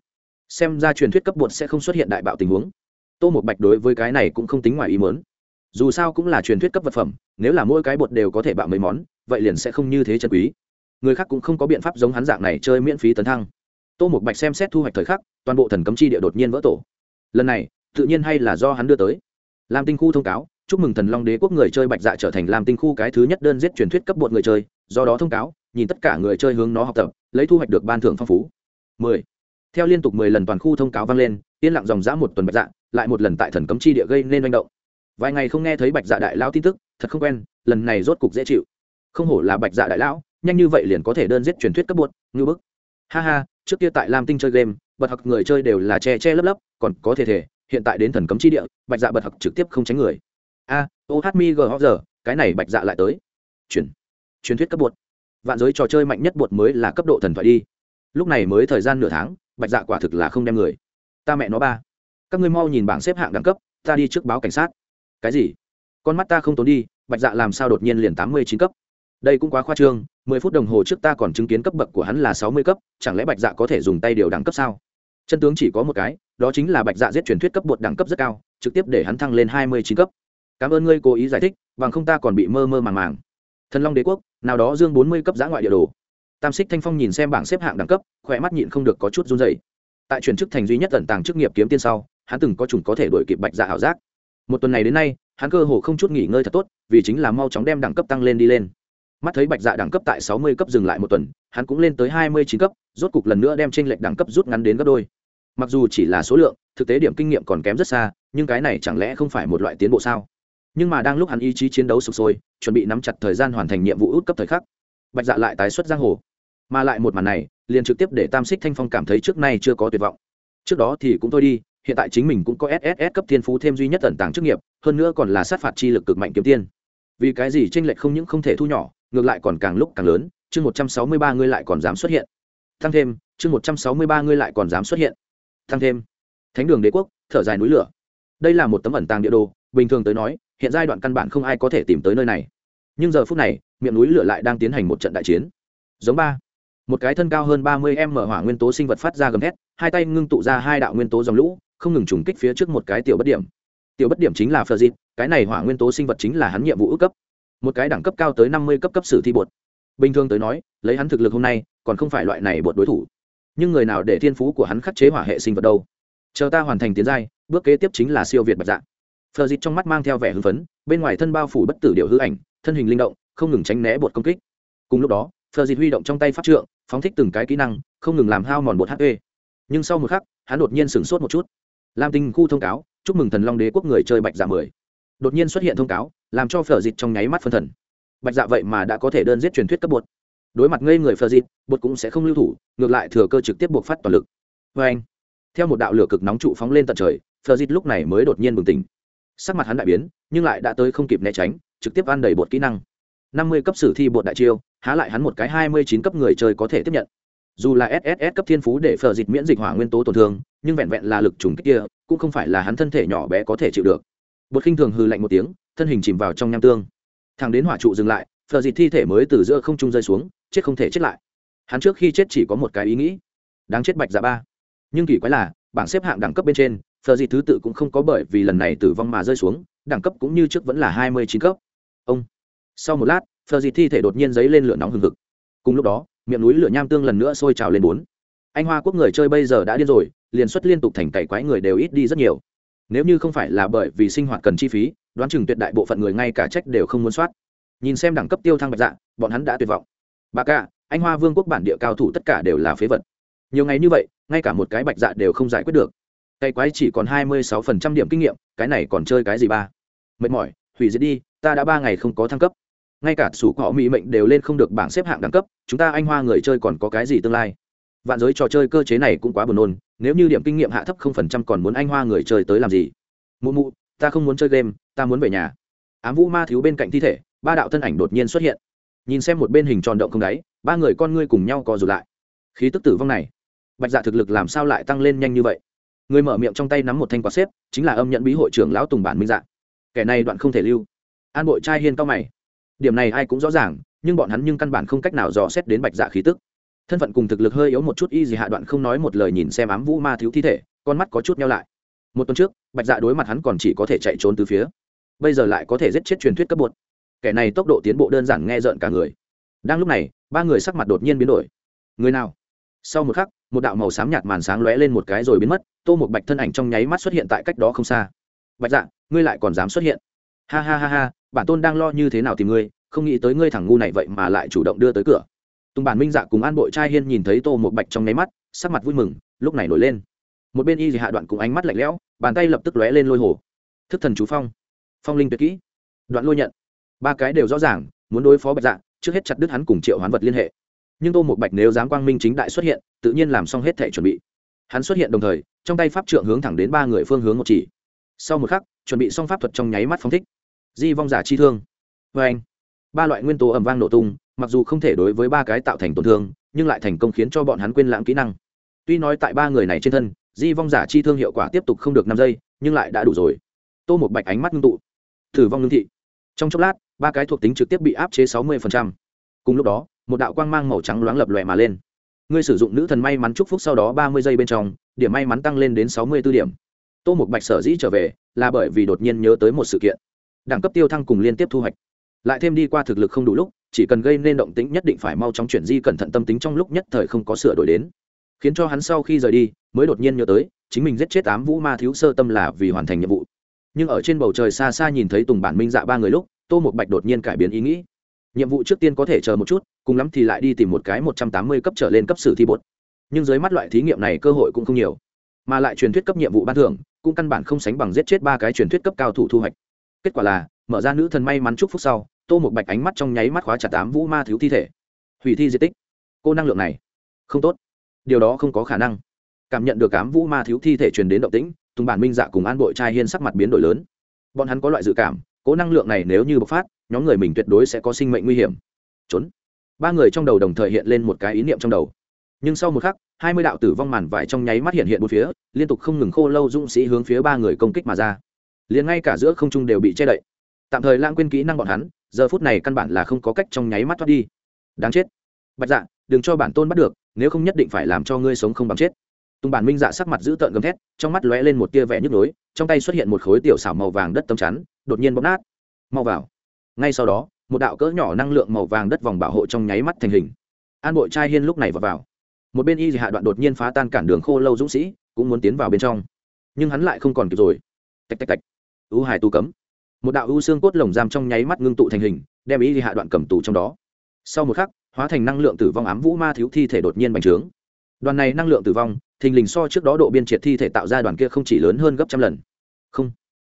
Xem ra truyền thuyết cấp bột sẽ không xuất hiện đại bạo tình huống. Tô một bạch đối với cái này cũng không tính ngoài ý mớn dù sao cũng là truyền thuyết cấp vật phẩm, nếu là mỗi cái bột đều có thể bạo mấy món, vậy liền sẽ không như thế chân quý. Người khác cũng không có biện pháp giống hắn dạng này chơi miễn phí tấn thăng. Tô một bạch xem xét thu hoạch thời khắc, toàn bộ thần cấm chi địa đột nhiên vỡ tổ. Lần này, tự nhiên hay là do hắn đưa tới. Lam tinh khu thông cáo, chúc mừng thần long đế quốc người chơi bạch dạ trở thành lam tinh khu cái thứ nhất đơn giết truyền thuyết cấp bột người chơi, do đó thông cáo nhìn tất cả người chơi hướng nó học tập, lấy thu hoạch được ban thưởng phong phú. 10. theo liên tục 10 lần toàn khu thông cáo vang lên, yên lặng dòng dã một tuần bạch dạ lại một lần tại thần cấm chi địa gây nên manh động. Vài ngày không nghe thấy bạch dạ đại lão tin tức, thật không quen, lần này rốt cục dễ chịu. Không hổ là bạch dạ đại lão, nhanh như vậy liền có thể đơn giết truyền thuyết cấp bột, ngư bức. Ha ha, trước kia tại lam tinh chơi game, bật học người chơi đều là che che lấp lấp, còn có thể thể, hiện tại đến thần cấm chi địa, bạch dạ bật học trực tiếp không tránh người. A, ô hát mi g giờ, cái này bạch dạ lại tới. Truyền truyền thuyết cấp bột vạn giới trò chơi mạnh nhất bột mới là cấp độ thần thoại đi. Lúc này mới thời gian nửa tháng, bạch dạ quả thực là không đem người. Ta mẹ nó ba. Các ngươi mau nhìn bảng xếp hạng đẳng cấp, ta đi trước báo cảnh sát. Cái gì? Con mắt ta không tốn đi, bạch dạ làm sao đột nhiên liền tám mươi chín cấp? Đây cũng quá khoa trương, mười phút đồng hồ trước ta còn chứng kiến cấp bậc của hắn là sáu mươi cấp, chẳng lẽ bạch dạ có thể dùng tay điều đẳng cấp sao? Chân tướng chỉ có một cái, đó chính là bạch dạ giết truyền thuyết cấp bột đẳng cấp rất cao, trực tiếp để hắn thăng lên hai mươi chín cấp. Cảm ơn ngươi cố ý giải thích, bằng không ta còn bị mơ mơ màng màng. Thần long đế quốc nào đó dương bốn mươi cấp giã ngoại địa đồ. Tam xích thanh phong nhìn xem bảng xếp hạng đẳng cấp, khỏe mắt nhịn không được có chút run dày tại chuyển chức thành duy nhất tận tàng chức nghiệp kiếm tiên sau, hắn từng có chủng có thể đổi kịp bạch dạ ảo giác. Một tuần này đến nay, hắn cơ hồ không chút nghỉ ngơi thật tốt, vì chính là mau chóng đem đẳng cấp tăng lên đi lên. Mắt thấy bạch dạ đẳng cấp tại sáu mươi cấp dừng lại một tuần, hắn cũng lên tới hai mươi chín cấp, rốt cục lần nữa đem t r ê n lệch đẳng cấp rút ngắn đến gấp đôi. Mặc dù chỉ là số lượng, thực tế điểm kinh nghiệm còn kém rất xa, nhưng cái này chẳng lẽ không phải một loại tiến bộ sao? Nhưng mà đang lúc hắn ý chí chiến đấu sụp sôi, chuẩn bị nắm chặt thời gian hoàn thành nhiệm vụ út cấp thời khắc, bạch dạ lại tái xuất giang hồ. Mà lại một màn này, liền trực tiếp để tam xích thanh phong cảm thấy trước nay chưa có tuyệt vọng. Trước đó thì cũng thôi đi, hiện tại chính mình cũng có sss cấp thiên phú thêm duy nhất tận tàng chức nghiệp, hơn nữa còn là sát phạt chi lực cực mạnh kiếm tiên. Vì cái gì tranh lệch không những không thể thu nhỏ, ngược lại còn càng lúc càng lớn, chương một trăm sáu mươi ba ngươi lại còn dám xuất hiện. Thăng thêm, chương một trăm sáu mươi ba ngươi lại còn dám xuất hiện. Thăng thêm. Thánh đường đế quốc, thở dài núi lửa. Đây là một tấm ẩn tàng địa đồ, bình thường tới nói hiện giai đoạn căn bản không ai có thể tìm tới nơi này. Nhưng giờ phút này, miệng núi lửa lại đang tiến hành một trận đại chiến. Giống ba. Một cái thân cao hơn ba mươi m hỏa nguyên tố sinh vật phát ra gầm thét, hai tay ngưng tụ ra hai đạo nguyên tố dòng lũ, không ngừng trùng kích phía trước một cái tiểu bất điểm. Tiểu bất điểm chính là phờ dịp cái này hỏa nguyên tố sinh vật chính là hắn nhiệm vụ ước cấp. Một cái đẳng cấp cao tới năm mươi cấp cấp sử thi bột. Bình thường tới nói, lấy hắn thực lực hôm nay, còn không phải loại này bột đối thủ. Nhưng người nào để thiên phú của hắn khắc chế hỏa hệ sinh vật đâu? Chờ ta hoàn thành tiến giai, bước kế tiếp chính là siêu việt bạch dạng phờ dịp trong mắt mang theo vẻ hưng phấn, bên ngoài thân bao phủ bất tử điệu hư ảnh, thân hình linh động, không ngừng tránh né bột công kích. Cùng lúc đó, phờ dịp huy động trong tay pháp trượng, phóng thích từng cái kỹ năng, không ngừng làm hao mòn bột hp nhưng sau một khắc, hắn đột nhiên sửng sốt một chút. Lam tinh khu thông cáo, chúc mừng thần long đế quốc người chơi bạch dạ mười. Đột nhiên xuất hiện thông cáo, làm cho phở dịt trong nháy mắt phân thần. Bạch dạ vậy mà đã có thể đơn giết truyền thuyết cấp bột. Đối mặt ngây người phở dịt, bột cũng sẽ không lưu thủ, ngược lại thừa cơ trực tiếp buộc phát toàn lực. Vê anh theo một đạo lửa cực nóng trụ phóng lên tận trời phở dịt lúc này mới đột nhiên bừng tỉnh sắc mặt hắn đại biến, nhưng lại đã tới không kịp né tránh, trực tiếp ăn đầy bột kỹ năng. Năm mươi cấp sử thi bột đại chiêu, há lại hắn một cái hai mươi chín cấp người chơi có thể tiếp nhận. Dù là sss cấp thiên phú để phở dịch miễn dịch hỏa nguyên tố tổn thương, nhưng vẹn vẹn là lực trùng kích kia, cũng không phải là hắn thân thể nhỏ bé có thể chịu được. Bột khinh thường hư lạnh một tiếng, thân hình chìm vào trong nham tương. Thằng đến hỏa trụ dừng lại, phở dịch thi thể mới từ giữa không trung rơi xuống, chết không thể chết lại. Hắn trước khi chết chỉ có một cái ý nghĩ. Đáng chết bạch dạ ba. Nhưng kỳ quái là, bảng xếp hạng đẳng cấp bên trên phở gì thứ tự cũng không có bởi vì lần này tử vong mà rơi xuống, đẳng cấp cũng như trước vẫn là hai mươi chín cấp. Ông. Sau một lát phở gì thi thể đột nhiên dấy lên lửa nóng hừng hực. Cùng lúc đó, miệng núi lửa nham tương lần nữa sôi trào lên bốn. Anh hoa quốc người chơi bây giờ đã điên rồi, liền xuất liên tục thành cày quái người đều ít đi rất nhiều. Nếu như không phải là bởi vì sinh hoạt cần chi phí, đoán chừng tuyệt đại bộ phận người ngay cả trách đều không muốn soát. Nhìn xem đẳng cấp tiêu thăng bạch dạ bọn hắn đã tuyệt vọng. Bà ca anh hoa vương quốc bản địa cao thủ tất cả đều là phế vật. Nhiều ngày như vậy, ngay cả một cái bạch dạ đều không giải quyết được. Cây quái chỉ còn hai mươi sáu phần trăm điểm kinh nghiệm, cái này còn chơi cái gì ba? Mệt mỏi, hủy diệt đi, ta đã ba ngày không có thăng cấp. Ngay cả sủ cọ mỹ mệnh đều lên không được bảng xếp hạng đẳng cấp, chúng ta anh hoa người chơi còn có cái gì tương lai? Vạn giới trò chơi cơ chế này cũng quá buồn nôn, nếu như điểm kinh nghiệm hạ thấp không phần trăm còn muốn anh hoa người chơi tới làm gì? Mụ mụ, ta không muốn chơi game, ta muốn về nhà. Ám vũ ma thiếu bên cạnh thi thể, ba đạo thân ảnh đột nhiên xuất hiện. Nhìn xem một bên hình tròn động không đáy, ba người con ngươi cùng nhau co rụt lại. Khí tức tử vong này, bạch dạ thực lực làm sao lại tăng lên nhanh như vậy? Người mở miệng trong tay nắm một thanh quạt xếp, chính là âm nhận bí hội trưởng lão tùng bản minh dạng. kẻ này đoạn không thể lưu. An bội trai hiên cao mày. Điểm này ai cũng rõ ràng, nhưng bọn hắn nhưng căn bản không cách nào dò xét đến bạch dạ khí tức. Thân phận cùng thực lực hơi yếu một chút y gì hạ đoạn không nói một lời nhìn xem ám vũ ma thiếu thi thể, con mắt có chút nhau lại. Một tuần trước, bạch dạ đối mặt hắn còn chỉ có thể chạy trốn từ phía. Bây giờ lại có thể giết chết truyền thuyết cấp bột. Kẻ này tốc độ tiến bộ đơn giản nghe rợn cả người. Đang lúc này, ba người sắc mặt đột nhiên biến đổi. Người nào? Sau một khắc một đạo màu xám nhạt màn sáng lóe lên một cái rồi biến mất, tô một bạch thân ảnh trong nháy mắt xuất hiện tại cách đó không xa. Bạch dạ ngươi lại còn dám xuất hiện? Ha ha ha ha, bản tôn đang lo như thế nào tìm ngươi, không nghĩ tới ngươi thằng ngu này vậy mà lại chủ động đưa tới cửa. Tùng bản minh dạ cùng an bội trai hiên nhìn thấy tô một bạch trong nháy mắt, sắc mặt vui mừng, lúc này nổi lên. Một bên y Dị hạ đoạn cùng ánh mắt lạnh lẽo, bàn tay lập tức lóe lên lôi hồ. Thức thần chú phong phong linh tuyệt kỹ, đoạn lôi nhận. Ba cái đều rõ ràng, muốn đối phó bạch dạ trước hết chặt đứt hắn cùng triệu hoán vật liên hệ. Nhưng tô một bạch nếu dám quang minh chính đại xuất hiện tự nhiên làm xong hết thể chuẩn bị. Hắn xuất hiện đồng thời, trong tay pháp trượng hướng thẳng đến ba người phương hướng một chỉ. Sau một khắc, chuẩn bị xong pháp thuật trong nháy mắt phong thích. Di vong giả chi thương. Vê anh, ba loại nguyên tố ẩm vang nổ tung, mặc dù không thể đối với ba cái tạo thành tổn thương, nhưng lại thành công khiến cho bọn hắn quên lãng kỹ năng. Tuy nói tại ba người này trên thân, di vong giả chi thương hiệu quả tiếp tục không được năm giây, nhưng lại đã đủ rồi. Tô một bạch ánh mắt ngưng tụ. Thử vong ngưng thị. Trong chốc lát, ba cái thuộc tính trực tiếp bị áp chế sáu mươi cùng lúc đó, một đạo quang mang màu trắng loáng lập lòe mà lên ngươi sử dụng nữ thần may mắn chúc phúc sau đó ba mươi giây bên trong, điểm may mắn tăng lên đến sáu mươi b ố điểm. Tô một bạch sở dĩ trở về, là bởi vì đột nhiên nhớ tới một sự kiện. Đẳng cấp tiêu thăng cùng liên tiếp thu hoạch. Lại thêm đi qua thực lực không đủ lúc, chỉ cần gây nên động tĩnh nhất định phải mau chóng chuyển di cẩn thận tâm tính trong lúc nhất thời không có sửa đổi đến. Khiến cho hắn sau khi rời đi, mới đột nhiên nhớ tới, chính mình giết chết tám vũ ma thiếu sơ tâm là vì hoàn thành nhiệm vụ. Nhưng ở trên bầu trời xa xa nhìn thấy tùng bản minh dạ ba người lúc, tô một bạch đột nhiên cải biến ý nghĩ nhiệm vụ trước tiên có thể chờ một chút, cùng lắm thì lại đi tìm một cái một trăm tám mươi cấp trở lên cấp sử thi bột. Nhưng dưới mắt loại thí nghiệm này cơ hội cũng không nhiều, mà lại truyền thuyết cấp nhiệm vụ ban thưởng cũng căn bản không sánh bằng giết chết ba cái truyền thuyết cấp cao thủ thu hoạch. Kết quả là, mở ra nữ thần may mắn chúc phúc sau, tô một bạch ánh mắt trong nháy mắt khóa chặt tám vũ ma thiếu thi thể. Hủy thi di tích. Cô năng lượng này, không tốt. Điều đó không có khả năng. Cảm nhận được cám vũ ma thiếu thi thể truyền đến động tĩnh, tùng bản minh dạ cùng an bội trai hiên sắc mặt biến đổi lớn. Bọn hắn có loại dự cảm, cố năng lượng này nếu như bộc phát nhóm người mình tuyệt đối sẽ có sinh mệnh nguy hiểm. Trốn. Ba người trong đầu đồng thời hiện lên một cái ý niệm trong đầu. Nhưng sau một khắc, hai mươi đạo tử vong màn vải trong nháy mắt hiện hiện một phía, liên tục không ngừng khô lâu dũng sĩ hướng phía ba người công kích mà ra. Liền ngay cả giữa không trung đều bị che đậy. Tạm thời lãng quên kỹ năng bọn hắn, giờ phút này căn bản là không có cách trong nháy mắt thoát đi. Đáng chết. Bạch dạ đừng cho bản tôn bắt được, nếu không nhất định phải làm cho ngươi sống không bằng chết. Tùng bản minh dạ sắc mặt giữ tợn gầm thét, trong mắt lóe lên một tia vẻ nhức nhối, trong tay xuất hiện một khối tiểu xảo màu vàng đất tấm chắn, đột nhiên bóp nát. Mau vào ngay sau đó một đạo cỡ nhỏ năng lượng màu vàng đất vòng bảo hộ trong nháy mắt thành hình. An bội trai hiên lúc này vào, vào. một bên y hạ đoạn đột nhiên phá tan cản đường khô lâu dũng sĩ cũng muốn tiến vào bên trong. Nhưng hắn lại không còn kịp rồi. Tạch tạch tạch. Ưu hải tu cấm. Một đạo ưu xương cốt lồng giam trong nháy mắt ngưng tụ thành hình đem y hạ đoạn cầm tù trong đó. Sau một khắc hóa thành năng lượng tử vong ám vũ ma thiếu thi thể đột nhiên bành trướng. Đoàn này năng lượng tử vong thình lình so trước đó độ biên triệt thi thể tạo ra đoàn kia không chỉ lớn hơn gấp trăm lần. Không.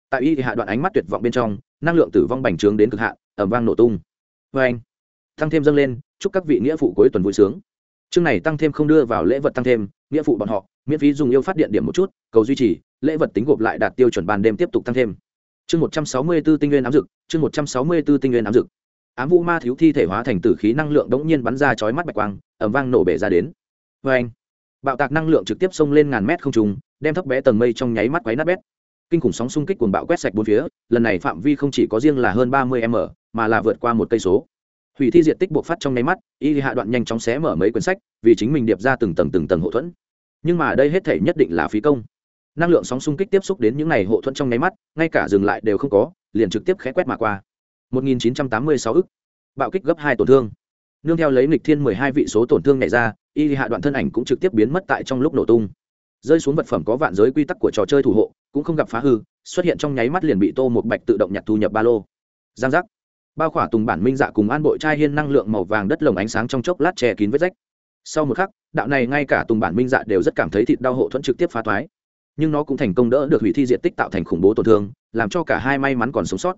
Tại y hạ đoạn ánh mắt tuyệt vọng bên trong năng lượng tử vong bành trướng đến cực hạn ẩm vang nổ tung. Vê anh, tăng thêm dâng lên, chúc các vị nghĩa phụ cuối tuần vui sướng. Chương này tăng thêm không đưa vào lễ vật tăng thêm, nghĩa phụ bọn họ, miễn phí dùng yêu phát điện điểm một chút, cầu duy trì, lễ vật tính gộp lại đạt tiêu chuẩn ban đêm tiếp tục tăng thêm. Chương một trăm sáu mươi b ố tinh nguyên ám dực, chương một trăm sáu mươi b ố tinh nguyên ám dực. Ám vũ ma thiếu thi thể hóa thành tử khí năng lượng đống nhiên bắn ra chói mắt bạch quang ẩm vang nổ bể ra đến. Vê anh, bạo tạc năng lượng trực tiếp xông lên ngàn mét không trùng đem thấp bé tầng mây trong nháy mắt quáy nát bét kinh khủng sóng xung kích cuồng bạo quét sạch bốn phía, lần này phạm vi không chỉ có riêng là hơn ba mươi m, mà là vượt qua một cây số. Hủy thi diện tích buộc phát trong nháy mắt, y hạ đoạn nhanh chóng xé mở mấy quyển sách, vì chính mình điệp ra từng tầng từng tầng hậu thuẫn. Nhưng mà đây hết thể nhất định là phí công. Năng lượng sóng xung kích tiếp xúc đến những này hộ thuẫn trong nháy mắt, ngay cả dừng lại đều không có, liền trực tiếp khẽ quét mà qua. 1986 ức. Bạo kích gấp hai tổn thương. Nương theo lấy nghịch thiên 12 vị số tổn thương này ra, y hạ đoạn thân ảnh cũng trực tiếp biến mất tại trong lúc nổ tung. Rơi xuống vật phẩm có vạn giới quy tắc của trò chơi thủ hộ cũng không gặp phá hư, xuất hiện trong nháy mắt liền bị tô một bạch tự động nhặt thu nhập ba lô. Giang giác. Bao khỏa tùng bản minh dạ cùng an bội trai hiên năng lượng màu vàng đất lồng ánh sáng trong chốc lát che kín vết rách. Sau một khắc, đạo này ngay cả tùng bản minh dạ đều rất cảm thấy thịt đau hộ thuẫn trực tiếp phá thoái. Nhưng nó cũng thành công đỡ được hủy thi diện tích tạo thành khủng bố tổn thương, làm cho cả hai may mắn còn sống sót.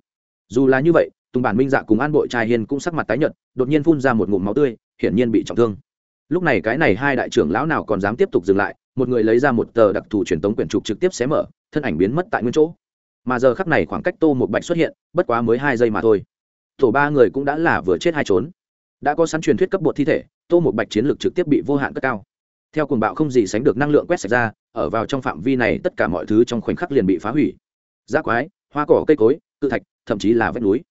Dù là như vậy, tùng bản minh dạ cùng an bội trai hiên cũng sắc mặt tái nhợt, đột nhiên phun ra một ngụm máu tươi, hiển nhiên bị trọng thương. Lúc này cái này hai đại trưởng lão nào còn dám tiếp tục dừng lại, một người lấy ra một tờ đặc thù truyền tống quyển trục trực tiếp xé mở thân ảnh biến mất tại nguyên chỗ. Mà giờ khắc này khoảng cách tô một bạch xuất hiện, bất quá mới hai giây mà thôi. Tổ ba người cũng đã là vừa chết hai trốn đã có sẵn truyền thuyết cấp bột thi thể, tô một bạch chiến lược trực tiếp bị vô hạn cất cao. Theo cuồng bạo không gì sánh được năng lượng quét sạch ra, ở vào trong phạm vi này tất cả mọi thứ trong khoảnh khắc liền bị phá hủy. Giác quái, hoa cỏ, cây cối tự thạch, thậm chí là vách núi.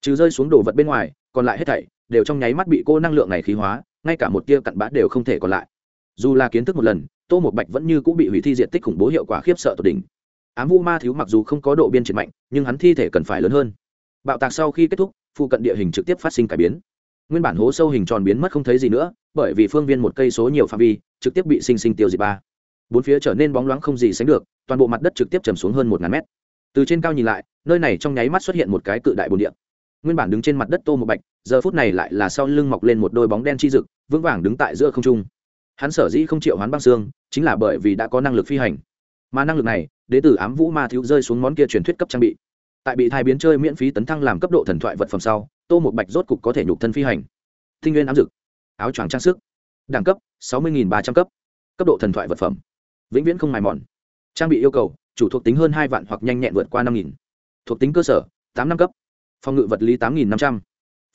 Trừ rơi xuống đồ vật bên ngoài, còn lại hết thảy đều trong nháy mắt bị cô năng lượng này khí hóa, ngay cả một tia cặn bã đều không thể còn lại. Dù là kiến thức một lần, tô một bạch vẫn như cũng bị hủy thi diện tích khủng bố hiệu quả khiếp sợ tột đỉnh ám vũ ma thiếu mặc dù không có độ biên triệt mạnh, nhưng hắn thi thể cần phải lớn hơn. Bạo tạc sau khi kết thúc, phụ cận địa hình trực tiếp phát sinh cải biến. Nguyên bản hố sâu hình tròn biến mất không thấy gì nữa, bởi vì phương viên một cây số nhiều phạm vi, trực tiếp bị sinh sinh tiêu diệt ba. Bốn phía trở nên bóng loáng không gì sánh được, toàn bộ mặt đất trực tiếp chầm xuống hơn một ngàn mét. Từ trên cao nhìn lại, nơi này trong nháy mắt xuất hiện một cái cự đại bồn địa. nguyên bản đứng trên mặt đất tô một bạch, giờ phút này lại là sau lưng mọc lên một đôi bóng đen chi rực, vững vàng đứng tại giữa không trung. Hắn sở dĩ không chịu hoán băng xương, chính là bởi vì đã có năng lực phi hành. Mà năng lực này đến từ ám vũ ma thiếu rơi xuống món kia truyền thuyết cấp trang bị. Tại bị thai biến chơi miễn phí tấn thăng làm cấp độ thần thoại vật phẩm sau, tô một bạch rốt cục có thể nhục thân phi hành. Tinh nguyên ám dực, áo choàng trang sức, đẳng cấp, sáu mươi ba trăm cấp cấp độ thần thoại vật phẩm. Vĩnh viễn không mài mòn. Trang bị yêu cầu, chủ thuộc tính hơn hai vạn hoặc nhanh nhẹn vượt qua năm nghìn. Thuộc tính cơ sở, tám năm cấp. Phòng ngự vật lý tám nghìn năm trăm.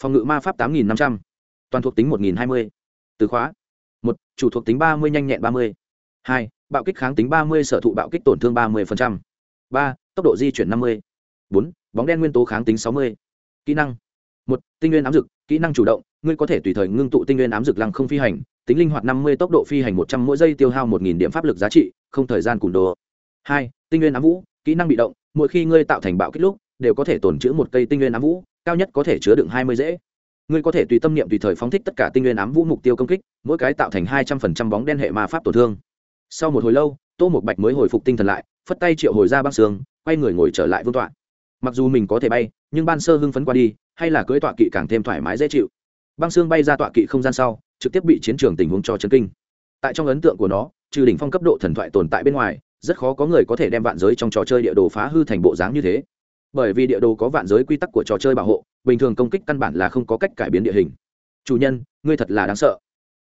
Phòng ngự ma pháp tám nghìn năm trăm. Toàn thuộc tính một nghìn hai mươi. Từ khóa. Một, chủ thuộc tính ba mươi, nhanh nhẹn ba mươi hai, bạo kích kháng tính ba mươi, sở thụ bạo kích tổn thương ba mươi ba, tốc độ di chuyển năm mươi. Bốn, bóng đen nguyên tố kháng tính sáu mươi. Kỹ năng. Một, tinh nguyên ám dực, kỹ năng chủ động, ngươi có thể tùy thời ngưng tụ tinh nguyên ám dực lăng không phi hành, tính linh hoạt năm mươi, tốc độ phi hành một trăm mỗi giây tiêu hao một nghìn điểm pháp lực giá trị, không thời gian cùn đồ. Hai, tinh nguyên ám vũ, kỹ năng bị động, mỗi khi ngươi tạo thành bạo kích lúc, đều có thể tồn trữ một cây tinh nguyên ám vũ, cao nhất có thể chứa đựng hai mươi dễ. Ngươi có thể tùy tâm niệm tùy thời phóng thích tất cả tinh nguyên ám vũ mục tiêu công kích, mỗi cái tạo thành hai trăm phần trăm bóng đen hệ ma pháp tổn thương sau một hồi lâu, tô một bạch mới hồi phục tinh thần lại, phất tay triệu hồi ra băng xương, quay người ngồi trở lại vương tọa. Mặc dù mình có thể bay, nhưng ban sơ hưng phấn qua đi, hay là cưới tọa kỵ càng thêm thoải mái dễ chịu. Băng xương bay ra tọa kỵ không gian sau, trực tiếp bị chiến trường tình huống cho chấn kinh. Tại trong ấn tượng của nó, trừ đỉnh phong cấp độ thần thoại tồn tại bên ngoài, rất khó có người có thể đem vạn giới trong trò chơi địa đồ phá hư thành bộ dáng như thế. Bởi vì địa đồ có vạn giới quy tắc của trò chơi bảo hộ, bình thường công kích căn bản là không có cách cải biến địa hình. Chủ nhân, ngươi thật là đáng sợ.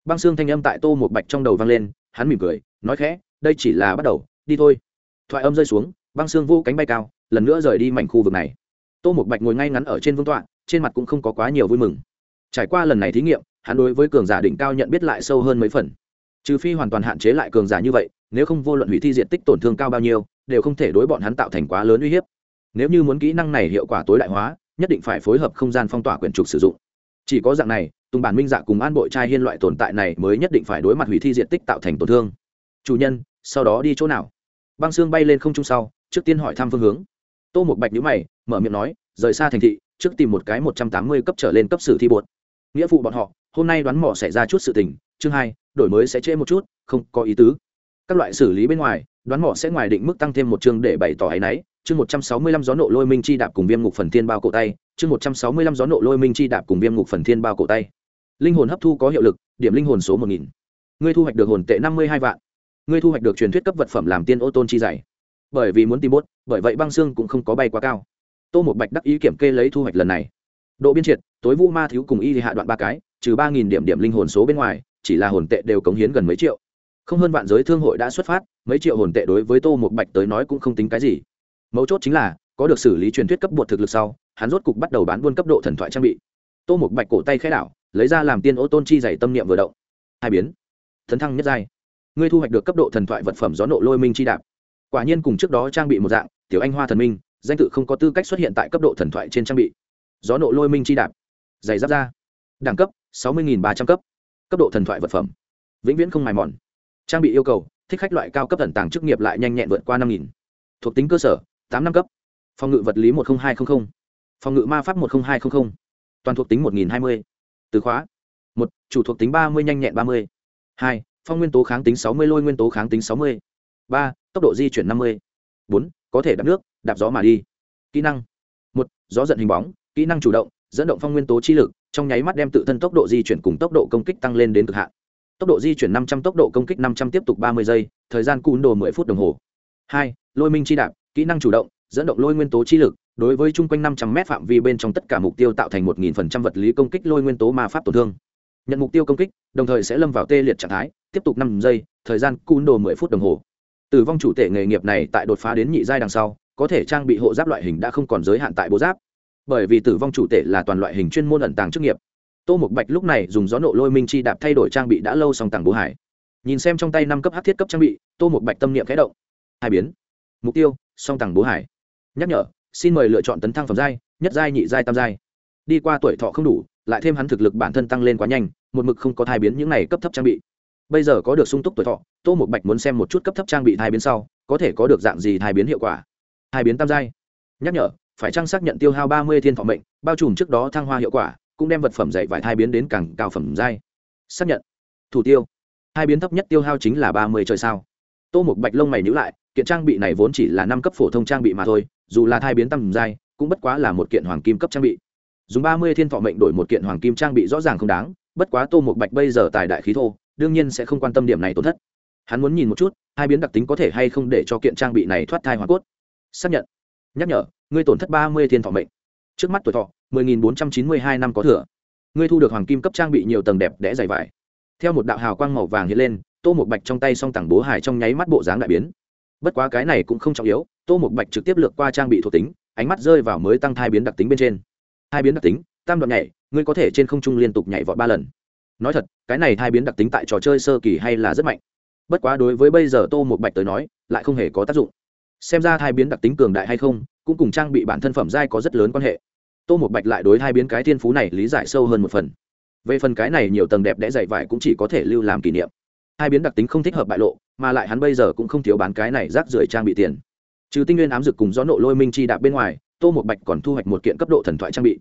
Băng xương thanh âm tại tô một bạch trong đầu vang lên, hắn mỉm cười nói khẽ, đây chỉ là bắt đầu, đi thôi. Thoại âm rơi xuống, băng xương vô cánh bay cao, lần nữa rời đi mảnh khu vực này. Tô một bạch ngồi ngay ngắn ở trên vương tọa, trên mặt cũng không có quá nhiều vui mừng. Trải qua lần này thí nghiệm, hắn đối với cường giả đỉnh cao nhận biết lại sâu hơn mấy phần. Trừ phi hoàn toàn hạn chế lại cường giả như vậy, nếu không vô luận hủy thi diện tích tổn thương cao bao nhiêu, đều không thể đối bọn hắn tạo thành quá lớn uy hiếp. Nếu như muốn kỹ năng này hiệu quả tối đại hóa, nhất định phải phối hợp không gian phong tỏa quyển trục sử dụng. Chỉ có dạng này, tùng bản minh dạ cùng an bội trai hiên loại tồn tại này mới nhất định phải đối mặt hủy thi diện tích tạo thành tổn thương chủ nhân, sau đó đi chỗ nào? Băng xương bay lên không trung sau, trước tiên hỏi thăm phương hướng. Tô một bạch nhữ mày, mở miệng nói, rời xa thành thị, trước tìm một cái một trăm tám mươi cấp trở lên cấp sử thi bột. Nghĩa vụ bọn họ, hôm nay đoán mỏ sẽ ra chút sự tình, chương hai, đổi mới sẽ trễ một chút, không có ý tứ. Các loại xử lý bên ngoài, đoán mỏ sẽ ngoài định mức tăng thêm một chương để bày tỏ áy náy. Chương một trăm sáu mươi lăm gió nộ lôi minh chi đạp cùng viêm ngục phần thiên bao cổ tay. Chương một trăm sáu mươi lăm gió nộ lôi minh chi đạp cùng viêm ngục phần thiên bao cổ tay. Linh hồn hấp thu có hiệu lực, điểm linh hồn số một nghìn. Ngươi thu hoạch được hồn tệ năm mươi hai vạn ngươi thu hoạch được truyền thuyết cấp vật phẩm làm tiên ô tôn chi dày. Bởi vì muốn tìm bốt bởi vậy băng xương cũng không có bay quá cao. Tô một bạch đắc ý kiểm kê lấy thu hoạch lần này. Độ biên triệt, tối vũ ma thiếu cùng y thì hạ đoạn ba cái, trừ ba nghìn điểm điểm linh hồn số bên ngoài, chỉ là hồn tệ đều cống hiến gần mấy triệu. Không hơn vạn giới thương hội đã xuất phát, mấy triệu hồn tệ đối với tô một bạch tới nói cũng không tính cái gì. Mấu chốt chính là, có được xử lý truyền thuyết cấp bột thực lực sau, hắn rốt cục bắt đầu bán buôn cấp độ thần thoại trang bị. Tô một bạch cổ tay khai đảo, lấy ra làm tiên ô tôn chi dày tâm niệm vừa động. Hai biến. Thần thăng nhất giai ngươi thu hoạch được cấp độ thần thoại vật phẩm gió nộ lôi minh chi đạp. Quả nhiên cùng trước đó trang bị một dạng, tiểu anh hoa thần minh, danh tự không có tư cách xuất hiện tại cấp độ thần thoại trên trang bị. Gió nộ lôi minh chi đạp. Giày giáp ra. Đẳng cấp, sáu mươi ba trăm cấp. Cấp độ thần thoại vật phẩm. Vĩnh viễn không mài mòn. Trang bị yêu cầu, thích khách loại cao cấp thần tàng chức nghiệp lại nhanh nhẹn vượt qua năm nghìn. Thuộc tính cơ sở, tám năm cấp. Phòng ngự vật lý một nghìn hai trăm linh phòng ngự ma pháp một nghìn hai trăm linh toàn thuộc tính một nghìn hai mươi. Từ khóa. Một, chủ thuộc tính ba mươi, nhanh nhẹn ba mươi. Hai phong nguyên tố kháng tính sáu mươi, lôi nguyên tố kháng tính sáu mươi. Ba, tốc độ di chuyển năm mươi. Bốn, có thể đạp nước, đạp gió mà đi. Kỹ năng. Một, gió giận hình bóng, kỹ năng chủ động, dẫn động phong nguyên tố chi lực, trong nháy mắt đem tự thân tốc độ di chuyển cùng tốc độ công kích tăng lên đến cực hạn. Tốc độ di chuyển năm trăm, tốc độ công kích năm trăm tiếp tục ba mươi giây, thời gian cún đồ mười phút đồng hồ. Hai, lôi minh chi đạp, kỹ năng chủ động, dẫn động lôi nguyên tố chi lực, đối với chung quanh năm trăm m phạm vi bên trong tất cả mục tiêu tạo thành một nghìn phần trăm vật lý công kích lôi nguyên tố ma pháp tổn thương nhận mục tiêu công kích, đồng thời sẽ lâm vào tê liệt trạng thái, tiếp tục năm giây, thời gian cún đồ mười phút đồng hồ. Tử vong chủ tể nghề nghiệp này tại đột phá đến nhị giai đằng sau, có thể trang bị hộ giáp loại hình đã không còn giới hạn tại bố giáp. Bởi vì tử vong chủ tể là toàn loại hình chuyên môn ẩn tàng chức nghiệp. Tô mục bạch lúc này dùng gió nộ lôi minh chi đạp thay đổi trang bị đã lâu song tàng bố hải. Nhìn xem trong tay năm cấp hát thiết cấp trang bị, tô mục bạch tâm niệm khẽ động. Hai biến. Mục tiêu song tàng bố hải. Nhắc nhở, xin mời lựa chọn tấn thăng phẩm giai, nhất giai, nhị giai, tam giai. Đi qua tuổi thọ không đủ, lại thêm hắn thực lực bản thân tăng lên quá nhanh một mực không có thai biến những này cấp thấp trang bị. Bây giờ có được sung túc tuổi thọ, tô một bạch muốn xem một chút cấp thấp trang bị thai biến sau, có thể có được dạng gì thai biến hiệu quả. Thai biến tam giai. Nhắc nhở, phải trang xác nhận tiêu hao ba mươi thiên thọ mệnh, bao trùm trước đó thăng hoa hiệu quả, cũng đem vật phẩm dạy vải thai biến đến càng cao phẩm giai. Xác nhận. Thủ tiêu. Hai biến thấp nhất tiêu hao chính là ba mươi trời sao? Tô một bạch lông mày nhữ lại, kiện trang bị này vốn chỉ là năm cấp phổ thông trang bị mà thôi, dù là thai biến tầm giai, cũng bất quá là một kiện hoàng kim cấp trang bị. Dùng ba mươi thiên thọ mệnh đổi một kiện hoàng kim trang bị rõ ràng không đáng bất quá tô một bạch bây giờ tài đại khí thô, đương nhiên sẽ không quan tâm điểm này tổn thất. Hắn muốn nhìn một chút, hai biến đặc tính có thể hay không để cho kiện trang bị này thoát thai hoàn cốt. Xác nhận. Nhắc nhở, ngươi tổn thất ba mươi thiên thọ mệnh. Trước mắt tuổi thọ, mười nghìn bốn trăm chín mươi hai năm có thừa. Ngươi thu được hoàng kim cấp trang bị nhiều tầng đẹp đẽ dày vải. Theo một đạo hào quang màu vàng hiện lên, tô một bạch trong tay song tảng bố hải trong nháy mắt bộ dáng đại biến. Bất quá cái này cũng không trọng yếu, tô một bạch trực tiếp lược qua trang bị thuộc tính, ánh mắt rơi vào mới tăng thai biến đặc tính bên trên. Hai biến đặc tính, tam đoạn nhảy ngươi có thể trên không trung liên tục nhảy vọt ba lần. Nói thật, cái này hai biến đặc tính tại trò chơi sơ kỳ hay là rất mạnh. Bất quá đối với bây giờ tô một bạch tới nói, lại không hề có tác dụng. Xem ra hai biến đặc tính cường đại hay không, cũng cùng trang bị bản thân phẩm giai có rất lớn quan hệ. Tô một bạch lại đối hai biến cái thiên phú này lý giải sâu hơn một phần. Về phần cái này nhiều tầng đẹp đẽ dạy vải cũng chỉ có thể lưu làm kỷ niệm. Hai biến đặc tính không thích hợp bại lộ, mà lại hắn bây giờ cũng không thiếu bán cái này rác rưởi trang bị tiền. Trừ tinh nguyên ám dực cùng gió nộ lôi minh chi đạp bên ngoài, tô một bạch còn thu hoạch một kiện cấp độ thần thoại trang bị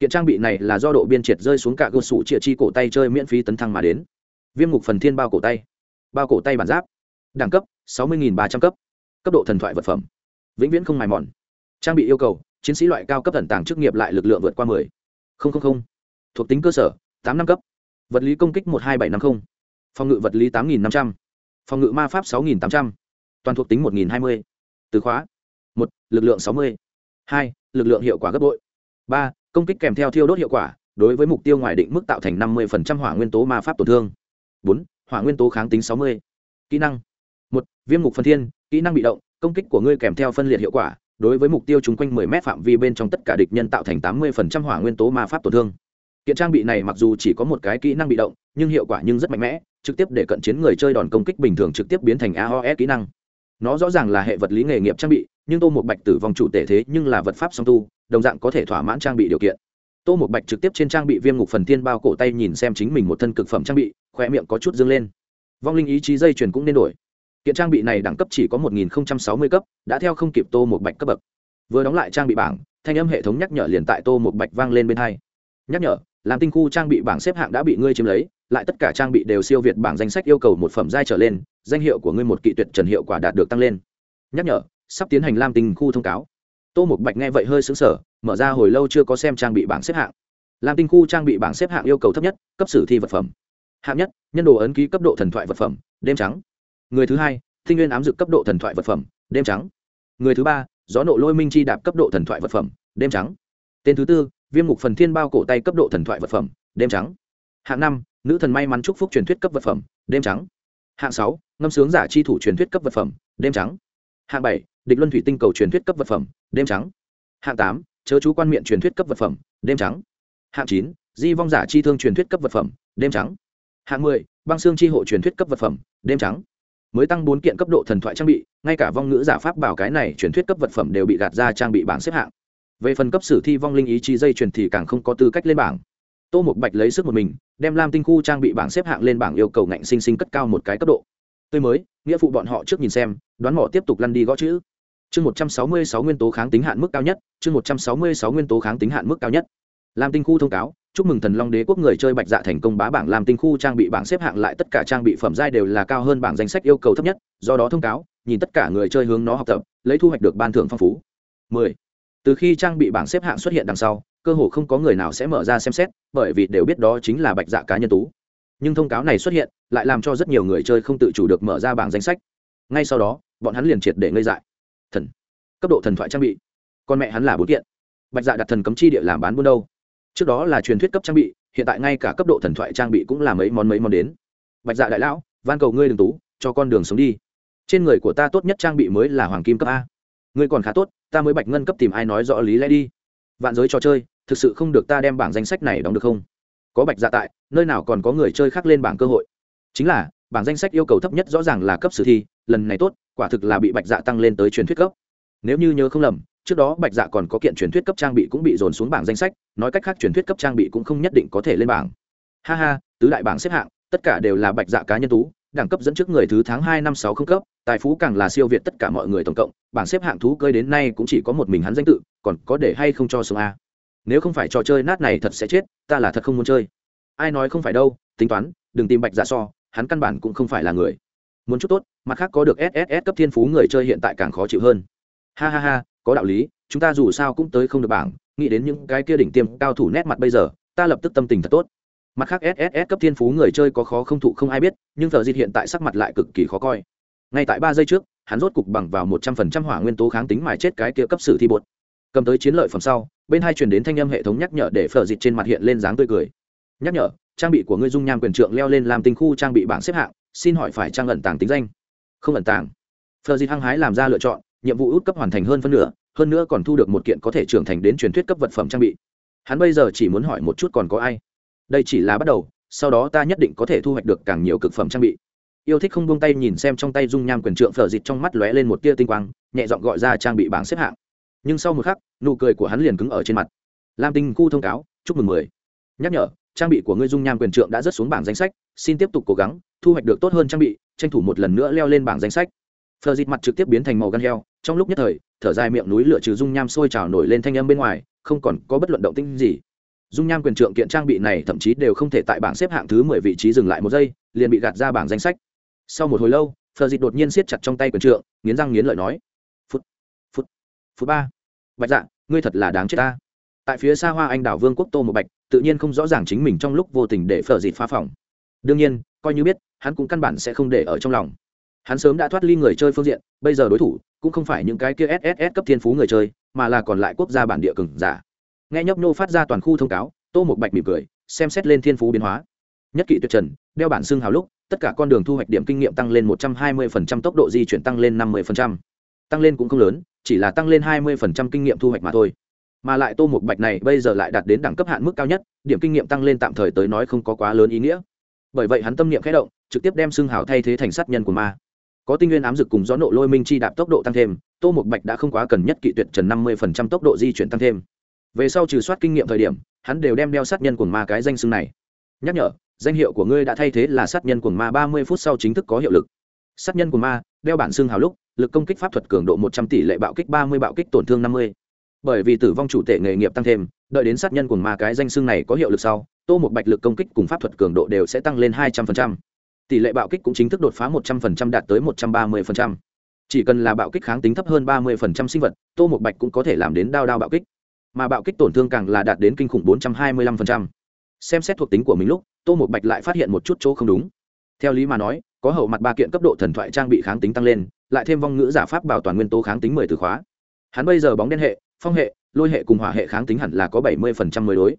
kiện trang bị này là do độ biên triệt rơi xuống cả cơ sủ chia chi cổ tay chơi miễn phí tấn thăng mà đến. Viêm ngục phần thiên bao cổ tay. Bao cổ tay bản giáp. Đẳng cấp, sáu mươi ba trăm cấp. Cấp độ thần thoại vật phẩm. Vĩnh viễn không mài mòn. Trang bị yêu cầu, chiến sĩ loại cao cấp thần tàng chức nghiệp lại lực lượng vượt qua mười. Thuộc tính cơ sở, tám năm cấp. Vật lý công kích một hai bảy năm mươi phòng ngự vật lý tám nghìn năm trăm. Phòng ngự ma pháp sáu nghìn tám trăm. Toàn thuộc tính một nghìn hai mươi. Từ khóa. Một, lực lượng sáu mươi. Hai, lực lượng hiệu quả gấp bội. Ba công kích kèm theo thiêu đốt hiệu quả đối với mục tiêu ngoài định mức tạo thành năm mươi hỏa nguyên tố ma pháp tổn thương bốn hỏa nguyên tố kháng tính sáu mươi kỹ năng một viêm mục phân thiên kỹ năng bị động công kích của ngươi kèm theo phân liệt hiệu quả đối với mục tiêu chung quanh 10 mét phạm vi bên trong tất cả địch nhân tạo thành 80% hỏa nguyên tố ma pháp tổn thương. Kiện trang bị này mặc dù chỉ có một cái kỹ năng bị động, nhưng hiệu quả nhưng rất mạnh mẽ, trực tiếp để cận chiến người chơi đòn công kích bình thường trực tiếp biến thành AOE kỹ năng. Nó rõ ràng là hệ vật lý nghề nghiệp trang bị, nhưng Tô một Bạch tử vong chủ tể thế nhưng là vật pháp song tu, đồng dạng có thể thỏa mãn trang bị điều kiện. Tô một Bạch trực tiếp trên trang bị viêm ngục phần tiên bao cổ tay nhìn xem chính mình một thân cực phẩm trang bị, khoe miệng có chút dương lên. Vong linh ý chí dây chuyền cũng nên đổi kiện trang bị này đẳng cấp chỉ có một nghìn sáu mươi cấp đã theo không kịp tô một bạch cấp bậc vừa đóng lại trang bị bảng thanh âm hệ thống nhắc nhở liền tại tô một bạch vang lên bên hai nhắc nhở làm tinh khu trang bị bảng xếp hạng đã bị ngươi chiếm lấy lại tất cả trang bị đều siêu việt bảng danh sách yêu cầu một phẩm giai trở lên danh hiệu của ngươi một kỵ tuyệt trần hiệu quả đạt được tăng lên nhắc nhở sắp tiến hành lam tinh khu thông cáo. Tô một bạch nghe vậy hơi xứng sở mở ra hồi lâu chưa có xem trang bị bảng xếp hạng. Lam tinh khu trang bị bảng xếp hạng yêu cầu thấp nhất, cấp sử thi vật phẩm. Hạng nhất, nhân đồ ấn ký cấp độ thần thoại vật phẩm, đêm trắng. Người thứ hai, tinh nguyên ám dực cấp độ thần thoại vật phẩm, đêm trắng. Người thứ ba, gió nộ lôi minh chi đạp cấp độ thần thoại vật phẩm, đêm trắng. Tên thứ tư, viêm ngục phần thiên bao cổ tay cấp độ thần thoại vật phẩm, đêm trắng. Hạng năm, nữ thần may mắn chúc phúc truyền thuyết cấp vật phẩm, đêm trắng. Hạng sáu, ngâm sướng giả chi thủ truyền thuyết cấp vật phẩm, đêm trắng hạng bảy, địch luân thủy tinh cầu truyền thuyết cấp vật phẩm, đêm trắng. Hạng tám, chớ chú quan miệng truyền thuyết cấp vật phẩm, đêm trắng. Hạng chín, di vong giả chi thương truyền thuyết cấp vật phẩm, đêm trắng. Hạng mười, băng xương chi hộ truyền thuyết cấp vật phẩm, đêm trắng. Mới tăng bốn kiện cấp độ thần thoại trang bị, ngay cả vong ngữ giả pháp bảo cái này truyền thuyết cấp vật phẩm đều bị gạt ra trang bị bảng xếp hạng. Về phần cấp sử thi vong linh ý chí dây truyền thì càng không có tư cách lên bảng. Tô một bạch lấy sức một mình, đem lam tinh khu trang bị bảng xếp hạng lên bảng yêu cầu ngạnh sinh sinh cất cao một cái cấp độ tươi mới, nghĩa phụ bọn họ trước nhìn xem, đoán mỏ tiếp tục lăn đi gõ chữ. Chương một trăm sáu mươi sáu nguyên tố kháng tính hạn mức cao nhất, chương một trăm sáu mươi sáu nguyên tố kháng tính hạn mức cao nhất. Lam tinh khu thông cáo, chúc mừng thần long đế quốc người chơi bạch dạ thành công bá bảng làm tinh khu trang bị bảng xếp hạng lại tất cả trang bị phẩm giai đều là cao hơn bảng danh sách yêu cầu thấp nhất, do đó thông cáo, nhìn tất cả người chơi hướng nó học tập, lấy thu hoạch được ban thưởng phong phú. 10. từ khi trang bị bảng xếp hạng xuất hiện đằng sau, cơ hồ không có người nào sẽ mở ra xem xét, bởi vì đều biết đó chính là bạch dạ cá nhân tú nhưng thông cáo này xuất hiện lại làm cho rất nhiều người chơi không tự chủ được mở ra bảng danh sách. Ngay sau đó, bọn hắn liền triệt để ngây dại. Thần, cấp độ thần thoại trang bị. Con mẹ hắn là bốn kiện. Bạch dạ đặt thần cấm chi địa làm bán buôn đâu? Trước đó là truyền thuyết cấp trang bị, hiện tại ngay cả cấp độ thần thoại trang bị cũng là mấy món mấy món đến. Bạch dạ đại lão, van cầu ngươi đừng tú, cho con đường sống đi. Trên người của ta tốt nhất trang bị mới là hoàng kim cấp a. Ngươi còn khá tốt, ta mới bạch ngân cấp tìm ai nói rõ lý lẽ đi. Vạn giới trò chơi, thực sự không được ta đem bảng danh sách này đóng được không? Có bạch dạ tại, nơi nào còn có người chơi khác lên bảng cơ hội. Chính là, bảng danh sách yêu cầu thấp nhất rõ ràng là cấp sử thi, lần này tốt, quả thực là bị bạch dạ tăng lên tới truyền thuyết cấp. Nếu như nhớ không lầm, trước đó bạch dạ còn có kiện truyền thuyết cấp trang bị cũng bị dồn xuống bảng danh sách, nói cách khác truyền thuyết cấp trang bị cũng không nhất định có thể lên bảng. Ha ha, tứ đại bảng xếp hạng, tất cả đều là bạch dạ cá nhân tú, đẳng cấp dẫn trước người thứ tháng hai năm sáu không cấp, tài phú càng là siêu việt tất cả mọi người tổng cộng, bảng xếp hạng thú cơi đến nay cũng chỉ có một mình hắn danh tự, còn có để hay không cho sống a nếu không phải trò chơi nát này thật sẽ chết, ta là thật không muốn chơi. Ai nói không phải đâu, tính toán, đừng tìm bạch dạ so, hắn căn bản cũng không phải là người. Muốn chút tốt, mặt khác có được sss cấp thiên phú người chơi hiện tại càng khó chịu hơn. Ha ha ha, có đạo lý, chúng ta dù sao cũng tới không được bảng, nghĩ đến những cái kia đỉnh tiêm cao thủ nét mặt bây giờ, ta lập tức tâm tình thật tốt. Mặt khác sss cấp thiên phú người chơi có khó không thụ không ai biết, nhưng thờ diệt hiện tại sắc mặt lại cực kỳ khó coi. Ngay tại ba giây trước, hắn rốt cục bằng vào một trăm phần trăm hỏa nguyên tố kháng tính mài chết cái kia cấp sử thi bột cầm tới chiến lợi phẩm sau, bên hai truyền đến thanh âm hệ thống nhắc nhở để phở dịt trên mặt hiện lên dáng tươi cười. Nhắc nhở, trang bị của ngươi dung nham quyền trượng leo lên làm tinh khu trang bị bảng xếp hạng, xin hỏi phải trang ẩn tàng tính danh? Không ẩn tàng. Phở dịt hăng hái làm ra lựa chọn, nhiệm vụ út cấp hoàn thành hơn phân nửa, hơn nữa còn thu được một kiện có thể trưởng thành đến truyền thuyết cấp vật phẩm trang bị. Hắn bây giờ chỉ muốn hỏi một chút còn có ai? Đây chỉ là bắt đầu, sau đó ta nhất định có thể thu hoạch được càng nhiều cực phẩm trang bị. Yêu thích không buông tay nhìn xem trong tay dung nham quyền trượng phở dịt trong mắt lóe lên một tia tinh quang, nhẹ giọng gọi ra trang bị bảng xếp hạng nhưng sau một khắc, nụ cười của hắn liền cứng ở trên mặt. Lam tinh khu thông cáo, chúc mừng mười. Nhắc nhở, trang bị của ngươi dung nham quyền trượng đã rớt xuống bảng danh sách, xin tiếp tục cố gắng, thu hoạch được tốt hơn trang bị, tranh thủ một lần nữa leo lên bảng danh sách. Phờ dịt mặt trực tiếp biến thành màu gan heo, trong lúc nhất thời, thở dài miệng núi lửa trừ dung nham sôi trào nổi lên thanh âm bên ngoài, không còn có bất luận động tinh gì. Dung nham quyền trượng kiện trang bị này thậm chí đều không thể tại bảng xếp hạng thứ mười vị trí dừng lại một giây, liền bị gạt ra bảng danh sách. Sau một hồi lâu phờ dịt đột nhiên siết chặt trong tay quyền trượng, nghiến răng nghiến lợi nói phút ba. Bạch dạ ngươi thật là đáng chết ta. Tại phía xa hoa anh đảo vương quốc tô một bạch, tự nhiên không rõ ràng chính mình trong lúc vô tình để phở dịt phá phòng. Đương nhiên, coi như biết, hắn cũng căn bản sẽ không để ở trong lòng. Hắn sớm đã thoát ly người chơi phương diện, bây giờ đối thủ cũng không phải những cái kia sss cấp thiên phú người chơi, mà là còn lại quốc gia bản địa cừng giả. Nghe nhấp nô phát ra toàn khu thông cáo, tô một bạch mỉm cười, xem xét lên thiên phú biến hóa. Nhất kỵ tuyệt trần, đeo bản xương hào lúc, tất cả con đường thu hoạch điểm kinh nghiệm tăng lên một trăm hai mươi tốc độ di chuyển tăng lên năm mươi tăng lên cũng không lớn chỉ là tăng lên hai mươi kinh nghiệm thu hoạch mà thôi. Mà lại tô một bạch này bây giờ lại đạt đến đẳng cấp hạn mức cao nhất, điểm kinh nghiệm tăng lên tạm thời tới nói không có quá lớn ý nghĩa. Bởi vậy hắn tâm niệm khẽ động, trực tiếp đem xương hào thay thế thành sát nhân của ma. Có tinh nguyên ám dực cùng gió nộ lôi minh chi đạp tốc độ tăng thêm, tô một bạch đã không quá cần nhất kỵ tuyệt trần năm mươi tốc độ di chuyển tăng thêm. Về sau trừ soát kinh nghiệm thời điểm, hắn đều đem đeo sát nhân của ma cái danh xưng này. Nhắc nhở, danh hiệu của ngươi đã thay thế là sát nhân của ma ba mươi phút sau chính thức có hiệu lực. Sát nhân của ma, đeo bản xưng hào lúc lực công kích pháp thuật cường độ một trăm tỷ lệ bạo kích ba mươi bạo kích tổn thương năm mươi. Bởi vì tử vong chủ tệ nghề nghiệp tăng thêm, đợi đến sát nhân cùng ma cái danh xưng này có hiệu lực sau, tô một bạch lực công kích cùng pháp thuật cường độ đều sẽ tăng lên hai trăm linh tỷ lệ bạo kích cũng chính thức đột phá một trăm linh đạt tới một trăm ba mươi chỉ cần là bạo kích kháng tính thấp hơn ba mươi sinh vật, tô một bạch cũng có thể làm đến đao đao bạo kích. Mà bạo kích tổn thương càng là đạt đến kinh khủng bốn trăm hai mươi lăm xem xét thuộc tính của mình lúc, tô một bạch lại phát hiện một chút chỗ không đúng. Theo lý mà nói, có hậu mặt ba kiện cấp độ thần thoại trang bị kháng tính tăng lên lại thêm vong ngữ giả pháp bảo toàn nguyên tố kháng tính mười từ khóa. Hắn bây giờ bóng đen hệ, phong hệ, lôi hệ cùng hỏa hệ kháng tính hẳn là có bảy mươi phần trăm mới đối.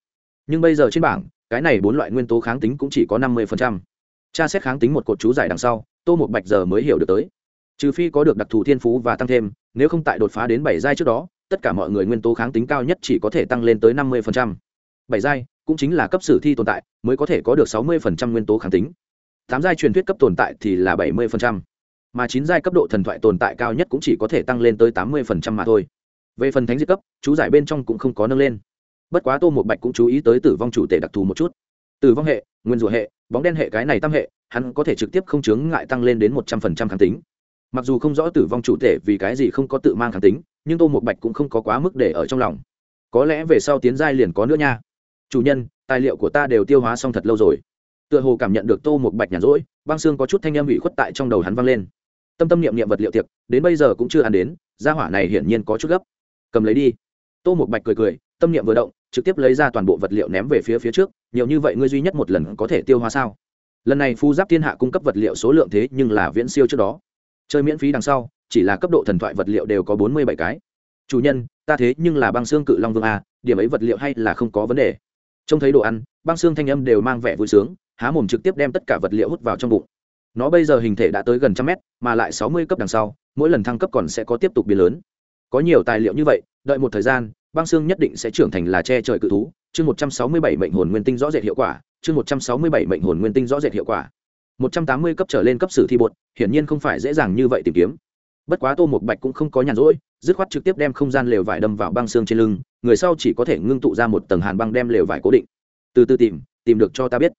Nhưng bây giờ trên bảng, cái này bốn loại nguyên tố kháng tính cũng chỉ có năm mươi phần trăm. Tra xét kháng tính một cột chú giải đằng sau, tô một bạch giờ mới hiểu được tới. Trừ phi có được đặc thù thiên phú và tăng thêm, nếu không tại đột phá đến bảy giai trước đó, tất cả mọi người nguyên tố kháng tính cao nhất chỉ có thể tăng lên tới năm mươi phần trăm. Bảy giai cũng chính là cấp sử thi tồn tại, mới có thể có được sáu mươi phần trăm nguyên tố kháng tính. Tám giai truyền thuyết cấp tồn tại thì là bảy mươi phần trăm mà chín giai cấp độ thần thoại tồn tại cao nhất cũng chỉ có thể tăng lên tới tám mươi phần trăm mà thôi. Về phần thánh diệt cấp, chú giải bên trong cũng không có nâng lên. Bất quá tô một bạch cũng chú ý tới tử vong chủ tể đặc thù một chút. Tử vong hệ, nguyên rủa hệ, bóng đen hệ cái này tam hệ, hắn có thể trực tiếp không chướng ngại tăng lên đến một trăm phần trăm kháng tính. Mặc dù không rõ tử vong chủ tể vì cái gì không có tự mang kháng tính, nhưng tô một bạch cũng không có quá mức để ở trong lòng. Có lẽ về sau tiến giai liền có nữa nha. Chủ nhân, tài liệu của ta đều tiêu hóa xong thật lâu rồi. Tựa hồ cảm nhận được tô một bạch nhàn rỗi, băng xương có chút thanh âm bị khuất tại trong đầu hắn vang lên tâm tâm niệm niệm vật liệu tiệc, đến bây giờ cũng chưa ăn đến, gia hỏa này hiển nhiên có chút gấp. Cầm lấy đi. Tô một bạch cười cười, tâm niệm vừa động, trực tiếp lấy ra toàn bộ vật liệu ném về phía phía trước, nhiều như vậy ngươi duy nhất một lần có thể tiêu hóa sao? Lần này phu giáp thiên hạ cung cấp vật liệu số lượng thế nhưng là viễn siêu trước đó. Chơi miễn phí đằng sau, chỉ là cấp độ thần thoại vật liệu đều có bốn mươi bảy cái. Chủ nhân, ta thế nhưng là băng xương cự long vương a, điểm ấy vật liệu hay là không có vấn đề. Trông thấy đồ ăn, băng xương thanh âm đều mang vẻ vui sướng, há mồm trực tiếp đem tất cả vật liệu hút vào trong bụng nó bây giờ hình thể đã tới gần trăm mét, mà lại sáu mươi cấp đằng sau, mỗi lần thăng cấp còn sẽ có tiếp tục biến lớn. Có nhiều tài liệu như vậy, đợi một thời gian, băng xương nhất định sẽ trưởng thành là che trời cự thú. Chương một trăm sáu mươi bảy mệnh hồn nguyên tinh rõ rệt hiệu quả, chương một trăm sáu mươi bảy mệnh hồn nguyên tinh rõ rệt hiệu quả. Một trăm tám mươi cấp trở lên cấp sử thi bột, hiển nhiên không phải dễ dàng như vậy tìm kiếm. Bất quá tô một bạch cũng không có nhàn rỗi, dứt khoát trực tiếp đem không gian lều vải đâm vào băng xương trên lưng, người sau chỉ có thể ngưng tụ ra một tầng hàn băng đem lều vải cố định. Từ từ tìm tìm được cho ta biết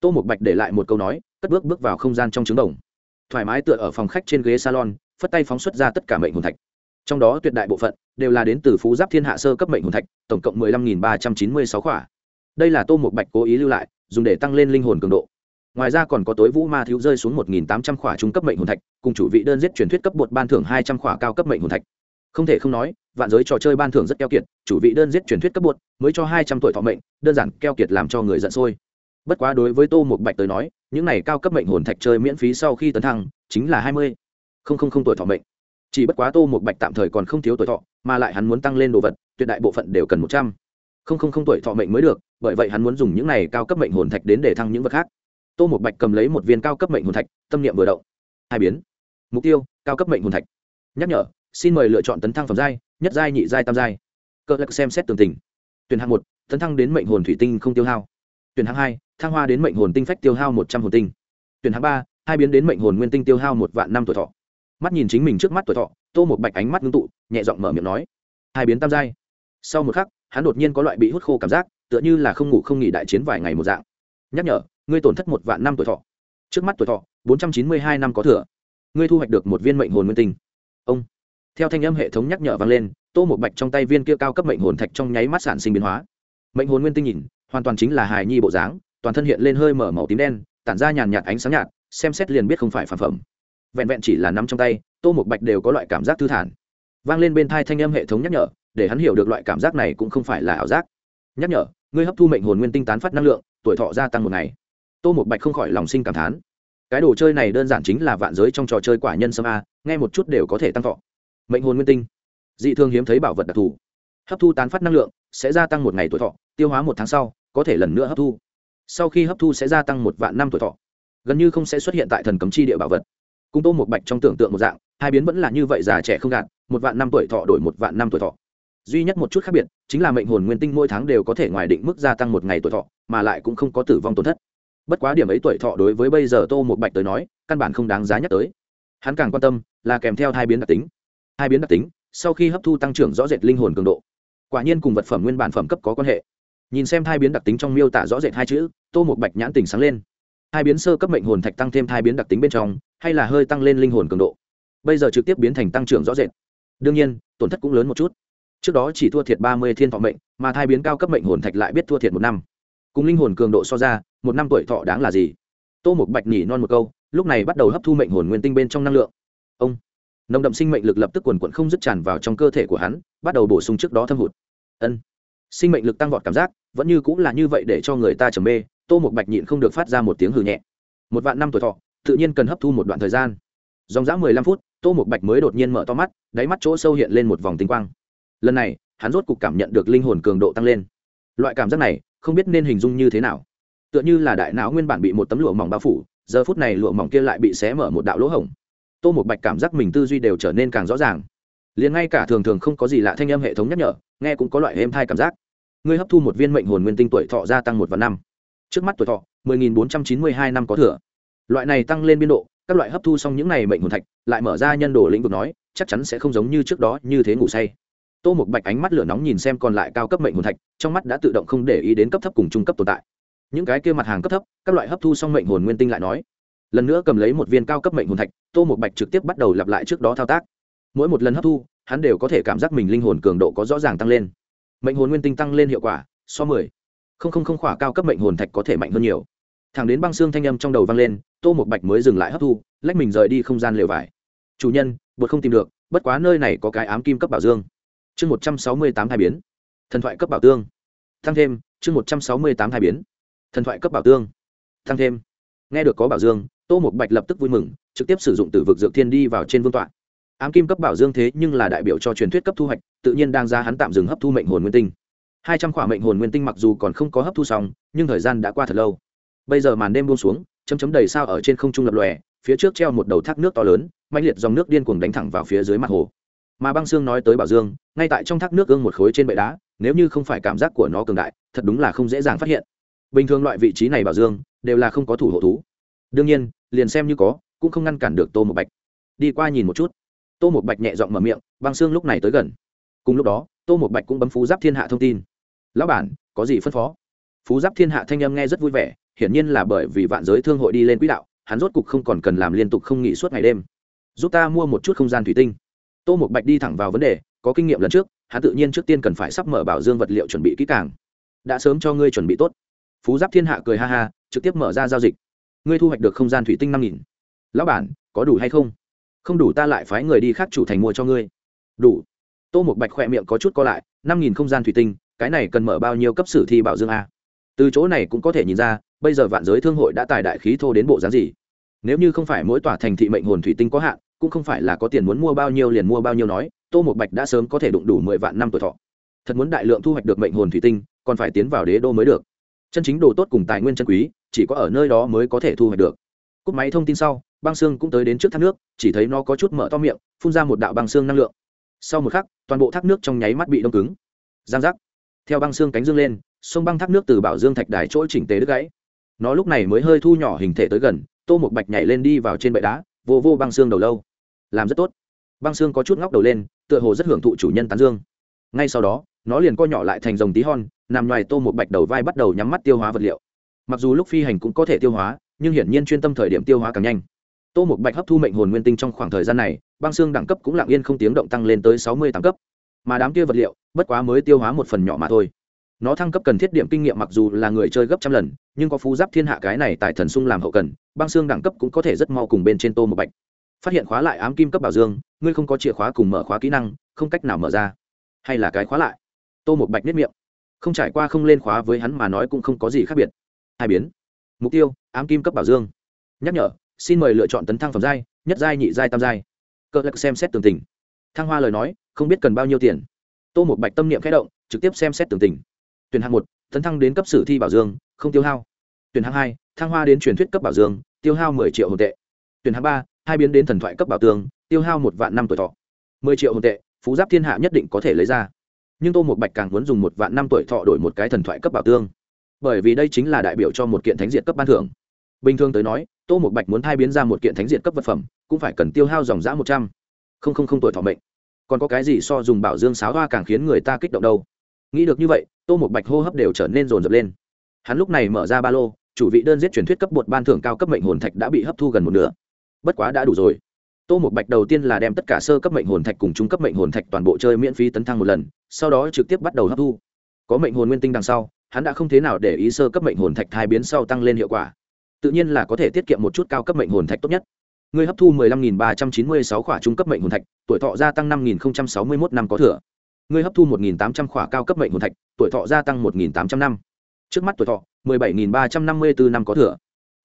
tô một bạch để lại một câu nói, cất bước bước vào không gian trong trứng đồng. Thoải mái tựa ở phòng khách trên ghế salon, phất tay phóng xuất ra tất cả mệnh hồn thạch. Trong đó tuyệt đại bộ phận đều là đến từ phú giáp thiên hạ sơ cấp mệnh hồn thạch, tổng cộng mười lăm nghìn ba trăm chín mươi sáu khỏa. Đây là tô một bạch cố ý lưu lại, dùng để tăng lên linh hồn cường độ. Ngoài ra còn có tối vũ ma thiếu rơi xuống một nghìn tám trăm khỏa trung cấp mệnh hồn thạch, cùng chủ vị đơn giết truyền thuyết cấp bột ban thưởng hai trăm khỏa cao cấp mệnh hồn thạch. Không thể không nói, vạn giới trò chơi ban thưởng rất keo kiệt, chủ vị đơn giết truyền thuyết cấp bột mới cho hai trăm tuổi thọ mệnh, đơn giản keo kiệt làm cho người giận sôi bất quá đối với tô một bạch tới nói, những này cao cấp mệnh hồn thạch chơi miễn phí sau khi tấn thăng, chính là hai mươi. Không không không tuổi thọ mệnh. Chỉ bất quá tô một bạch tạm thời còn không thiếu tuổi thọ, mà lại hắn muốn tăng lên đồ vật, tuyệt đại bộ phận đều cần một trăm. Không không không tuổi thọ mệnh mới được, bởi vậy hắn muốn dùng những này cao cấp mệnh hồn thạch đến để thăng những vật khác. Tô một bạch cầm lấy một viên cao cấp mệnh hồn thạch, tâm niệm vừa động. Hai biến. Mục tiêu, cao cấp mệnh hồn thạch. Nhắc nhở, xin mời lựa chọn tấn thăng phẩm giai, nhất giai, nhị giai, tam giai. Cơ lạc xem xét tường tình. Tuyển hạng một, tấn thăng đến mệnh hồn thủy tinh không tiêu hao tuyển hạng hai, thăng hoa đến mệnh hồn tinh phách tiêu hao một trăm hồn tinh. Tuyển hạng ba, hai biến đến mệnh hồn nguyên tinh tiêu hao một vạn năm tuổi thọ. Mắt nhìn chính mình trước mắt tuổi thọ, tô một bạch ánh mắt ngưng tụ, nhẹ giọng mở miệng nói, hai biến tam giai. Sau một khắc, hắn đột nhiên có loại bị hút khô cảm giác, tựa như là không ngủ không nghỉ đại chiến vài ngày một dạng. Nhắc nhở, ngươi tổn thất một vạn năm tuổi thọ. Trước mắt tuổi thọ, bốn trăm chín mươi hai năm có thừa. Ngươi thu hoạch được một viên mệnh hồn nguyên tinh. Ông. Theo thanh âm hệ thống nhắc nhở vang lên, tô một bạch trong tay viên kia cao cấp mệnh hồn thạch trong nháy mắt sản sinh biến hóa. Mệnh hồn nguyên tinh nhìn hoàn toàn chính là hài nhi bộ dáng, toàn thân hiện lên hơi mở màu tím đen, tản ra nhàn nhạt ánh sáng nhạt, xem xét liền biết không phải phản phẩm. Vẹn vẹn chỉ là nắm trong tay, tô một bạch đều có loại cảm giác thư thản. Vang lên bên thai thanh âm hệ thống nhắc nhở, để hắn hiểu được loại cảm giác này cũng không phải là ảo giác. Nhắc nhở, ngươi hấp thu mệnh hồn nguyên tinh tán phát năng lượng, tuổi thọ gia tăng một ngày. Tô một bạch không khỏi lòng sinh cảm thán. Cái đồ chơi này đơn giản chính là vạn giới trong trò chơi quả nhân sâm a, nghe một chút đều có thể tăng thọ. Mệnh hồn nguyên tinh. Dị thường hiếm thấy bảo vật đặc thù. Hấp thu tán phát năng lượng, sẽ gia tăng một ngày tuổi thọ, tiêu hóa một tháng sau có thể lần nữa hấp thu. Sau khi hấp thu sẽ gia tăng một vạn năm tuổi thọ. Gần như không sẽ xuất hiện tại thần cấm chi địa bảo vật. Cung tô một bạch trong tưởng tượng một dạng, hai biến vẫn là như vậy, già trẻ không gạt, một vạn năm tuổi thọ đổi một vạn năm tuổi thọ. Duy nhất một chút khác biệt, chính là mệnh hồn nguyên tinh mỗi tháng đều có thể ngoài định mức gia tăng một ngày tuổi thọ, mà lại cũng không có tử vong tổn thất. Bất quá điểm ấy tuổi thọ đối với bây giờ tô một bạch tới nói, căn bản không đáng giá nhắc tới. Hắn càng quan tâm là kèm theo hai biến đặc tính. Hai biến đặc tính, sau khi hấp thu tăng trưởng rõ rệt linh hồn cường độ. Quả nhiên cùng vật phẩm nguyên bản phẩm cấp có quan hệ nhìn xem thai biến đặc tính trong miêu tả rõ rệt hai chữ, tô một bạch nhãn tình sáng lên. Hai biến sơ cấp mệnh hồn thạch tăng thêm thai biến đặc tính bên trong, hay là hơi tăng lên linh hồn cường độ. Bây giờ trực tiếp biến thành tăng trưởng rõ rệt. Đương nhiên, tổn thất cũng lớn một chút. Trước đó chỉ thua thiệt ba mươi thiên thọ mệnh, mà thai biến cao cấp mệnh hồn thạch lại biết thua thiệt một năm. Cùng linh hồn cường độ so ra, một năm tuổi thọ đáng là gì? Tô một bạch nhỉ non một câu, lúc này bắt đầu hấp thu mệnh hồn nguyên tinh bên trong năng lượng. Ông. Nồng đậm sinh mệnh lực lập tức quần quận không dứt tràn vào trong cơ thể của hắn, bắt đầu bổ sung trước đó thâm hụt. Ân sinh mệnh lực tăng vọt cảm giác, vẫn như cũng là như vậy để cho người ta trầm mê, tô một bạch nhịn không được phát ra một tiếng hừ nhẹ. Một vạn năm tuổi thọ, tự nhiên cần hấp thu một đoạn thời gian. Dòng dã mười lăm phút, tô một bạch mới đột nhiên mở to mắt, đáy mắt chỗ sâu hiện lên một vòng tinh quang. Lần này, hắn rốt cục cảm nhận được linh hồn cường độ tăng lên. Loại cảm giác này, không biết nên hình dung như thế nào. Tựa như là đại não nguyên bản bị một tấm lụa mỏng bao phủ, giờ phút này lụa mỏng kia lại bị xé mở một đạo lỗ hổng. Tô một bạch cảm giác mình tư duy đều trở nên càng rõ ràng liền ngay cả thường thường không có gì lạ thanh âm hệ thống nhắc nhở, nghe cũng có loại êm thai cảm giác. Ngươi hấp thu một viên mệnh hồn nguyên tinh tuổi thọ gia tăng một và năm. Trước mắt tuổi thọ 10.492 năm có thừa. Loại này tăng lên biên độ, các loại hấp thu xong những này mệnh hồn thạch, lại mở ra nhân đồ lĩnh vực nói, chắc chắn sẽ không giống như trước đó như thế ngủ say. Tô một bạch ánh mắt lửa nóng nhìn xem còn lại cao cấp mệnh hồn thạch, trong mắt đã tự động không để ý đến cấp thấp cùng trung cấp tồn tại. Những cái kia mặt hàng cấp thấp, các loại hấp thu xong mệnh hồn nguyên tinh lại nói. Lần nữa cầm lấy một viên cao cấp mệnh hồn thạch, tô một bạch trực tiếp bắt đầu lặp lại trước đó thao tác mỗi một lần hấp thu, hắn đều có thể cảm giác mình linh hồn cường độ có rõ ràng tăng lên. Mệnh hồn nguyên tinh tăng lên hiệu quả, so mười. Không không không khỏa cao cấp mệnh hồn thạch có thể mạnh hơn nhiều. Thẳng đến băng xương thanh âm trong đầu vang lên, tô một bạch mới dừng lại hấp thu, lách mình rời đi không gian lều vải. Chủ nhân, bột không tìm được, bất quá nơi này có cái ám kim cấp bảo dương. Chương một trăm sáu mươi tám hai biến. Thần thoại cấp bảo tương. Tăng thêm. Chương một trăm sáu mươi tám hai biến. Thần thoại cấp bảo tương. Tăng thêm. Nghe được có bảo dương. Tô một bạch lập tức vui mừng, trực tiếp sử dụng từ vực dược thiên đi vào trên vương tọa ám kim cấp bảo dương thế nhưng là đại biểu cho truyền thuyết cấp thu hoạch, tự nhiên đang ra hắn tạm dừng hấp thu mệnh hồn nguyên tinh. Hai trăm khỏa mệnh hồn nguyên tinh mặc dù còn không có hấp thu xong, nhưng thời gian đã qua thật lâu. Bây giờ màn đêm buông xuống, chấm chấm đầy sao ở trên không trung lập lòe, phía trước treo một đầu thác nước to lớn mạnh liệt dòng nước điên cuồng đánh thẳng vào phía dưới mặt hồ. Mà băng xương nói tới bảo dương, ngay tại trong thác nước ương một khối trên bệ đá, nếu như không phải cảm giác của nó cường đại, thật đúng là không dễ dàng phát hiện. Bình thường loại vị trí này bảo dương, đều là không có thủ hộ thú. Đương nhiên, liền xem như có, cũng không ngăn cản được tô một bạch. Đi qua nhìn một chút tô một bạch nhẹ giọng mở miệng, băng xương lúc này tới gần. Cùng lúc đó, tô một bạch cũng bấm phú giáp thiên hạ thông tin. Lão bản, có gì phân phó? Phú giáp thiên hạ thanh âm nghe rất vui vẻ, hiển nhiên là bởi vì vạn giới thương hội đi lên quỹ đạo, hắn rốt cục không còn cần làm liên tục không nghỉ suốt ngày đêm. Giúp ta mua một chút không gian thủy tinh. Tô một bạch đi thẳng vào vấn đề, có kinh nghiệm lần trước, hắn tự nhiên trước tiên cần phải sắp mở bảo dương vật liệu chuẩn bị kỹ càng. Đã sớm cho ngươi chuẩn bị tốt. Phú giáp thiên hạ cười ha ha, trực tiếp mở ra giao dịch. Ngươi thu hoạch được không gian thủy tinh năm nghìn. Lão bản, có đủ hay không? Không đủ ta lại phái người đi khác chủ thành mua cho ngươi. Đủ. Tô một bạch khỏe miệng có chút co lại, năm nghìn không gian thủy tinh, cái này cần mở bao nhiêu cấp sử thi bảo dương a? Từ chỗ này cũng có thể nhìn ra, bây giờ vạn giới thương hội đã tài đại khí thô đến bộ dáng gì. Nếu như không phải mỗi tòa thành thị mệnh hồn thủy tinh có hạn, cũng không phải là có tiền muốn mua bao nhiêu liền mua bao nhiêu nói, tô một bạch đã sớm có thể đụng đủ mười vạn năm tuổi thọ. Thật muốn đại lượng thu hoạch được mệnh hồn thủy tinh, còn phải tiến vào đế đô mới được. Chân chính đồ tốt cùng tài nguyên chân quý, chỉ có ở nơi đó mới có thể thu hoạch được. Cúp máy thông tin sau băng xương cũng tới đến trước thác nước, chỉ thấy nó có chút mở to miệng, phun ra một đạo băng xương năng lượng. Sau một khắc, toàn bộ thác nước trong nháy mắt bị đông cứng. Giang giác. Theo băng xương cánh dương lên, sông băng thác nước từ bảo dương thạch đài chỗ chỉnh tế đứt gãy. Nó lúc này mới hơi thu nhỏ hình thể tới gần, tô một bạch nhảy lên đi vào trên bệ đá, vô vô băng xương đầu lâu. Làm rất tốt. Băng xương có chút ngóc đầu lên, tựa hồ rất hưởng thụ chủ nhân tán dương. Ngay sau đó, nó liền co nhỏ lại thành dòng tí hon, nằm ngoài tô một bạch đầu vai bắt đầu nhắm mắt tiêu hóa vật liệu. Mặc dù lúc phi hành cũng có thể tiêu hóa, nhưng hiển nhiên chuyên tâm thời điểm tiêu hóa càng nhanh tô một bạch hấp thu mệnh hồn nguyên tinh trong khoảng thời gian này, băng xương đẳng cấp cũng lặng yên không tiếng động tăng lên tới sáu mươi tám cấp. Mà đám kia vật liệu, bất quá mới tiêu hóa một phần nhỏ mà thôi. Nó thăng cấp cần thiết điểm kinh nghiệm mặc dù là người chơi gấp trăm lần, nhưng có phú giáp thiên hạ cái này tại thần sung làm hậu cần, băng xương đẳng cấp cũng có thể rất mau cùng bên trên tô một bạch. Phát hiện khóa lại ám kim cấp bảo dương, ngươi không có chìa khóa cùng mở khóa kỹ năng, không cách nào mở ra. Hay là cái khóa lại? Tô một bạch nếp miệng. Không trải qua không lên khóa với hắn mà nói cũng không có gì khác biệt. Hai biến. Mục tiêu, ám kim cấp bảo dương. Nhắc nhở xin mời lựa chọn tấn thăng phẩm giai, nhất giai, nhị giai, tam giai. Cỡ lắc xem xét tường tình. Thăng hoa lời nói, không biết cần bao nhiêu tiền. Tô một bạch tâm niệm khẽ động, trực tiếp xem xét tường tình. Tuyển hạng một, tấn thăng đến cấp sử thi bảo dương, không tiêu hao. Tuyển hạng hai, thăng hoa đến truyền thuyết cấp bảo dương, tiêu hao mười triệu hồn tệ. Tuyển hạng ba, hai biến đến thần thoại cấp bảo tường, tiêu hao một vạn năm tuổi thọ. Mười triệu hồn tệ, phú giáp thiên hạ nhất định có thể lấy ra. Nhưng tô một bạch càng muốn dùng một vạn năm tuổi thọ đổi một cái thần thoại cấp bảo tương bởi vì đây chính là đại biểu cho một kiện thánh diện cấp ban thưởng bình thường tới nói, tô một bạch muốn thay biến ra một kiện thánh diện cấp vật phẩm, cũng phải cần tiêu hao dòng giã một trăm. Không không không tuổi thọ mệnh. Còn có cái gì so dùng bảo dương sáo hoa càng khiến người ta kích động đâu? Nghĩ được như vậy, tô một bạch hô hấp đều trở nên rồn rập lên. Hắn lúc này mở ra ba lô, chủ vị đơn giết truyền thuyết cấp bột ban thưởng cao cấp mệnh hồn thạch đã bị hấp thu gần một nửa. Bất quá đã đủ rồi. Tô một bạch đầu tiên là đem tất cả sơ cấp mệnh hồn thạch cùng trung cấp mệnh hồn thạch toàn bộ chơi miễn phí tấn thăng một lần, sau đó trực tiếp bắt đầu hấp thu. Có mệnh hồn nguyên tinh đằng sau, hắn đã không thế nào để ý sơ cấp mệnh hồn thạch thai biến sau tăng lên hiệu quả tự nhiên là có thể tiết kiệm một chút cao cấp mệnh hồn thạch tốt nhất. Ngươi hấp thu 15.396 khỏa trung cấp mệnh hồn thạch, tuổi thọ gia tăng 5.061 năm có thừa. Ngươi hấp thu 1.800 khỏa cao cấp mệnh hồn thạch, tuổi thọ gia tăng 1.800 năm. Trước mắt tuổi thọ 17.354 năm có thừa.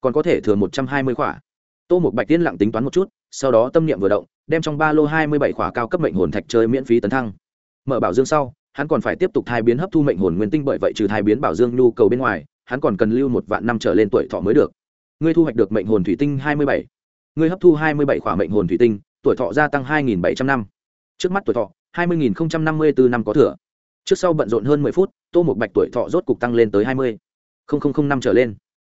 Còn có thể thừa 120 khỏa. Tô một bạch tiên lặng tính toán một chút, sau đó tâm niệm vừa động, đem trong ba lô hai mươi bảy khỏa cao cấp mệnh hồn thạch chơi miễn phí tấn thăng. Mở bảo dương sau, hắn còn phải tiếp tục thai biến hấp thu mệnh hồn nguyên tinh bởi vậy trừ thai biến bảo dương nhu cầu bên ngoài, hắn còn cần lưu một vạn năm trở lên tuổi thọ mới được ngươi thu hoạch được mệnh hồn thủy tinh hai mươi bảy. Ngươi hấp thu hai mươi bảy khỏa mệnh hồn thủy tinh, tuổi thọ gia tăng hai nghìn bảy trăm năm. Trước mắt tuổi thọ, hai mươi nghìn năm mươi bốn năm có thừa. Trước sau bận rộn hơn mười phút, tô một bạch tuổi thọ rốt cục tăng lên tới hai mươi. Năm trở lên.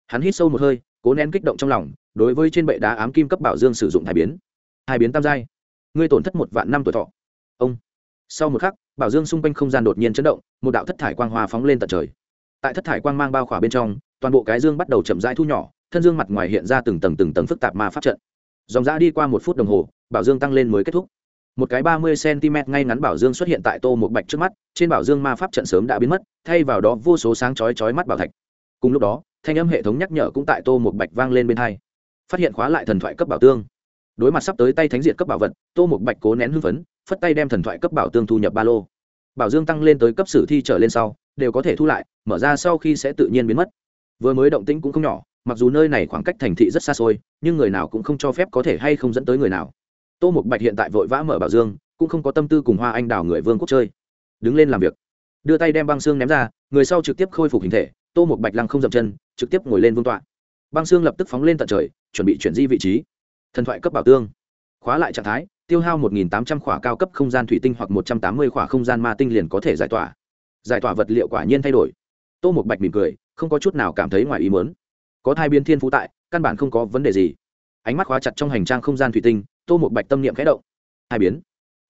Hắn hít sâu một hơi, cố nén kích động trong lòng, đối với trên bệ đá ám kim cấp bảo dương sử dụng hai biến. Hai biến tam giai. Ngươi tổn thất một vạn năm tuổi thọ. Ông. Sau một khắc, bảo dương xung quanh không gian đột nhiên chấn động, một đạo thất thải quang hoa phóng lên tận trời. Tại thất thải quang mang bao khỏa bên trong, toàn bộ cái dương bắt đầu chậm rãi thu nhỏ thân dương mặt ngoài hiện ra từng tầng từng tầng phức tạp ma pháp trận. Dòng dã đi qua một phút đồng hồ, bảo dương tăng lên mới kết thúc. Một cái ba mươi cm ngay ngắn bảo dương xuất hiện tại tô một bạch trước mắt, trên bảo dương ma pháp trận sớm đã biến mất, thay vào đó vô số sáng chói chói mắt bảo thạch. Cùng lúc đó, thanh âm hệ thống nhắc nhở cũng tại tô một bạch vang lên bên hai. Phát hiện khóa lại thần thoại cấp bảo tương. Đối mặt sắp tới tay thánh diệt cấp bảo vật, tô một bạch cố nén hưng phấn, phất tay đem thần thoại cấp bảo tương thu nhập ba lô. Bảo dương tăng lên tới cấp sử thi trở lên sau, đều có thể thu lại, mở ra sau khi sẽ tự nhiên biến mất. Vừa mới động tĩnh cũng không nhỏ mặc dù nơi này khoảng cách thành thị rất xa xôi, nhưng người nào cũng không cho phép có thể hay không dẫn tới người nào. Tô Mục bạch hiện tại vội vã mở bảo dương, cũng không có tâm tư cùng hoa anh đào người vương quốc chơi. Đứng lên làm việc. Đưa tay đem băng xương ném ra, người sau trực tiếp khôi phục hình thể, tô Mục bạch lăng không dậm chân, trực tiếp ngồi lên vương tọa. Băng xương lập tức phóng lên tận trời, chuẩn bị chuyển di vị trí. Thần thoại cấp bảo tương. Khóa lại trạng thái, tiêu hao 1.800 khỏa cao cấp không gian thủy tinh hoặc 180 khỏa không gian ma tinh liền có thể giải tỏa. Giải tỏa vật liệu quả nhiên thay đổi. Tô một bạch mỉm cười, không có chút nào cảm thấy ngoài ý mớn có thai biến thiên phú tại, căn bản không có vấn đề gì. Ánh mắt khóa chặt trong hành trang không gian thủy tinh, tô một bạch tâm niệm khẽ động. Hai biến.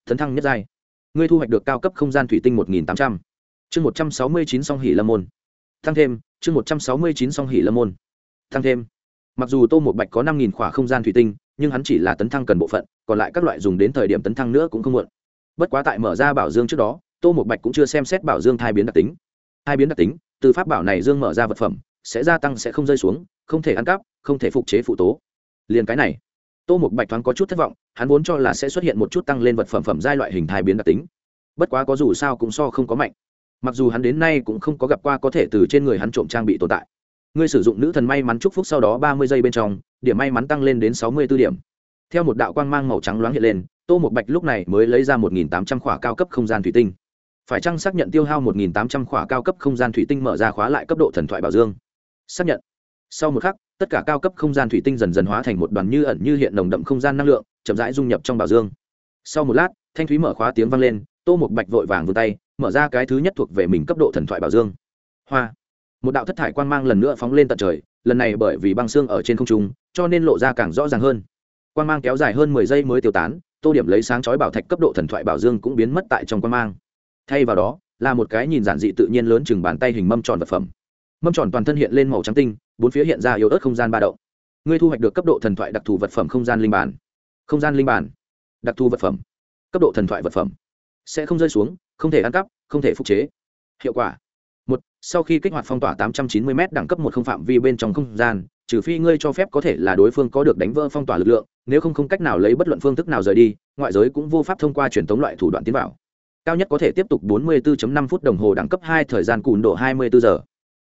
Thấn thăng nhất giai. Ngươi thu hoạch được cao cấp không gian thủy tinh 1.800 chương 169 song hỷ lâm môn. Tăng thêm, chương 169 song hỷ lâm môn. Tăng thêm. Mặc dù tô một bạch có năm nghìn khỏa không gian thủy tinh, nhưng hắn chỉ là tấn thăng cần bộ phận, còn lại các loại dùng đến thời điểm tấn thăng nữa cũng không muộn. Bất quá tại mở ra bảo dương trước đó, tô một bạch cũng chưa xem xét bảo dương thai biến đặc tính. Hai biến đặc tính, từ pháp bảo này dương mở ra vật phẩm sẽ gia tăng sẽ không rơi xuống, không thể ăn cắp, không thể phục chế phụ tố. Liền cái này, tô một bạch thoáng có chút thất vọng, hắn vốn cho là sẽ xuất hiện một chút tăng lên vật phẩm phẩm giai loại hình thai biến đặc tính. Bất quá có dù sao cũng so không có mạnh. Mặc dù hắn đến nay cũng không có gặp qua có thể từ trên người hắn trộm trang bị tồn tại. Ngươi sử dụng nữ thần may mắn chúc phúc sau đó ba mươi giây bên trong, điểm may mắn tăng lên đến sáu mươi b ố điểm. Theo một đạo quang mang màu trắng loáng hiện lên, tô một bạch lúc này mới lấy ra một nghìn tám trăm khỏa cao cấp không gian thủy tinh. Phải chăng xác nhận tiêu hao một nghìn tám trăm khỏa cao cấp không gian thủy tinh mở ra khóa lại cấp độ thần thoại bảo dương? Xác nhận. Sau một khắc, tất cả cao cấp không gian thủy tinh dần dần hóa thành một đoàn như ẩn như hiện nồng đậm không gian năng lượng, chậm rãi dung nhập trong bảo dương. Sau một lát, thanh thúy mở khóa tiếng vang lên, tô một bạch vội vàng vươn tay, mở ra cái thứ nhất thuộc về mình cấp độ thần thoại bảo dương. Hoa. Một đạo thất thải quang mang lần nữa phóng lên tận trời, lần này bởi vì băng xương ở trên không trung, cho nên lộ ra càng rõ ràng hơn. Quang mang kéo dài hơn mười giây mới tiêu tán, tô điểm lấy sáng chói bảo thạch cấp độ thần thoại bảo dương cũng biến mất tại trong quang mang. Thay vào đó, là một cái nhìn giản dị tự nhiên lớn chừng bàn tay hình mâm tròn vật phẩm mâm tròn toàn thân hiện lên màu trắng tinh, bốn phía hiện ra yếu ớt không gian ba động. Ngươi thu hoạch được cấp độ thần thoại đặc thù vật phẩm không gian linh bản. Không gian linh bản. Đặc thù vật phẩm. Cấp độ thần thoại vật phẩm. Sẽ không rơi xuống, không thể ăn cắp, không thể phục chế. Hiệu quả. Một, sau khi kích hoạt phong tỏa 890 m đẳng cấp một không phạm vi bên trong không gian, trừ phi ngươi cho phép có thể là đối phương có được đánh vỡ phong tỏa lực lượng, nếu không không cách nào lấy bất luận phương thức nào rời đi, ngoại giới cũng vô pháp thông qua truyền thống loại thủ đoạn tiến vào. Cao nhất có thể tiếp tục 44.5 phút đồng hồ đẳng cấp hai thời gian cùn độ 24 giờ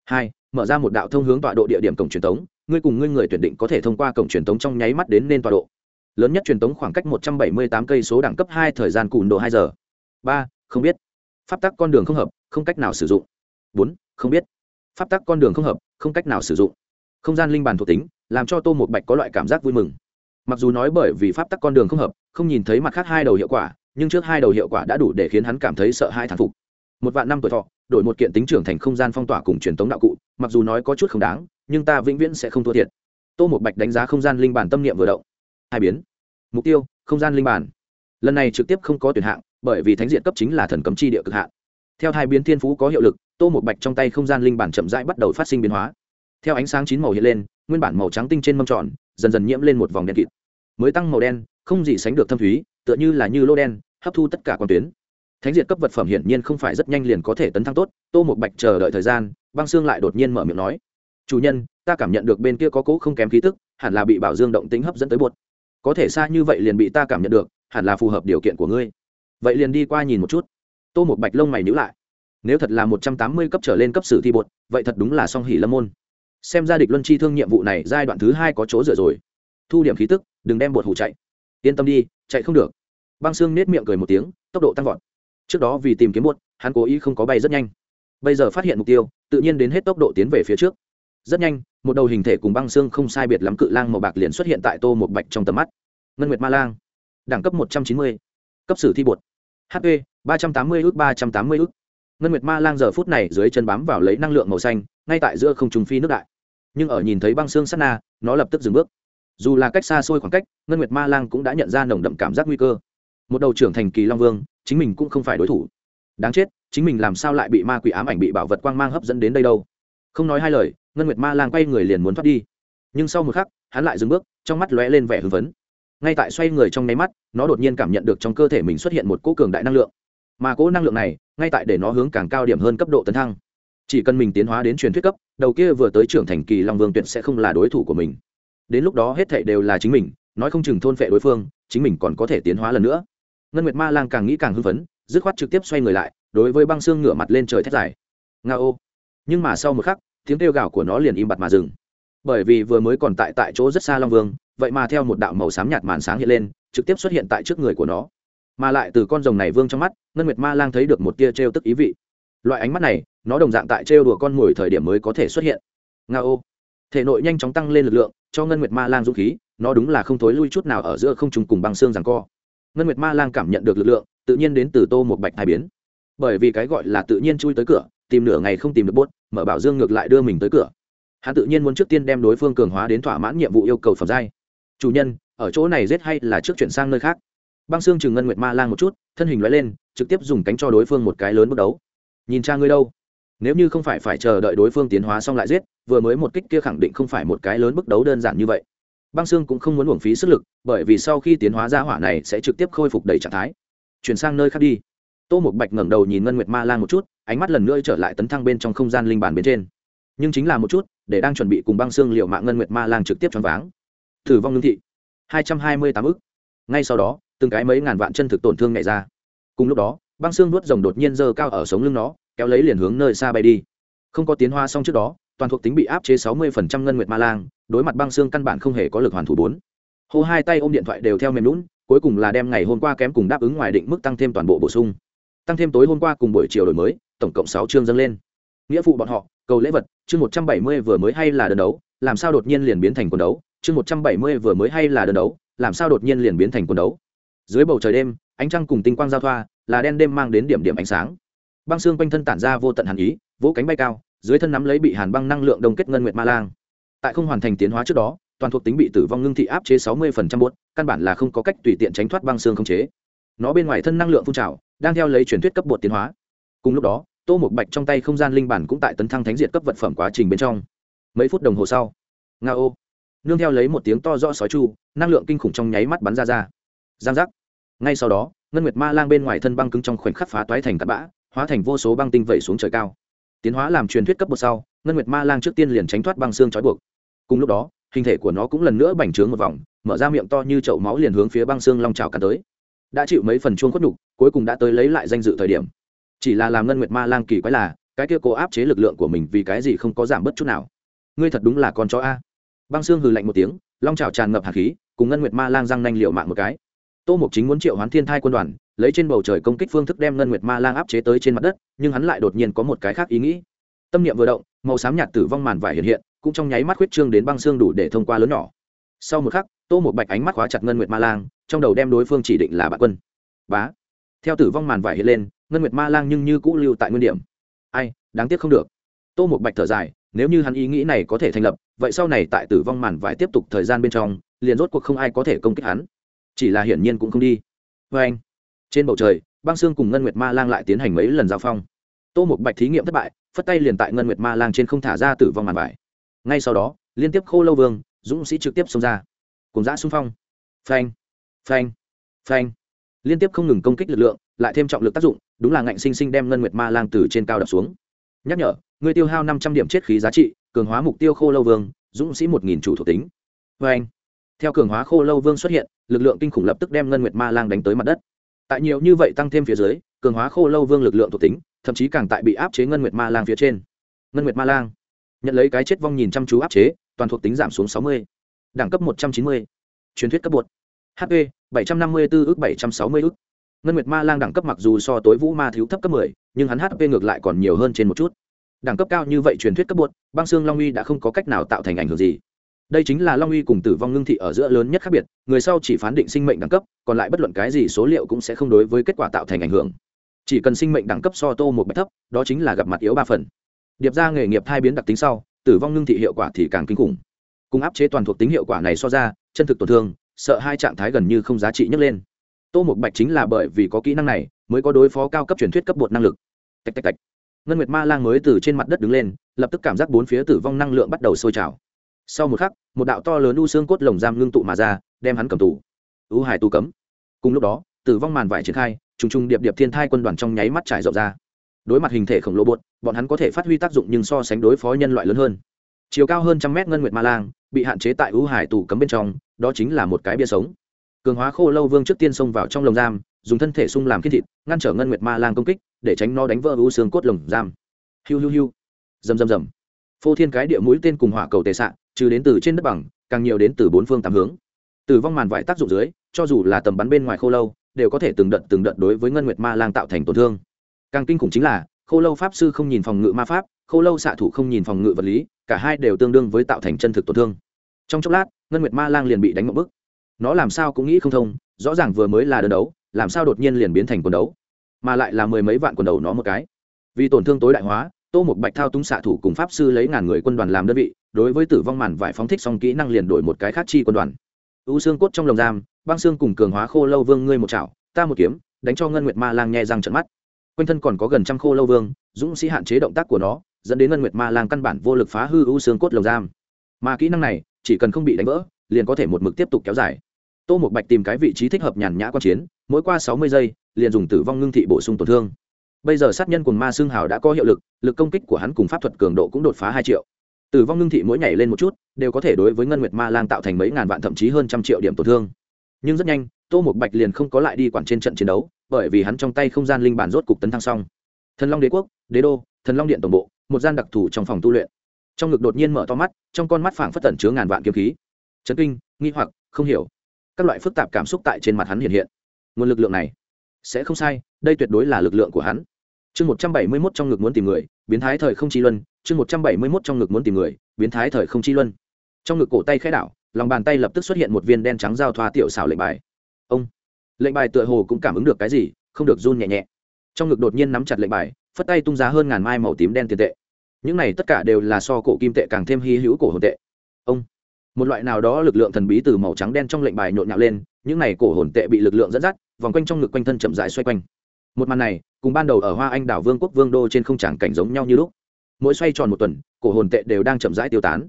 hai, mở ra một đạo thông hướng tọa độ địa điểm cổng truyền tống, ngươi cùng ngươi người tuyển định có thể thông qua cổng truyền tống trong nháy mắt đến nên tọa độ. Lớn nhất truyền tống khoảng cách 178 cây số đẳng cấp hai, thời gian cùn độ hai giờ. Ba, không biết. Pháp tắc con đường không hợp, không cách nào sử dụng. Bốn, không biết. Pháp tắc con đường không hợp, không cách nào sử dụng. Không gian linh bàn thuộc tính, làm cho tô một bạch có loại cảm giác vui mừng. Mặc dù nói bởi vì pháp tắc con đường không hợp, không nhìn thấy mặt khác hai đầu hiệu quả, nhưng trước hai đầu hiệu quả đã đủ để khiến hắn cảm thấy sợ hai thản phục một vạn năm tuổi thọ, đổi một kiện tính trưởng thành không gian phong tỏa cùng truyền thống đạo cụ, mặc dù nói có chút không đáng, nhưng ta vĩnh viễn sẽ không thua thiệt. Tô một bạch đánh giá không gian linh bản tâm niệm vừa động. Hai biến. Mục tiêu, không gian linh bản. Lần này trực tiếp không có tuyển hạng, bởi vì thánh diện cấp chính là thần cấm chi địa cực hạn. Theo hai biến thiên phú có hiệu lực, tô một bạch trong tay không gian linh bản chậm rãi bắt đầu phát sinh biến hóa. Theo ánh sáng chín màu hiện lên, nguyên bản màu trắng tinh trên mâm tròn, dần dần nhiễm lên một vòng đen kịt. Mới tăng màu đen, không gì sánh được thâm thúy, tựa như là như lô đen, hấp thu tất cả quan tuyến thánh diệt cấp vật phẩm hiển nhiên không phải rất nhanh liền có thể tấn thăng tốt, tô một bạch chờ đợi thời gian, băng xương lại đột nhiên mở miệng nói. Chủ nhân, ta cảm nhận được bên kia có cố không kém khí tức, hẳn là bị bảo dương động tính hấp dẫn tới bột có thể xa như vậy liền bị ta cảm nhận được, hẳn là phù hợp điều kiện của ngươi. Vậy liền đi qua nhìn một chút. Tô một bạch lông mày nhữ lại. Nếu thật là một trăm tám mươi cấp trở lên cấp sử thi bột, vậy thật đúng là song hỉ lâm môn. Xem ra địch luân chi thương nhiệm vụ này giai đoạn thứ hai có chỗ dựa rồi. Thu điểm khí tức, đừng đem bột hủ chạy. Yên tâm đi, chạy không được. Băng xương nết miệng cười một tiếng, tốc độ tăng vọt trước đó vì tìm kiếm muộn, hắn cố ý không có bay rất nhanh. Bây giờ phát hiện mục tiêu tự nhiên đến hết tốc độ tiến về phía trước. Rất nhanh một đầu hình thể cùng băng xương không sai biệt lắm cự lang màu bạc liền xuất hiện tại tô một bạch trong tầm mắt. Ngân nguyệt ma lang đẳng cấp một trăm chín mươi cấp sử thi bột. Hp ba trăm tám mươi ước ba trăm tám mươi ước ngân nguyệt ma lang giờ phút này dưới chân bám vào lấy năng lượng màu xanh ngay tại giữa không trùng phi nước đại. Nhưng ở nhìn thấy băng xương sắt na nó lập tức dừng bước. Dù là cách xa xôi khoảng cách ngân nguyệt ma lang cũng đã nhận ra nồng đậm cảm giác nguy cơ. Một đầu trưởng thành kỳ long vương chính mình cũng không phải đối thủ. Đáng chết, chính mình làm sao lại bị ma quỷ ám ảnh bị bảo vật quang mang hấp dẫn đến đây đâu? Không nói hai lời, ngân nguyệt ma lang quay người liền muốn thoát đi. Nhưng sau một khắc, hắn lại dừng bước, trong mắt lóe lên vẻ hưng phấn. Ngay tại xoay người trong nháy mắt, nó đột nhiên cảm nhận được trong cơ thể mình xuất hiện một cỗ cường đại năng lượng. Mà cỗ năng lượng này, ngay tại để nó hướng càng cao điểm hơn cấp độ tấn thăng. Chỉ cần mình tiến hóa đến truyền thuyết cấp, đầu kia vừa tới trưởng thành kỳ long vương tuyệt sẽ không là đối thủ của mình. Đến lúc đó hết thảy đều là chính mình, nói không chừng thôn phệ đối phương, chính mình còn có thể tiến hóa lần nữa ngân nguyệt ma lang càng nghĩ càng hưng phấn, dứt khoát trực tiếp xoay người lại, đối với băng xương ngửa mặt lên trời thét dài. Nga ô. Nhưng mà sau một khắc, tiếng kêu gào của nó liền im bặt mà dừng. Bởi vì vừa mới còn tại tại chỗ rất xa long vương, vậy mà theo một đạo màu xám nhạt màn sáng hiện lên, trực tiếp xuất hiện tại trước người của nó. Mà lại từ con rồng này vương trong mắt, ngân nguyệt ma lang thấy được một tia t tức ý vị. Loại ánh mắt này, nó đồng dạng tại trêu đùa con mồi thời điểm mới có thể xuất hiện. Nga ô. Thể nội nhanh chóng tăng lên lực lượng, cho ngân nguyệt ma lang dũng khí, nó đúng là không thối lui chút nào ở giữa không trùng cùng băng xương rằng co ngân nguyệt ma lang cảm nhận được lực lượng, tự nhiên đến từ tô một bạch thai biến. Bởi vì cái gọi là tự nhiên chui tới cửa, tìm nửa ngày không tìm được bốt, mở bảo dương ngược lại đưa mình tới cửa. Hắn tự nhiên muốn trước tiên đem đối phương cường hóa đến thỏa mãn nhiệm vụ yêu cầu phẩm giai. Chủ nhân, ở chỗ này giết hay là trước chuyển sang nơi khác? Băng xương chừng ngân nguyệt ma lang một chút, thân hình loại lên, trực tiếp dùng cánh cho đối phương một cái lớn bước đấu. Nhìn cha ngươi đâu? Nếu như không phải phải chờ đợi đối phương tiến hóa xong lại giết, vừa mới một kích kia khẳng định không phải một cái lớn bước đấu đơn giản như vậy băng xương cũng không muốn uổng phí sức lực, bởi vì sau khi tiến hóa ra hỏa này sẽ trực tiếp khôi phục đầy trạng thái. Chuyển sang nơi khác đi. Tô một bạch ngẩng đầu nhìn ngân nguyệt ma lang một chút, ánh mắt lần nữa trở lại tấn thăng bên trong không gian linh bản bên trên. Nhưng chính là một chút, để đang chuẩn bị cùng băng xương liệu mạng ngân nguyệt ma lang trực tiếp choáng váng. Thử vong lương thị. Hai trăm hai mươi tám ức. Ngay sau đó, từng cái mấy ngàn vạn chân thực tổn thương nhảy ra. Cùng lúc đó, băng xương nuốt rồng đột nhiên dơ cao ở sống lưng nó, kéo lấy liền hướng nơi xa bay đi. Không có tiến hoa xong trước đó, toàn thuộc tính bị áp chế sáu mươi phần trăm ngân nguyệt ma lang đối mặt băng xương căn bản không hề có lực hoàn thủ bốn. Hô hai tay ôm điện thoại đều theo mềm lún cuối cùng là đem ngày hôm qua kém cùng đáp ứng ngoài định mức tăng thêm toàn bộ bổ sung. Tăng thêm tối hôm qua cùng buổi chiều đổi mới, tổng cộng sáu chương dâng lên. Nghĩa vụ bọn họ, cầu lễ vật, chương một trăm bảy mươi vừa mới hay là đơn đấu, làm sao đột nhiên liền biến thành quần đấu, chương một trăm bảy mươi vừa mới hay là đơn đấu, làm sao đột nhiên liền biến thành quần đấu. Dưới bầu trời đêm, ánh trăng cùng tinh quang giao thoa, là đen đêm mang đến điểm điểm ánh sáng. Băng xương quanh thân tản ra vô tận hàn ý, vỗ cánh bay cao, dưới thân nắm lấy bị hàn băng năng lượng đông kết ngân nguyệt ma lang tại không hoàn thành tiến hóa trước đó, toàn thuộc tính bị tử vong ngưng thị áp chế sáu mươi phần trăm bốt căn bản là không có cách tùy tiện tránh thoát băng xương không chế. Nó bên ngoài thân năng lượng phun trào, đang theo lấy truyền thuyết cấp bột tiến hóa. Cùng lúc đó, tô một bạch trong tay không gian linh bản cũng tại tấn thăng thánh diệt cấp vật phẩm quá trình bên trong. Mấy phút đồng hồ sau, nga ô, nương theo lấy một tiếng to rõ sói chu, năng lượng kinh khủng trong nháy mắt bắn ra ra. Giang giác. Ngay sau đó, ngân nguyệt ma lang bên ngoài thân băng cứng trong khoảnh khắc phá toái thành tạt bã, hóa thành vô số băng tinh vẩy xuống trời cao. Tiến hóa làm truyền thuyết cấp bột sau, ngân nguyệt ma lang trước tiên liền tránh thoát băng xương trói buộc cùng lúc đó, hình thể của nó cũng lần nữa bành trướng một vòng, mở ra miệng to như chậu máu liền hướng phía băng xương long trào cắn tới. Đã chịu mấy phần chuông khuất nhục, cuối cùng đã tới lấy lại danh dự thời điểm. Chỉ là làm ngân nguyệt ma lang kỳ quái là, cái kia cố áp chế lực lượng của mình vì cái gì không có giảm bớt chút nào? Ngươi thật đúng là con chó a. Băng xương hừ lạnh một tiếng, long trào tràn ngập hạt khí, cùng ngân nguyệt ma lang răng nanh liệu mạng một cái. Tô mục chính muốn triệu hoán thiên thai quân đoàn, lấy trên bầu trời công kích phương thức đem ngân nguyệt ma lang áp chế tới trên mặt đất, nhưng hắn lại đột nhiên có một cái khác ý nghĩ. Tâm niệm vừa động, màu xám nhạt tử vong màn vải hiện hiện cũng trong nháy mắt huyết trương đến băng xương đủ để thông qua lớn nhỏ. Sau một khắc, tô một bạch ánh mắt khóa chặt ngân nguyệt ma lang, trong đầu đem đối phương chỉ định là bạn quân. Bá. Theo tử vong màn vải hiện lên, ngân nguyệt ma lang nhưng như cũ lưu tại nguyên điểm. Ai, đáng tiếc không được. Tô một bạch thở dài, nếu như hắn ý nghĩ này có thể thành lập, vậy sau này tại tử vong màn vải tiếp tục thời gian bên trong, liền rốt cuộc không ai có thể công kích hắn. Chỉ là hiển nhiên cũng không đi. Vê anh, trên bầu trời, băng xương cùng ngân nguyệt ma lang lại tiến hành mấy lần giao phong. Tô một bạch thí nghiệm thất bại, phất tay liền tại ngân nguyệt ma lang trên không thả ra tử vong màn vải ngay sau đó, liên tiếp khô lâu vương, dũng sĩ trực tiếp xông ra. Cùng giã xung phong. Phanh phanh phanh. Liên tiếp không ngừng công kích lực lượng, lại thêm trọng lực tác dụng, đúng là ngạnh sinh sinh đem ngân nguyệt ma lang từ trên cao đập xuống. Nhắc nhở, người tiêu hao năm trăm điểm chết khí giá trị, cường hóa mục tiêu khô lâu vương, dũng sĩ một nghìn chủ thuộc tính. Phanh. Theo cường hóa khô lâu vương xuất hiện, lực lượng kinh khủng lập tức đem ngân nguyệt ma lang đánh tới mặt đất. Tại nhiều như vậy tăng thêm phía dưới, cường hóa khô lâu vương lực lượng thuộc tính, thậm chí càng tại bị áp chế ngân nguyệt ma lang phía trên. Ngân nguyệt ma lang nhận lấy cái chết vong nhìn chăm chú áp chế, toàn thuộc tính giảm xuống sáu mươi, đẳng cấp một trăm chín mươi, truyền thuyết cấp bột hp bảy trăm năm mươi bốn ước bảy trăm sáu mươi ước. Ngân nguyệt ma lang đẳng cấp mặc dù so tối vũ ma thiếu thấp cấp mười, nhưng hắn hp ngược lại còn nhiều hơn trên một chút. Đẳng cấp cao như vậy truyền thuyết cấp bột băng xương long uy đã không có cách nào tạo thành ảnh hưởng gì. Đây chính là long uy cùng tử vong ngưng thị ở giữa lớn nhất khác biệt, người sau chỉ phán định sinh mệnh đẳng cấp, còn lại bất luận cái gì số liệu cũng sẽ không đối với kết quả tạo thành ảnh hưởng. Chỉ cần sinh mệnh đẳng cấp so tô một bạch thấp, đó chính là gặp mặt yếu ba phần điệp ra nghề nghiệp thai biến đặc tính sau, tử vong ngưng thị hiệu quả thì càng kinh khủng. Cùng áp chế toàn thuộc tính hiệu quả này so ra, chân thực tổn thương, sợ hai trạng thái gần như không giá trị nhấc lên. Tô một bạch chính là bởi vì có kỹ năng này, mới có đối phó cao cấp truyền thuyết cấp bột năng lực. Tạch tạch tạch. Ngân nguyệt ma lang mới từ trên mặt đất đứng lên, lập tức cảm giác bốn phía tử vong năng lượng bắt đầu sôi trào. Sau một khắc, một đạo to lớn u xương cốt lồng giam ngưng tụ mà ra, đem hắn cầm tù. U hải Tu cấm. Cùng lúc đó, tử vong màn vải triển khai, trùng trùng điệp điệp thiên thai quân đoàn trong nháy mắt trải rộng ra đối mặt hình thể khổng lồ bột, bọn hắn có thể phát huy tác dụng nhưng so sánh đối phó nhân loại lớn hơn. Chiều cao hơn trăm mét ngân nguyệt ma lang, bị hạn chế tại u hải tù cấm bên trong, đó chính là một cái bia sống. Cường hóa khô lâu vương trước tiên xông vào trong lồng giam, dùng thân thể sung làm khiết thịt, ngăn trở ngân nguyệt ma lang công kích, để tránh nó đánh vỡ u xương cốt lồng giam. Hiu hiu hiu. Rầm rầm rầm. Phô thiên cái địa mũi tên cùng hỏa cầu tề xạ trừ đến từ trên đất bằng, càng nhiều đến từ bốn phương tám hướng. Tử vong màn vải tác dụng dưới, cho dù là tầm bắn bên ngoài khô lâu, đều có thể từng đợt từng đợt đối với ngân nguyệt ma lang tạo thành tổn thương càng kinh khủng chính là, khô lâu pháp sư không nhìn phòng ngự ma pháp, khô lâu xạ thủ không nhìn phòng ngự vật lý, cả hai đều tương đương với tạo thành chân thực tổn thương. Trong chốc lát, ngân nguyệt ma lang liền bị đánh một bức. Nó làm sao cũng nghĩ không thông, rõ ràng vừa mới là đơn đấu, làm sao đột nhiên liền biến thành quần đấu? Mà lại là mười mấy vạn quần đầu nó một cái. Vì tổn thương tối đại hóa, tô một bạch thao túng xạ thủ cùng pháp sư lấy ngàn người quân đoàn làm đơn vị, đối với tử vong màn vải phóng thích xong kỹ năng liền đổi một cái khác chi quân đoàn. U xương cốt trong lồng giam, băng xương cùng cường hóa khô lâu vương ngươi một chảo, ta một kiếm, đánh cho ngân nguyệt ma lang nhẹ răng trận mắt quanh thân còn có gần trăm khô lâu vương, dũng sĩ hạn chế động tác của nó, dẫn đến ngân nguyệt ma lang căn bản vô lực phá hư ưu xương cốt lồng giam. Mà kỹ năng này, chỉ cần không bị đánh vỡ, liền có thể một mực tiếp tục kéo dài. Tô một bạch tìm cái vị trí thích hợp nhàn nhã quan chiến, mỗi qua sáu mươi giây, liền dùng tử vong ngưng thị bổ sung tổn thương. Bây giờ sát nhân cùng ma xương hào đã có hiệu lực lực công kích của hắn cùng pháp thuật cường độ cũng đột phá hai triệu. Tử vong ngưng thị mỗi nhảy lên một chút, đều có thể đối với ngân nguyệt ma lang tạo thành mấy ngàn vạn thậm chí hơn trăm triệu điểm tổn thương. Nhưng rất nhanh, tô một bạch liền không có lại đi quản trên trận chiến đấu bởi vì hắn trong tay không gian linh bản rốt cục tấn thăng xong. Thần long đế quốc, đế đô, thần long điện tổng bộ, một gian đặc thù trong phòng tu luyện. Trong ngực đột nhiên mở to mắt, trong con mắt phảng phất tẩn chứa ngàn vạn kiếm khí. Chấn kinh, nghi hoặc, không hiểu. Các loại phức tạp cảm xúc tại trên mặt hắn hiện hiện. Nguồn lực lượng này sẽ không sai, đây tuyệt đối là lực lượng của hắn. Chương một trăm bảy mươi mốt trong ngực muốn tìm người, biến thái thời không chi luân. Chương một trăm bảy mươi mốt trong ngực muốn tìm người, biến thái thời không chi luân. Trong ngực cổ tay khẽ đảo, lòng bàn tay lập tức xuất hiện một viên đen trắng giao thoa tiểu xảo lệnh bài. Ông! Lệnh bài tựa hồ cũng cảm ứng được cái gì, không được run nhẹ nhẹ. Trong ngực đột nhiên nắm chặt lệnh bài, phất tay tung giá hơn ngàn mai màu tím đen tiền tệ. Những này tất cả đều là so cổ kim tệ càng thêm hy hữu cổ hồn tệ. Ông, một loại nào đó lực lượng thần bí từ màu trắng đen trong lệnh bài nhộn nhạo lên, những này cổ hồn tệ bị lực lượng dẫn dắt, vòng quanh trong ngực quanh thân chậm rãi xoay quanh. Một màn này, cùng ban đầu ở hoa anh đảo vương quốc vương đô trên không tràng cảnh giống nhau như lúc. Mỗi xoay tròn một tuần, cổ hồn tệ đều đang chậm rãi tiêu tán.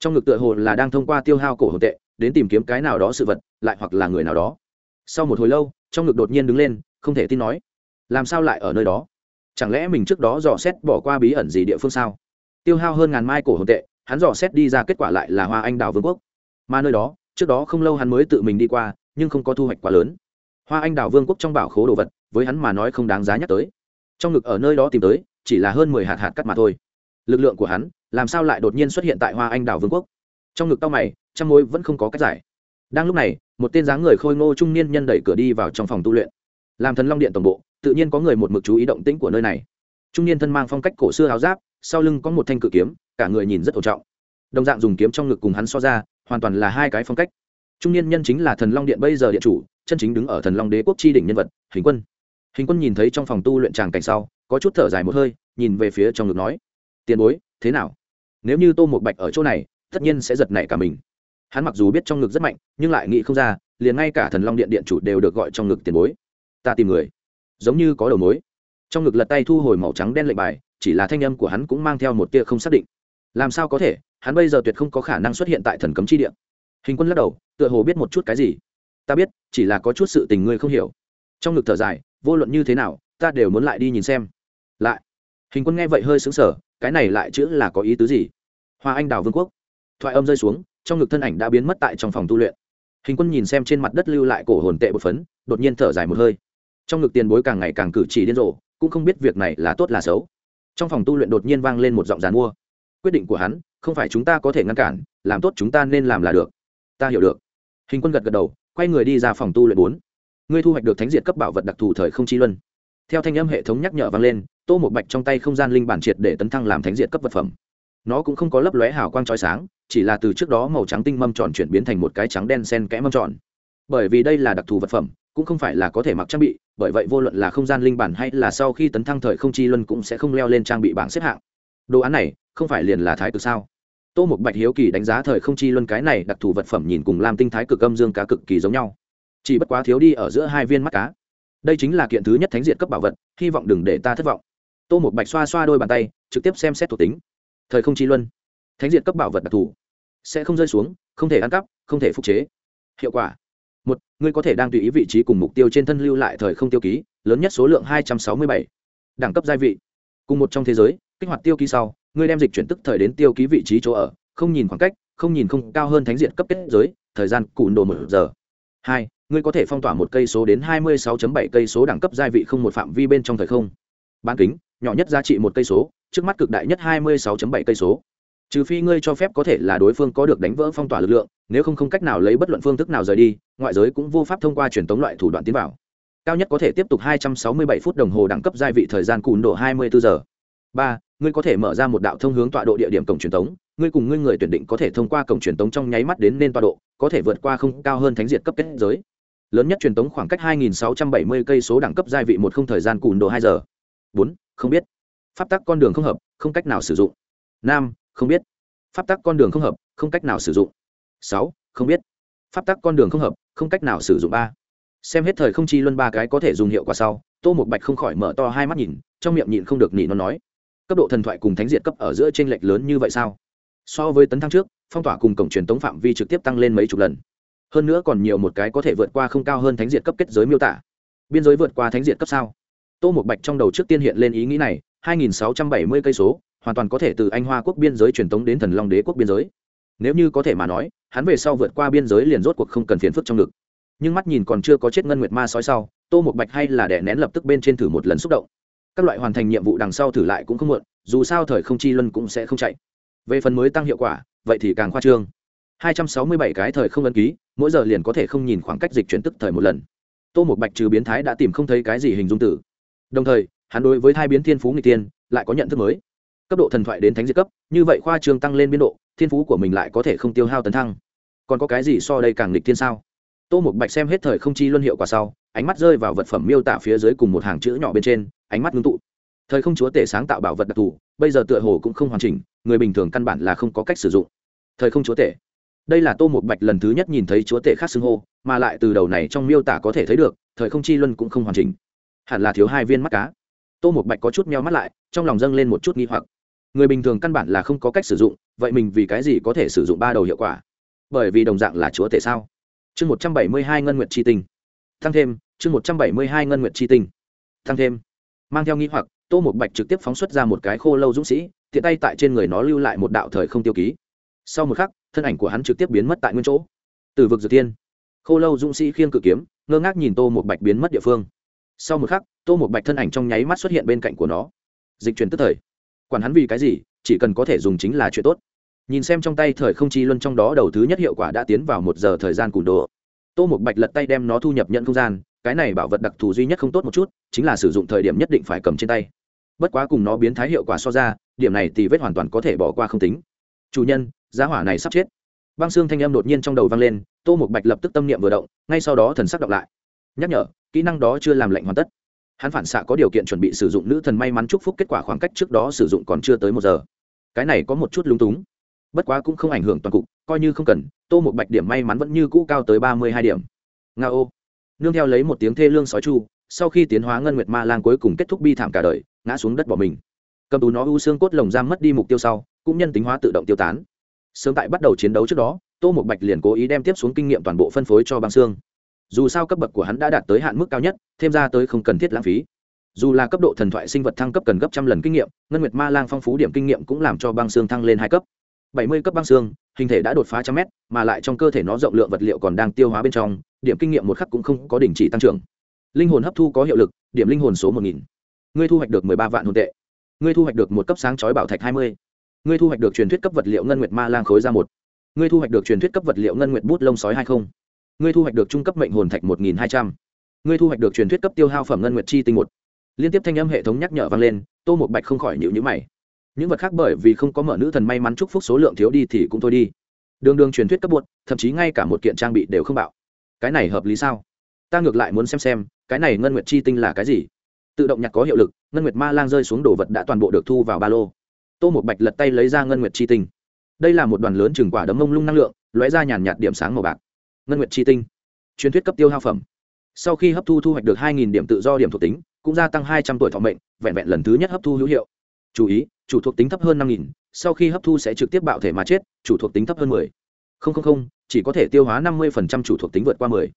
Trong ngực tựa hồ là đang thông qua tiêu hao cổ hồn tệ, đến tìm kiếm cái nào đó sự vật, lại hoặc là người nào đó sau một hồi lâu, trong ngực đột nhiên đứng lên, không thể tin nói, làm sao lại ở nơi đó? Chẳng lẽ mình trước đó dò xét bỏ qua bí ẩn gì địa phương sao? Tiêu hao hơn ngàn mai cổ hồn tệ, hắn dò xét đi ra kết quả lại là hoa anh đào vương quốc. Mà nơi đó, trước đó không lâu hắn mới tự mình đi qua, nhưng không có thu hoạch quá lớn. Hoa anh đào vương quốc trong bảo khố đồ vật, với hắn mà nói không đáng giá nhắc tới. Trong ngực ở nơi đó tìm tới, chỉ là hơn mười hạt hạt cắt mà thôi. Lực lượng của hắn, làm sao lại đột nhiên xuất hiện tại hoa anh đào vương quốc? Trong ngực tao mày trong mối vẫn không có cách giải đang lúc này, một tên dáng người khôi ngô trung niên nhân đẩy cửa đi vào trong phòng tu luyện. Làm thần long điện tổng bộ, tự nhiên có người một mực chú ý động tĩnh của nơi này. Trung niên thân mang phong cách cổ xưa áo giáp, sau lưng có một thanh cự kiếm, cả người nhìn rất ổn trọng. Đồng dạng dùng kiếm trong ngực cùng hắn so ra, hoàn toàn là hai cái phong cách. Trung niên nhân chính là thần long điện bây giờ điện chủ, chân chính đứng ở thần long đế quốc tri đỉnh nhân vật, hình quân. Hình quân nhìn thấy trong phòng tu luyện tràng cảnh sau, có chút thở dài một hơi, nhìn về phía trong ngực nói, tiền bối, thế nào? Nếu như tô một bạch ở chỗ này, tất nhiên sẽ giật nảy cả mình hắn mặc dù biết trong ngực rất mạnh, nhưng lại nghĩ không ra, liền ngay cả thần long điện điện chủ đều được gọi trong ngực tiền bối. Ta tìm người. Giống như có đầu mối. Trong ngực lật tay thu hồi màu trắng đen lệnh bài, chỉ là thanh âm của hắn cũng mang theo một tia không xác định. Làm sao có thể? Hắn bây giờ tuyệt không có khả năng xuất hiện tại thần cấm chi điện hình quân lắc đầu, tựa hồ biết một chút cái gì. Ta biết, chỉ là có chút sự tình ngươi không hiểu. Trong ngực thở dài, vô luận như thế nào, ta đều muốn lại đi nhìn xem. Lại. Hình quân nghe vậy hơi xứng sở cái này lại chữ là có ý tứ gì? Hoa anh đào vương quốc. Thoại âm rơi xuống trong ngực thân ảnh đã biến mất tại trong phòng tu luyện. Hình quân nhìn xem trên mặt đất lưu lại cổ hồn tệ bột phấn, đột nhiên thở dài một hơi. Trong ngực tiền bối càng ngày càng cử chỉ điên rồ, cũng không biết việc này là tốt là xấu. Trong phòng tu luyện đột nhiên vang lên một giọng giàn mua. Quyết định của hắn, không phải chúng ta có thể ngăn cản, làm tốt chúng ta nên làm là được. Ta hiểu được. Hình quân gật gật đầu, quay người đi ra phòng tu luyện bốn. Ngươi thu hoạch được thánh diệt cấp bảo vật đặc thù thời không chi luân. Theo thanh âm hệ thống nhắc nhở vang lên, tô một bạch trong tay không gian linh bản triệt để tấn thăng làm thánh diệt cấp vật phẩm nó cũng không có lấp lóe hào quang trói sáng, chỉ là từ trước đó màu trắng tinh mâm tròn chuyển biến thành một cái trắng đen sen kẽ mâm tròn. Bởi vì đây là đặc thù vật phẩm, cũng không phải là có thể mặc trang bị, bởi vậy vô luận là không gian linh bản hay là sau khi tấn thăng thời không chi luân cũng sẽ không leo lên trang bị bảng xếp hạng. Đồ án này không phải liền là thái cực sao? Tô một bạch hiếu kỳ đánh giá thời không chi luân cái này đặc thù vật phẩm nhìn cùng làm tinh thái cực âm dương cá cực kỳ giống nhau. Chỉ bất quá thiếu đi ở giữa hai viên mắt cá. Đây chính là kiện thứ nhất thánh diện cấp bảo vật, hy vọng đừng để ta thất vọng. Tô một bạch xoa xoa đôi bàn tay, trực tiếp xem xét thuộc tính thời không chi luân. Thánh diện cấp bảo vật đặc thù. Sẽ không rơi xuống, không thể ăn cắp, không thể phục chế. Hiệu quả. Một, ngươi có thể đang tùy ý vị trí cùng mục tiêu trên thân lưu lại thời không tiêu ký, lớn nhất số lượng hai trăm sáu mươi bảy. Đẳng cấp gia vị. Cùng một trong thế giới, kích hoạt tiêu ký sau, ngươi đem dịch chuyển tức thời đến tiêu ký vị trí chỗ ở, không nhìn khoảng cách, không nhìn không cao hơn thánh diện cấp kết giới, thời gian cùn đồ một giờ. Hai, ngươi có thể phong tỏa một cây số đến hai mươi 26 bảy cây số đẳng cấp gia vị không một phạm vi bên trong thời không. Bán kính, nhỏ nhất giá trị một cây số trước mắt cực đại nhất hai mươi 26 bảy cây số. Trừ phi ngươi cho phép có thể là đối phương có được đánh vỡ phong tỏa lực lượng, nếu không không cách nào lấy bất luận phương thức nào rời đi, ngoại giới cũng vô pháp thông qua truyền tống loại thủ đoạn tiến vào. Cao nhất có thể tiếp tục 267 phút đồng hồ đẳng cấp giai vị thời gian cùn độ 24 giờ. Ba, ngươi có thể mở ra một đạo thông hướng tọa độ địa điểm cổng truyền tống, ngươi cùng ngươi người tuyển định có thể thông qua cổng truyền tống trong nháy mắt đến nên tọa độ, có thể vượt qua không cao hơn thánh diệt cấp kết giới. Lớn nhất truyền tống khoảng cách 2.670 cây số đẳng cấp giai vị một không thời gian cùn độ 2 giờ. Bốn, không biết pháp tắc con đường không hợp, không cách nào sử dụng. Năm không biết. Pháp tắc con đường không hợp, không cách nào sử dụng. Sáu, không biết. Pháp tắc con đường không hợp, không cách nào sử dụng. Ba, xem hết thời không chi luân ba cái có thể dùng hiệu quả sau, tô một bạch không khỏi mở to hai mắt nhìn, trong miệng nhịn không được nhịn nó nói, cấp độ thần thoại cùng thánh diệt cấp ở giữa t r ê n lệch lớn như vậy sao? So với tấn thăng trước, phong tỏa cùng cổng truyền tống phạm vi trực tiếp tăng lên mấy chục lần. Hơn nữa còn nhiều một cái có thể vượt qua không cao hơn thánh diệt cấp kết giới miêu tả. Biên giới vượt qua thánh diệt cấp sao? Tô một bạch trong đầu trước tiên hiện lên ý nghĩ này 2.670 cây số, hoàn toàn có thể từ anh hoa quốc biên giới truyền tống đến thần long đế quốc biên giới. Nếu như có thể mà nói, hắn về sau vượt qua biên giới liền rốt cuộc không cần phiền phức trong ngực. Nhưng mắt nhìn còn chưa có chết ngân nguyệt ma sói sau, tô Mục bạch hay là đè nén lập tức bên trên thử một lần xúc động. Các loại hoàn thành nhiệm vụ đằng sau thử lại cũng không muộn, dù sao thời không chi luân cũng sẽ không chạy. Về phần mới tăng hiệu quả, vậy thì càng khoa trương. 267 cái thời không ấn ký, mỗi giờ liền có thể không nhìn khoảng cách dịch chuyển tức thời một lần. Tô Mục bạch trừ biến thái đã tìm không thấy cái gì hình dung tử. Đồng thời hắn đối với hai biến thiên phú người tiên lại có nhận thức mới. Cấp độ thần thoại đến thánh diệt cấp, như vậy khoa trương tăng lên biên độ, thiên phú của mình lại có thể không tiêu hao tấn thăng. Còn có cái gì so đây càng lịch thiên sao? Tô một bạch xem hết thời không chi luân hiệu quả sau, ánh mắt rơi vào vật phẩm miêu tả phía dưới cùng một hàng chữ nhỏ bên trên, ánh mắt ngưng tụ. Thời không chúa tể sáng tạo bảo vật đặc thù, bây giờ tựa hồ cũng không hoàn chỉnh, người bình thường căn bản là không có cách sử dụng. Thời không chúa tể. Đây là tô một bạch lần thứ nhất nhìn thấy chúa tể khác xưng hô, mà lại từ đầu này trong miêu tả có thể thấy được, thời không chi luân cũng không hoàn chỉnh. Hẳn là thiếu hai viên mắt cá tô một bạch có chút meo mắt lại, trong lòng dâng lên một chút nghi hoặc. Người bình thường căn bản là không có cách sử dụng, vậy mình vì cái gì có thể sử dụng ba đầu hiệu quả? Bởi vì đồng dạng là chúa tể sao? Chương một trăm bảy mươi hai ngân nguyệt tri tinh. Tăng thêm, chương một trăm bảy mươi hai ngân nguyệt tri tinh. Tăng thêm. Mang theo nghi hoặc, tô một bạch trực tiếp phóng xuất ra một cái khô lâu dũng sĩ, tiện tay tại trên người nó lưu lại một đạo thời không tiêu ký. Sau một khắc, thân ảnh của hắn trực tiếp biến mất tại nguyên chỗ. Từ vực dược tiên khô lâu dũng sĩ khiêng cự kiếm, ngơ ngác nhìn tô một bạch biến mất địa phương sau một khắc, tô một bạch thân ảnh trong nháy mắt xuất hiện bên cạnh của nó. Dịch chuyển tức thời. Quản hắn vì cái gì, chỉ cần có thể dùng chính là chuyện tốt. Nhìn xem trong tay thời không chi luân trong đó đầu thứ nhất hiệu quả đã tiến vào một giờ thời gian cùn đồ. Tô một bạch lật tay đem nó thu nhập nhận không gian, cái này bảo vật đặc thù duy nhất không tốt một chút, chính là sử dụng thời điểm nhất định phải cầm trên tay. Bất quá cùng nó biến thái hiệu quả so ra, điểm này thì vết hoàn toàn có thể bỏ qua không tính. Chủ nhân, giá hỏa này sắp chết. Băng xương thanh âm đột nhiên trong đầu vang lên, tô một bạch lập tức tâm niệm vừa động, ngay sau đó thần sắc đọc lại. Nhắc nhở kỹ năng đó chưa làm lệnh hoàn tất. Hắn phản xạ có điều kiện chuẩn bị sử dụng nữ thần may mắn chúc phúc kết quả khoảng cách trước đó sử dụng còn chưa tới một giờ. Cái này có một chút lúng túng. Bất quá cũng không ảnh hưởng toàn cục, coi như không cần, tô một bạch điểm may mắn vẫn như cũ cao tới ba mươi hai điểm. Nga ô. Nương theo lấy một tiếng thê lương sói chu, sau khi tiến hóa ngân nguyệt ma lang cuối cùng kết thúc bi thảm cả đời, ngã xuống đất bỏ mình. Cầm tú nó u xương cốt lồng giam mất đi mục tiêu sau, cũng nhân tính hóa tự động tiêu tán. Sớm tại bắt đầu chiến đấu trước đó, tô một bạch liền cố ý đem tiếp xuống kinh nghiệm toàn bộ phân phối cho băng xương dù sao cấp bậc của hắn đã đạt tới hạn mức cao nhất, thêm ra tới không cần thiết lãng phí. Dù là cấp độ thần thoại sinh vật thăng cấp cần gấp trăm lần kinh nghiệm, ngân nguyệt ma lang phong phú điểm kinh nghiệm cũng làm cho băng xương thăng lên hai cấp. Bảy mươi cấp băng xương, hình thể đã đột phá trăm mét, mà lại trong cơ thể nó rộng lượng vật liệu còn đang tiêu hóa bên trong, điểm kinh nghiệm một khắc cũng không có đình chỉ tăng trưởng. Linh hồn hấp thu có hiệu lực, điểm linh hồn số một nghìn. Ngươi thu hoạch được mười ba vạn hồn tệ. Ngươi thu hoạch được một cấp sáng chói bảo thạch hai mươi. Ngươi thu hoạch được truyền thuyết cấp vật liệu ngân nguyệt ma lang khối ra một. Ngươi thu hoạch được truyền thuyết cấp vật liệu ngân nguyệt bút lông sói hai không ngươi thu hoạch được trung cấp mệnh hồn thạch một nghìn hai trăm. Ngươi thu hoạch được truyền thuyết cấp tiêu hao phẩm ngân nguyệt chi tinh một. Liên tiếp thanh âm hệ thống nhắc nhở vang lên, tô một bạch không khỏi nhịu nhữ mày. Những vật khác bởi vì không có mở nữ thần may mắn chúc phúc số lượng thiếu đi thì cũng thôi đi. Đường đường truyền thuyết cấp bột thậm chí ngay cả một kiện trang bị đều không bạo. Cái này hợp lý sao? Ta ngược lại muốn xem xem, cái này ngân nguyệt chi tinh là cái gì? Tự động nhặt có hiệu lực, ngân nguyệt ma lang rơi xuống đồ vật đã toàn bộ được thu vào ba lô. Tô một bạch lật tay lấy ra ngân nguyệt chi tinh. Đây là một đoàn lớn chừng quả đấm mông lung năng lượng, lóe ra nhàn nhạt điểm sáng màu bạc ngân nguyệt chi tinh. Truyền thuyết cấp tiêu hao phẩm. Sau khi hấp thu thu hoạch được hai điểm tự do điểm thuộc tính, cũng gia tăng hai trăm tuổi thọ mệnh, vẹn vẹn lần thứ nhất hấp thu hữu hiệu. Chú ý, chủ thuộc tính thấp hơn năm nghìn, sau khi hấp thu sẽ trực tiếp bạo thể mà chết, chủ thuộc tính thấp hơn mười. Không không không, chỉ có thể tiêu hóa năm mươi phần trăm chủ thuộc tính vượt qua mười.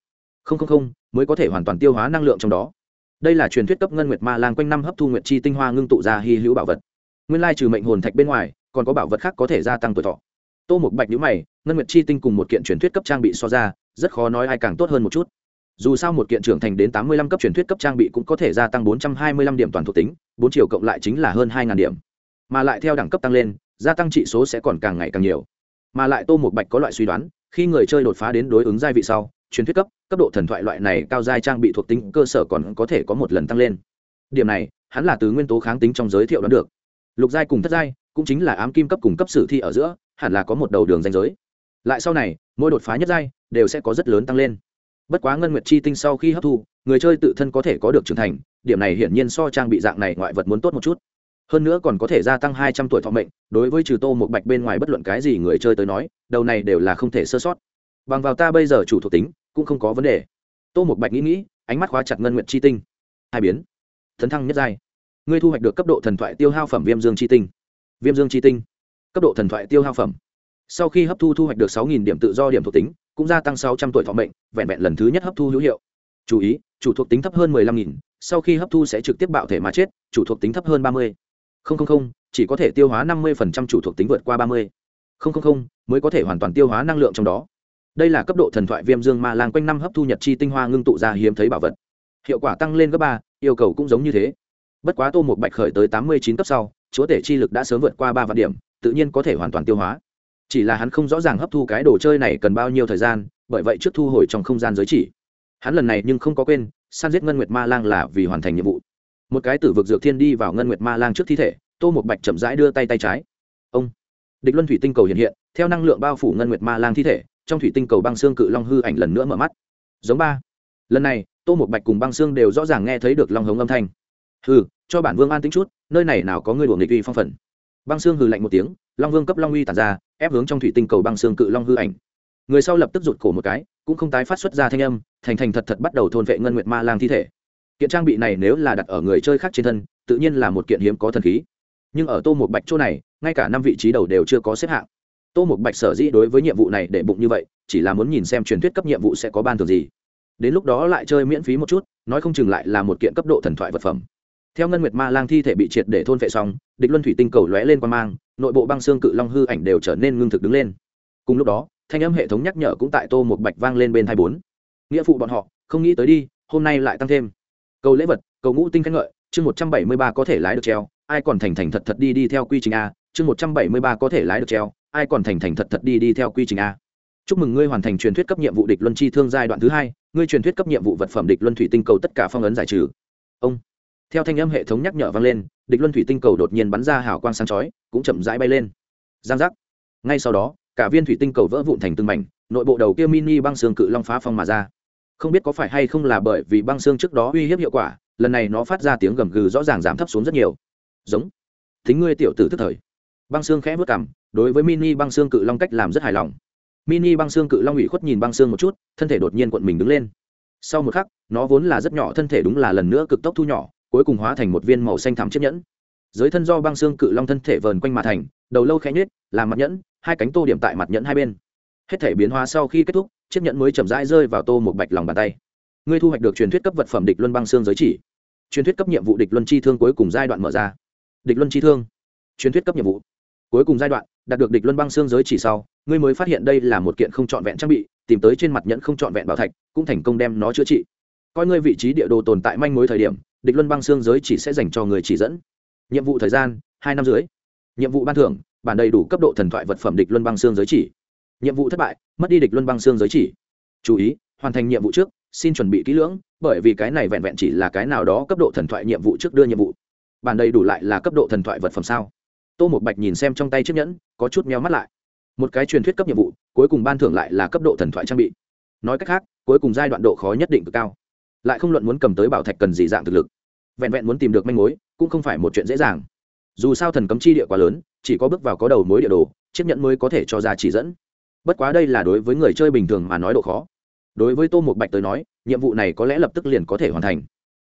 Không không không, mới có thể hoàn toàn tiêu hóa năng lượng trong đó. Đây là truyền thuyết cấp ngân nguyệt ma lang quanh năm hấp thu nguyệt chi tinh hoa ngưng tụ ra hy hữu bảo vật. Nguyên lai trừ mệnh hồn thạch bên ngoài, còn có bảo vật khác có thể gia tăng tuổi thọ. Tô một bạch nhữ mày, ngân nguyệt chi tinh cùng một kiện truyền thuyết cấp trang bị so ra rất khó nói ai càng tốt hơn một chút. Dù sao một kiện trưởng thành đến tám mươi lăm cấp truyền thuyết cấp trang bị cũng có thể gia tăng bốn trăm hai mươi lăm điểm toàn thuộc tính, bốn triệu cộng lại chính là hơn hai điểm. Mà lại theo đẳng cấp tăng lên, gia tăng trị số sẽ còn càng ngày càng nhiều. Mà lại tô một bạch có loại suy đoán, khi người chơi đột phá đến đối ứng giai vị sau, truyền thuyết cấp cấp độ thần thoại loại này cao giai trang bị thuộc tính cơ sở còn có thể có một lần tăng lên. Điểm này, hắn là từ nguyên tố kháng tính trong giới thiệu đoán được. Lục giai cùng thất giai, cũng chính là ám kim cấp cùng cấp sử thi ở giữa, hẳn là có một đầu đường danh giới lại sau này, mỗi đột phá nhất giai, đều sẽ có rất lớn tăng lên. Bất quá ngân nguyệt chi tinh sau khi hấp thu, người chơi tự thân có thể có được trưởng thành, điểm này hiển nhiên so trang bị dạng này ngoại vật muốn tốt một chút. Hơn nữa còn có thể gia tăng hai trăm tuổi thọ mệnh, đối với trừ tô một bạch bên ngoài bất luận cái gì người chơi tới nói, đầu này đều là không thể sơ sót. Bằng vào ta bây giờ chủ thuộc tính, cũng không có vấn đề. Tô một bạch nghĩ nghĩ, ánh mắt khóa chặt ngân nguyệt chi tinh. Hai biến. Thần thăng nhất giai. Ngươi thu hoạch được cấp độ thần thoại tiêu hao phẩm viêm dương chi tinh. Viêm dương chi tinh. Cấp độ thần thoại tiêu hao phẩm sau khi hấp thu thu hoạch được sáu điểm tự do điểm thuộc tính, cũng gia tăng sáu trăm tuổi thọ mệnh, vẹn vẹn lần thứ nhất hấp thu hữu hiệu. Chú ý, chủ thuộc tính thấp hơn mười lăm nghìn, sau khi hấp thu sẽ trực tiếp bạo thể mà chết, chủ thuộc tính thấp hơn ba mươi. Không không không, chỉ có thể tiêu hóa năm mươi phần trăm chủ thuộc tính vượt qua ba mươi. Không không không, mới có thể hoàn toàn tiêu hóa năng lượng trong đó. Đây là cấp độ thần thoại viêm dương ma lang quanh năm hấp thu nhật chi tinh hoa ngưng tụ ra hiếm thấy bảo vật. Hiệu quả tăng lên gấp ba, yêu cầu cũng giống như thế. Bất quá tô một bạch khởi tới tám mươi chín cấp sau, chúa tể chi lực đã sớm vượt qua ba vạn điểm, tự nhiên có thể hoàn toàn tiêu hóa chỉ là hắn không rõ ràng hấp thu cái đồ chơi này cần bao nhiêu thời gian, bởi vậy trước thu hồi trong không gian giới chỉ. Hắn lần này nhưng không có quên san giết ngân nguyệt ma lang là vì hoàn thành nhiệm vụ. Một cái tử vực dược thiên đi vào ngân nguyệt ma lang trước thi thể, tô một bạch chậm rãi đưa tay tay trái. Ông! Địch luân thủy tinh cầu hiện hiện, theo năng lượng bao phủ ngân nguyệt ma lang thi thể, trong thủy tinh cầu băng xương cự long hư ảnh lần nữa mở mắt. Giống ba. Lần này, tô một bạch cùng băng xương đều rõ ràng nghe thấy được long hống âm thanh. Hừ, cho bản vương an tính chút, nơi này nào có người đuổi nghịch uy phong phần băng xương hừ lạnh một tiếng, long vương cấp long uy tàn ra, ép hướng trong thủy tinh cầu băng xương cự long hư ảnh. Người sau lập tức rụt cổ một cái, cũng không tái phát xuất ra thanh âm, thành thành thật thật bắt đầu thôn vệ ngân nguyệt ma lang thi thể. Kiện trang bị này nếu là đặt ở người chơi khác trên thân, tự nhiên là một kiện hiếm có thần khí. Nhưng ở tô một bạch chỗ này, ngay cả năm vị trí đầu đều chưa có xếp hạng. Tô một bạch sở dĩ đối với nhiệm vụ này để bụng như vậy, chỉ là muốn nhìn xem truyền thuyết cấp nhiệm vụ sẽ có ban thường gì. Đến lúc đó lại chơi miễn phí một chút, nói không chừng lại là một kiện cấp độ thần thoại vật phẩm theo ngân nguyệt ma lang thi thể bị triệt để thôn vệ xong, địch luân thủy tinh cầu lóe lên qua mang, nội bộ băng xương cự long hư ảnh đều trở nên ngưng thực đứng lên. Cùng lúc đó, thanh âm hệ thống nhắc nhở cũng tại tô một bạch vang lên bên hai bốn. Nghĩa phụ bọn họ, không nghĩ tới đi, hôm nay lại tăng thêm. Cầu lễ vật, cầu ngũ tinh khen ngợi, chương một trăm bảy mươi ba có thể lái được treo, ai còn thành thành thật thật đi đi theo quy trình a, chương một trăm bảy mươi ba có thể lái được treo, ai còn thành thành thật thật đi đi theo quy trình a. Chúc mừng ngươi hoàn thành truyền thuyết cấp nhiệm vụ địch luân chi thương giai đoạn thứ hai, ngươi truyền thuyết cấp nhiệm vụ vật phẩm địch luân thủy tinh cầu tất cả phong ấn giải trừ. Ông theo thanh âm hệ thống nhắc nhở vang lên, địch luân thủy tinh cầu đột nhiên bắn ra hào quang sáng chói, cũng chậm rãi bay lên. Giang giác. Ngay sau đó, cả viên thủy tinh cầu vỡ vụn thành từng mảnh, nội bộ đầu kia mini băng xương cự long phá phong mà ra. Không biết có phải hay không là bởi vì băng xương trước đó uy hiếp hiệu quả, lần này nó phát ra tiếng gầm gừ rõ ràng giảm thấp xuống rất nhiều. Giống. Thính ngươi tiểu tử tức thời. Băng xương khẽ vớt cảm đối với mini băng xương cự long cách làm rất hài lòng. Mini băng xương cự long ủy khuất nhìn băng xương một chút, thân thể đột nhiên cuộn mình đứng lên. Sau một khắc, nó vốn là rất nhỏ, thân thể đúng là lần nữa cực tốc thu nhỏ cuối cùng hóa thành một viên màu xanh thẳm chiếc nhẫn. Dưới thân do băng xương cự long thân thể vờn quanh mà thành, đầu lâu khẽ nhết làm mặt nhẫn, hai cánh tô điểm tại mặt nhẫn hai bên. Hết thể biến hóa sau khi kết thúc, chiếc nhẫn mới chậm rãi rơi vào tô một bạch lòng bàn tay. Ngươi thu hoạch được truyền thuyết cấp vật phẩm địch luân băng xương giới chỉ. Truyền thuyết cấp nhiệm vụ địch luân chi thương cuối cùng giai đoạn mở ra. Địch luân chi thương. Truyền thuyết cấp nhiệm vụ. Cuối cùng giai đoạn, đạt được địch luân băng xương giới chỉ sau, ngươi mới phát hiện đây là một kiện không trọn vẹn trang bị, tìm tới trên mặt nhẫn không trọn vẹn bảo thạch, cũng thành công đem nó chữa trị. Coi ngươi vị trí địa đồ tồn tại manh mối thời điểm địch luân băng xương giới chỉ sẽ dành cho người chỉ dẫn. Nhiệm vụ thời gian, hai năm dưới nhiệm vụ ban thưởng, bản đầy đủ cấp độ thần thoại vật phẩm địch luân băng xương giới chỉ. Nhiệm vụ thất bại, mất đi địch luân băng xương giới chỉ. Chú ý, hoàn thành nhiệm vụ trước, xin chuẩn bị kỹ lưỡng, bởi vì cái này vẹn vẹn chỉ là cái nào đó cấp độ thần thoại nhiệm vụ trước đưa nhiệm vụ. Bản đầy đủ lại là cấp độ thần thoại vật phẩm sao? Tô một bạch nhìn xem trong tay chiếc nhẫn, có chút meo mắt lại. Một cái truyền thuyết cấp nhiệm vụ, cuối cùng ban thưởng lại là cấp độ thần thoại trang bị. Nói cách khác, cuối cùng giai đoạn độ khó nhất định cực cao lại không luận muốn cầm tới bảo thạch cần gì dạng thực lực. Vẹn vẹn muốn tìm được manh mối, cũng không phải một chuyện dễ dàng. Dù sao thần cấm chi địa quá lớn, chỉ có bước vào có đầu mối địa đồ, chiếc nhẫn mới có thể cho ra chỉ dẫn. Bất quá đây là đối với người chơi bình thường mà nói độ khó. Đối với tô một bạch tới nói, nhiệm vụ này có lẽ lập tức liền có thể hoàn thành.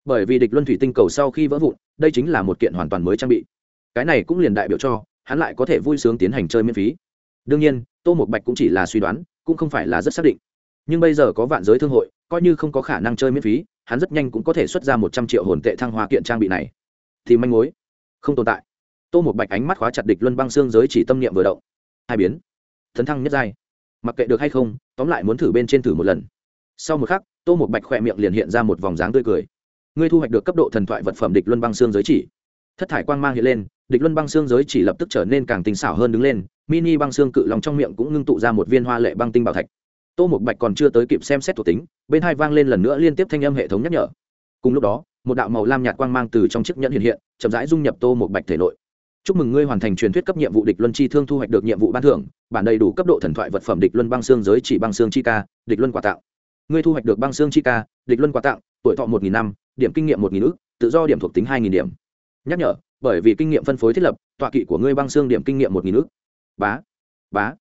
Bởi vì địch luân thủy tinh cầu sau khi vỡ vụn, đây chính là một kiện hoàn toàn mới trang bị. Cái này cũng liền đại biểu cho, hắn lại có thể vui sướng tiến hành chơi miễn phí. Đương nhiên, tô một bạch cũng chỉ là suy đoán, cũng không phải là rất xác định. Nhưng bây giờ có vạn giới thương hội coi như không có khả năng chơi miễn phí, hắn rất nhanh cũng có thể xuất ra một trăm triệu hồn tệ thăng hoa kiện trang bị này. Thì manh mối, không tồn tại. Tô một bạch ánh mắt khóa chặt địch luân băng xương giới chỉ tâm niệm vừa động. Hai biến. Thấn thăng nhất giai. Mặc kệ được hay không, tóm lại muốn thử bên trên thử một lần. Sau một khắc, tô một bạch khỏe miệng liền hiện ra một vòng dáng tươi cười. Ngươi thu hoạch được cấp độ thần thoại vật phẩm địch luân băng xương giới chỉ. Thất thải quang mang hiện lên, địch luân băng xương giới chỉ lập tức trở nên càng tinh xảo hơn đứng lên, mini băng xương cự lòng trong miệng cũng ngưng tụ ra một viên hoa lệ băng tinh bảo thạch tô một bạch còn chưa tới kịp xem xét thuộc tính, bên hai vang lên lần nữa liên tiếp thanh âm hệ thống nhắc nhở. Cùng lúc đó, một đạo màu lam nhạt quang mang từ trong chiếc nhẫn hiện hiện, chậm rãi dung nhập tô một bạch thể nội. Chúc mừng ngươi hoàn thành truyền thuyết cấp nhiệm vụ địch luân chi thương thu hoạch được nhiệm vụ ban thưởng, bản đầy đủ cấp độ thần thoại vật phẩm địch luân băng xương giới chỉ băng xương chi ca, địch luân quà tặng. Ngươi thu hoạch được băng xương chi ca, địch luân quà tặng, tuổi thọ một nghìn năm, điểm kinh nghiệm một nghìn ước tự do điểm thuộc tính hai nghìn điểm. Nhắc nhở, bởi vì kinh nghiệm phân phối thiết lập, tọa kỵ của ngươi băng xương điểm kinh nghiệm một nghìn ước bá bá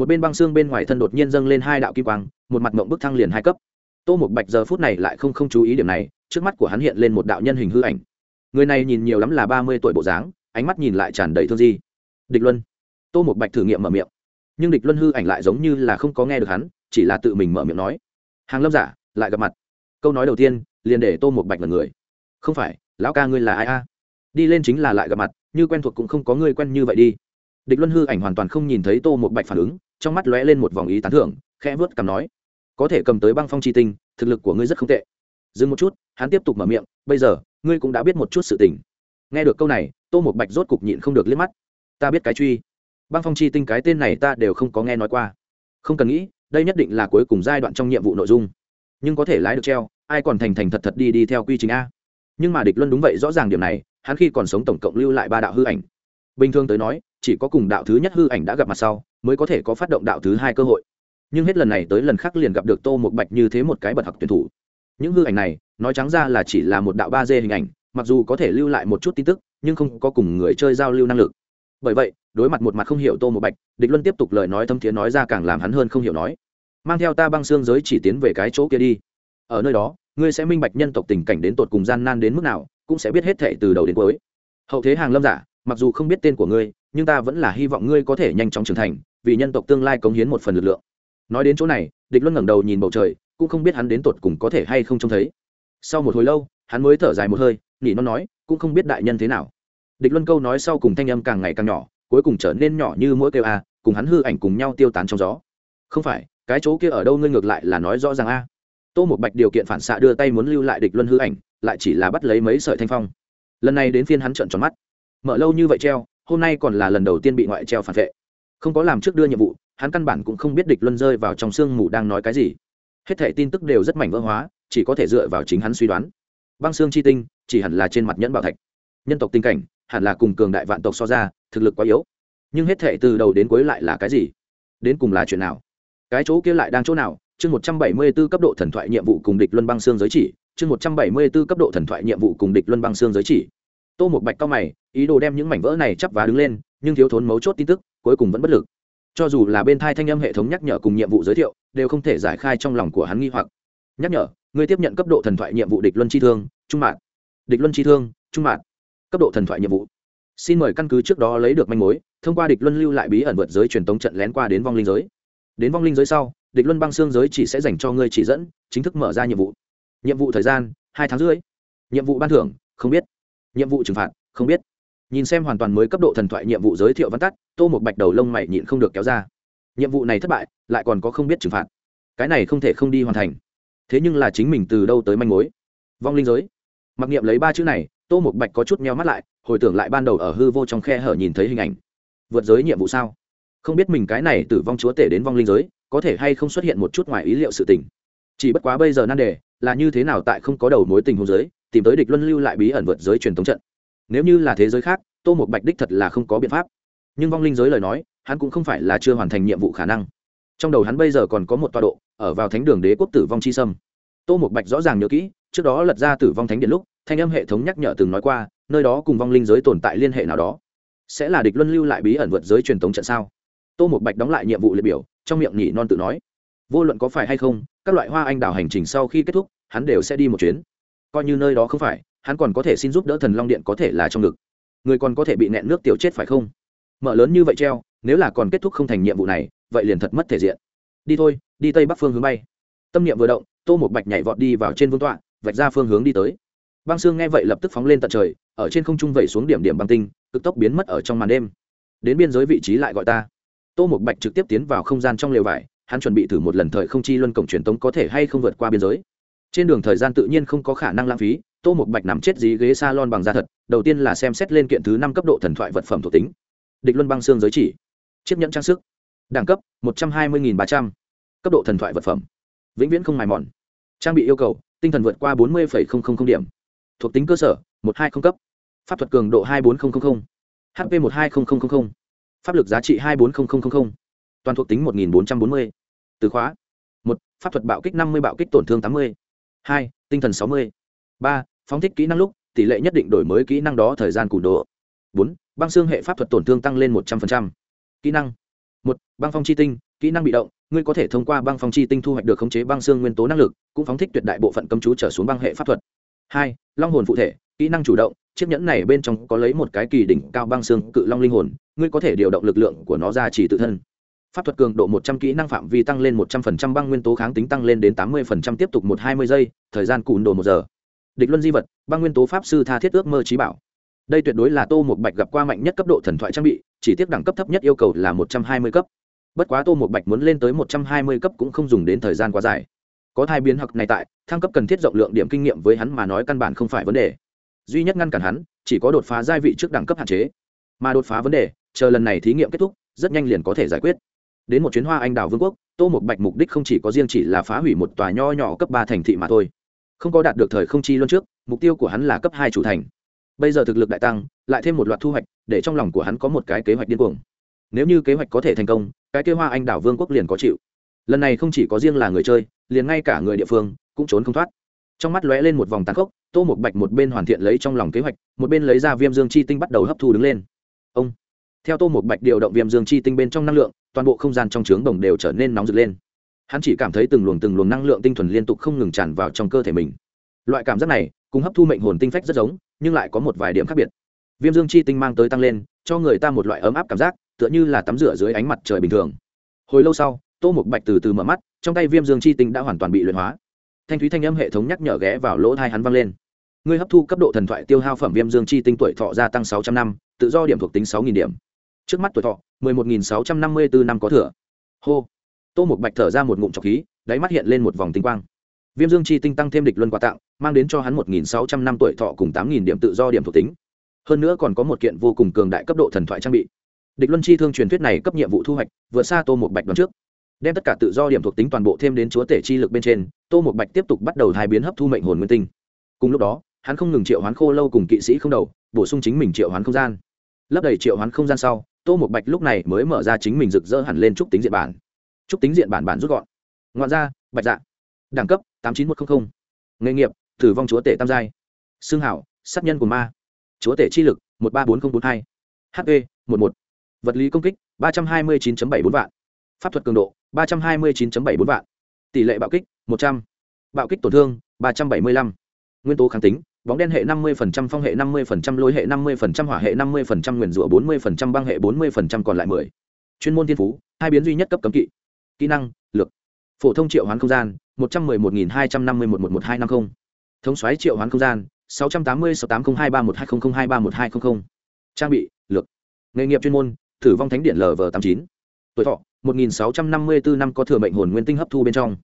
một bên băng xương bên ngoài thân đột nhiên dâng lên hai đạo kim quang, một mặt mộng bức thăng liền hai cấp. Tô một bạch giờ phút này lại không không chú ý điểm này, trước mắt của hắn hiện lên một đạo nhân hình hư ảnh. Người này nhìn nhiều lắm là ba mươi tuổi bộ dáng, ánh mắt nhìn lại tràn đầy thương di. Địch luân. Tô một bạch thử nghiệm mở miệng. Nhưng địch luân hư ảnh lại giống như là không có nghe được hắn, chỉ là tự mình mở miệng nói. Hàng lâm giả, lại gặp mặt. Câu nói đầu tiên, liền để tô một bạch là người. Không phải, lão ca ngươi là ai a? Đi lên chính là lại gặp mặt, như quen thuộc cũng không có người quen như vậy đi địch luân hư ảnh hoàn toàn không nhìn thấy tô một bạch phản ứng, trong mắt lóe lên một vòng ý tán thưởng, khẽ vớt cằm nói, có thể cầm tới băng phong chi tinh, thực lực của ngươi rất không tệ. Dừng một chút, hắn tiếp tục mở miệng, bây giờ, ngươi cũng đã biết một chút sự tình. Nghe được câu này, tô một bạch rốt cục nhịn không được liếc mắt. Ta biết cái truy. Băng phong chi tinh cái tên này ta đều không có nghe nói qua. Không cần nghĩ, đây nhất định là cuối cùng giai đoạn trong nhiệm vụ nội dung. Nhưng có thể lái được treo, ai còn thành thành thật thật đi đi theo quy trình a. Nhưng mà địch luân đúng vậy, rõ ràng điểm này, hắn khi còn sống tổng cộng lưu lại ba đạo hư ảnh. Bình thường tới nói chỉ có cùng đạo thứ nhất hư ảnh đã gặp mặt sau, mới có thể có phát động đạo thứ hai cơ hội. Nhưng hết lần này tới lần khác liền gặp được tô một bạch như thế một cái bật học tuyển thủ. Những hư ảnh này, nói trắng ra là chỉ là một đạo ba d hình ảnh, mặc dù có thể lưu lại một chút tin tức, nhưng không có cùng người chơi giao lưu năng lực. Bởi vậy, đối mặt một mặt không hiểu tô một bạch, địch luân tiếp tục lời nói thâm thiế nói ra càng làm hắn hơn không hiểu nói. Mang theo ta băng xương giới chỉ tiến về cái chỗ kia đi. Ở nơi đó, ngươi sẽ minh bạch nhân tộc tình cảnh đến tột cùng gian nan đến mức nào, cũng sẽ biết hết thệ từ đầu đến cuối. Hậu thế hàng lâm giả mặc dù không biết tên của ngươi, nhưng ta vẫn là hy vọng ngươi có thể nhanh chóng trưởng thành, vì nhân tộc tương lai cống hiến một phần lực lượng. Nói đến chỗ này, địch luân ngẩng đầu nhìn bầu trời, cũng không biết hắn đến tột cùng có thể hay không trông thấy. Sau một hồi lâu, hắn mới thở dài một hơi, nỉ nó nói, cũng không biết đại nhân thế nào. Địch luân câu nói sau cùng thanh âm càng ngày càng nhỏ, cuối cùng trở nên nhỏ như mỗi kêu a, cùng hắn hư ảnh cùng nhau tiêu tán trong gió. Không phải, cái chỗ kia ở đâu ngươi ngược lại là nói rõ ràng a. Tô một bạch điều kiện phản xạ đưa tay muốn lưu lại địch luân hư ảnh, lại chỉ là bắt lấy mấy sợi thanh phong. Lần này đến phiên hắn trợn tròn mắt mở lâu như vậy treo, hôm nay còn là lần đầu tiên bị ngoại treo phản vệ. Không có làm trước đưa nhiệm vụ, hắn căn bản cũng không biết địch luân rơi vào trong sương mù đang nói cái gì. Hết thẻ tin tức đều rất mảnh vỡ hóa, chỉ có thể dựa vào chính hắn suy đoán. Băng xương chi tinh, chỉ hẳn là trên mặt nhẫn bảo thạch. Nhân tộc tình cảnh, hẳn là cùng cường đại vạn tộc so ra, thực lực quá yếu. Nhưng hết thệ từ đầu đến cuối lại là cái gì? Đến cùng là chuyện nào? Cái chỗ kia lại đang chỗ nào? Chương một trăm bảy mươi b ố cấp độ thần thoại nhiệm vụ cùng địch luân băng xương giới chỉ. Chương một trăm bảy mươi b ố cấp độ thần thoại nhiệm vụ cùng địch luân băng xương giới chỉ tô một bạch cao mày, ý đồ đem những mảnh vỡ này chắp vá đứng lên, nhưng thiếu thốn mấu chốt tin tức, cuối cùng vẫn bất lực. Cho dù là bên thai thanh âm hệ thống nhắc nhở cùng nhiệm vụ giới thiệu, đều không thể giải khai trong lòng của hắn nghi hoặc. Nhắc nhở, người tiếp nhận cấp độ thần thoại nhiệm vụ địch luân chi thương, trung mạng địch luân chi thương, trung mạng cấp độ thần thoại nhiệm vụ. Xin mời căn cứ trước đó lấy được manh mối, thông qua địch luân lưu lại bí ẩn vượt giới truyền tống trận lén qua đến vong linh giới. Đến vong linh giới sau, địch luân băng xương giới chỉ sẽ dành cho ngươi chỉ dẫn, chính thức mở ra nhiệm vụ. Nhiệm vụ thời gian, hai tháng rưỡi. Nhiệm vụ ban thưởng, không biết nhiệm vụ trừng phạt, không biết. Nhìn xem hoàn toàn mới cấp độ thần thoại nhiệm vụ giới thiệu văn tắt, tô một bạch đầu lông mày nhịn không được kéo ra. Nhiệm vụ này thất bại, lại còn có không biết trừng phạt. Cái này không thể không đi hoàn thành. Thế nhưng là chính mình từ đâu tới manh mối? Vong linh giới. Mặc niệm lấy ba chữ này, tô một bạch có chút meo mắt lại, hồi tưởng lại ban đầu ở hư vô trong khe hở nhìn thấy hình ảnh. Vượt giới nhiệm vụ sao? Không biết mình cái này từ vong chúa tể đến vong linh giới, có thể hay không xuất hiện một chút ngoài ý liệu sự tình. Chỉ bất quá bây giờ nan đề, là như thế nào tại không có đầu mối tình hồ giới tìm tới địch luân lưu lại bí ẩn vượt giới truyền thống trận. Nếu như là thế giới khác, tô một bạch đích thật là không có biện pháp. Nhưng vong linh giới lời nói, hắn cũng không phải là chưa hoàn thành nhiệm vụ khả năng. Trong đầu hắn bây giờ còn có một tọa độ, ở vào thánh đường đế quốc tử vong chi sâm. Tô một bạch rõ ràng nhớ kỹ, trước đó lật ra tử vong thánh điện lúc, thanh âm hệ thống nhắc nhở từng nói qua, nơi đó cùng vong linh giới tồn tại liên hệ nào đó. Sẽ là địch luân lưu lại bí ẩn vượt giới truyền thống trận sao? Tô một bạch đóng lại nhiệm vụ liệt biểu, trong miệng nhỉ non tự nói. Vô luận có phải hay không, các loại hoa anh đào hành trình sau khi kết thúc, hắn đều sẽ đi một chuyến coi như nơi đó không phải, hắn còn có thể xin giúp đỡ thần long điện có thể là trong ngực. Người còn có thể bị nẹn nước tiểu chết phải không? Mở lớn như vậy treo, nếu là còn kết thúc không thành nhiệm vụ này, vậy liền thật mất thể diện. Đi thôi, đi tây bắc phương hướng bay. Tâm niệm vừa động, tô một bạch nhảy vọt đi vào trên vương tọa, vạch ra phương hướng đi tới. Băng xương nghe vậy lập tức phóng lên tận trời, ở trên không trung vẩy xuống điểm điểm băng tinh, cực tốc biến mất ở trong màn đêm. Đến biên giới vị trí lại gọi ta. Tô một bạch trực tiếp tiến vào không gian trong lều vải, hắn chuẩn bị thử một lần thời không chi luân cổng truyền tống có thể hay không vượt qua biên giới trên đường thời gian tự nhiên không có khả năng lãng phí, tô một bạch nằm chết dí ghế s a lon bằng da thật, đầu tiên là xem xét lên kiện thứ năm cấp độ thần thoại vật phẩm thuộc tính. Địch luân băng xương giới chỉ. Chiếc nhẫn trang sức. Đẳng cấp, một trăm hai mươi ba trăm. Cấp độ thần thoại vật phẩm. Vĩnh viễn không mài mòn. Trang bị yêu cầu, tinh thần vượt qua bốn mươi điểm. Thuộc tính cơ sở, một hai không cấp. Pháp thuật cường độ hai bốn nghìn hp một hai nghìn pháp lực giá trị hai bốn nghìn toàn thuộc tính một nghìn bốn trăm bốn mươi. Từ khóa. một, pháp thuật bạo kích năm mươi, bạo kích tổn thương tám mươi hai, tinh thần sáu mươi. Ba, phóng thích kỹ năng lúc, tỷ lệ nhất định đổi mới kỹ năng đó thời gian củ độ. Bốn, băng xương hệ pháp thuật tổn thương tăng lên một trăm linh kỹ năng. Một, băng phong chi tinh, kỹ năng bị động, ngươi có thể thông qua băng phong chi tinh thu hoạch được khống chế băng xương nguyên tố năng lực, cũng phóng thích tuyệt đại bộ phận cấm chú trở xuống băng hệ pháp thuật. Hai, long hồn phụ thể, kỹ năng chủ động, chiếc nhẫn này bên trong có lấy một cái kỳ đỉnh cao băng xương cự long linh hồn, ngươi có thể điều động lực lượng của nó ra chỉ tự thân pháp thuật cường độ một trăm kỹ năng phạm vi tăng lên một trăm phần trăm, băng nguyên tố kháng tính tăng lên đến tám mươi phần trăm, tiếp tục một hai mươi giây, thời gian cùn đồ một giờ. Địch luân di vật, băng nguyên tố pháp sư tha thiết ước mơ trí bảo. Đây tuyệt đối là tô một bạch gặp qua mạnh nhất cấp độ thần thoại trang bị, chỉ tiếc đẳng cấp thấp nhất yêu cầu là một trăm hai mươi cấp. Bất quá tô một bạch muốn lên tới một trăm hai mươi cấp cũng không dùng đến thời gian quá dài. Có thai biến hoặc này tại, thăng cấp cần thiết rộng lượng điểm kinh nghiệm với hắn mà nói căn bản không phải vấn đề. Duy nhất ngăn cản hắn, chỉ có đột phá giai vị trước đẳng cấp hạn chế. Mà đột phá vấn đề, chờ lần này thí nghiệm kết thúc, rất nhanh liền có thể giải quyết đến một chuyến hoa anh đào vương quốc, tô một bạch mục đích không chỉ có riêng chỉ là phá hủy một tòa nho nhỏ cấp ba thành thị mà thôi. Không có đạt được thời không chi luôn trước, mục tiêu của hắn là cấp hai chủ thành. Bây giờ thực lực đại tăng, lại thêm một loạt thu hoạch, để trong lòng của hắn có một cái kế hoạch điên cuồng. Nếu như kế hoạch có thể thành công, cái kế hoa anh đảo vương quốc liền có chịu. Lần này không chỉ có riêng là người chơi, liền ngay cả người địa phương cũng trốn không thoát. Trong mắt lóe lên một vòng tàn khốc, tô một bạch một bên hoàn thiện lấy trong lòng kế hoạch, một bên lấy ra viêm dương chi tinh bắt đầu hấp thu đứng lên. Ông, theo tô một bạch điều động viêm dương chi tinh bên trong năng lượng toàn bộ không gian trong trướng đồng đều trở nên nóng rực lên. Hắn chỉ cảm thấy từng luồng từng luồng năng lượng tinh thuần liên tục không ngừng tràn vào trong cơ thể mình. Loại cảm giác này, cùng hấp thu mệnh hồn tinh phách rất giống, nhưng lại có một vài điểm khác biệt. Viêm dương chi tinh mang tới tăng lên, cho người ta một loại ấm áp cảm giác, tựa như là tắm rửa dưới ánh mặt trời bình thường. Hồi lâu sau, tô một bạch từ từ mở mắt, trong tay viêm dương chi tinh đã hoàn toàn bị luyện hóa. Thanh thúy thanh âm hệ thống nhắc nhở ghé vào lỗ thai hắn vang lên. Ngươi hấp thu cấp độ thần thoại tiêu hao phẩm viêm dương chi tinh tuổi thọ gia tăng sáu trăm năm, tự do điểm thuộc tính sáu nghìn điểm trước mắt tuổi thọ, mười một nghìn sáu trăm năm mươi bốn năm có thừa. Hô. Tô một bạch thở ra một ngụm trọc khí, đáy mắt hiện lên một vòng tinh quang. Viêm dương chi tinh tăng thêm địch luân quà tặng, mang đến cho hắn một nghìn sáu trăm năm tuổi thọ cùng tám nghìn điểm tự do điểm thuộc tính. Hơn nữa còn có một kiện vô cùng cường đại cấp độ thần thoại trang bị. Địch luân chi thương truyền thuyết này cấp nhiệm vụ thu hoạch, vượt xa tô một bạch đón trước. Đem tất cả tự do điểm thuộc tính toàn bộ thêm đến chúa tể chi lực bên trên, tô một bạch tiếp tục bắt đầu hai biến hấp thu mệnh hồn nguyên tinh. Cùng lúc đó, hắn không ngừng triệu hoán khô lâu cùng kỵ sĩ không đầu, bổ sung chính mình triệu hoán không gian. Lấp đầy triệu hoán không gian sau tô một bạch lúc này mới mở ra chính mình rực rỡ hẳn lên trúc tính diện bản. Trúc tính diện bản bản rút gọn. Ngoạn ra bạch dạ. Đẳng cấp, tám chín một trăm linh nghề nghiệp tử vong chúa tể tam giai. Xương hảo, sát nhân của ma. Chúa tể chi lực, một ba bốn nghìn bốn hai. Hp một một. Vật lý công kích, ba trăm hai mươi chín bảy bốn vạn. Pháp thuật cường độ, ba trăm hai mươi chín bảy bốn vạn. Tỷ lệ bạo kích, một trăm. Bạo kích tổn thương, ba trăm bảy mươi lăm. Nguyên tố kháng tính bóng đen hệ 50%, phong hệ 50%, lôi hệ 50%, hỏa hệ 50%, nguyên rủa 40%, băng hệ 40% còn lại 10. Chuyên môn tiên phú, hai biến duy nhất cấp cấm kỵ. Kỹ năng, lực. Phổ thông triệu hoán không gian, 111251111250. Thống soái triệu hoán không gian, 680-680231200231200. Trang bị, lực. Nghề nghiệp chuyên môn, thử vong thánh điện LV89. Tuổi thọ, 1654 năm có thừa mệnh hồn nguyên tinh hấp thu bên trong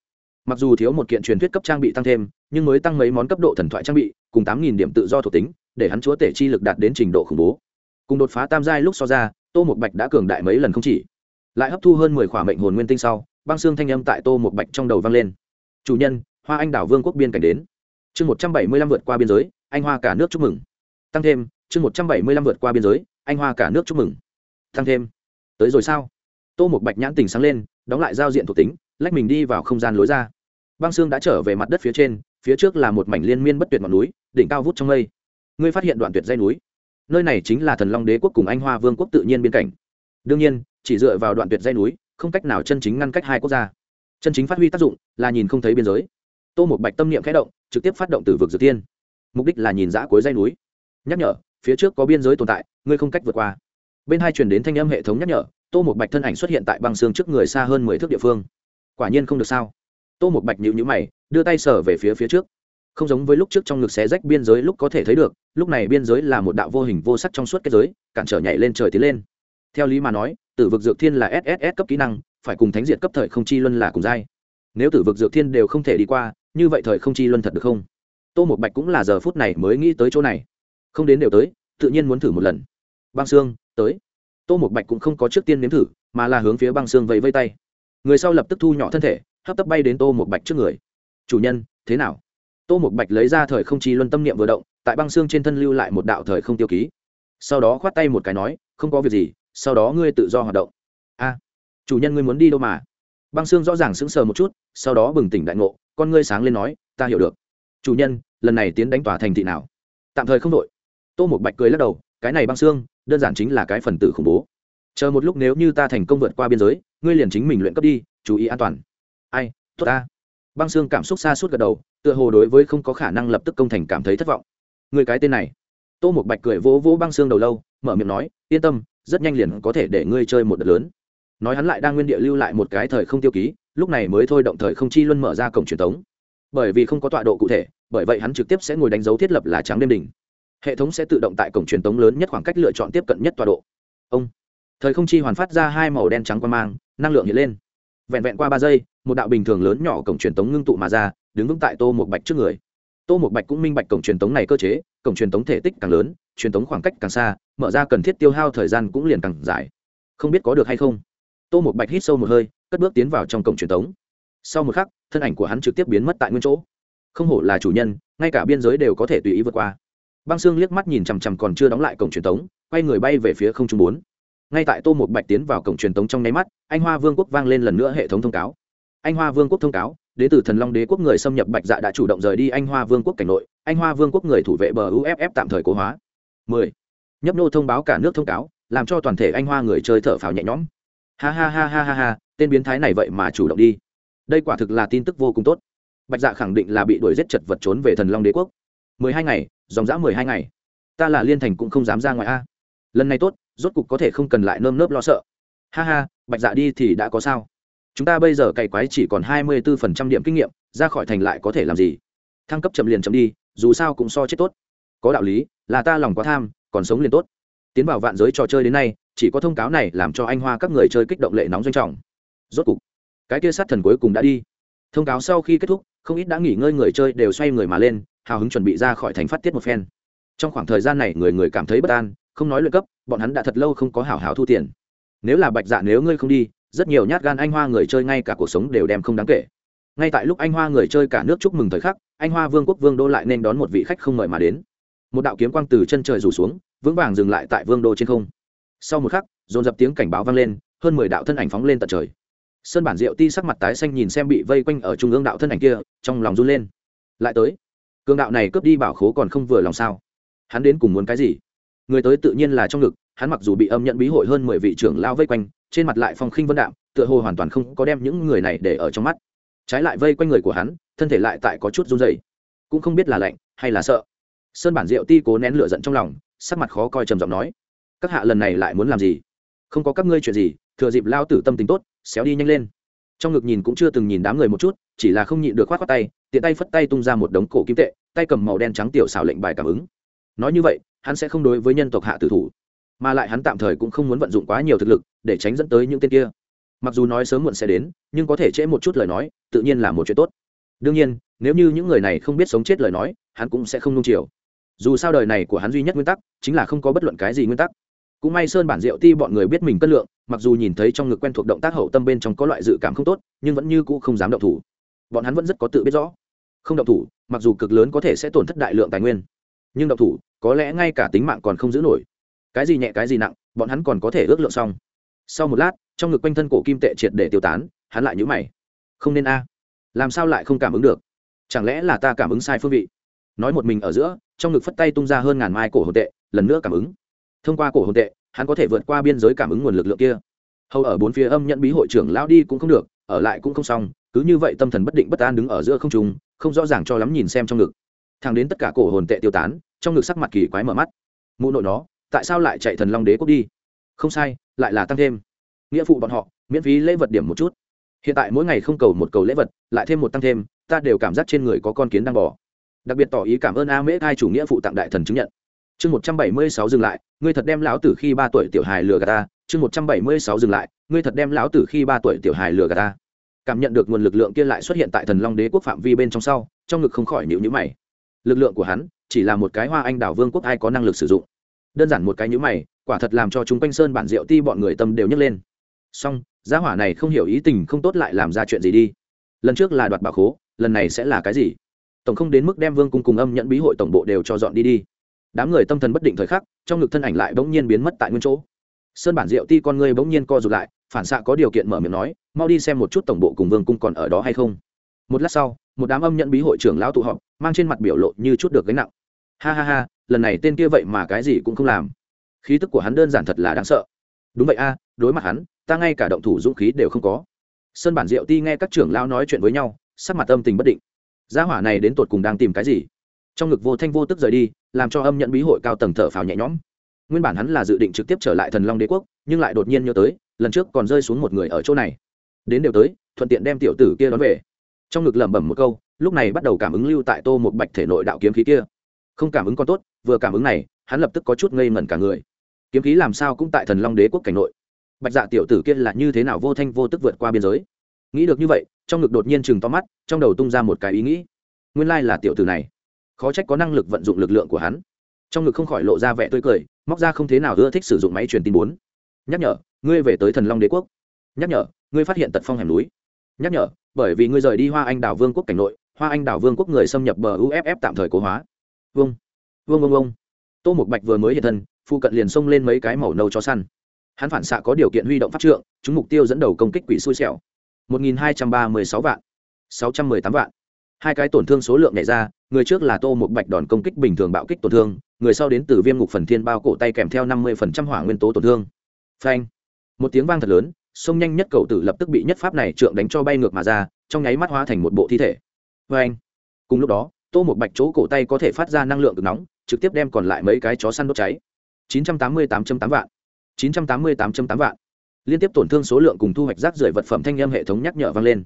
mặc dù thiếu một kiện truyền thuyết cấp trang bị tăng thêm, nhưng mới tăng mấy món cấp độ thần thoại trang bị, cùng tám nghìn điểm tự do thuộc tính, để hắn chúa tể chi lực đạt đến trình độ khủng bố. Cùng đột phá tam giai lúc so ra, tô một bạch đã cường đại mấy lần không chỉ. Lại hấp thu hơn mười khỏa mệnh hồn nguyên tinh sau, băng xương thanh âm tại tô một bạch trong đầu vang lên. Chủ nhân, hoa anh đảo vương quốc biên cảnh đến. Chương một trăm bảy mươi lăm vượt qua biên giới, anh hoa cả nước chúc mừng. Tăng thêm, chương một trăm bảy mươi lăm vượt qua biên giới, anh hoa cả nước chúc mừng. Tăng thêm. Tới rồi sao? Tô một bạch nhãn tình sáng lên, đóng lại giao diện thuộc tính, lách mình đi vào không gian lối ra băng xương đã trở về mặt đất phía trên, phía trước là một mảnh liên miên bất tuyệt ngọn núi, đỉnh cao vút trong mây. Ngươi phát hiện đoạn tuyệt dây núi. Nơi này chính là thần long đế quốc cùng anh hoa vương quốc tự nhiên biên cảnh. Đương nhiên, chỉ dựa vào đoạn tuyệt dây núi, không cách nào chân chính ngăn cách hai quốc gia. Chân chính phát huy tác dụng là nhìn không thấy biên giới. Tô một bạch tâm niệm khẽ động, trực tiếp phát động từ vực dược tiên. Mục đích là nhìn giã cuối dây núi. Nhắc nhở, phía trước có biên giới tồn tại, ngươi không cách vượt qua. Bên hai truyền đến thanh âm hệ thống nhắc nhở, tô một bạch thân ảnh xuất hiện tại băng xương trước người xa hơn mười thước địa phương. Quả nhiên không được sao? Tô một bạch nhịu nhữ mày, đưa tay sở về phía phía trước. Không giống với lúc trước trong ngực xé rách biên giới lúc có thể thấy được, lúc này biên giới là một đạo vô hình vô sắc trong suốt kết giới, cản trở nhảy lên trời tiến lên. Theo lý mà nói, tử vực dược thiên là sss cấp kỹ năng, phải cùng thánh diệt cấp thời không chi luân là cùng giai. Nếu tử vực dược thiên đều không thể đi qua, như vậy thời không chi luân thật được không? Tô một bạch cũng là giờ phút này mới nghĩ tới chỗ này. Không đến đều tới, tự nhiên muốn thử một lần. Băng xương tới. Tô một bạch cũng không có trước tiên nếm thử, mà là hướng phía băng xương vẫy vây tay. Người sau lập tức thu nhỏ thân thể hấp tấp bay đến tô một bạch trước người. Chủ nhân, thế nào? Tô một bạch lấy ra thời không chi luân tâm niệm vừa động, tại băng xương trên thân lưu lại một đạo thời không tiêu ký. Sau đó khoát tay một cái nói, không có việc gì, sau đó ngươi tự do hoạt động. A, chủ nhân ngươi muốn đi đâu mà? Băng xương rõ ràng sững sờ một chút, sau đó bừng tỉnh đại ngộ, con ngươi sáng lên nói, ta hiểu được. Chủ nhân, lần này tiến đánh tòa thành thị nào? Tạm thời không đội. Tô một bạch cười lắc đầu, cái này băng xương, đơn giản chính là cái phần tử khủng bố. Chờ một lúc nếu như ta thành công vượt qua biên giới, ngươi liền chính mình luyện cấp đi, chú ý an toàn ai, tốt ta. Băng xương cảm xúc xa suốt gật đầu, tựa hồ đối với không có khả năng lập tức công thành cảm thấy thất vọng. Người cái tên này. Tô một bạch cười vỗ vỗ băng xương đầu lâu, mở miệng nói, yên tâm, rất nhanh liền có thể để ngươi chơi một đợt lớn. Nói hắn lại đang nguyên địa lưu lại một cái thời không tiêu ký, lúc này mới thôi động thời không chi luân mở ra cổng truyền thống. Bởi vì không có tọa độ cụ thể, bởi vậy hắn trực tiếp sẽ ngồi đánh dấu thiết lập là trắng đêm đỉnh. Hệ thống sẽ tự động tại cổng truyền thống lớn nhất khoảng cách lựa chọn tiếp cận nhất tọa độ. Ông. Thời không chi hoàn phát ra hai màu đen trắng quan mang, năng lượng hiện lên vẹn vẹn qua ba giây một đạo bình thường lớn nhỏ cổng truyền tống ngưng tụ mà ra đứng vững tại tô một bạch trước người. Tô một bạch cũng minh bạch cổng truyền tống này cơ chế cổng truyền tống thể tích càng lớn truyền tống khoảng cách càng xa mở ra cần thiết tiêu hao thời gian cũng liền càng dài. Không biết có được hay không? Tô một bạch hít sâu một hơi cất bước tiến vào trong cổng truyền tống. sau một khắc thân ảnh của hắn trực tiếp biến mất tại nguyên chỗ. Không hổ là chủ nhân ngay cả biên giới đều có thể tùy ý vượt qua. Băng xương liếc mắt nhìn chằm chằm còn chưa đóng lại cổng truyền tống, quay người bay về phía không trung bốn ngay tại tô một bạch tiến vào cổng truyền thống trong nháy mắt, anh hoa vương quốc vang lên lần nữa hệ thống thông cáo. Anh hoa vương quốc thông cáo, đến từ thần long đế quốc người xâm nhập bạch dạ đã chủ động rời đi anh hoa vương quốc cảnh nội, anh hoa vương quốc người thủ vệ bờ uff tạm thời cố hóa. 10. nhấp nô thông báo cả nước thông cáo, làm cho toàn thể anh hoa người chơi thở phào nhẹ nhõm. Ha ha ha ha ha ha, tên biến thái này vậy mà chủ động đi. Đây quả thực là tin tức vô cùng tốt. Bạch dạ khẳng định là bị đuổi giết chật vật trốn về thần long đế quốc. Mười hai ngày, dòng dã mười hai ngày. Ta là liên thành cũng không dám ra ngoài a. Lần này tốt rốt cục có thể không cần lại nơm nớp lo sợ. Ha ha, bạch dạ đi thì đã có sao? Chúng ta bây giờ cày quái chỉ còn hai mươi bốn phần trăm điểm kinh nghiệm, ra khỏi thành lại có thể làm gì? Thăng cấp chậm liền chậm đi, dù sao cũng so chết tốt. Có đạo lý, là ta lòng quá tham, còn sống liền tốt. Tiến vào vạn giới trò chơi đến nay, chỉ có thông cáo này làm cho anh hoa các người chơi kích động lệ nóng doanh trọng. Rốt cục, cái kia sát thần cuối cùng đã đi. Thông cáo sau khi kết thúc, không ít đã nghỉ ngơi người chơi đều xoay người mà lên, hào hứng chuẩn bị ra khỏi thành phát tiết một phen. Trong khoảng thời gian này người người cảm thấy bất an không nói luyện cấp, bọn hắn đã thật lâu không có hảo hảo thu tiền. Nếu là bạch dạ nếu ngươi không đi, rất nhiều nhát gan anh hoa người chơi ngay cả cuộc sống đều đem không đáng kể. Ngay tại lúc anh hoa người chơi cả nước chúc mừng thời khắc, anh hoa vương quốc vương đô lại nên đón một vị khách không mời mà đến. Một đạo kiếm quang từ chân trời rủ xuống, vững vàng dừng lại tại vương đô trên không. Sau một khắc, dồn dập tiếng cảnh báo vang lên, hơn mười đạo thân ảnh phóng lên tận trời. Sơn bản diệu ti sắc mặt tái xanh nhìn xem bị vây quanh ở trung ương đạo thân ảnh kia, trong lòng run lên. Lại tới. Cường đạo này cướp đi bảo khố còn không vừa lòng sao? Hắn đến cùng muốn cái gì? Người tới tự nhiên là trong ngực, hắn mặc dù bị âm nhận bí hội hơn mười vị trưởng lao vây quanh, trên mặt lại phong khinh vân đạm, tựa hồ hoàn toàn không có đem những người này để ở trong mắt. Trái lại vây quanh người của hắn, thân thể lại tại có chút run dày cũng không biết là lạnh hay là sợ. Sơn bản diệu ti cố nén lửa giận trong lòng, sắc mặt khó coi trầm giọng nói, các hạ lần này lại muốn làm gì? Không có các ngươi chuyện gì, thừa dịp lao tử tâm tính tốt, xéo đi nhanh lên. Trong ngực nhìn cũng chưa từng nhìn đám người một chút, chỉ là không nhịn được khoát khoát tay, tiện tay phất tay tung ra một đống cổ kim tệ, tay cầm màu đen trắng tiểu xảo lệnh bài cảm ứng. Nói như vậy hắn sẽ không đối với nhân tộc hạ tử thủ, mà lại hắn tạm thời cũng không muốn vận dụng quá nhiều thực lực để tránh dẫn tới những tên kia. Mặc dù nói sớm muộn sẽ đến, nhưng có thể trễ một chút lời nói, tự nhiên là một chuyện tốt. Đương nhiên, nếu như những người này không biết sống chết lời nói, hắn cũng sẽ không nung chiều. Dù sao đời này của hắn duy nhất nguyên tắc chính là không có bất luận cái gì nguyên tắc. Cũng may sơn bản diệu ti bọn người biết mình cân lượng, mặc dù nhìn thấy trong ngực quen thuộc động tác hậu tâm bên trong có loại dự cảm không tốt, nhưng vẫn như cũ không dám động thủ. Bọn hắn vẫn rất có tự biết rõ. Không động thủ, mặc dù cực lớn có thể sẽ tổn thất đại lượng tài nguyên nhưng động thủ, có lẽ ngay cả tính mạng còn không giữ nổi. Cái gì nhẹ, cái gì nặng, bọn hắn còn có thể ước lượng xong. Sau một lát, trong ngực quanh thân cổ kim tệ triệt để tiêu tán, hắn lại nhữ mày. Không nên a. Làm sao lại không cảm ứng được? Chẳng lẽ là ta cảm ứng sai phương vị? Nói một mình ở giữa, trong ngực phất tay tung ra hơn ngàn mai cổ hồn tệ, lần nữa cảm ứng. Thông qua cổ hồn tệ, hắn có thể vượt qua biên giới cảm ứng nguồn lực lượng kia. Hầu ở bốn phía âm nhận bí hội trưởng lao đi cũng không được, ở lại cũng không xong, cứ như vậy tâm thần bất định bất an đứng ở giữa không trung, không rõ ràng cho lắm nhìn xem trong ngực thằng đến tất cả cổ hồn tệ tiêu tán, trong ngực sắc mặt kỳ quái mở mắt. Mụ nội nó, tại sao lại chạy thần long đế quốc đi? Không sai, lại là tăng thêm. Nghĩa phụ bọn họ, miễn phí lễ vật điểm một chút. Hiện tại mỗi ngày không cầu một cầu lễ vật, lại thêm một tăng thêm, ta đều cảm giác trên người có con kiến đang bỏ đặc biệt tỏ ý cảm ơn a mễ hai chủ nghĩa phụ tặng đại thần chứng nhận. Chương một trăm bảy mươi sáu dừng lại, ngươi thật đem lão tử khi ba tuổi tiểu hài lừa gạt ta. Chương một trăm bảy mươi sáu dừng lại, ngươi thật đem lão tử khi ba tuổi tiểu hài lừa gạt ta. Cảm nhận được nguồn lực lượng kia lại xuất hiện tại thần long đế quốc phạm vi bên trong sau, trong ngực không khỏi nịu nhữ mày lực lượng của hắn chỉ là một cái hoa anh đảo vương quốc ai có năng lực sử dụng. Đơn giản một cái nhữ mày, quả thật làm cho chúng quanh sơn bản rượu ti bọn người tâm đều nhấc lên. Song gia hỏa này không hiểu ý tình không tốt lại làm ra chuyện gì đi. Lần trước là đoạt bà khố, lần này sẽ là cái gì? Tổng không đến mức đem vương cung cùng âm nhận bí hội tổng bộ đều cho dọn đi đi. Đám người tâm thần bất định thời khắc, trong ngực thân ảnh lại bỗng nhiên biến mất tại nguyên chỗ. Sơn bản diệu ti con người bỗng nhiên co rụt lại, phản xạ có điều kiện mở miệng nói, mau đi xem một chút tổng bộ cùng vương cung còn ở đó hay không. Một lát sau, một đám âm nhận bí hội trưởng lão tụ họp mang trên mặt biểu lộ như chút được gánh nặng. Ha ha ha, lần này tên kia vậy mà cái gì cũng không làm. Khí tức của hắn đơn giản thật là đáng sợ. Đúng vậy a, đối mặt hắn, ta ngay cả động thủ dũng khí đều không có. Sơn bản diệu ti nghe các trưởng lão nói chuyện với nhau, sắc mặt âm tình bất định. Gia hỏa này đến tột cùng đang tìm cái gì? Trong ngực vô thanh vô tức rời đi, làm cho âm nhận bí hội cao tầng thở phào nhẹ nhõm. Nguyên bản hắn là dự định trực tiếp trở lại thần long đế quốc, nhưng lại đột nhiên nhớ tới, lần trước còn rơi xuống một người ở chỗ này. Đến đều tới, thuận tiện đem tiểu tử kia đón về. Trong ngực lẩm bẩm một câu lúc này bắt đầu cảm ứng lưu tại tô một bạch thể nội đạo kiếm khí kia. Không cảm ứng còn tốt, vừa cảm ứng này, hắn lập tức có chút ngây ngẩn cả người. Kiếm khí làm sao cũng tại thần long đế quốc cảnh nội. Bạch dạ tiểu tử kia là như thế nào vô thanh vô tức vượt qua biên giới? Nghĩ được như vậy, trong ngực đột nhiên chừng to mắt, trong đầu tung ra một cái ý nghĩ. Nguyên lai là tiểu tử này. Khó trách có năng lực vận dụng lực lượng của hắn. Trong ngực không khỏi lộ ra vẻ tươi cười, móc ra không thế nào ưa thích sử dụng máy truyền tin bốn. Nhắc nhở, ngươi về tới thần long đế quốc. Nhắc nhở, ngươi phát hiện tật phong hẻm núi. Nhắc nhở, bởi vì ngươi rời đi hoa anh đào vương quốc cảnh nội hoa anh đào vương quốc người xâm nhập bờ uff tạm thời cố hóa. Vương vương vương vương, tô một bạch vừa mới hiện thân phụ cận liền xông lên mấy cái màu nâu cho săn. Hắn phản xạ có điều kiện huy động pháp trượng chúng mục tiêu dẫn đầu công kích quỷ xui xẻo. Một nghìn hai trăm ba mươi sáu vạn sáu trăm mười tám vạn. Hai cái tổn thương số lượng nhảy ra người trước là tô một bạch đòn công kích bình thường bạo kích tổn thương người sau đến từ viêm ngục phần thiên bao cổ tay kèm theo năm mươi phần trăm hỏa nguyên tố tổn thương. Phanh. Một tiếng vang thật lớn sông nhanh nhất cầu tử lập tức bị nhất pháp này trượng đánh cho bay ngược mà ra trong nháy mắt hóa thành một bộ thi thể anh, cùng lúc đó tô một bạch chỗ cổ tay có thể phát ra năng lượng cực nóng trực tiếp đem còn lại mấy cái chó săn đốt cháy. 988.8 vạn. 988.8 vạn. Liên tiếp tổn thương số lượng cùng thu hoạch rác rưởi vật phẩm thanh âm hệ thống nhắc nhở vang lên.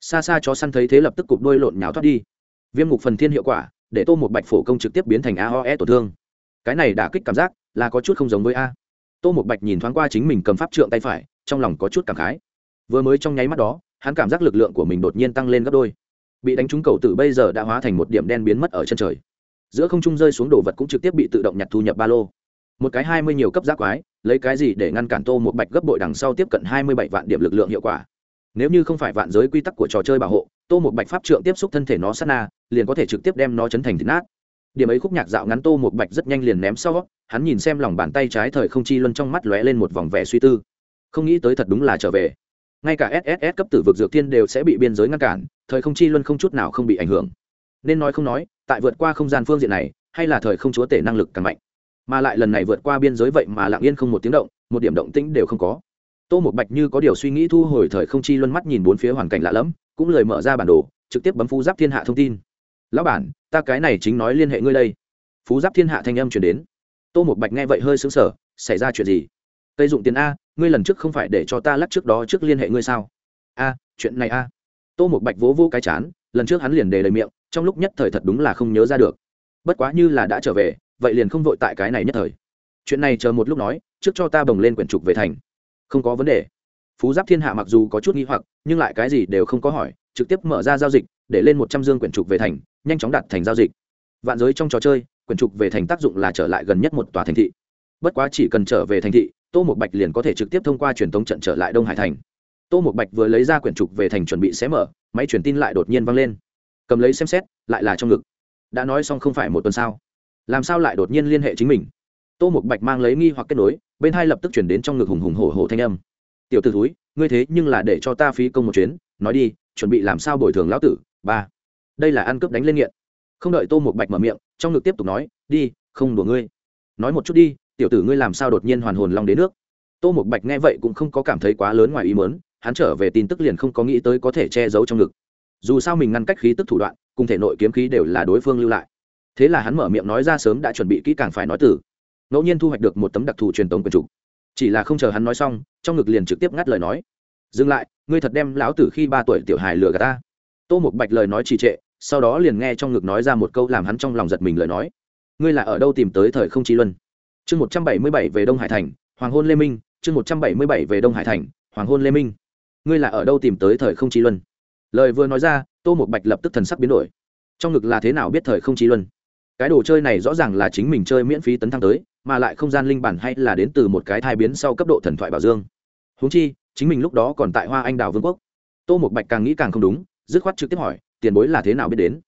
Xa xa chó săn thấy thế lập tức cụp đôi lộn nhào thoát đi. Viêm ngục phần thiên hiệu quả để tô một bạch phổ công trực tiếp biến thành aoe tổn thương. Cái này đả kích cảm giác là có chút không giống với a. Tô một bạch nhìn thoáng qua chính mình cầm pháp trượng tay phải trong lòng có chút cảm khái. Vừa mới trong nháy mắt đó hắn cảm giác lực lượng của mình đột nhiên tăng lên gấp đôi bị đánh trúng cầu tử bây giờ đã hóa thành một điểm đen biến mất ở chân trời. Giữa không trung rơi xuống đồ vật cũng trực tiếp bị tự động nhặt thu nhập ba lô. Một cái hai mươi nhiều cấp giác quái, lấy cái gì để ngăn cản tô một bạch gấp bội đằng sau tiếp cận hai mươi bảy vạn điểm lực lượng hiệu quả? Nếu như không phải vạn giới quy tắc của trò chơi bảo hộ, tô một bạch pháp trượng tiếp xúc thân thể nó sát na, liền có thể trực tiếp đem nó chấn thành thịt nát. Điểm ấy khúc nhạc dạo ngắn tô một bạch rất nhanh liền ném sau, hắn nhìn xem lòng bàn tay trái thời không chi luân trong mắt lóe lên một vòng vẻ suy tư. Không nghĩ tới thật đúng là trở về ngay cả sss cấp tử vực dược thiên đều sẽ bị biên giới ngăn cản, thời không chi luân không chút nào không bị ảnh hưởng. Nên nói không nói, tại vượt qua không gian phương diện này, hay là thời không chúa tể năng lực càng mạnh. Mà lại lần này vượt qua biên giới vậy mà lặng yên không một tiếng động, một điểm động tĩnh đều không có. Tô một bạch như có điều suy nghĩ thu hồi thời không chi luân mắt nhìn bốn phía hoàn cảnh lạ lẫm, cũng lời mở ra bản đồ, trực tiếp bấm phú giáp thiên hạ thông tin. Lão bản, ta cái này chính nói liên hệ ngươi đây. Phú giáp thiên hạ thanh âm chuyển đến. Tô một bạch nghe vậy hơi xứng sở xảy ra chuyện gì? Tây dụng tiền a ngươi lần trước không phải để cho ta lắc trước đó trước liên hệ ngươi sao? A, chuyện này a. Tô một bạch vỗ vô cái chán, lần trước hắn liền đề lời miệng, trong lúc nhất thời thật đúng là không nhớ ra được. Bất quá như là đã trở về, vậy liền không vội tại cái này nhất thời. Chuyện này chờ một lúc nói, trước cho ta bồng lên quyển trục về thành. Không có vấn đề. Phú giáp thiên hạ mặc dù có chút nghi hoặc, nhưng lại cái gì đều không có hỏi, trực tiếp mở ra giao dịch, để lên một trăm dương quyển trục về thành, nhanh chóng đặt thành giao dịch. Vạn giới trong trò chơi, quyển trục về thành tác dụng là trở lại gần nhất một tòa thành thị. Bất quá chỉ cần trở về thành thị tô một bạch liền có thể trực tiếp thông qua truyền thống trận trở lại đông hải thành. Tô một bạch vừa lấy ra quyển trục về thành chuẩn bị xé mở máy truyền tin lại đột nhiên văng lên. Cầm lấy xem xét lại là trong ngực. Đã nói xong không phải một tuần sau, làm sao lại đột nhiên liên hệ chính mình? Tô một bạch mang lấy nghi hoặc kết nối bên hai lập tức chuyển đến trong ngực hùng hùng hổ hổ thanh âm. Tiểu t ử thúi ngươi thế nhưng là để cho ta phí công một chuyến nói đi chuẩn bị làm sao bồi thường lão tử ba. Đây là ăn cướp đánh lên nghiện. Không đợi tô một bạch mở miệng trong ngực tiếp tục nói đi không đùa ngươi. Nói một chút đi tiểu tử ngươi làm sao đột nhiên hoàn hồn long đến nước? Tô một bạch nghe vậy cũng không có cảm thấy quá lớn ngoài ý mớn hắn trở về tin tức liền không có nghĩ tới có thể che giấu trong ngực. Dù sao mình ngăn cách khí tức thủ đoạn, cùng thể nội kiếm khí đều là đối phương lưu lại. Thế là hắn mở miệng nói ra sớm đã chuẩn bị kỹ càng phải nói từ. Ngẫu nhiên thu hoạch được một tấm đặc thù truyền tống quyền trục chỉ là không chờ hắn nói xong, trong ngực liền trực tiếp ngắt lời nói. Dừng lại, ngươi thật đem lão tử khi ba tuổi tiểu hài lừa gạt ta. Tô một bạch lời nói trì trệ, sau đó liền nghe trong ngực nói ra một câu làm hắn trong lòng giật mình lời nói. Ngươi là ở đâu tìm tới thời không chi luân? Chương một trăm bảy mươi bảy về đông hải thành, hoàng hôn lê minh. Chương một trăm bảy mươi bảy về đông hải thành, hoàng hôn lê minh. Ngươi là ở đâu tìm tới thời không chi luân? Lời vừa nói ra, tô một bạch lập tức thần sắc biến đổi. Trong ngực là thế nào biết thời không chi luân? Cái đồ chơi này rõ ràng là chính mình chơi miễn phí tấn thăng tới, mà lại không gian linh bản hay là đến từ một cái thai biến sau cấp độ thần thoại bảo dương. Húng chi, chính mình lúc đó còn tại hoa anh đào vương quốc. Tô một bạch càng nghĩ càng không đúng, dứt khoát trực tiếp hỏi, tiền bối là thế nào biết đến?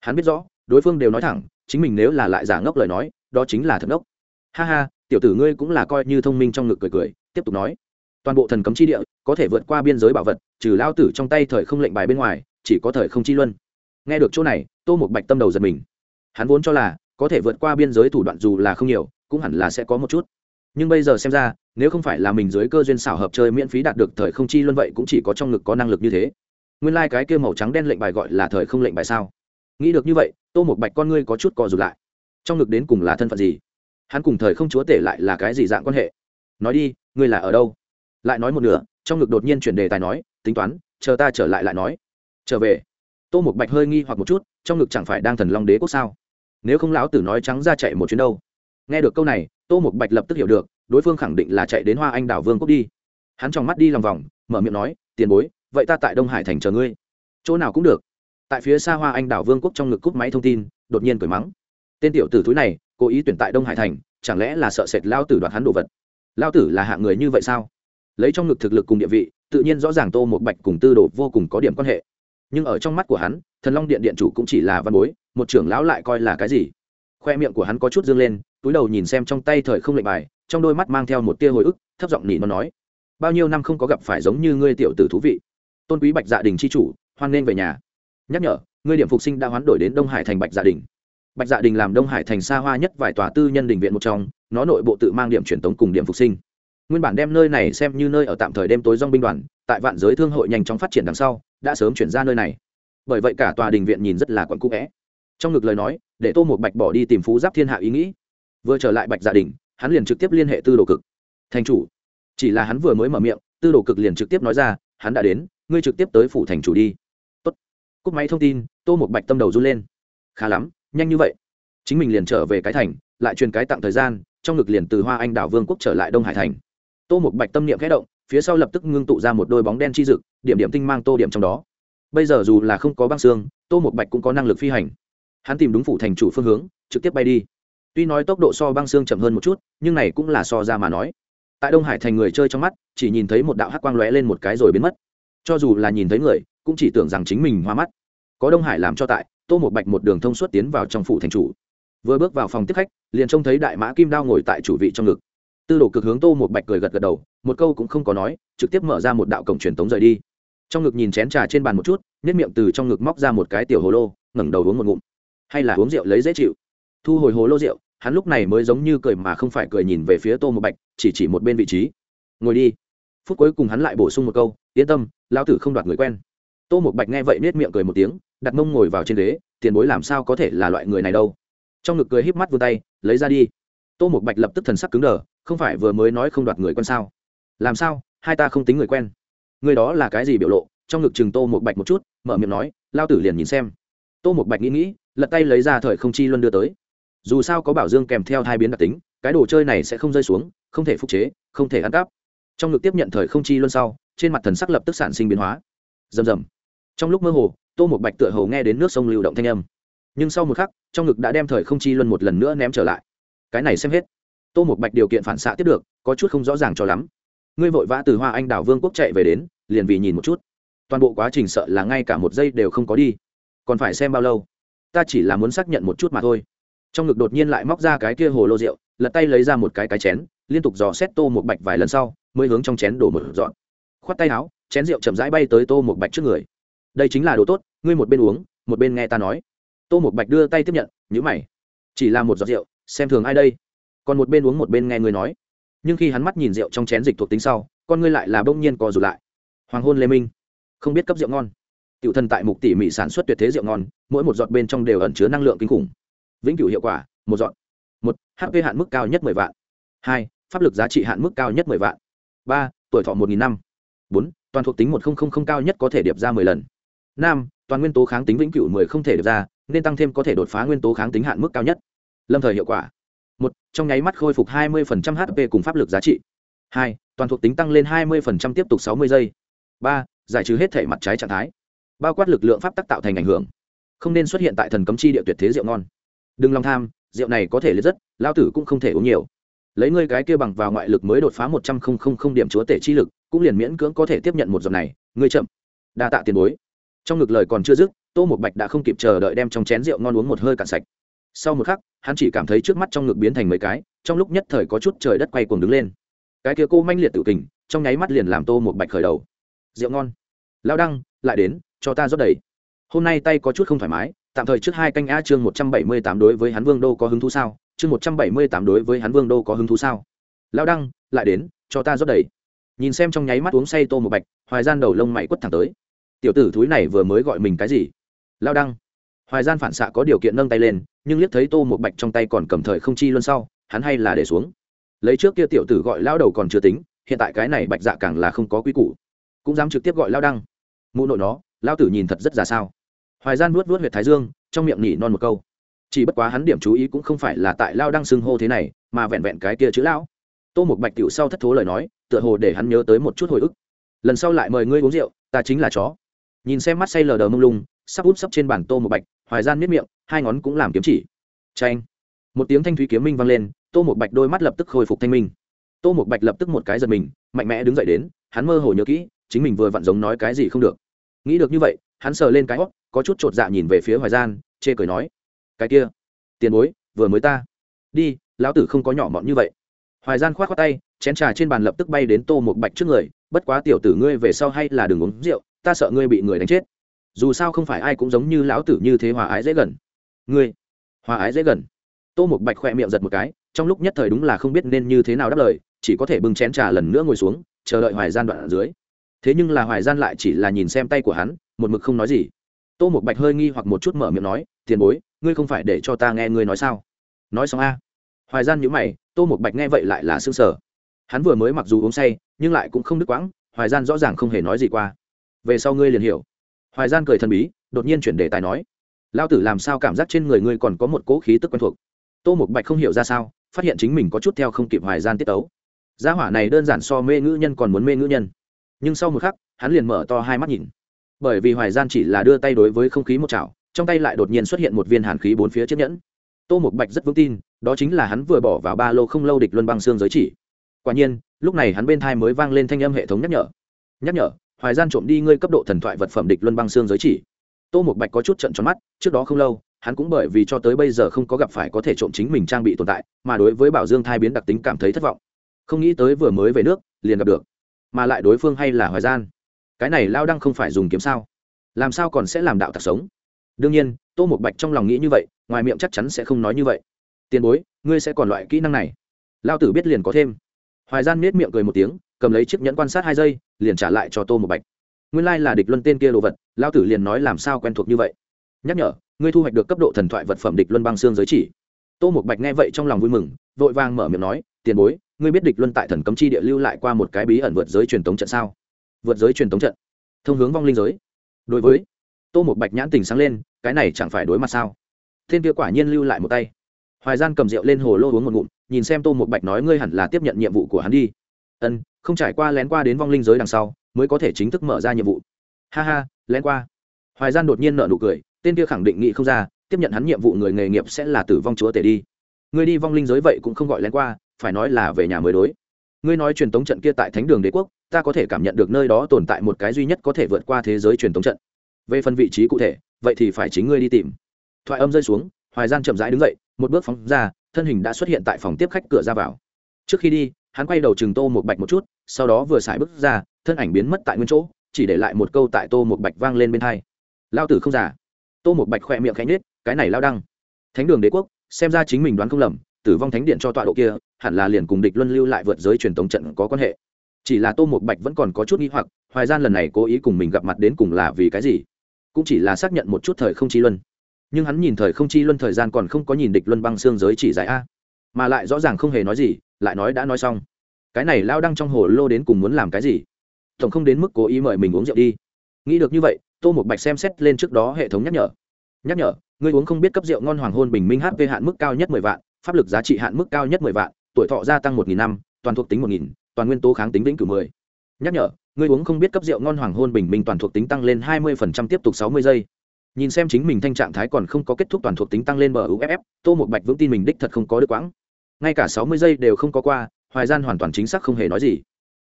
Hắn biết rõ, đối phương đều nói thẳng, chính mình nếu là lại giả ngốc lời nói, đó chính là thật ngốc ha ha, tiểu tử ngươi cũng là coi như thông minh trong ngực cười cười, tiếp tục nói. Toàn bộ thần cấm chi địa, có thể vượt qua biên giới bảo vật, trừ lao tử trong tay thời không lệnh bài bên ngoài, chỉ có thời không chi luân. Nghe được chỗ này, tô một bạch tâm đầu giật mình. Hắn vốn cho là, có thể vượt qua biên giới thủ đoạn dù là không nhiều, cũng hẳn là sẽ có một chút. Nhưng bây giờ xem ra, nếu không phải là mình dưới cơ duyên xảo hợp chơi miễn phí đạt được thời không chi luân vậy cũng chỉ có trong ngực có năng lực như thế. Nguyên lai、like、cái kia màu trắng đen lệnh bài gọi là thời không lệnh bài sao? Nghĩ được như vậy, tô một bạch con ngươi có chút cò rụt lại. Trong ngực đến cùng là thân phận gì? Hắn cùng thời không chúa tể lại là cái gì dạng quan hệ? Nói đi, ngươi là ở đâu? Lại nói một nửa, trong ngực đột nhiên chuyển đề tài nói, tính toán, chờ ta trở lại lại nói. Trở về. Tô một bạch hơi nghi hoặc một chút, trong ngực chẳng phải đang thần long đế quốc sao? Nếu không lão tử nói trắng ra chạy một chuyến đâu? Nghe được câu này, tô một bạch lập tức hiểu được, đối phương khẳng định là chạy đến hoa anh đảo vương quốc đi. Hắn trong mắt đi lòng vòng, mở miệng nói, tiền bối, vậy ta tại đông hải thành chờ ngươi. Chỗ nào cũng được. Tại phía xa hoa anh đảo vương quốc trong ngực cúp máy thông tin, đột nhiên cười mắng tên tiểu tử thúi này, cố ý tuyển tại đông hải thành, chẳng lẽ là sợ sệt lao tử đoạt hắn đồ vật? Lao tử là hạng người như vậy sao? Lấy trong ngực thực lực cùng địa vị, tự nhiên rõ ràng tô một bạch cùng tư đồ vô cùng có điểm quan hệ. Nhưng ở trong mắt của hắn, thần long điện điện chủ cũng chỉ là văn bối, một trưởng lão lại coi là cái gì? Khoe miệng của hắn có chút dương lên, túi đầu nhìn xem trong tay thời không lệnh bài, trong đôi mắt mang theo một tia hồi ức, thấp giọng nỉ nó nói, bao nhiêu năm không có gặp phải giống như ngươi tiểu tử thú vị. Tôn quý bạch dạ đình c h i chủ, hoan nghênh về nhà. Nhắc nhở, ngươi điểm phục sinh đã hoán đổi đến đông hải thành bạch dạ đình bạch dạ đình làm đông hải thành xa hoa nhất vài tòa tư nhân đình viện một trong, nó nội bộ tự mang điểm truyền tống cùng điểm phục sinh. Nguyên bản đem nơi này xem như nơi ở tạm thời đêm tối dong binh đoàn, tại vạn giới thương hội nhanh chóng phát triển đằng sau, đã sớm chuyển ra nơi này. Bởi vậy cả tòa đình viện nhìn rất là quận cũ vẽ trong ngực lời nói, để tô một bạch bỏ đi tìm phú giáp thiên hạ ý nghĩ. Vừa trở lại bạch gia đình, hắn liền trực tiếp liên hệ tư đồ cực. Thành chủ. Chỉ là hắn vừa mới mở miệng, tư đồ cực liền trực tiếp nói ra, hắn đã đến, ngươi trực tiếp tới phủ thành chủ đi. Tốt. cúp máy thông tin, tô một bạch tâm đầu run lên. Khá lắm nhanh như vậy. Chính mình liền trở về cái thành, lại truyền cái tặng thời gian, trong ngực liền từ hoa anh đảo vương quốc trở lại đông hải thành. Tô một bạch tâm niệm khẽ động, phía sau lập tức ngưng tụ ra một đôi bóng đen chi dực, điểm điểm tinh mang tô điểm trong đó. Bây giờ dù là không có băng xương, tô một bạch cũng có năng lực phi hành. Hắn tìm đúng phủ thành chủ phương hướng, trực tiếp bay đi. Tuy nói tốc độ so băng xương chậm hơn một chút, nhưng này cũng là so ra mà nói. Tại đông hải thành người chơi trong mắt, chỉ nhìn thấy một đạo hắc quang lóe lên một cái rồi biến mất. Cho dù là nhìn thấy người, cũng chỉ tưởng rằng chính mình hoa mắt có đông hải làm cho tại, tô một bạch một đường thông suốt tiến vào trong phủ thành chủ. Vừa bước vào phòng tiếp khách, liền trông thấy đại mã kim đao ngồi tại chủ vị trong ngực. Tư đồ cực hướng tô một bạch cười gật gật đầu, một câu cũng không có nói, trực tiếp mở ra một đạo cổng truyền tống rời đi. Trong ngực nhìn chén trà trên bàn một chút nếp miệng từ trong ngực móc ra một cái tiểu hồ lô, ngẩng đầu uống một ngụm. Hay là uống rượu lấy dễ chịu. Thu hồi hồ lô rượu, hắn lúc này mới giống như cười mà không phải cười nhìn về phía tô một bạch, chỉ chỉ một bên vị trí. Ngồi đi. Phút cuối cùng hắn lại bổ sung một câu, yên tâm, lão tử không đoạt người quen. Tô một bạch nghe vậy nết miệng cười một tiếng đặt mông ngồi vào trên ghế, tiền bối làm sao có thể là loại người này đâu? Trong ngực cười híp mắt vươn tay, lấy ra đi. Tô một bạch lập tức thần sắc cứng đờ, không phải vừa mới nói không đoạt người quen sao? Làm sao? Hai ta không tính người quen. Người đó là cái gì biểu lộ? Trong ngực chừng tô một bạch một chút, mở miệng nói, lao tử liền nhìn xem. Tô một bạch nghĩ nghĩ, lật tay lấy ra thời không chi luân đưa tới. Dù sao có bảo dương kèm theo hai biến đặc tính, cái đồ chơi này sẽ không rơi xuống, không thể phục chế, không thể ăn cắp. Trong ngực tiếp nhận thời không chi luân sau, trên mặt thần sắc lập tức sản sinh biến hóa. Rầm rầm. Trong lúc mơ hồ tô một bạch tựa hồ nghe đến nước sông lưu động thanh âm. Nhưng sau một khắc, trong ngực đã đem thời không chi luân một lần nữa ném trở lại. Cái này xem hết. Tô một bạch điều kiện phản xạ tiếp được, có chút không rõ ràng cho lắm. Ngươi vội vã từ hoa anh đảo vương quốc chạy về đến, liền vì nhìn một chút. Toàn bộ quá trình sợ là ngay cả một giây đều không có đi. Còn phải xem bao lâu? Ta chỉ là muốn xác nhận một chút mà thôi. Trong ngực đột nhiên lại móc ra cái kia hồ lô rượu, lật tay lấy ra một cái cái chén, liên tục dò xét tô một bạch vài lần sau, mới hướng trong chén đổ một dọn. Khoát tay áo, chén rượu chậm rãi bay tới tô một bạch trước người. Đây chính là đồ tốt ngươi một bên uống, một bên nghe ta nói. Tô một bạch đưa tay tiếp nhận nhữ mày. Chỉ là một giọt rượu, xem thường ai đây? Còn một bên uống một bên nghe ngươi nói. Nhưng khi hắn mắt nhìn rượu trong chén dịch thuộc tính sau, con ngươi lại là bỗng nhiên co rụt lại. Hoàng hôn lê minh. Không biết cấp rượu ngon. Tiểu thần tại mục tỉ mỉ sản xuất tuyệt thế rượu ngon, mỗi một giọt bên trong đều ẩn chứa năng lượng kinh khủng. Vĩnh cửu hiệu quả, một giọt. Một hp hạn mức cao nhất mười vạn. Hai, pháp lực giá trị hạn mức cao nhất mười vạn. Ba, tuổi thọ một nghìn năm. Bốn, toàn thuộc tính một không cao nhất có thể điệp ra mười lần. Năm toàn nguyên tố kháng tính vĩnh cửu mười không thể được ra, nên tăng thêm có thể đột phá nguyên tố kháng tính hạn mức cao nhất. Lâm thời hiệu quả. Một, trong nháy mắt khôi phục hai mươi hp cùng pháp lực giá trị. Hai, toàn thuộc tính tăng lên hai mươi tiếp tục sáu mươi giây. Ba, giải trừ hết thể mặt trái trạng thái. Bao quát lực lượng pháp tắc tạo thành ảnh hưởng. Không nên xuất hiện tại thần cấm chi địa tuyệt thế rượu ngon. Đừng lòng tham, rượu này có thể liệt rất, lao tử cũng không thể uống nhiều. Lấy ngươi cái kia bằng vào ngoại lực mới đột phá một trăm không không không điểm chúa tể chi lực, cũng liền miễn cưỡng có thể tiếp nhận một giọt này. Ngươi chậm. Đa tạ tiền bối trong ngực lời còn chưa dứt, tô một bạch đã không kịp chờ đợi đem trong chén rượu ngon uống một hơi cạn sạch. Sau một khắc, hắn chỉ cảm thấy trước mắt trong ngực biến thành mấy cái, trong lúc nhất thời có chút trời đất quay cuồng đứng lên. Cái kia cô manh liệt tự kình, trong nháy mắt liền làm tô một bạch khởi đầu. Rượu ngon. Lao đăng, lại đến, cho ta rót đầy. Hôm nay tay có chút không thoải mái, tạm thời trước hai canh a chương một trăm bảy mươi tám đối với hắn vương đô có hứng thú sao? Chương một trăm bảy mươi tám đối với hắn vương đô có hứng thú sao? Lao đăng, lại đến, cho ta rót đầy. Nhìn xem trong nháy mắt uống say tô một bạch, hoài gian đầu lông mày quất thẳng tới tiểu tử thúi này vừa mới gọi mình cái gì? Lao đăng. Hoài gian phản xạ có điều kiện nâng tay lên, nhưng liếc thấy tô một bạch trong tay còn cầm thời không chi luôn sau, hắn hay là để xuống. Lấy trước kia tiểu tử gọi lao đầu còn chưa tính, hiện tại cái này bạch dạ càng là không có quy củ. Cũng dám trực tiếp gọi lao đăng. Mụ nội nó, lao tử nhìn thật rất ra sao. Hoài gian nuốt nuốt huyệt thái dương, trong miệng nhỉ non một câu. Chỉ bất quá hắn điểm chú ý cũng không phải là tại lao đăng xưng hô thế này, mà vẹn vẹn cái kia chữ lão. Tô một bạch tiểu sau thất thố lời nói, tựa hồ để hắn nhớ tới một chút hồi ức. Lần sau lại mời ngươi uống rượu, ta chính là chó nhìn xem mắt say lờ đờ mông lung, sắp úp sắp trên bàn tô một bạch, hoài gian miết miệng, hai ngón cũng làm kiếm chỉ. Tranh một tiếng thanh thúy kiếm minh vang lên, tô một bạch đôi mắt lập tức khôi phục thanh minh. Tô một bạch lập tức một cái giật mình, mạnh mẽ đứng dậy đến, hắn mơ hồ nhớ kỹ, chính mình vừa vặn giống nói cái gì không được. Nghĩ được như vậy, hắn sờ lên cái hót có chút chột dạ nhìn về phía hoài gian, chê cười nói, cái kia, tiền bối, vừa mới ta. Đi, lão tử không có nhỏ mọn như vậy. Hoài gian k h o khoác tay, chén trà trên bàn lập tức bay đến tô một bạch trước người, bất quá tiểu tử ngươi về sau hay là đừng uống rượu ta sợ ngươi bị người đánh chết. Dù sao không phải ai cũng giống như lão tử như thế hòa ái dễ gần. Ngươi, hòa ái dễ gần. Tô một bạch khoe miệng giật một cái, trong lúc nhất thời đúng là không biết nên như thế nào đáp lời, chỉ có thể bưng chén trà lần nữa ngồi xuống, chờ đợi hoài gian đoạn ở dưới. Thế nhưng là hoài gian lại chỉ là nhìn xem tay của hắn, một mực không nói gì. Tô một bạch hơi nghi hoặc một chút mở miệng nói, tiền bối, ngươi không phải để cho ta nghe ngươi nói sao? Nói xong a. Hoài gian nhữ mày, tô một bạch nghe vậy lại là xương sở hắn vừa mới mặc dù uống say, nhưng lại cũng không đứt quãng, hoài gian rõ ràng không hề nói gì qua về sau ngươi liền hiểu. Hoài gian cười thần bí, đột nhiên chuyển đề tài nói lao tử làm sao cảm giác trên người ngươi còn có một cỗ khí tức quen thuộc? Tô Mục bạch không hiểu ra sao, phát hiện chính mình có chút theo không kịp hoài gian tiết tấu. Gia hỏa này đơn giản so mê ngữ nhân còn muốn mê ngữ nhân. Nhưng sau một khắc, hắn liền mở to hai mắt nhìn. Bởi vì hoài gian chỉ là đưa tay đối với không khí một chảo, trong tay lại đột nhiên xuất hiện một viên hàn khí bốn phía chiếc nhẫn. Tô Mục bạch rất vững tin, đó chính là hắn vừa bỏ vào ba lô không lâu địch luân băng xương giới chỉ. Quả nhiên, lúc này hắn bên thai mới vang lên thanh âm hệ thống nhắc nhở. Nhắc nhở hoài gian trộm đi ngươi cấp độ thần thoại vật phẩm địch luân băng xương giới chỉ. Tô một bạch có chút trận tròn mắt, trước đó không lâu, hắn cũng bởi vì cho tới bây giờ không có gặp phải có thể trộm chính mình trang bị tồn tại, mà đối với bảo dương thai biến đặc tính cảm thấy thất vọng. Không nghĩ tới vừa mới về nước, liền gặp được. Mà lại đối phương hay là hoài gian. Cái này lao đăng không phải dùng kiếm sao? Làm sao còn sẽ làm đạo tặc sống? Đương nhiên, tô một bạch trong lòng nghĩ như vậy, ngoài miệng chắc chắn sẽ không nói như vậy. Tiền bối, ngươi sẽ còn loại kỹ năng này. Lao tử biết liền có thêm. Hoài gian nết miệng cười một tiếng, cầm lấy chiếc nhẫn quan sát hai giây liền trả lại cho tô một bạch. Nguyên lai、like、là địch luân tên kia đồ vật lao tử liền nói làm sao quen thuộc như vậy. Nhắc nhở, ngươi thu hoạch được cấp độ thần thoại vật phẩm địch luân băng xương giới chỉ. Tô một bạch nghe vậy trong lòng vui mừng, vội vàng mở miệng nói, tiền bối, ngươi biết địch luân tại thần cấm chi địa lưu lại qua một cái bí ẩn vượt giới truyền thống trận sao? Vượt giới truyền thống trận? Thông hướng vong linh giới. Đối với tô một bạch nhãn tình sáng lên, cái này chẳng phải đối mặt sao? Thiên kia quả nhiên lưu lại một tay. Hoài gian cầm rượu lên hồ lô uống một ngụm, nhìn xem tô một bạch nói, ngươi hẳn là tiếp nhận nhiệm vụ của hắn đi. Ân không trải qua lén qua đến vong linh giới đằng sau, mới có thể chính thức mở ra nhiệm vụ. Ha ha, lén qua. Hoài gian đột nhiên nợ nụ cười, tên kia khẳng định nghị không ra, tiếp nhận hắn nhiệm vụ người nghề nghiệp sẽ là tử vong chúa tể đi. Ngươi đi vong linh giới vậy cũng không gọi lén qua, phải nói là về nhà mới đối. Ngươi nói truyền tống trận kia tại thánh đường đế quốc, ta có thể cảm nhận được nơi đó tồn tại một cái duy nhất có thể vượt qua thế giới truyền tống trận. Về phần vị trí cụ thể, vậy thì phải chính ngươi đi tìm. Thoại âm rơi xuống, hoài gian chậm rãi đứng dậy, một bước phóng ra, thân hình đã xuất hiện tại phòng tiếp khách cửa ra vào. Trước khi đi hắn quay đầu chừng tô một bạch một chút, sau đó vừa xài bước ra, thân ảnh biến mất tại nguyên chỗ, chỉ để lại một câu tại tô một bạch vang lên bên hai. Lao tử không giả tô một bạch khỏe miệng khẽ nhết cái này lao đăng. Thánh đường đế quốc, xem ra chính mình đoán không lầm, tử vong thánh điện cho tọa độ kia, hẳn là liền cùng địch luân lưu lại vượt giới truyền thống trận có quan hệ. Chỉ là tô một bạch vẫn còn có chút nghi hoặc, hoài gian lần này cố ý cùng mình gặp mặt đến cùng là vì cái gì? Cũng chỉ là xác nhận một chút thời không chi luân. Nhưng hắn nhìn thời không chi luân thời gian còn không có nhìn địch luân băng xương giới chỉ giải a mà lại rõ ràng không hề nói gì, lại nói đã nói xong. Cái này lao đăng trong hồ lô đến cùng muốn làm cái gì? Tổng không đến mức cố ý mời mình uống rượu đi. Nghĩ được như vậy, tô một bạch xem xét lên trước đó hệ thống nhắc nhở. Nhắc nhở người uống không biết cấp rượu ngon hoàng hôn bình minh hp hạn mức cao nhất mười vạn, pháp lực giá trị hạn mức cao nhất mười vạn, tuổi thọ gia tăng một nghìn năm, toàn thuộc tính một nghìn, toàn nguyên tố kháng tính vĩnh cửu mười. Nhắc nhở người uống không biết cấp rượu ngon hoàng hôn bình minh toàn thuộc tính tăng lên hai mươi phần trăm tiếp tục sáu mươi giây. Nhìn xem chính mình thanh trạng thái còn không có kết thúc toàn thuộc tính tăng lên bờ uff tô một bạch vững tin mình đích thật không có được quãng ngay cả sáu mươi giây đều không có qua, hoài gian hoàn toàn chính xác không hề nói gì.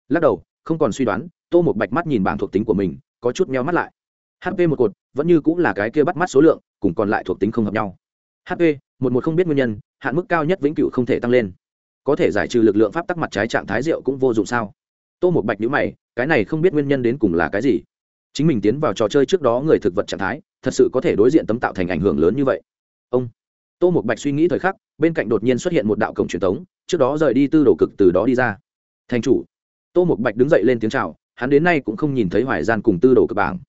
Lắc đầu, không còn suy đoán, tô một bạch mắt nhìn bảng thuộc tính của mình, có chút meo mắt lại. Hp một cột, vẫn như cũng là cái kia bắt mắt số lượng, cùng còn lại thuộc tính không hợp nhau. Hp một một không biết nguyên nhân, hạn mức cao nhất vĩnh cửu không thể tăng lên. Có thể giải trừ lực lượng pháp tắc mặt trái trạng thái rượu cũng vô dụng sao? Tô một bạch nhữ mày, cái này không biết nguyên nhân đến cùng là cái gì? Chính mình tiến vào trò chơi trước đó người thực vật trạng thái, thật sự có thể đối diện tấm tạo thành ảnh hưởng lớn như vậy. Ông tô một bạch suy nghĩ thời khắc, bên cạnh đột nhiên xuất hiện một đạo cổng truyền thống trước đó rời đi tư đồ cực từ đó đi ra. Thành chủ. Tô một bạch đứng dậy lên tiếng c h à o hắn đến nay cũng không nhìn thấy hoài gian cùng tư đồ cực bảng.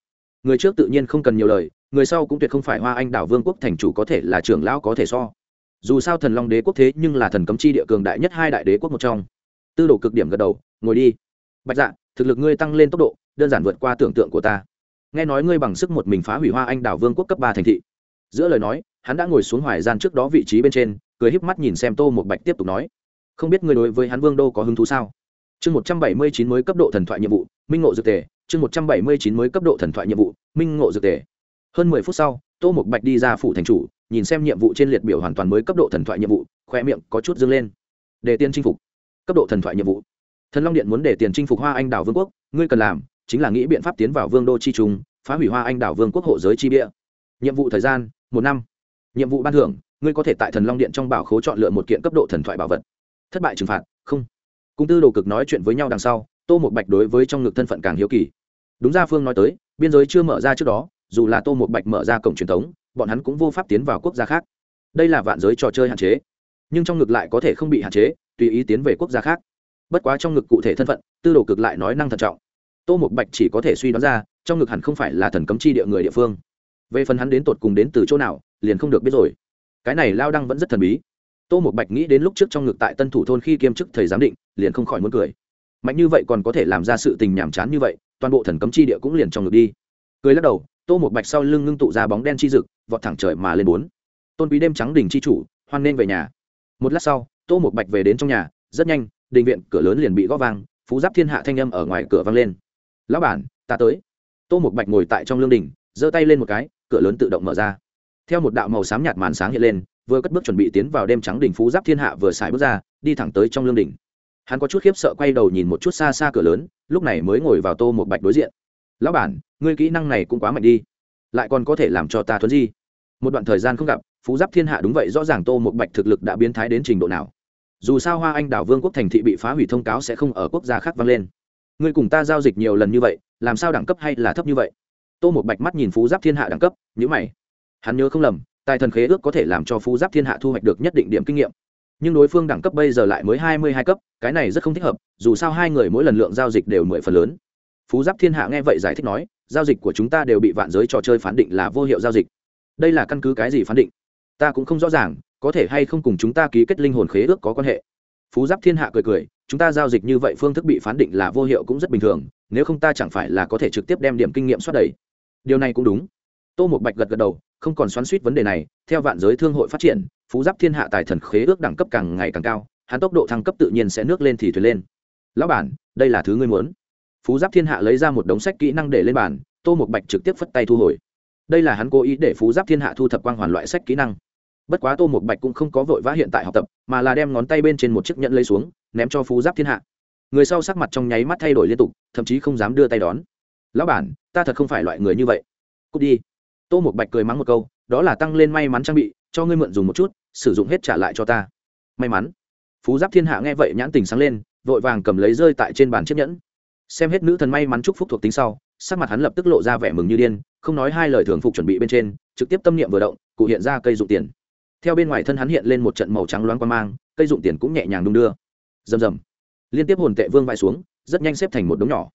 Người trước tự nhiên không cần nhiều lời, người sau cũng tuyệt không phải hoa anh đảo vương quốc thành chủ có thể là trưởng lão có thể so. Dù sao thần long đế quốc thế nhưng là thần cấm chi địa cường đại nhất hai đại đế quốc một trong. Tư đồ cực điểm gật đầu, ngồi đi. Bạch dạ thực lực ngươi tăng lên tốc độ, đơn giản vượt qua tưởng tượng của ta. Nghe nói ngươi bằng sức một mình phá hủy hoa anh đảo vương quốc cấp ba thành thị. Giữa lời nói hắn đã ngồi xuống hoài gian trước đó vị trí bên trên, cười híp mắt nhìn xem tô một bạch tiếp tục nói, không biết người đối với hắn vương đô có hứng thú sao? Chương một trăm bảy mươi chín mới cấp độ thần thoại nhiệm vụ, minh ngộ dược tề, chương một trăm bảy mươi chín mới cấp độ thần thoại nhiệm vụ, minh ngộ dược tề. Hơn mười phút sau, tô một bạch đi ra phủ thành chủ, nhìn xem nhiệm vụ trên liệt biểu hoàn toàn mới cấp độ thần thoại nhiệm vụ, khoe miệng có chút dâng lên. Để tiền chinh phục. Cấp độ thần thoại nhiệm vụ. Thần long điện muốn để tiền chinh phục hoa anh đảo vương quốc, ngươi cần làm chính là nghĩ biện pháp tiến vào vương đô chi trung, phá hủy hoa anh đảo vương quốc hộ giới chi bia. Nhiệm vụ thời gian, một năm nhiệm vụ ban thưởng, ngươi có thể tại thần long điện trong bảo khố chọn lựa một kiện cấp độ thần thoại bảo vật. Thất bại trừng phạt, không. Cung tư đồ cực nói chuyện với nhau đằng sau, tô một bạch đối với trong ngực thân phận càng hiếu kỳ. Đúng ra phương nói tới, biên giới chưa mở ra trước đó, dù là tô một bạch mở ra cổng truyền thống, bọn hắn cũng vô pháp tiến vào quốc gia khác. Đây là vạn giới trò chơi hạn chế, nhưng trong ngực lại có thể không bị hạn chế, tùy ý tiến về quốc gia khác. Bất quá trong ngực cụ thể thân phận, tư đồ cực lại nói năng thận trọng. Tô một bạch chỉ có thể suy đoán ra, trong ngực hẳn không phải là thần cấm chi địa người địa phương về phần hắn đến tột cùng đến từ chỗ nào, liền không được biết rồi. Cái này lao đăng vẫn rất thần bí. Tô một bạch nghĩ đến lúc trước trong ngực tại tân thủ thôn khi kiêm chức thầy giám định, liền không khỏi muốn cười. Mạnh như vậy còn có thể làm ra sự tình nhàm chán như vậy, toàn bộ thần cấm chi địa cũng liền trong ngực đi. Cười lắc đầu, tô một bạch sau lưng ngưng tụ ra bóng đen chi rực vọt thẳng trời mà lên bốn. Tôn quý đêm trắng đình chi chủ, hoan nên về nhà. Một lát sau, tô một bạch về đến trong nhà, rất nhanh, đình viện, cửa lớn liền bị gõ vang, phú giáp thiên hạ thanh âm ở ngoài cửa vang lên. Lão bản, ta tới. Tô một bạch ngồi tại trong lương đình, giơ tay lên một cái cửa lớn tự động mở ra. Theo một đạo màu xám nhạt màn sáng hiện lên, vừa cất bước chuẩn bị tiến vào đêm trắng đỉnh phú giáp thiên hạ vừa xài bước ra, đi thẳng tới trong lương đỉnh. Hắn có chút khiếp sợ quay đầu nhìn một chút xa xa cửa lớn, lúc này mới ngồi vào tô một bạch đối diện. Lão bản, ngươi kỹ năng này cũng quá mạnh đi, lại còn có thể làm cho ta thuấn di. Một đoạn thời gian không gặp, phú giáp thiên hạ đúng vậy rõ ràng tô một bạch thực lực đã biến thái đến trình độ nào. Dù sao hoa anh đảo vương quốc thành thị bị phá hủy thông cáo sẽ không ở quốc gia khác vang lên. Ngươi cùng ta giao dịch nhiều lần như vậy, làm sao đẳng cấp hay là thấp như vậy? Tô một bạch mắt nhìn phú giáp thiên hạ đẳng cấp nhữ mày. Hắn nhớ không lầm, tài thần khế ước có thể làm cho phú giáp thiên hạ thu hoạch được nhất định điểm kinh nghiệm. Nhưng đối phương đẳng cấp bây giờ lại mới hai mươi hai cấp, cái này rất không thích hợp, dù sao hai người mỗi lần lượng giao dịch đều mười phần lớn. Phú giáp thiên hạ nghe vậy giải thích nói, giao dịch của chúng ta đều bị vạn giới trò chơi phán định là vô hiệu giao dịch. Đây là căn cứ cái gì phán định? Ta cũng không rõ ràng, có thể hay không cùng chúng ta ký kết linh hồn khế ước có quan hệ? Phú giáp thiên hạ cười cười, chúng ta giao dịch như vậy phương thức bị phán định là vô hiệu cũng rất bình thường, nếu không ta chẳng phải là có thể trực tiếp đem điểm kinh nghiệm xuất đầy điều này cũng đúng. Tô một bạch gật gật đầu, không còn xoắn suýt vấn đề này, theo vạn giới thương hội phát triển, phú giáp thiên hạ tài thần khế ước đẳng cấp càng ngày càng cao, hắn tốc độ thăng cấp tự nhiên sẽ nước lên thì thuyền lên. Lão bản, đây là thứ ngươi muốn. Phú giáp thiên hạ lấy ra một đống sách kỹ năng để lên bàn, tô một bạch trực tiếp phất tay thu hồi. Đây là hắn cố ý để phú giáp thiên hạ thu thập quang hoàn loại sách kỹ năng. Bất quá tô một bạch cũng không có vội vã hiện tại học tập, mà là đem ngón tay bên trên một chiếc nhẫn lấy xuống, ném cho phú giáp thiên hạ. Người sau sắc mặt trong nháy mắt thay đổi liên tục, thậm chí không dám đưa tay đón lão bản, ta thật không phải loại người như vậy. Cút đi. Tô một bạch cười mắng một câu, đó là tăng lên may mắn trang bị, cho ngươi mượn dùng một chút, sử dụng hết trả lại cho ta. May mắn. Phú giáp thiên hạ nghe vậy nhãn tình sáng lên, vội vàng cầm lấy rơi tại trên bàn chiếc nhẫn. Xem hết nữ thần may mắn chúc phúc thuộc tính sau, sắc mặt hắn lập tức lộ ra vẻ mừng như điên, không nói hai lời thường phục chuẩn bị bên trên, trực tiếp tâm niệm vừa động, cụ hiện ra cây dụng tiền. Theo bên ngoài thân hắn hiện lên một trận màu trắng loáng qua mang, cây dụng tiền cũng nhẹ nhàng đung đưa. Rầm rầm. Liên tiếp hồn tệ vương vai xuống, rất nhanh xếp thành một đống nhỏ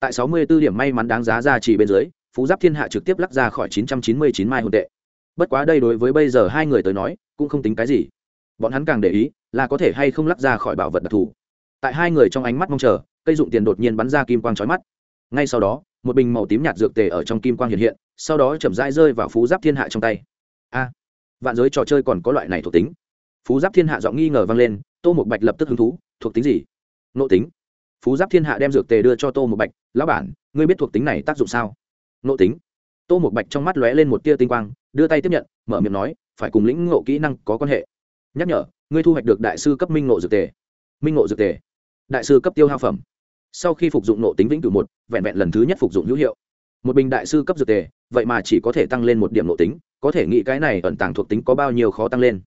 tại sáu mươi 64 điểm may mắn đáng giá ra chỉ bên dưới, phú giáp thiên hạ trực tiếp lắc ra khỏi chín trăm chín mươi chín mai hồn tệ. Bất quá đây đối với bây giờ hai người tới nói, cũng không tính cái gì. Bọn hắn càng để ý, là có thể hay không lắc ra khỏi bảo vật đặc thù. Tại hai người trong ánh mắt mong chờ, cây dụng tiền đột nhiên bắn ra kim quang chói mắt. Ngay sau đó, một bình màu tím nhạt dược tề ở trong kim quang hiện hiện, sau đó chậm rãi rơi vào phú giáp thiên hạ trong tay. A! Vạn giới trò chơi còn có loại này thuộc tính. Phú giáp thiên hạ giọng nghi ngờ vang lên, tô một bạch lập tức hứng thú, thuộc tính gì? Nộ tính phú giáp thiên hạ đem dược tề đưa cho tô một bạch, lão bản, ngươi biết thuộc tính này tác dụng sao? Nộ tính. Tô một bạch trong mắt lóe lên một tia tinh quang, đưa tay tiếp nhận, mở miệng nói, phải cùng lĩnh ngộ kỹ năng có quan hệ. Nhắc nhở, ngươi thu hoạch được đại sư cấp minh ngộ dược tề. Minh ngộ dược tề? Đại sư cấp tiêu hao phẩm. Sau khi phục dụng nộ tính vĩnh cửu một, vẹn vẹn lần thứ nhất phục dụng hữu hiệu. Một bình đại sư cấp dược tề, vậy mà chỉ có thể tăng lên một điểm nộ tính, có thể nghĩ cái này ẩn tàng thuộc tính có bao nhiêu khó tăng lên.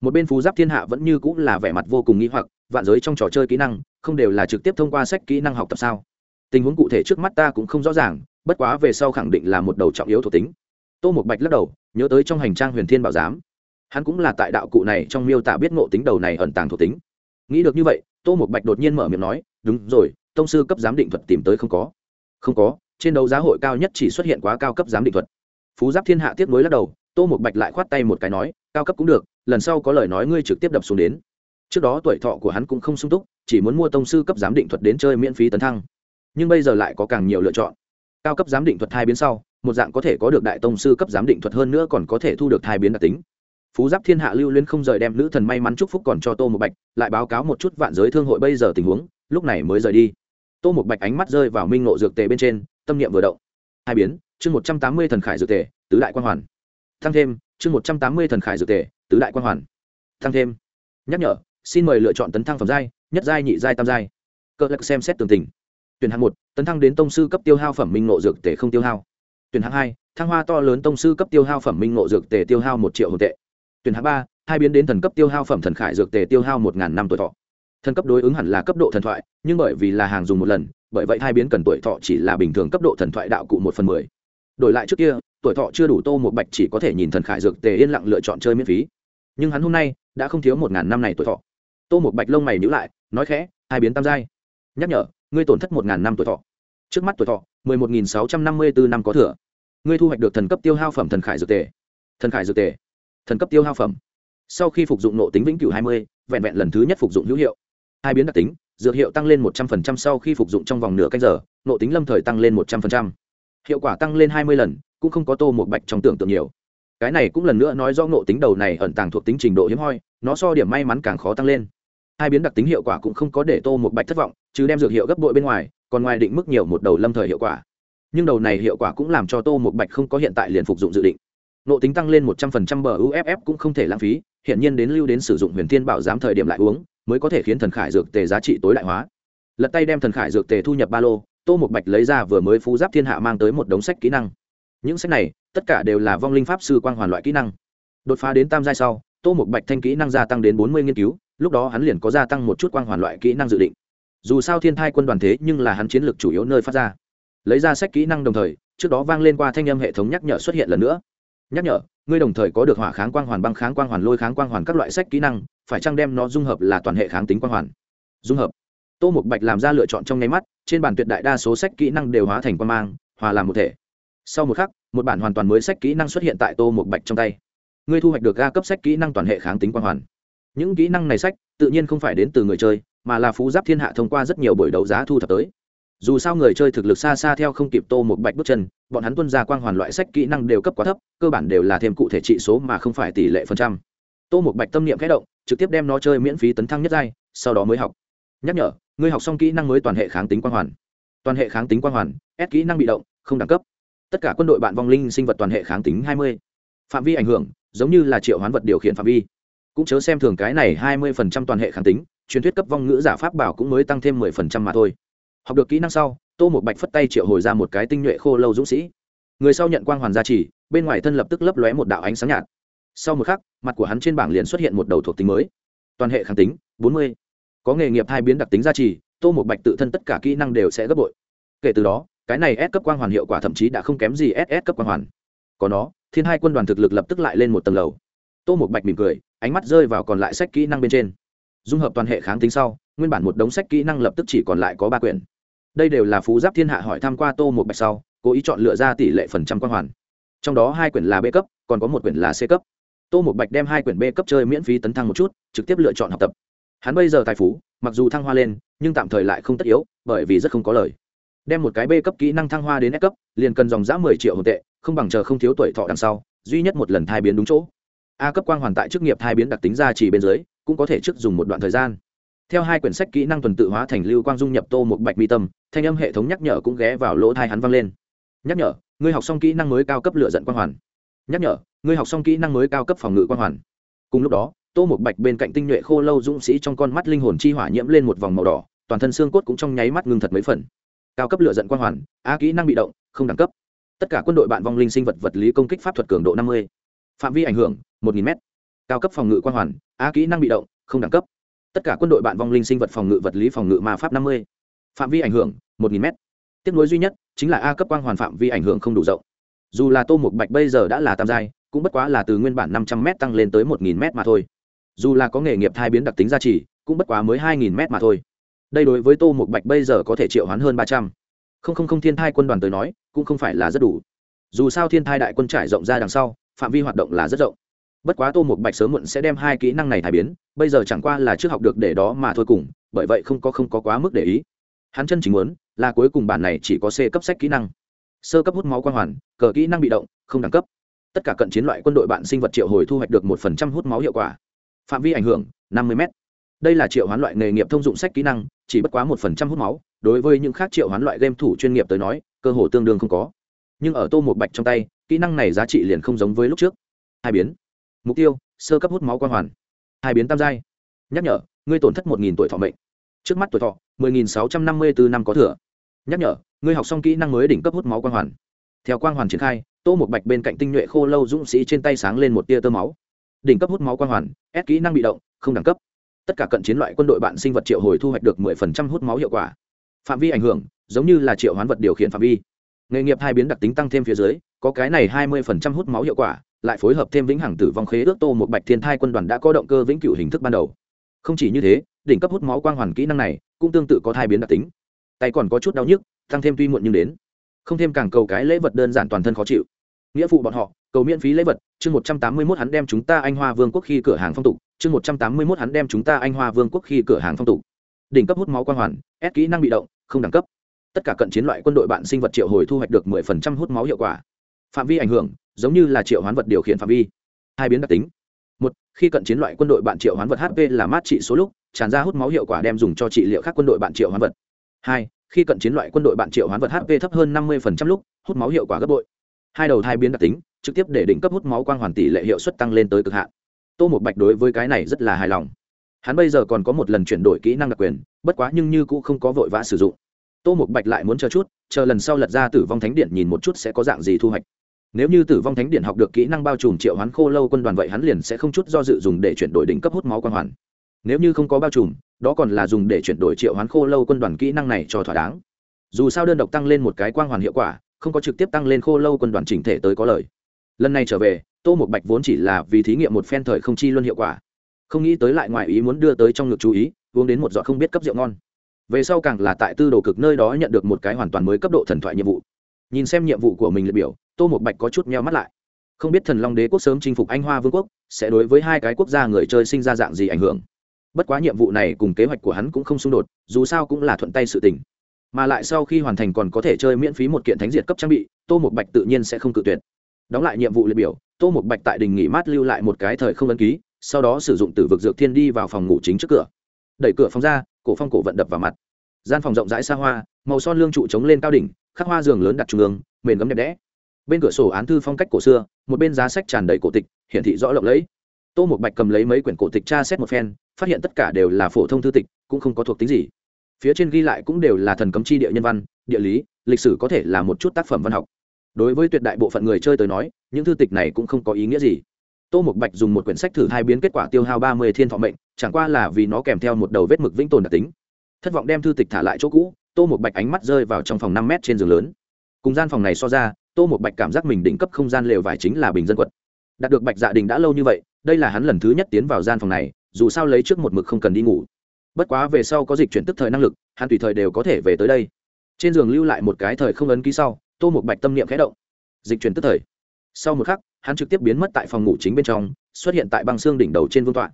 Một bên phú giáp thiên hạ vẫn như cũng là vẻ mặt vô cùng nghĩ hoặc vạn giới trong trò chơi kỹ năng, không đều là trực tiếp thông qua sách kỹ năng học tập sao? Tình huống cụ thể trước mắt ta cũng không rõ ràng, bất quá về sau khẳng định là một đầu trọng yếu thuộc tính. Tô một bạch lắc đầu, nhớ tới trong hành trang huyền thiên bảo giám. Hắn cũng là tại đạo cụ này trong miêu tả biết ngộ tính đầu này ẩn tàng thuộc tính. Nghĩ được như vậy, tô một bạch đột nhiên mở miệng nói, đúng rồi, tông sư cấp giám định thuật tìm tới không có. Không có, trên đấu giá hội cao nhất chỉ xuất hiện quá cao cấp giám định thuật. Phú giáp thiên hạ tiếp nối lắc đầu, tô một bạch lại khoát tay một cái nói, cao cấp cũng được, lần sau có lời nói ngươi trực tiếp đập xuống đến trước đó tuổi thọ của hắn cũng không sung túc, chỉ muốn mua tông sư cấp giám định thuật đến chơi miễn phí tấn thăng. Nhưng bây giờ lại có càng nhiều lựa chọn. Cao cấp giám định thuật thai biến sau, một dạng có thể có được đại tông sư cấp giám định thuật hơn nữa còn có thể thu được thai biến đặc tính. Phú giáp thiên hạ lưu liên không rời đem nữ thần may mắn chúc phúc còn cho tô một bạch, lại báo cáo một chút vạn giới thương hội bây giờ tình huống, lúc này mới rời đi. Tô một bạch ánh mắt rơi vào minh nộ dược tề bên trên, tâm niệm vừa động. Hai biến, chương một trăm tám mươi thần khải dược tề, tứ đại quan hoàn. Tăng thêm, chương một trăm tám mươi thần khải dược tề, tứ đại quan hoàn. Tăng thêm. Nhắc nhở xin mời lựa chọn tấn thăng phẩm giai, nhất giai, nhị giai, tam giai. Cơ lắc xem xét tường tình. Tuyển hạng một, tấn thăng đến tông sư cấp tiêu hao phẩm minh nộ dược tề không tiêu hao. Tuyển hạng hai, thăng hoa to lớn tông sư cấp tiêu hao phẩm minh nộ dược tề tiêu hao một triệu hồn tệ. Tuyển hạng ba, hai biến đến thần cấp tiêu hao phẩm thần khải dược tề tiêu hao một ngàn năm tuổi thọ. Thần cấp đối ứng hẳn là cấp độ thần thoại, nhưng bởi vì là hàng dùng một lần, bởi vậy hai biến cần tuổi thọ chỉ là bình thường cấp độ thần thoại đạo cụ một phần mười. Đổi lại trước kia, tuổi thọ chưa đủ tô một bạch chỉ có thể nhìn thần khải dược tề yên lặng lựa chọn chơi miễn phí. Nhưng hắn hôm nay đã không thiếu một ngàn năm này tuổi thọ tô một bạch lông mày nhữ lại, nói khẽ, hai biến tam giai. Nhắc nhở, ngươi tổn thất một ngàn năm tuổi thọ. Trước mắt tuổi thọ, mười một nghìn sáu trăm năm mươi bốn năm có thừa. Ngươi thu hoạch được thần cấp tiêu hao phẩm thần khải dược tề. Thần khải dược tề? Thần cấp tiêu hao phẩm? Sau khi phục dụng nộ tính vĩnh cửu hai mươi, vẹn vẹn lần thứ nhất phục dụng hữu hiệu. Hai biến đặc tính, dược hiệu tăng lên một trăm phần trăm sau khi phục dụng trong vòng nửa canh giờ, nộ tính lâm thời tăng lên một trăm phần trăm. Hiệu quả tăng lên hai mươi lần, cũng không có tô một bạch trong tưởng tượng nhiều. Cái này cũng lần nữa nói do nộ tính đầu này ẩn tàng thuộc tính trình độ hiếm hoi, nó so điểm may mắn càng khó tăng lên hai biến đặc tính hiệu quả cũng không có để tô một bạch thất vọng chứ đem dược hiệu gấp bội bên ngoài, còn ngoài định mức nhiều một đầu lâm thời hiệu quả. Nhưng đầu này hiệu quả cũng làm cho tô một bạch không có hiện tại liền phục dụng dự định. Nộ tính tăng lên một trăm phần trăm bờ uff cũng không thể lãng phí hiện nhiên đến lưu đến sử dụng huyền thiên bảo giám thời điểm lại uống, mới có thể khiến thần khải dược tề giá trị tối đại hóa. Lật tay đem thần khải dược tề thu nhập ba lô, tô một bạch lấy ra vừa mới phú giáp thiên hạ mang tới một đống sách kỹ năng. Những sách này, tất cả đều là vong linh pháp sư quang hoàn loại kỹ năng. Đột phá đến tam giai sau, tô một bạch thanh kỹ năng gia tăng đến bốn mươi nghiên cứu lúc đó hắn liền có gia tăng một chút quang hoàn loại kỹ năng dự định. Dù sao thiên thai quân đoàn thế nhưng là hắn chiến lược chủ yếu nơi phát ra. Lấy ra sách kỹ năng đồng thời, trước đó vang lên qua thanh âm hệ thống nhắc nhở xuất hiện lần nữa. Nhắc nhở, ngươi đồng thời có được hỏa kháng quang hoàn, băng kháng quang hoàn, lôi kháng quang hoàn các loại sách kỹ năng, phải chăng đem nó dung hợp là toàn hệ kháng tính quang hoàn? Dung hợp. Tô mục bạch làm ra lựa chọn trong nháy mắt, trên bản tuyệt đại đa số sách kỹ năng đều hóa thành quang mang, hòa làm một thể. Sau một khắc, một bản hoàn toàn mới sách kỹ năng xuất hiện tại tô mục bạch trong tay. Ngươi thu hoạch được ga cấp sách kỹ năng toàn hệ kháng tính quang hoàn những kỹ năng này sách, tự nhiên không phải đến từ người chơi, mà là phú giáp thiên hạ thông qua rất nhiều buổi đấu giá thu thập tới. Dù sao người chơi thực lực xa xa theo không kịp tô một bạch bước chân, bọn hắn tuân ra quang hoàn loại sách kỹ năng đều cấp quá thấp, cơ bản đều là thêm cụ thể trị số mà không phải tỷ lệ phần trăm. Tô một bạch tâm niệm khẽ động, trực tiếp đem nó chơi miễn phí tấn thăng nhất giai, sau đó mới học. Nhắc nhở ngươi học xong kỹ năng mới toàn hệ kháng tính quang hoàn. Toàn hệ kháng tính quang hoàn ép kỹ năng bị động, không đẳng cấp. Tất cả quân đội bạn vong linh sinh vật toàn hệ kháng tính hai mươi. Phạm vi ảnh hưởng, giống như là triệu hoán vật điều khiển phạm vi cũng chớ xem thường cái này hai mươi phần trăm toàn hệ kháng tính, truyền thuyết cấp vong ngữ giả pháp bảo cũng mới tăng thêm mười phần trăm mà thôi. Học được kỹ năng sau, tô một bạch phất tay triệu hồi ra một cái tinh nhuệ khô lâu dũng sĩ. Người sau nhận quang hoàn gia trì, bên ngoài thân lập tức lấp lóe một đạo ánh sáng nhạt. Sau một khắc, mặt của hắn trên bảng liền xuất hiện một đầu thuộc tính mới. Toàn hệ kháng tính, bốn mươi. Có nghề nghiệp hai biến đặc tính gia trì, tô một bạch tự thân tất cả kỹ năng đều sẽ gấp bội. Kể từ đó, cái này S cấp quang hoàn hiệu quả thậm chí đã không kém gì SS cấp quang hoàn. Có nó, thiên hai quân đoàn thực lực lập tức lại lên một tầng lầu. Tô một bạch mỉm cười ánh mắt rơi vào còn lại sách kỹ năng bên trên. Dung hợp toàn hệ kháng tính sau, nguyên bản một đống sách kỹ năng lập tức chỉ còn lại có ba quyển. Đây đều là phú giáp thiên hạ hỏi tham q u a tô một bạch sau, cố ý chọn lựa ra tỷ lệ phần trăm quan hoàn. Trong đó hai quyển là b cấp, còn có một quyển là c cấp. Tô một bạch đem hai quyển b cấp chơi miễn phí tấn thăng một chút, trực tiếp lựa chọn học tập. Hắn bây giờ tài phú, mặc dù thăng hoa lên, nhưng tạm thời lại không tất yếu, bởi vì rất không có lời. Đem một cái b cấp kỹ năng thăng hoa đến s cấp, liền cần dòng giã mười triệu hồn tệ, không bằng chờ không thiếu tuổi thọ đằng sau, duy nhất một lần thai biến đúng chỗ a cấp quang hoàn tại chức nghiệp thai biến đặc tính ra chỉ bên dưới, cũng có thể trước dùng một đoạn thời gian. Theo hai quyển sách kỹ năng tuần tự hóa thành lưu quang dung nhập tô một bạch mi tâm, thanh âm hệ thống nhắc nhở cũng ghé vào lỗ thai hắn vang lên. Nhắc nhở, ngươi học xong kỹ năng mới cao cấp lựa dẫn quang hoàn. Nhắc nhở, ngươi học xong kỹ năng mới cao cấp phòng ngự quang hoàn. Cùng lúc đó, tô một bạch bên cạnh tinh nhuệ khô lâu dũng sĩ trong con mắt linh hồn chi hỏa nhiễm lên một vòng màu đỏ, toàn thân xương cốt cũng trong nháy mắt ngưng thật mấy phần. Cao cấp lựa dẫn quang hoàn, a kỹ năng bị động, không đẳng cấp. Tất cả quân đội bạn vong linh sinh vật vật lý công kích pháp thuật cường độ năm mươi phạm vi ảnh hưởng, một nghìn m cao cấp phòng ngự quang hoàn a kỹ năng bị động, không đẳng cấp. Tất cả quân đội bạn vong linh sinh vật phòng ngự vật lý phòng ngự ma pháp năm mươi. Phạm vi ảnh hưởng, một nghìn m tiếp nối duy nhất chính là a cấp quang hoàn phạm vi ảnh hưởng không đủ rộng. Dù là tô một bạch bây giờ đã là tam giai, cũng bất quá là từ nguyên bản năm trăm m tăng lên tới một nghìn m mà thôi. Dù là có nghề nghiệp thai biến đặc tính gia trì, cũng bất quá mới hai nghìn m mà thôi. Đây đối với tô một bạch bây giờ có thể triệu hoán hơn ba trăm. Không không không thiên thai quân đoàn tới nói, cũng không phải là rất đủ. Dù sao thiên thai đại quân trải rộng ra đằng sau phạm vi hoạt động là rất rộng. Bất quá tô một bạch sớm muộn sẽ đem hai kỹ năng này thải biến, bây giờ chẳng qua là trước học được để đó mà thôi cùng, bởi vậy không có không có quá mức để ý. Hắn chân chính muốn là cuối cùng bản này chỉ có c cấp sách kỹ năng. Sơ cấp hút máu quang hoàn, cờ kỹ năng bị động, không đẳng cấp. Tất cả cận chiến loại quân đội bạn sinh vật triệu hồi thu hoạch được một phần trăm hút máu hiệu quả. Phạm vi ảnh hưởng, năm mươi m đây là triệu hoán loại nghề nghiệp thông dụng sách kỹ năng, chỉ bất quá một phần trăm hút máu. Đối với những khác triệu hoán loại game thủ chuyên nghiệp tới nói, cơ hồ tương đương không có nhưng ở tô một bạch trong tay, kỹ năng này giá trị liền không giống với lúc trước. Hai biến. Mục tiêu, sơ cấp hút máu quang hoàn. Hai biến tam giai. Nhắc nhở, ngươi tổn thất một nghìn tuổi thọ mệnh. Trước mắt tuổi thọ, mười nghìn sáu trăm năm mươi bốn năm có thừa. Nhắc nhở, ngươi học xong kỹ năng mới đỉnh cấp hút máu quang hoàn. Theo quang hoàn triển khai, tô một bạch bên cạnh tinh nhuệ khô lâu dũng sĩ trên tay sáng lên một tia tơ máu. Đỉnh cấp hút máu quang hoàn, ép kỹ năng bị động, không đẳng cấp. Tất cả cận chiến loại quân đội bạn sinh vật triệu hồi thu hoạch được mười phần trăm hút máu hiệu quả. Phạm vi ảnh hưởng, giống như là triệu hoán vật điều khiển phạm vi nghề nghiệp hai biến đặc tính tăng thêm phía dưới, có cái này hai mươi phần trăm hút máu hiệu quả, lại phối hợp thêm vĩnh hằng tử vong khế ước tô một bạch thiên thai quân đoàn đã có động cơ vĩnh cửu hình thức ban đầu. Không chỉ như thế, đỉnh cấp hút máu quang hoàn kỹ năng này cũng tương tự có thai biến đặc tính. Tay còn có chút đau nhức, tăng thêm tuy muộn nhưng đến. Không thêm càng cầu cái lễ vật đơn giản toàn thân khó chịu. Nghĩa phụ bọn họ, cầu miễn phí lễ vật, chương một trăm tám mươi mốt hắn đem chúng ta anh hoa vương quốc khi cửa hàng phong tục, chương một trăm tám mươi mốt hắn đem chúng ta anh hoa vương quốc khi cửa hàng phong tục. Đỉnh cấp hút máu quang hoàn ép kỹ năng bị động, không đẳng cấp tất cả cận chiến loại quân đội bạn sinh vật triệu hồi thu hoạch được mười phần trăm hút máu hiệu quả. Phạm vi ảnh hưởng, giống như là triệu hoán vật điều khiển phạm vi. Hai biến đặc tính. Một, khi cận chiến loại quân đội bạn triệu hoán vật hp là mát trị số lúc, tràn ra hút máu hiệu quả đem dùng cho trị liệu khác quân đội bạn triệu hoán vật. Hai, khi cận chiến loại quân đội bạn triệu hoán vật hp thấp hơn năm mươi lúc, hút máu hiệu quả gấp bội. Hai đầu hai biến đặc tính, trực tiếp để đỉnh cấp hút máu quang hoàn tỷ lệ hiệu suất tăng lên tới cực hạn. Tô một bạch đối với cái này rất là hài lòng. Hắn bây giờ còn có một lần chuyển đổi kỹ năng đặc quyền, bất quá nhưng như cũng không có vội vã sử dụng tô một bạch lại muốn chờ chút, chờ lần sau lật ra tử vong thánh điện nhìn một chút sẽ có dạng gì thu hoạch. Nếu như tử vong thánh điện học được kỹ năng bao trùm triệu hoán khô lâu quân đoàn vậy hắn liền sẽ không chút do dự dùng để chuyển đổi đỉnh cấp hút máu quang hoàn. Nếu như không có bao trùm, đó còn là dùng để chuyển đổi triệu hoán khô lâu quân đoàn kỹ năng này cho thỏa đáng. Dù sao đơn độc tăng lên một cái quang hoàn hiệu quả, không có trực tiếp tăng lên khô lâu quân đoàn chỉnh thể tới có lời lần này trở về, tô một bạch vốn chỉ là vì thí nghiệm một phen thời không chi luân hiệu quả. Không nghĩ tới lại ngoài ý muốn đưa tới trong ngực chú ý, uống đến một giọt không biết cấp rượu ngon về sau càng là tại tư đồ cực nơi đó nhận được một cái hoàn toàn mới cấp độ thần thoại nhiệm vụ. Nhìn xem nhiệm vụ của mình liệt biểu, tô một bạch có chút meo mắt lại. Không biết thần long đế quốc sớm chinh phục anh hoa vương quốc, sẽ đối với hai cái quốc gia người chơi sinh ra dạng gì ảnh hưởng. Bất quá nhiệm vụ này cùng kế hoạch của hắn cũng không xung đột, dù sao cũng là thuận tay sự tình. Mà lại sau khi hoàn thành còn có thể chơi miễn phí một kiện thánh diệt cấp trang bị, tô một bạch tự nhiên sẽ không cự tuyệt. Đóng lại nhiệm vụ liệt biểu, tô một bạch tại đình nghỉ mát lưu lại một cái thời không ấn ký, sau đó sử dụng tử vực dược thiên đi vào phòng ngủ chính trước cửa. Đẩy cửa phòng ra cổ phong cổ vận đập vào mặt. Gian phòng rộng rãi xa hoa, màu son lương trụ chống lên cao đỉnh, khắc hoa giường lớn đặt trung ương, mền gấm đẹp đẽ. Bên cửa sổ án thư phong cách cổ xưa, một bên giá sách tràn đầy cổ tịch, hiển thị rõ lộng lẫy. Tô một bạch cầm lấy mấy quyển cổ tịch tra xét một phen, phát hiện tất cả đều là phổ thông thư tịch, cũng không có thuộc tính gì. Phía trên ghi lại cũng đều là thần cấm chi địa nhân văn, địa lý, lịch sử có thể là một chút tác phẩm văn học. Đối với tuyệt đại bộ phận người chơi tới nói, những thư tịch này cũng không có ý nghĩa gì tô một bạch dùng một quyển sách thử hai biến kết quả tiêu hao ba mươi thiên thọ mệnh, chẳng qua là vì nó kèm theo một đầu vết mực vĩnh tồn đặc tính. Thất vọng đem thư tịch thả lại chỗ cũ, tô một bạch ánh mắt rơi vào trong phòng năm mét trên giường lớn. Cùng gian phòng này so ra, tô một bạch cảm giác mình đỉnh cấp không gian lều vải chính là bình dân quật. Đạt được bạch dạ đình đã lâu như vậy, đây là hắn lần thứ nhất tiến vào gian phòng này, dù sao lấy trước một mực không cần đi ngủ. Bất quá về sau có dịch chuyển tức thời năng lực, hắn tùy thời đều có thể về tới đây. Trên giường lưu lại một cái thời không ấn ký sau, tô một bạch tâm niệm khẽ động. Dịch chuyển tức thời. Sau một khắc hắn trực tiếp biến mất tại phòng ngủ chính bên trong, xuất hiện tại băng xương đỉnh đầu trên vương tọa.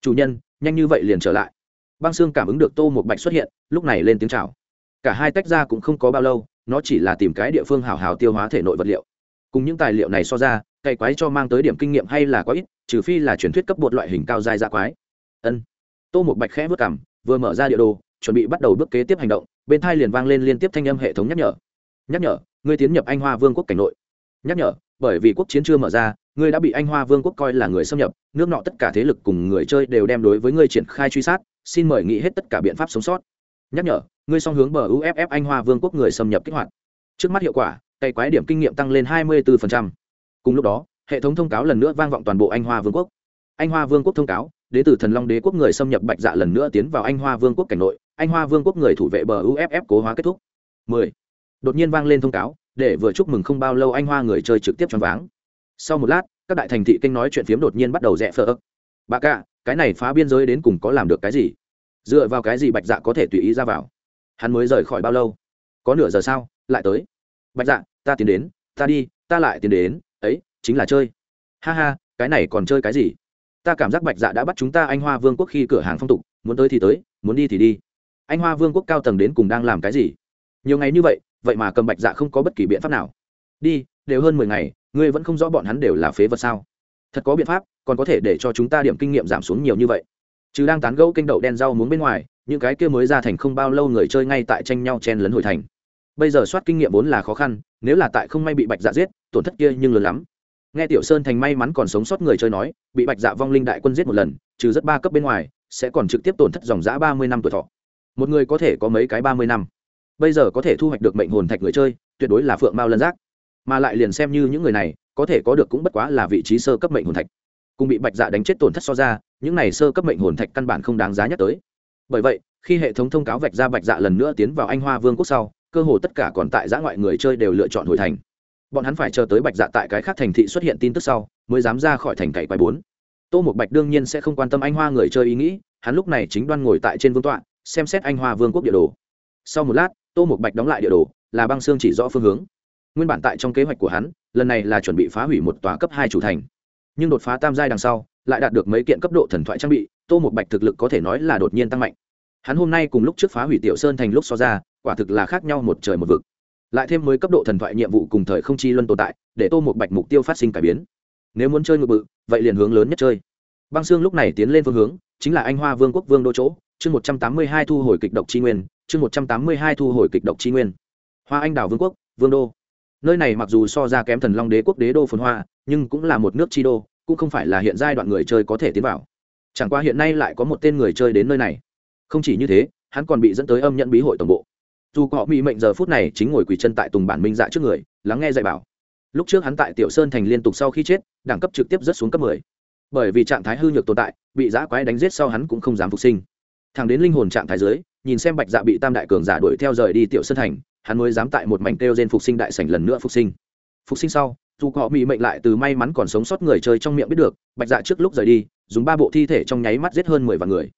Chủ nhân, nhanh như vậy liền trở lại. Băng xương cảm ứng được tô một bạch xuất hiện, lúc này lên tiếng chào. Cả hai tách ra cũng không có bao lâu, nó chỉ là tìm cái địa phương hào hào tiêu hóa thể nội vật liệu. Cùng những tài liệu này so ra, cày quái cho mang tới điểm kinh nghiệm hay là có ít, trừ phi là truyền thuyết cấp bột loại hình cao dài dạ quái. Ân. Tô một bạch khẽ vất cảm vừa mở ra địa đồ, chuẩn bị bắt đầu bước kế tiếp hành động, bên thai liền vang lên liên tiếp thanh âm hệ thống nhắc nhở. Nhắc nhở, ngươi tiến nhập anh hoa vương quốc cảnh nội. Nhắc nhở bởi vì quốc chiến chưa mở ra, ngươi đã bị anh hoa vương quốc coi là người xâm nhập, nước nọ tất cả thế lực cùng người chơi đều đem đối với ngươi triển khai truy sát, xin mời nghĩ hết tất cả biện pháp sống sót nhắc nhở, ngươi song hướng bờ uff anh hoa vương quốc người xâm nhập kích hoạt trước mắt hiệu quả cày quái điểm kinh nghiệm tăng lên 24%. cùng lúc đó, hệ thống thông cáo lần nữa vang vọng toàn bộ anh hoa vương quốc anh hoa vương quốc thông cáo, đến từ thần long đế quốc người xâm nhập bạch dạ lần nữa tiến vào anh hoa vương quốc cảnh nội, anh hoa vương quốc người thủ vệ bờ uff cố hóa kết thúc 10. đột nhiên vang lên thông cáo để vừa chúc mừng không bao lâu anh hoa người chơi trực tiếp choáng váng. Sau một lát, các đại thành thị kênh nói chuyện phiếm đột nhiên bắt đầu rẽ phơ ức bà cả, cái này phá biên giới đến cùng có làm được cái gì? Dựa vào cái gì bạch dạ có thể tùy ý ra vào? Hắn mới rời khỏi bao lâu? Có nửa giờ sao? Lại tới. Bạch dạ ta tiến đến, ta đi, ta lại tiến đến. Ấy, chính là chơi. Ha ha, cái này còn chơi cái gì? Ta cảm giác bạch dạ đã bắt chúng ta anh hoa vương quốc khi cửa hàng phong tục, muốn tới thì tới, muốn đi thì đi. Anh hoa vương quốc cao tầng đến cùng đang làm cái gì? Nhiều ngày như vậy vậy mà cầm bạch dạ không có bất kỳ biện pháp nào. Đi, đều hơn mười ngày, ngươi vẫn không rõ bọn hắn đều là phế vật sao? Thật có biện pháp, còn có thể để cho chúng ta điểm kinh nghiệm giảm xuống nhiều như vậy. Chứ đang tán gẫu kênh đậu đen rau muống bên ngoài, những cái kia mới ra thành không bao lâu người chơi ngay tại tranh nhau chen lấn hồi thành. Bây giờ soát kinh nghiệm vốn là khó khăn, nếu là tại không may bị bạch dạ giết, tổn thất kia nhưng lớn lắm. Nghe tiểu sơn thành may mắn còn sống sót người chơi nói, bị bạch dạ vong linh đại quân giết một lần, trừ rất ba cấp bên ngoài, sẽ còn trực tiếp tổn thất dòng giã ba mươi năm tuổi thọ. Một người có thể có mấy cái ba mươi năm? Bây giờ có thể thu hoạch được mệnh hồn thạch người chơi, tuyệt đối là phượng mao lân giác. Mà lại liền xem như những người này, có thể có được cũng bất quá là vị trí sơ cấp mệnh hồn thạch. Cùng bị bạch dạ đánh chết tổn thất so ra, những này sơ cấp mệnh hồn thạch căn bản không đáng giá nhắc tới. Bởi vậy, khi hệ thống thông cáo vạch ra bạch dạ lần nữa tiến vào anh hoa vương quốc sau, cơ hồ tất cả còn tại giã ngoại người chơi đều lựa chọn hồi thành. Bọn hắn phải chờ tới bạch dạ tại cái khác thành thị xuất hiện tin tức sau, mới dám ra khỏi thành cậy quay bốn. Tô một bạch đương nhiên sẽ không quan tâm anh hoa người chơi ý nghĩ, hắn lúc này chính đoan ngồi tại trên vương tọa, xem xét anh hoa vương quốc địa đồ. Sau một lát tô một bạch đóng lại địa đồ, là băng xương chỉ rõ phương hướng. Nguyên bản tại trong kế hoạch của hắn, lần này là chuẩn bị phá hủy một tòa cấp hai chủ thành. Nhưng đột phá tam giai đằng sau, lại đạt được mấy kiện cấp độ thần thoại trang bị, tô một bạch thực lực có thể nói là đột nhiên tăng mạnh. Hắn hôm nay cùng lúc trước phá hủy tiểu sơn thành lúc so ra, quả thực là khác nhau một trời một vực. Lại thêm mới cấp độ thần thoại nhiệm vụ cùng thời không chi luân tồn tại, để tô một bạch mục tiêu phát sinh cải biến. Nếu muốn chơi ngự bự, vậy liền hướng lớn nhất chơi. Băng xương lúc này tiến lên phương hướng, chính là anh hoa vương quốc vương đô chỗ, chương một trăm tám mươi hai thu hồi kịch độc tri nguyên chương một trăm tám mươi hai thu hồi kịch độc chi nguyên. Hoa anh đào vương quốc, vương đô. Nơi này mặc dù so ra kém thần long đế quốc đế đô phồn hoa, nhưng cũng là một nước chi đô, cũng không phải là hiện giai đoạn người chơi có thể tiến vào. Chẳng qua hiện nay lại có một tên người chơi đến nơi này. Không chỉ như thế, hắn còn bị dẫn tới âm nhận bí hội tổng bộ. Dù họ bị mệnh giờ phút này chính ngồi quỳ chân tại tùng bản minh dạ trước người, lắng nghe dạy bảo. Lúc trước hắn tại tiểu sơn thành liên tục sau khi chết, đẳng cấp trực tiếp rất xuống cấp mười. Bởi vì trạng thái hư nhược tồn tại, bị giã quái đánh giết sau hắn cũng không dám phục sinh. Thẳng đến linh hồn trạng thái dưới nhìn xem bạch dạ bị tam đại cường giả đuổi theo rời đi tiểu sơn thành, hắn mới dám tại một mảnh kêu trên phục sinh đại sảnh lần nữa phục sinh. Phục sinh sau, dù họ bị mệnh lại từ may mắn còn sống sót người chơi trong miệng biết được, bạch dạ trước lúc rời đi, dùng ba bộ thi thể trong nháy mắt giết hơn mười vạn người.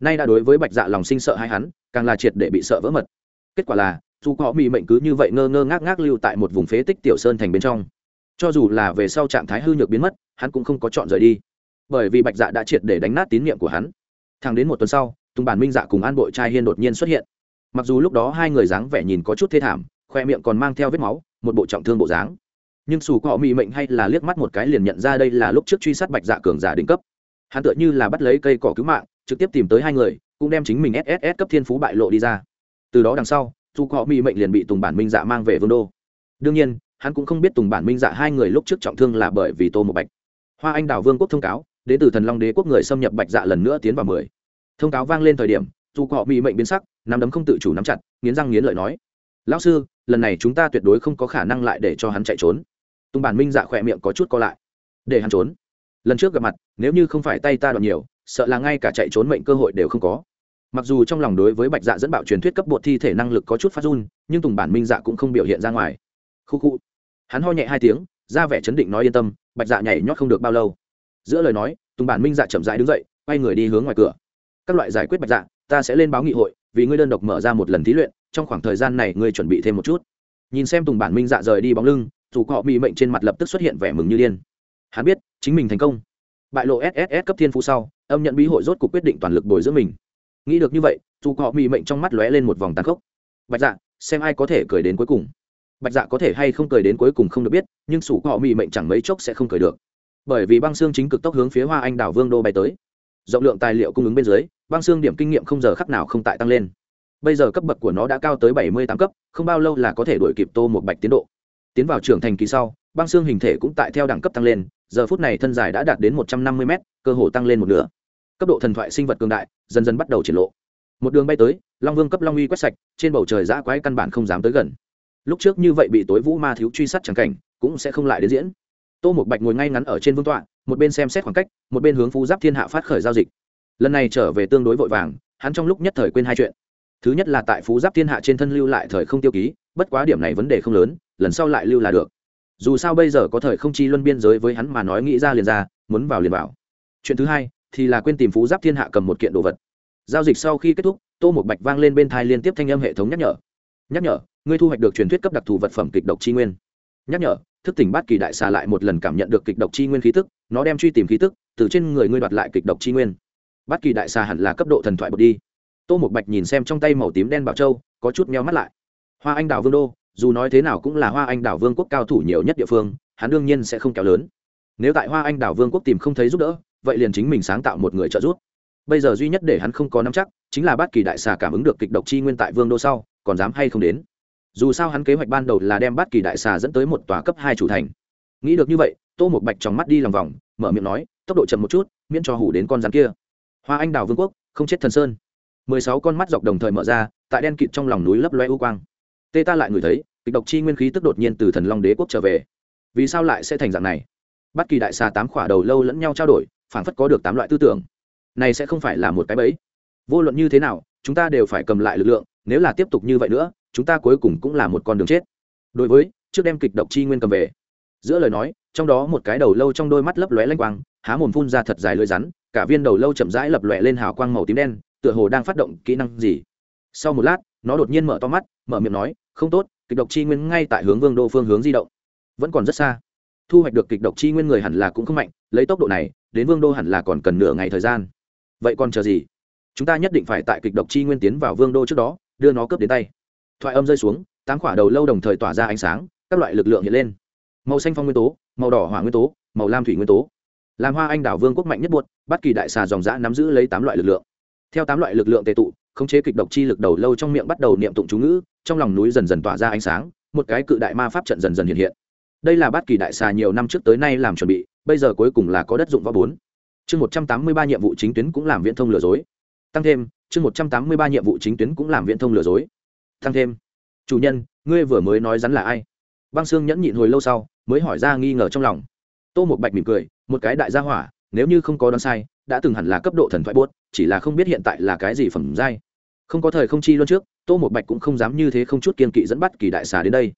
Nay đã đối với bạch dạ lòng sinh sợ hai hắn, càng là triệt để bị sợ vỡ mật. Kết quả là, dù họ bị mệnh cứ như vậy ngơ ngơ ngác ngác lưu tại một vùng phế tích tiểu sơn thành bên trong. Cho dù là về sau trạng thái hư nhược biến mất, hắn cũng không có chọn rời đi. Bởi vì bạch dạ đã triệt để đánh nát tín nhiệm của hắn. Thẳng đến một tuần sau tùng bản minh dạ cùng an bội trai hiên đột nhiên xuất hiện. Mặc dù lúc đó hai người dáng vẻ nhìn có chút thê thảm, khoe miệng còn mang theo vết máu, một bộ trọng thương bộ dáng. Nhưng xù cọ mị mệnh hay là liếc mắt một cái liền nhận ra đây là lúc trước truy sát bạch dạ cường giả đỉnh cấp. Hắn tựa như là bắt lấy cây cỏ cứu mạng, trực tiếp tìm tới hai người, cũng đem chính mình sss cấp thiên phú bại lộ đi ra. Từ đó đằng sau dù cọ mị mệnh liền bị tùng bản minh dạ mang về vương đô. Đương nhiên, hắn cũng không biết tùng bản minh dạ hai người lúc trước trọng thương là bởi vì tô một bạch. Hoa anh đào vương quốc thông cáo, đến từ thần long đế quốc người xâm nhập bạch dạ lần nữa tiến vào mười thông cáo vang lên thời điểm, dù cọ bị mệnh biến sắc, nắm đấm không tự chủ nắm chặt, nghiến răng nghiến lợi nói, lão sư, lần này chúng ta tuyệt đối không có khả năng lại để cho hắn chạy trốn. Tùng bản minh dạ khỏe miệng có chút co lại. Để hắn trốn? Lần trước gặp mặt, nếu như không phải tay ta đoạn nhiều, sợ là ngay cả chạy trốn mệnh cơ hội đều không có. Mặc dù trong lòng đối với bạch dạ dẫn bạo truyền thuyết cấp bột thi thể năng lực có chút phát run, nhưng tùng bản minh dạ cũng không biểu hiện ra ngoài. Khu khu. Hắn ho nhẹ hai tiếng, ra vẻ chấn định nói yên tâm, bạch dạ nhảy nhót không được bao lâu. Giữa lời nói, tùng bản minh dạ chậm rãi đứng dậy, quay người đi hướng ngoài cửa các loại giải quyết bạch dạ ta sẽ lên báo nghị hội, vì ngươi đơn độc mở ra một lần thí luyện, trong khoảng thời gian này ngươi chuẩn bị thêm một chút. Nhìn xem tùng bản minh dạ rời đi bóng lưng, dù họ bị mệnh trên mặt lập tức xuất hiện vẻ mừng như điên. Hắn biết, chính mình thành công. Bại lộ sss cấp thiên phú sau, âm nhận bí hội rốt cuộc quyết định toàn lực bồi dưỡng mình. Nghĩ được như vậy, dù họ bị mệnh trong mắt lóe lên một vòng tàn khốc. Bạch dạ xem ai có thể cười đến cuối cùng. Bạch dạ có thể hay không cười đến cuối cùng không được biết, nhưng sủ họ mị mệnh chẳng mấy chốc sẽ không cười được. Bởi vì băng xương chính cực tốc hướng phía hoa anh đảo vương đô bay tới rộng lượng tài liệu cung ứng bên dưới, băng xương điểm kinh nghiệm không giờ khắc nào không tại tăng lên. Bây giờ cấp bậc của nó đã cao tới bảy mươi tám cấp, không bao lâu là có thể đuổi kịp tô một bạch tiến độ. Tiến vào trưởng thành kỳ sau, băng xương hình thể cũng tại theo đẳng cấp tăng lên, giờ phút này thân dài đã đạt đến một trăm năm mươi m cơ hồ tăng lên một nửa. Cấp độ thần thoại sinh vật cường đại dần dần bắt đầu triển lộ. Một đường bay tới, long vương cấp long uy quét sạch, trên bầu trời giã quái căn bản không dám tới gần. Lúc trước như vậy bị tối vũ ma thiếu truy sát chẳng cảnh, cũng sẽ không lại đến diễn. Tô một bạch ngồi ngay ngắn ở trên vương tọa một bên xem xét khoảng cách, một bên hướng phú giáp thiên hạ phát khởi giao dịch. Lần này trở về tương đối vội vàng, hắn trong lúc nhất thời quên hai chuyện. Thứ nhất là tại phú giáp thiên hạ trên thân lưu lại thời không tiêu ký, bất quá điểm này vấn đề không lớn, lần sau lại lưu là được. Dù sao bây giờ có thời không chi luân biên giới với hắn mà nói nghĩ ra liền ra, muốn vào liền vào. Chuyện thứ hai, thì là quên tìm phú giáp thiên hạ cầm một kiện đồ vật. Giao dịch sau khi kết thúc, tô một bạch vang lên bên thai liên tiếp thanh âm hệ thống nhắc nhở. Nhắc nhở, ngươi thu hoạch được truyền thuyết cấp đặc thù vật phẩm kịch độc chi nguyên. Nhắc nhở thức tỉnh bát kỳ đại xà lại một lần cảm nhận được kịch độc chi nguyên khí tức, nó đem truy tìm khí tức, từ trên người ngươi đoạt lại kịch độc chi nguyên. Bát kỳ đại xà hẳn là cấp độ thần thoại bột đi. Tô một bạch nhìn xem trong tay màu tím đen bảo châu, có chút meo mắt lại. Hoa anh đào vương đô, dù nói thế nào cũng là hoa anh đào vương quốc cao thủ nhiều nhất địa phương, hắn đương nhiên sẽ không kéo lớn. Nếu tại hoa anh đào vương quốc tìm không thấy giúp đỡ, vậy liền chính mình sáng tạo một người trợ giúp. Bây giờ duy nhất để hắn không có nắm chắc, chính là bát kỳ đại xà cảm ứng được kịch độc chi nguyên tại vương đô sau, còn dám hay không đến dù sao hắn kế hoạch ban đầu là đem bát kỳ đại xà dẫn tới một tòa cấp hai chủ thành. Nghĩ được như vậy, tô một bạch trong mắt đi lòng vòng, mở miệng nói, tốc độ chậm một chút, miễn cho hủ đến con rắn kia. Hoa anh đào vương quốc, không chết thần sơn. Mười sáu con mắt dọc đồng thời mở ra, tại đen kịt trong lòng núi lấp loe u quang. Tê ta lại ngửi thấy, kịch độc chi nguyên khí tức đột nhiên từ thần long đế quốc trở về. Vì sao lại sẽ thành dạng này? Bất kỳ đại xà tám khỏa đầu lâu lẫn nhau trao đổi phản phất có được tám loại tư tưởng. Này sẽ không phải là một cái bẫy. Vô luận như thế nào, chúng ta đều phải cầm lại lực lượng, nếu là tiếp tục như vậy nữa chúng ta cuối cùng cũng là một con đường chết. Đối với, trước đem kịch độc chi nguyên cầm về. Giữa lời nói, trong đó một cái đầu lâu trong đôi mắt lấp lóe lanh quang, há mồm phun ra thật dài lưỡi rắn, cả viên đầu lâu chậm rãi lập lòe lên hào quang màu tím đen, tựa hồ đang phát động kỹ năng gì. Sau một lát, nó đột nhiên mở to mắt, mở miệng nói, không tốt, kịch độc chi nguyên ngay tại hướng vương đô phương hướng di động. Vẫn còn rất xa. Thu hoạch được kịch độc chi nguyên người hẳn là cũng không mạnh, lấy tốc độ này, đến vương đô hẳn là còn cần nửa ngày thời gian. Vậy còn chờ gì? Chúng ta nhất định phải tại kịch độc chi nguyên tiến vào vương đô trước đó, đưa nó cướp đến tay thoại âm rơi xuống, tám quả đầu lâu đồng thời tỏa ra ánh sáng, các loại lực lượng hiện lên. Màu xanh phong nguyên tố, màu đỏ hỏa nguyên tố, màu lam thủy nguyên tố. Làm hoa anh đảo vương quốc mạnh nhất buột bất kỳ đại xà dòng giã nắm giữ lấy tám loại lực lượng. Theo tám loại lực lượng tệ tụ, khống chế kịch độc chi lực đầu lâu trong miệng bắt đầu niệm tụng chú ngữ, trong lòng núi dần dần tỏa ra ánh sáng, một cái cự đại ma pháp trận dần dần hiện hiện. Đây là bát kỳ đại xà nhiều năm trước tới nay làm chuẩn bị, bây giờ cuối cùng là có đất dụng võ bốn. Chương một trăm tám mươi ba nhiệm vụ chính tuyến cũng làm viễn thông lừa dối. Tăng thêm, chương một trăm tám mươi ba nhiệm vụ chính tuyến cũng làm viễn thông lừa dối tăng thêm. Chủ nhân, ngươi vừa mới nói rắn là ai? Băng sương nhẫn nhịn hồi lâu sau, mới hỏi ra nghi ngờ trong lòng. Tô một bạch mỉm cười, một cái đại gia hỏa, nếu như không có đoán sai, đã từng hẳn là cấp độ thần thoại bốt chỉ là không biết hiện tại là cái gì phẩm giai. Không có thời không chi luôn trước, tô một bạch cũng không dám như thế không chút kiên kỵ dẫn bắt kỳ đại xà đến đây.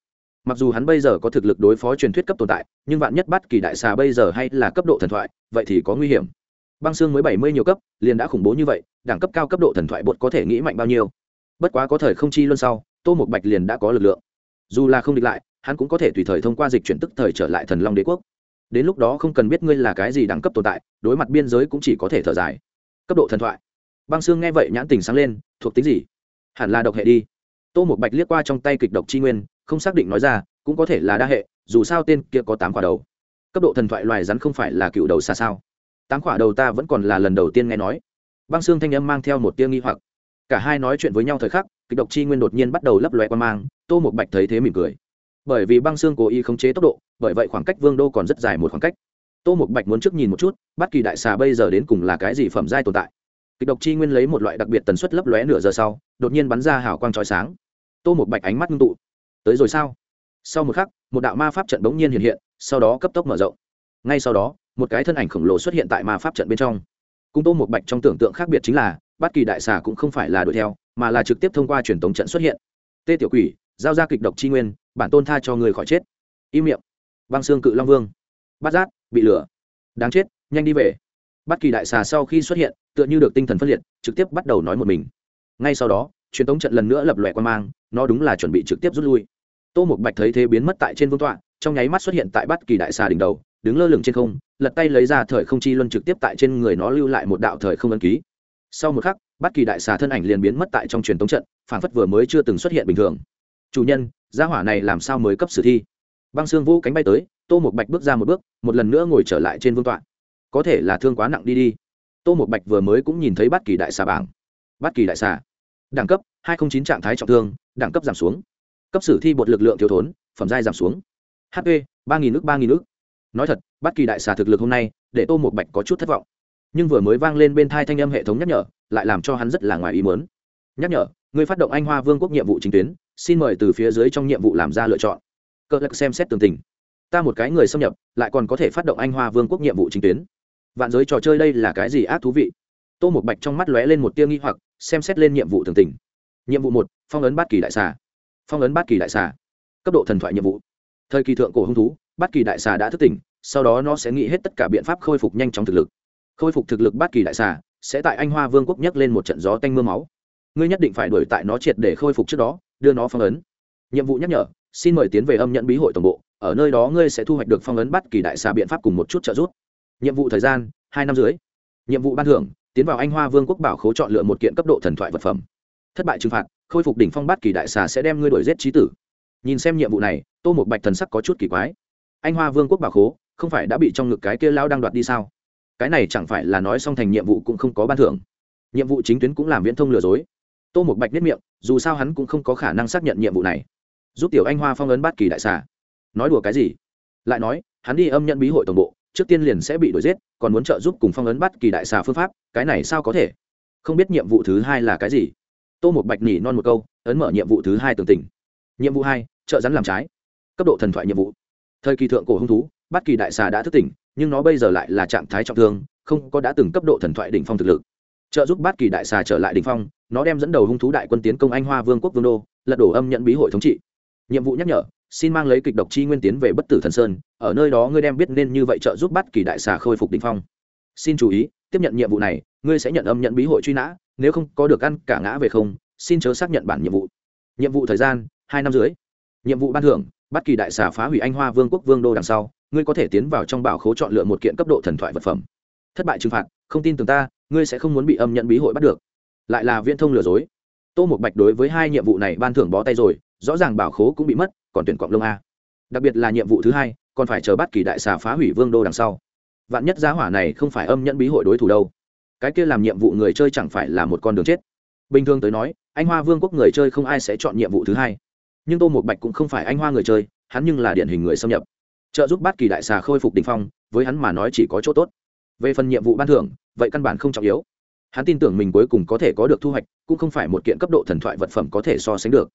Mặc dù hắn bây giờ có thực lực đối phó truyền thuyết cấp tồn tại, nhưng vạn nhất bắt kỳ đại xà bây giờ hay là cấp độ thần thoại, vậy thì có nguy hiểm. Băng xương mới bảy mươi nhiều cấp, liền đã khủng bố như vậy, đẳng cấp cao cấp độ thần thoại bột có thể nghĩ mạnh bao nhiêu? Bất quá có thời không chi luôn sau, tô một bạch liền đã có lực lượng. Dù là không địch lại, hắn cũng có thể tùy thời thông qua dịch chuyển tức thời trở lại thần long đế quốc. Đến lúc đó không cần biết ngươi là cái gì đẳng cấp tồn tại, đối mặt biên giới cũng chỉ có thể thở dài. Cấp độ thần thoại. Băng xương nghe vậy nhãn tình sáng lên, thuộc tính gì? Hẳn là độc hệ đi. Tô một bạch liếc qua trong tay kịch độc chi nguyên, không xác định nói ra, cũng có thể là đa hệ, dù sao tên kia có tám quả đầu. Cấp độ thần thoại loài rắn không phải là cựu đầu xa sao? Tám quả đầu ta vẫn còn là lần đầu tiên nghe nói. Băng xương thanh âm mang theo một tia nghi hoặc cả hai nói chuyện với nhau thời khắc, kịch độc chi nguyên đột nhiên bắt đầu lấp loe qua mang, tô một bạch thấy thế mỉm cười. Bởi vì băng xương cố ý khống chế tốc độ, bởi vậy khoảng cách vương đô còn rất dài một khoảng cách. Tô một bạch muốn trước nhìn một chút, bất kỳ đại xà bây giờ đến cùng là cái gì phẩm giai tồn tại. Kịch độc chi nguyên lấy một loại đặc biệt tần suất lấp lóe nửa giờ sau, đột nhiên bắn ra hào quang trói sáng. Tô một bạch ánh mắt ngưng tụ. Tới rồi sao? Sau một khắc, một đạo ma pháp trận bỗng nhiên hiện hiện, sau đó cấp tốc mở rộng. Ngay sau đó, một cái thân ảnh khổng lồ xuất hiện tại ma pháp trận bên trong cung tô một bạch trong tưởng tượng khác biệt chính là, bất kỳ đại xà cũng không phải là đuổi theo, mà là trực tiếp thông qua truyền tống trận xuất hiện. Tê tiểu quỷ, giao ra kịch độc chi nguyên, bản tôn tha cho người khỏi chết. Im miệng. Băng xương cự long vương. Bát giác, bị lửa. Đáng chết, nhanh đi về. Bất kỳ đại xà sau khi xuất hiện, tựa như được tinh thần phân liệt, trực tiếp bắt đầu nói một mình. Ngay sau đó, truyền tống trận lần nữa lập lòe quan mang, nó đúng là chuẩn bị trực tiếp rút lui. Tô một bạch thấy thế biến mất tại trên vương tọa, trong nháy mắt xuất hiện tại bất kỳ đại xà đỉnh đầu đứng lơ lửng trên không, lật tay lấy ra thời không chi luân trực tiếp tại trên người nó lưu lại một đạo thời không ấn ký. Sau một khắc, bất kỳ đại xà thân ảnh liền biến mất tại trong truyền tống trận phản phất vừa mới chưa từng xuất hiện bình thường. Chủ nhân, gia hỏa này làm sao mới cấp sử thi? Băng xương vũ cánh bay tới, tô một bạch bước ra một bước, một lần nữa ngồi trở lại trên vương tọa. Có thể là thương quá nặng đi đi. Tô một bạch vừa mới cũng nhìn thấy bất kỳ đại xà bảng. Bất kỳ đại xà. Đẳng cấp, hai trăm chín trạng thái trọng thương, đẳng cấp giảm xuống. Cấp sử thi bột lực lượng thiếu thốn, phẩm giai giảm xuống. Hp ba nghìn nước ba nghìn nước nói thật, bất kỳ đại xà thực lực hôm nay, để tô một bạch có chút thất vọng. Nhưng vừa mới vang lên bên thai thanh âm hệ thống nhắc nhở, lại làm cho hắn rất là ngoài ý mớn nhắc nhở, người phát động anh hoa vương quốc nhiệm vụ chính tuyến, xin mời từ phía dưới trong nhiệm vụ làm ra lựa chọn. Cơ lực xem xét tường tình. Ta một cái người xâm nhập, lại còn có thể phát động anh hoa vương quốc nhiệm vụ chính tuyến. Vạn giới trò chơi đây là cái gì ác thú vị? Tô một bạch trong mắt lóe lên một tia nghi hoặc, xem xét lên nhiệm vụ tường tình. Nhiệm vụ một, phong ấn bát kỳ đại xà. Phong ấn bát kỳ đại xà. Cấp độ thần thoại nhiệm vụ. Thời kỳ thượng cổ hung thú bát kỳ đại xà đã thức tỉnh, sau đó nó sẽ nghĩ hết tất cả biện pháp khôi phục nhanh chóng thực lực. Khôi phục thực lực bát kỳ đại xà sẽ tại anh hoa vương quốc nhấc lên một trận gió tanh m ư a máu. Ngươi nhất định phải đuổi tại nó triệt để khôi phục trước đó, đưa nó phong ấn. Nhiệm vụ nhắc nhở, xin mời tiến về âm nhận bí hội tổng bộ, ở nơi đó ngươi sẽ thu hoạch được phong ấn bắt kỳ đại xà biện pháp cùng một chút trợ giúp. Nhiệm vụ thời gian, hai năm dưới nhiệm vụ ban thưởng, tiến vào anh hoa vương quốc bảo khố chọn lựa một kiện cấp độ thần thoại vật phẩm. Thất bại trừng phạt, khôi phục đỉnh phong bắt kỳ đại xà sẽ đem ngươi đổi giết trí tử. Nhìn xem nhiệm vụ này, tô một bạch thần sắc có chút kỳ quái anh hoa vương quốc bảo khố, không phải đã bị trong ngực cái kia lao đang đoạt đi sao? Cái này chẳng phải là nói xong thành nhiệm vụ cũng không có ban thưởng. Nhiệm vụ chính tuyến cũng làm viễn thông lừa dối. Tô một bạch biết miệng, dù sao hắn cũng không có khả năng xác nhận nhiệm vụ này. Giúp tiểu anh hoa phong ấn bát kỳ đại xà. Nói đùa cái gì? Lại nói, hắn đi âm nhận bí hội tổng bộ, trước tiên liền sẽ bị đuổi giết, còn muốn trợ giúp cùng phong ấn bắt kỳ đại xà phương pháp, cái này sao có thể? Không biết nhiệm vụ thứ hai là cái gì? Tô một bạch nhỉ non một câu, ấn mở nhiệm vụ thứ hai tường tình nhiệm vụ hai, trợ rắn làm trái. Cấp độ thần thoại nhiệm vụ thời kỳ thượng cổ hung thú bát kỳ đại xà đã thức tỉnh, nhưng nó bây giờ lại là trạng thái trọng thương, không có đã từng cấp độ thần thoại đỉnh phong thực lực. Trợ giúp bát kỳ đại xà trở lại đỉnh phong, nó đem dẫn đầu hung thú đại quân tiến công anh hoa vương quốc vương đô, lật đổ âm nhận bí hội thống trị. Nhiệm vụ nhắc nhở, xin mang lấy kịch độc chi nguyên tiến về bất tử thần sơn, ở nơi đó ngươi đem biết nên như vậy trợ giúp bát kỳ đại xà khôi phục đỉnh phong. Xin chú ý, tiếp nhận nhiệm vụ này, ngươi sẽ nhận âm nhận bí hội truy nã, nếu không có được ăn cả ngã về không, xin chớ xác nhận bản nhiệm vụ. Nhiệm vụ thời gian, hai năm dưới nhiệm vụ ban thưởng bắt kỳ đại xà phá hủy anh hoa vương quốc vương đô đằng sau, ngươi có thể tiến vào trong bảo khố chọn lựa một kiện cấp độ thần thoại vật phẩm. Thất bại trừng phạt, không tin tưởng ta, ngươi sẽ không muốn bị âm nhận bí hội bắt được. Lại là viễn thông lừa dối. Tô một bạch đối với hai nhiệm vụ này ban thưởng bó tay rồi, rõ ràng bảo khố cũng bị mất, còn tuyển cọng lông a. Đặc biệt là nhiệm vụ thứ hai, còn phải chờ bắt kỳ đại xà phá hủy vương đô đằng sau. Vạn nhất giá hỏa này không phải âm nhận bí hội đối thủ đâu. Cái kia làm nhiệm vụ người chơi chẳng phải là một con đường chết. Bình thường tới nói, anh hoa vương quốc người chơi không ai sẽ chọn nhiệm vụ thứ hai nhưng tô một bạch cũng không phải anh hoa người chơi hắn nhưng là điển hình người xâm nhập trợ giúp bát kỳ đại xà khôi phục đình phong với hắn mà nói chỉ có chỗ tốt về phần nhiệm vụ ban thưởng vậy căn bản không trọng yếu hắn tin tưởng mình cuối cùng có thể có được thu hoạch cũng không phải một kiện cấp độ thần thoại vật phẩm có thể so sánh được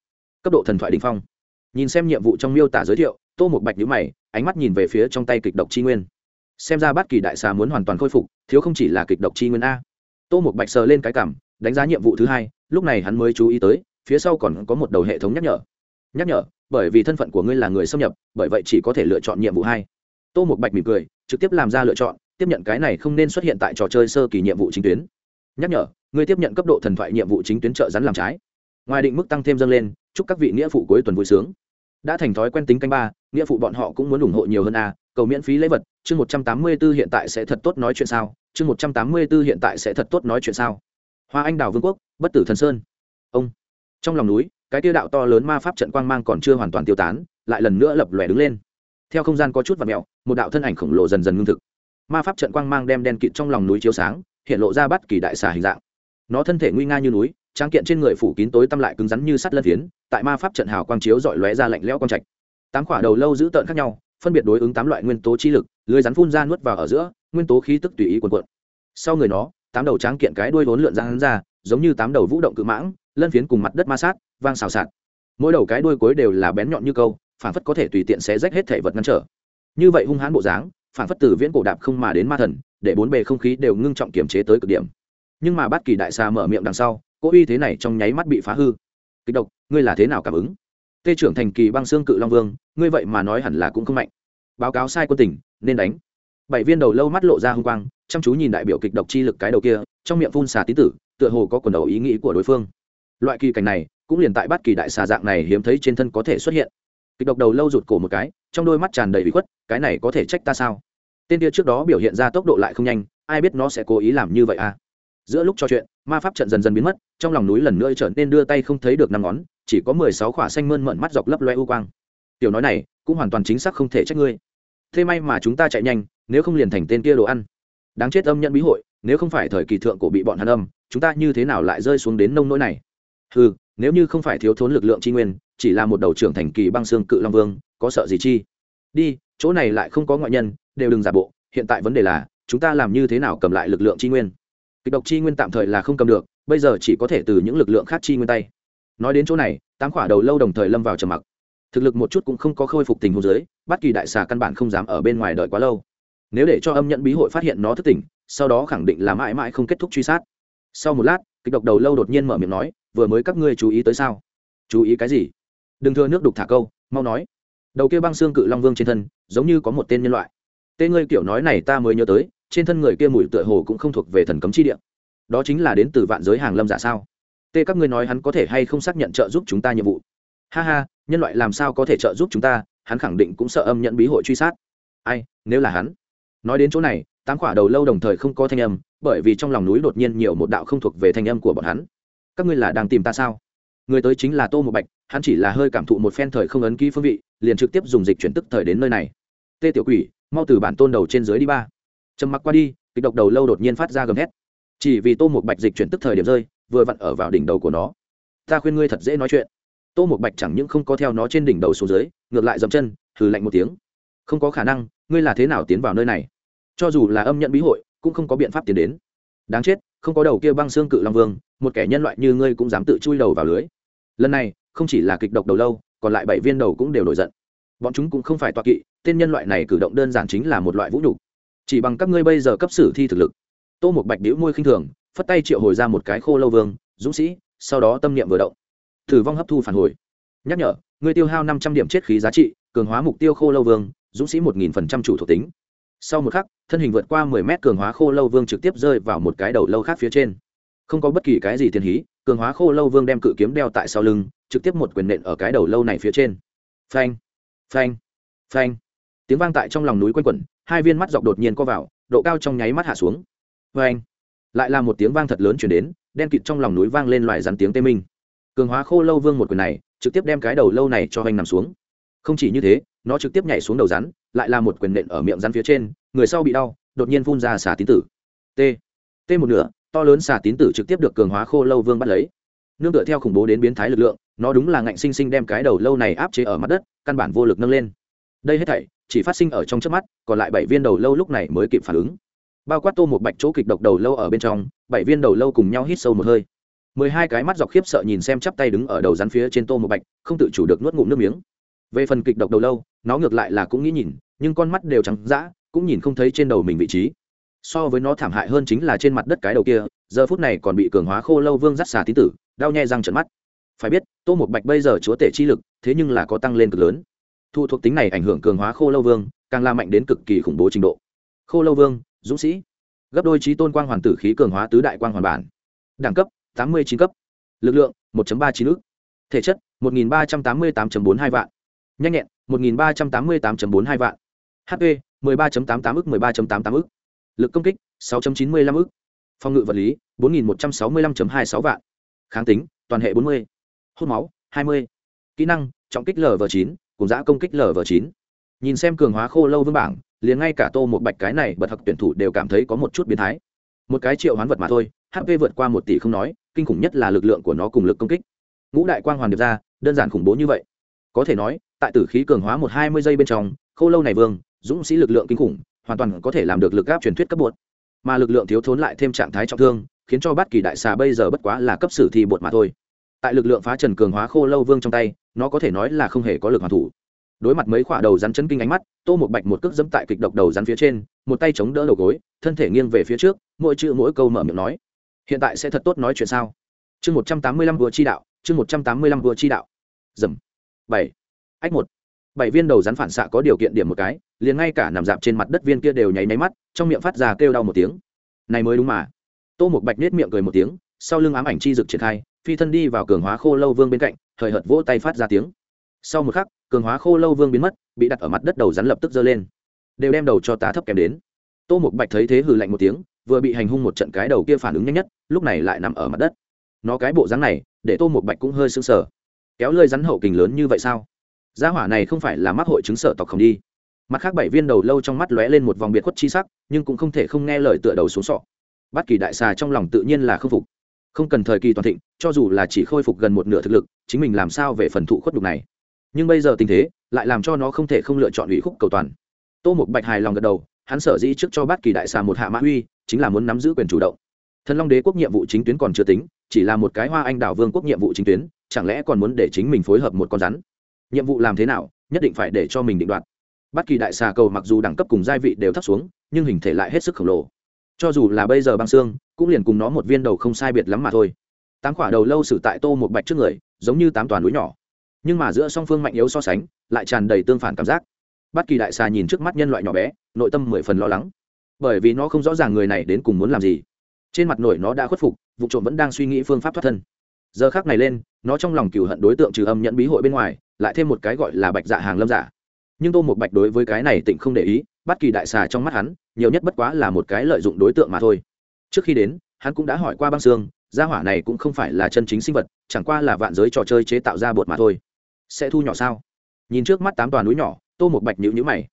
cấp độ thần thoại đình phong nhìn xem nhiệm vụ trong miêu tả giới thiệu tô một bạch nhữ mày, ánh mắt nhìn về phía trong tay kịch độc chi nguyên. Xem ra bát kỳ đại xà muốn hoàn toàn khôi phục, thiếu không chỉ là kịch độc chi nguyên a. Tô một bạch sờ lên cái cảm, đánh giá nhiệm vụ thứ hai, lúc này hắn mới chú ý tới, phía sau còn có một đầu hệ thống nhắc nhở nhắc nhở, bởi vì thân phận của ngươi là người xâm nhập, bởi vậy chỉ có thể lựa chọn nhiệm vụ hai. Tô một bạch mỉm cười, trực tiếp làm ra lựa chọn, tiếp nhận cái này không nên xuất hiện tại trò chơi sơ kỳ nhiệm vụ chính tuyến. Nhắc nhở, ngươi tiếp nhận cấp độ thần thoại nhiệm vụ chính tuyến trợ rắn làm trái. Ngoài định mức tăng thêm dâng lên, chúc các vị nghĩa phụ cuối tuần vui sướng. Đã thành thói quen tính canh ba, nghĩa phụ bọn họ cũng muốn ủng hộ nhiều hơn a cầu miễn phí lễ vật, chương một trăm tám mươi b ố hiện tại sẽ thật tốt nói chuyện sao, chương một trăm tám mươi b ố hiện tại sẽ thật tốt nói chuyện sao. Hoa anh đào vương quốc, bất tử thần sơn. Ông, trong lòng núi cái tiêu đạo to lớn ma pháp trận quang mang còn chưa hoàn toàn tiêu tán, lại lần nữa lập lòe đứng lên. Theo không gian có chút và mẹo một đạo thân ảnh khổng lồ dần dần ngưng thực. Ma pháp trận quang mang đem đen kịt trong lòng núi chiếu sáng, hiện lộ ra bắt kỳ đại xà hình dạng. Nó thân thể nguy nga như núi trang kiện trên người phủ kín tối tăm lại cứng rắn như sắt lân phiến, tại ma pháp trận hào quang chiếu dọi lóe ra lạnh lẽo quang trạch. Tám quả đầu lâu giữ tợn khác nhau, phân biệt đối ứng tám loại nguyên tố chi lực, lưới rắn phun ra nuốt vào ở giữa, nguyên tố khí tức tùy ý quần quận sau người nó, tám đầu tráng kiện cái đuôi vốn lượn ra hắn ra, giống như tám đầu vũ động cự mãng lân phiến cùng mặt đất ma sát, vang xào xạc. Mỗi đầu cái đuôi cuối đều là bén nhọn như câu phản phất có thể tùy tiện xé rách hết thể vật ngăn trở. Như vậy hung hãn bộ dáng phản phất từ viễn cổ đạp không mà đến ma thần, để bốn bề không khí đều ngưng trọng kiềm chế tới cực điểm. Nhưng mà bát kỳ đại xà mở miệng đằng sau cỗ uy thế này trong nháy mắt bị phá hư. Kịch độc, ngươi là thế nào cảm ứng? Tê trưởng thành kỳ băng xương cự long vương, ngươi vậy mà nói hẳn là cũng không mạnh. Báo cáo sai quân tình, nên đánh. Bảy viên đầu lâu mắt lộ ra h ư n g quang, chăm chú nhìn đại biểu kịch độc chi lực cái đầu kia, trong miệng phun xà tý tử, tựa hồ có quần đầu ý nghĩ của đối phương loại kỳ cảnh này cũng liền tại bát kỳ đại xà dạng này hiếm thấy trên thân có thể xuất hiện. Kịch độc đầu lâu rụt cổ một cái, trong đôi mắt tràn đầy bị khuất, cái này có thể trách ta sao? Tên kia trước đó biểu hiện ra tốc độ lại không nhanh, ai biết nó sẽ cố ý làm như vậy à? Giữa lúc trò chuyện, ma pháp trận dần dần biến mất, trong lòng núi lần nữa trở nên đưa tay không thấy được năm ngón, chỉ có mười sáu khỏa xanh mơn mận mắt dọc lấp loe u quang. Tiểu nói này, cũng hoàn toàn chính xác không thể trách ngươi. Thế may mà chúng ta chạy nhanh, nếu không liền thành tên kia đồ ăn. Đáng chết âm nhận bí hội, nếu không phải thời kỳ thượng cổ bị bọn hắn âm, chúng ta như thế nào lại rơi xuống đến nông nỗi này? Ừ nếu như không phải thiếu thốn lực lượng tri nguyên, chỉ là một đầu trưởng thành kỳ băng xương cự long vương, có sợ gì chi? Đi, chỗ này lại không có ngoại nhân, đều đừng giả bộ, hiện tại vấn đề là, chúng ta làm như thế nào cầm lại lực lượng tri nguyên? Kịch độc chi nguyên tạm thời là không cầm được, bây giờ chỉ có thể từ những lực lượng khác chi nguyên tay. Nói đến chỗ này, tám quả đầu lâu đồng thời lâm vào trầm mặc. Thực lực một chút cũng không có khôi phục tình huống dưới, bất kỳ đại xà căn bản không dám ở bên ngoài đợi quá lâu. Nếu để cho âm nhận bí hội phát hiện nó thức tỉnh, sau đó khẳng định là mãi mãi không kết thúc truy sát. Sau một lát, kịch độc đầu lâu đột nhiên mở miệng nói vừa mới các ngươi chú ý tới sao? Chú ý cái gì? Đừng thưa nước đục thả câu, mau nói. Đầu kia băng xương cự long vương trên thân, giống như có một tên nhân loại. Tên ngươi kiểu nói này ta mới nhớ tới, trên thân người kia mùi tựa hồ cũng không thuộc về thần cấm chi địa. Đó chính là đến từ vạn giới hàng lâm giả sao? Tê các ngươi nói hắn có thể hay không xác nhận trợ giúp chúng ta nhiệm vụ? Ha ha, nhân loại làm sao có thể trợ giúp chúng ta? Hắn khẳng định cũng sợ âm nhận bí hội truy sát. Ai, nếu là hắn? Nói đến chỗ này, tám quả đầu lâu đồng thời không có thanh âm, bởi vì trong lòng núi đột nhiên nhiều một đạo không thuộc về thanh âm của bọn hắn các ngươi là đang tìm ta sao? Người tới chính là tô một bạch, hắn chỉ là hơi cảm thụ một phen thời không ấn ký phương vị, liền trực tiếp dùng dịch chuyển tức thời đến nơi này. Tê tiểu quỷ, mau từ bản tôn đầu trên dưới đi ba. Trầm mặc qua đi, kịch độc đầu lâu đột nhiên phát ra gầm hét chỉ vì tô một bạch dịch chuyển tức thời điểm rơi, vừa vặn ở vào đỉnh đầu của nó. Ta khuyên ngươi thật dễ nói chuyện. Tô một bạch chẳng những không có theo nó trên đỉnh đầu xuống dưới, ngược lại dậm chân thử lạnh một tiếng. Không có khả năng, ngươi là thế nào tiến vào nơi này? Cho dù là âm nhận bí hội, cũng không có biện pháp tiến đến. Đáng chết, không có đầu kia băng xương cự long vương một kẻ nhân loại như ngươi cũng dám tự chui đầu vào lưới. Lần này, không chỉ là kịch độc đầu lâu, còn lại bảy viên đầu cũng đều nổi giận. Bọn chúng cũng không phải toa kỵ, tên nhân loại này cử động đơn giản chính là một loại vũ nhục. Chỉ bằng các ngươi bây giờ cấp sử thi thực lực. Tô một bạch đĩu môi khinh thường, phất tay triệu hồi ra một cái khô lâu vương, dũng sĩ, sau đó tâm niệm vừa động. Thử vong hấp thu phản hồi. Nhắc nhở, ngươi tiêu hao năm trăm điểm chết khí giá trị, cường hóa mục tiêu khô lâu vương, dũng sĩ một nghìn phần trăm chủ thuộc tính. Sau một khắc, thân hình vượt qua mười mét cường hóa khô lâu vương trực tiếp rơi vào một cái đầu lâu khác phía trên không có bất kỳ cái gì tiền hí, cường hóa khô lâu vương đem cự kiếm đeo tại sau lưng, trực tiếp một quyền nện ở cái đầu lâu này phía trên. Phanh phanh phanh. Tiếng vang tại trong lòng núi quanh quẩn, hai viên mắt dọc đột nhiên co vào, độ cao trong nháy mắt hạ xuống. Phanh. Lại là một tiếng vang thật lớn chuyển đến, đen kịt trong lòng núi vang lên loài rắn tiếng tê minh. Cường hóa khô lâu vương một quyền này, trực tiếp đem cái đầu lâu này cho anh nằm xuống. Không chỉ như thế, nó trực tiếp nhảy xuống đầu rắn, lại là một quyền nện ở miệng rắn phía trên, người sau bị đau, đột nhiên phun ra xả tín tử. T. T một nửa to lớn xà tín tử trực tiếp được cường hóa khô lâu vương bắt lấy. Nương tựa theo khủng bố đến biến thái lực lượng, nó đúng là ngạnh sinh sinh đem cái đầu lâu này áp chế ở mặt đất, căn bản vô lực nâng lên. Đây hết thảy, chỉ phát sinh ở trong trước mắt, còn lại bảy viên đầu lâu lúc này mới kịp phản ứng. Bao quát tô một bạch chỗ kịch độc đầu lâu ở bên trong, bảy viên đầu lâu cùng nhau hít sâu một hơi. Mười hai cái mắt dọc khiếp sợ nhìn xem chắp tay đứng ở đầu rắn phía trên tô một bạch, không tự chủ được nuốt ngụm nước miếng. Về phần kịch độc đầu lâu, nó ngược lại là cũng nghĩ nhìn, nhưng con mắt đều trắng d cũng nhìn không thấy trên đầu mình vị trí so với nó thảm hại hơn chính là trên mặt đất cái đầu kia, giờ phút này còn bị cường hóa khô lâu vương rắt xà tín tử, đau nhai răng trận mắt. Phải biết, tô một bạch bây giờ chúa tể chi lực, thế nhưng là có tăng lên cực lớn. Thu thuộc tính này ảnh hưởng cường hóa khô lâu vương, càng la mạnh đến cực kỳ khủng bố trình độ. Khô lâu vương, dũng sĩ. Gấp đôi trí tôn quang hoàn tử khí cường hóa tứ đại quang hoàn bản. Đẳng cấp, tám mươi chín cấp. Lực lượng, một ba chín ước thể chất, một nghìn ba trăm tám mươi tám bốn hai vạn. Nhanh nhẹn, một nghìn ba trăm tám mươi tám bốn hai vạn. Hp mười ba tám tám ước mười ba tám tám ước lực công kích sáu chín mươi lăm phòng ngự vật lý bốn nghìn một trăm sáu mươi lăm hai sáu vạn. Kháng tính toàn hệ bốn mươi. Hút máu hai mươi. Kỹ năng trọng kích lv 9, cùng giã công kích lv 9. nhìn xem cường hóa khô lâu vương bảng liền ngay cả tô một bạch cái này bật hặc tuyển thủ đều cảm thấy có một chút biến thái. Một cái triệu hoán vật mà thôi hp vượt qua một tỷ không nói kinh khủng nhất là lực lượng của nó cùng lực công kích. Ngũ đại quang hoàn được ra đơn giản khủng bố như vậy. Có thể nói tại tử khí cường hóa một hai mươi giây bên trong khô lâu này vương dũng sĩ lực lượng kinh khủng hoàn toàn có thể làm được lực gáp truyền thuyết cấp bột. Mà lực lượng thiếu thốn lại thêm trạng thái trọng thương, khiến cho bất kỳ đại xà bây giờ bất quá là cấp sử thi bột mà thôi. Tại lực lượng phá trần cường hóa khô lâu vương trong tay, nó có thể nói là không hề có lực hoàn thủ. Đối mặt mấy khoả đầu rắn chân kinh ánh mắt, tô một bạch một cước dẫm tại kịch độc đầu rắn phía trên, một tay chống đỡ đầu gối, thân thể nghiêng về phía trước, mỗi chữ mỗi câu mở miệng nói, hiện tại sẽ thật tốt nói chuyện sao? Chương một trăm tám mươi lăm vừa chi đạo, chương một trăm tám mươi lăm vừa chi đạo. Dầm bảy. Ách một. Bảy viên đầu rắn phản xạ có điều kiện điểm một cái liền ngay cả nằm dạp trên mặt đất viên kia đều nháy nháy mắt, trong miệng phát ra kêu đau một tiếng. Này mới đúng mà. Tô một bạch nết miệng cười một tiếng, sau lưng ám ảnh chi dực triển khai, phi thân đi vào cường hóa khô lâu vương bên cạnh thời hợt vỗ tay phát ra tiếng. Sau một khắc, cường hóa khô lâu vương biến mất, bị đặt ở mặt đất đầu rắn lập tức giơ lên. Đều đem đầu cho ta thấp kèm đến. Tô một bạch thấy thế hừ lạnh một tiếng, vừa bị hành hung một trận cái đầu kia phản ứng nhanh nhất, lúc này lại nằm ở mặt đất. Nó cái bộ rắn này, để tô một bạch cũng hơi sưng sờ. Kéo lơi rắn hậu kình lớn như vậy sao? Gia hỏa này không phải là mắc hội chứng sợ tộc không đi mặt khác bảy viên đầu lâu trong mắt lóe lên một vòng biệt khuất chi sắc, nhưng cũng không thể không nghe lời tựa đầu xuống sọ. Bất kỳ đại xà trong lòng tự nhiên là không phục. Không cần thời kỳ toàn thịnh, cho dù là chỉ khôi phục gần một nửa thực lực, chính mình làm sao về phần thụ khuất đục này? Nhưng bây giờ tình thế, lại làm cho nó không thể không lựa chọn ủy khúc cầu toàn. Tô một bạch hài lòng gật đầu, hắn sở dĩ trước cho bát kỳ đại xà một hạ mã uy, chính là muốn nắm giữ quyền chủ động. Thần long đế quốc nhiệm vụ chính tuyến còn chưa tính, chỉ là một cái hoa anh đảo vương quốc nhiệm vụ chính tuyến, chẳng lẽ còn muốn để chính mình phối hợp một con rắn? Nhiệm vụ làm thế nào, nhất định phải để cho mình định đoạt bất kỳ đại xà cầu mặc dù đẳng cấp cùng gia vị đều thấp xuống, nhưng hình thể lại hết sức khổng lồ. Cho dù là bây giờ băng xương, cũng liền cùng nó một viên đầu không sai biệt lắm mà thôi. Tám quả đầu lâu xử tại tô một bạch trước người, giống như tám toàn núi nhỏ. Nhưng mà giữa song phương mạnh yếu so sánh, lại tràn đầy tương phản cảm giác. Bất kỳ đại xà nhìn trước mắt nhân loại nhỏ bé, nội tâm mười phần lo lắng. Bởi vì nó không rõ ràng người này đến cùng muốn làm gì. Trên mặt nổi nó đã khuất phục, vụ trộm vẫn đang suy nghĩ phương pháp thoát thân. Giờ khác này lên, nó trong lòng cựu hận đối tượng trừ âm nhận bí hội bên ngoài, lại thêm một cái gọi là bạch dạ hàng lâm giả nhưng tô một bạch đối với cái này tịnh không để ý, bất kỳ đại xà trong mắt hắn, nhiều nhất bất quá là một cái lợi dụng đối tượng mà thôi. Trước khi đến, hắn cũng đã hỏi qua băng xương, gia hỏa này cũng không phải là chân chính sinh vật, chẳng qua là vạn giới trò chơi chế tạo ra bột mà thôi. Sẽ thu nhỏ sao? Nhìn trước mắt tám toàn núi nhỏ, tô một bạch nhữ nhữ mày.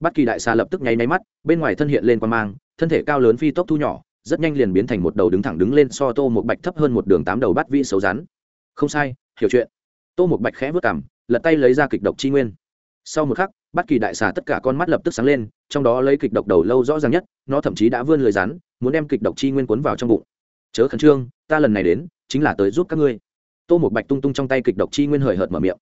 Bất kỳ đại xà lập tức nháy máy mắt, bên ngoài thân hiện lên quan mang, thân thể cao lớn phi tốc thu nhỏ, rất nhanh liền biến thành một đầu đứng thẳng đứng lên so tô một bạch thấp hơn một đường tám đầu bắt vi xấu rắn. Không sai, hiểu chuyện. Tô một bạch khẽ vớt cảm lật tay lấy ra kịch độc chi nguyên sau một khắc, bất kỳ đại xà tất cả con mắt lập tức sáng lên, trong đó lấy kịch độc đầu lâu rõ ràng nhất, nó thậm chí đã vươn lời rắn, muốn đem kịch độc chi nguyên cuốn vào trong bụng. Chớ khẩn trương, ta lần này đến, chính là tới giúp các ngươi. Tô một bạch tung tung trong tay kịch độc chi nguyên hời hợt mở miệng.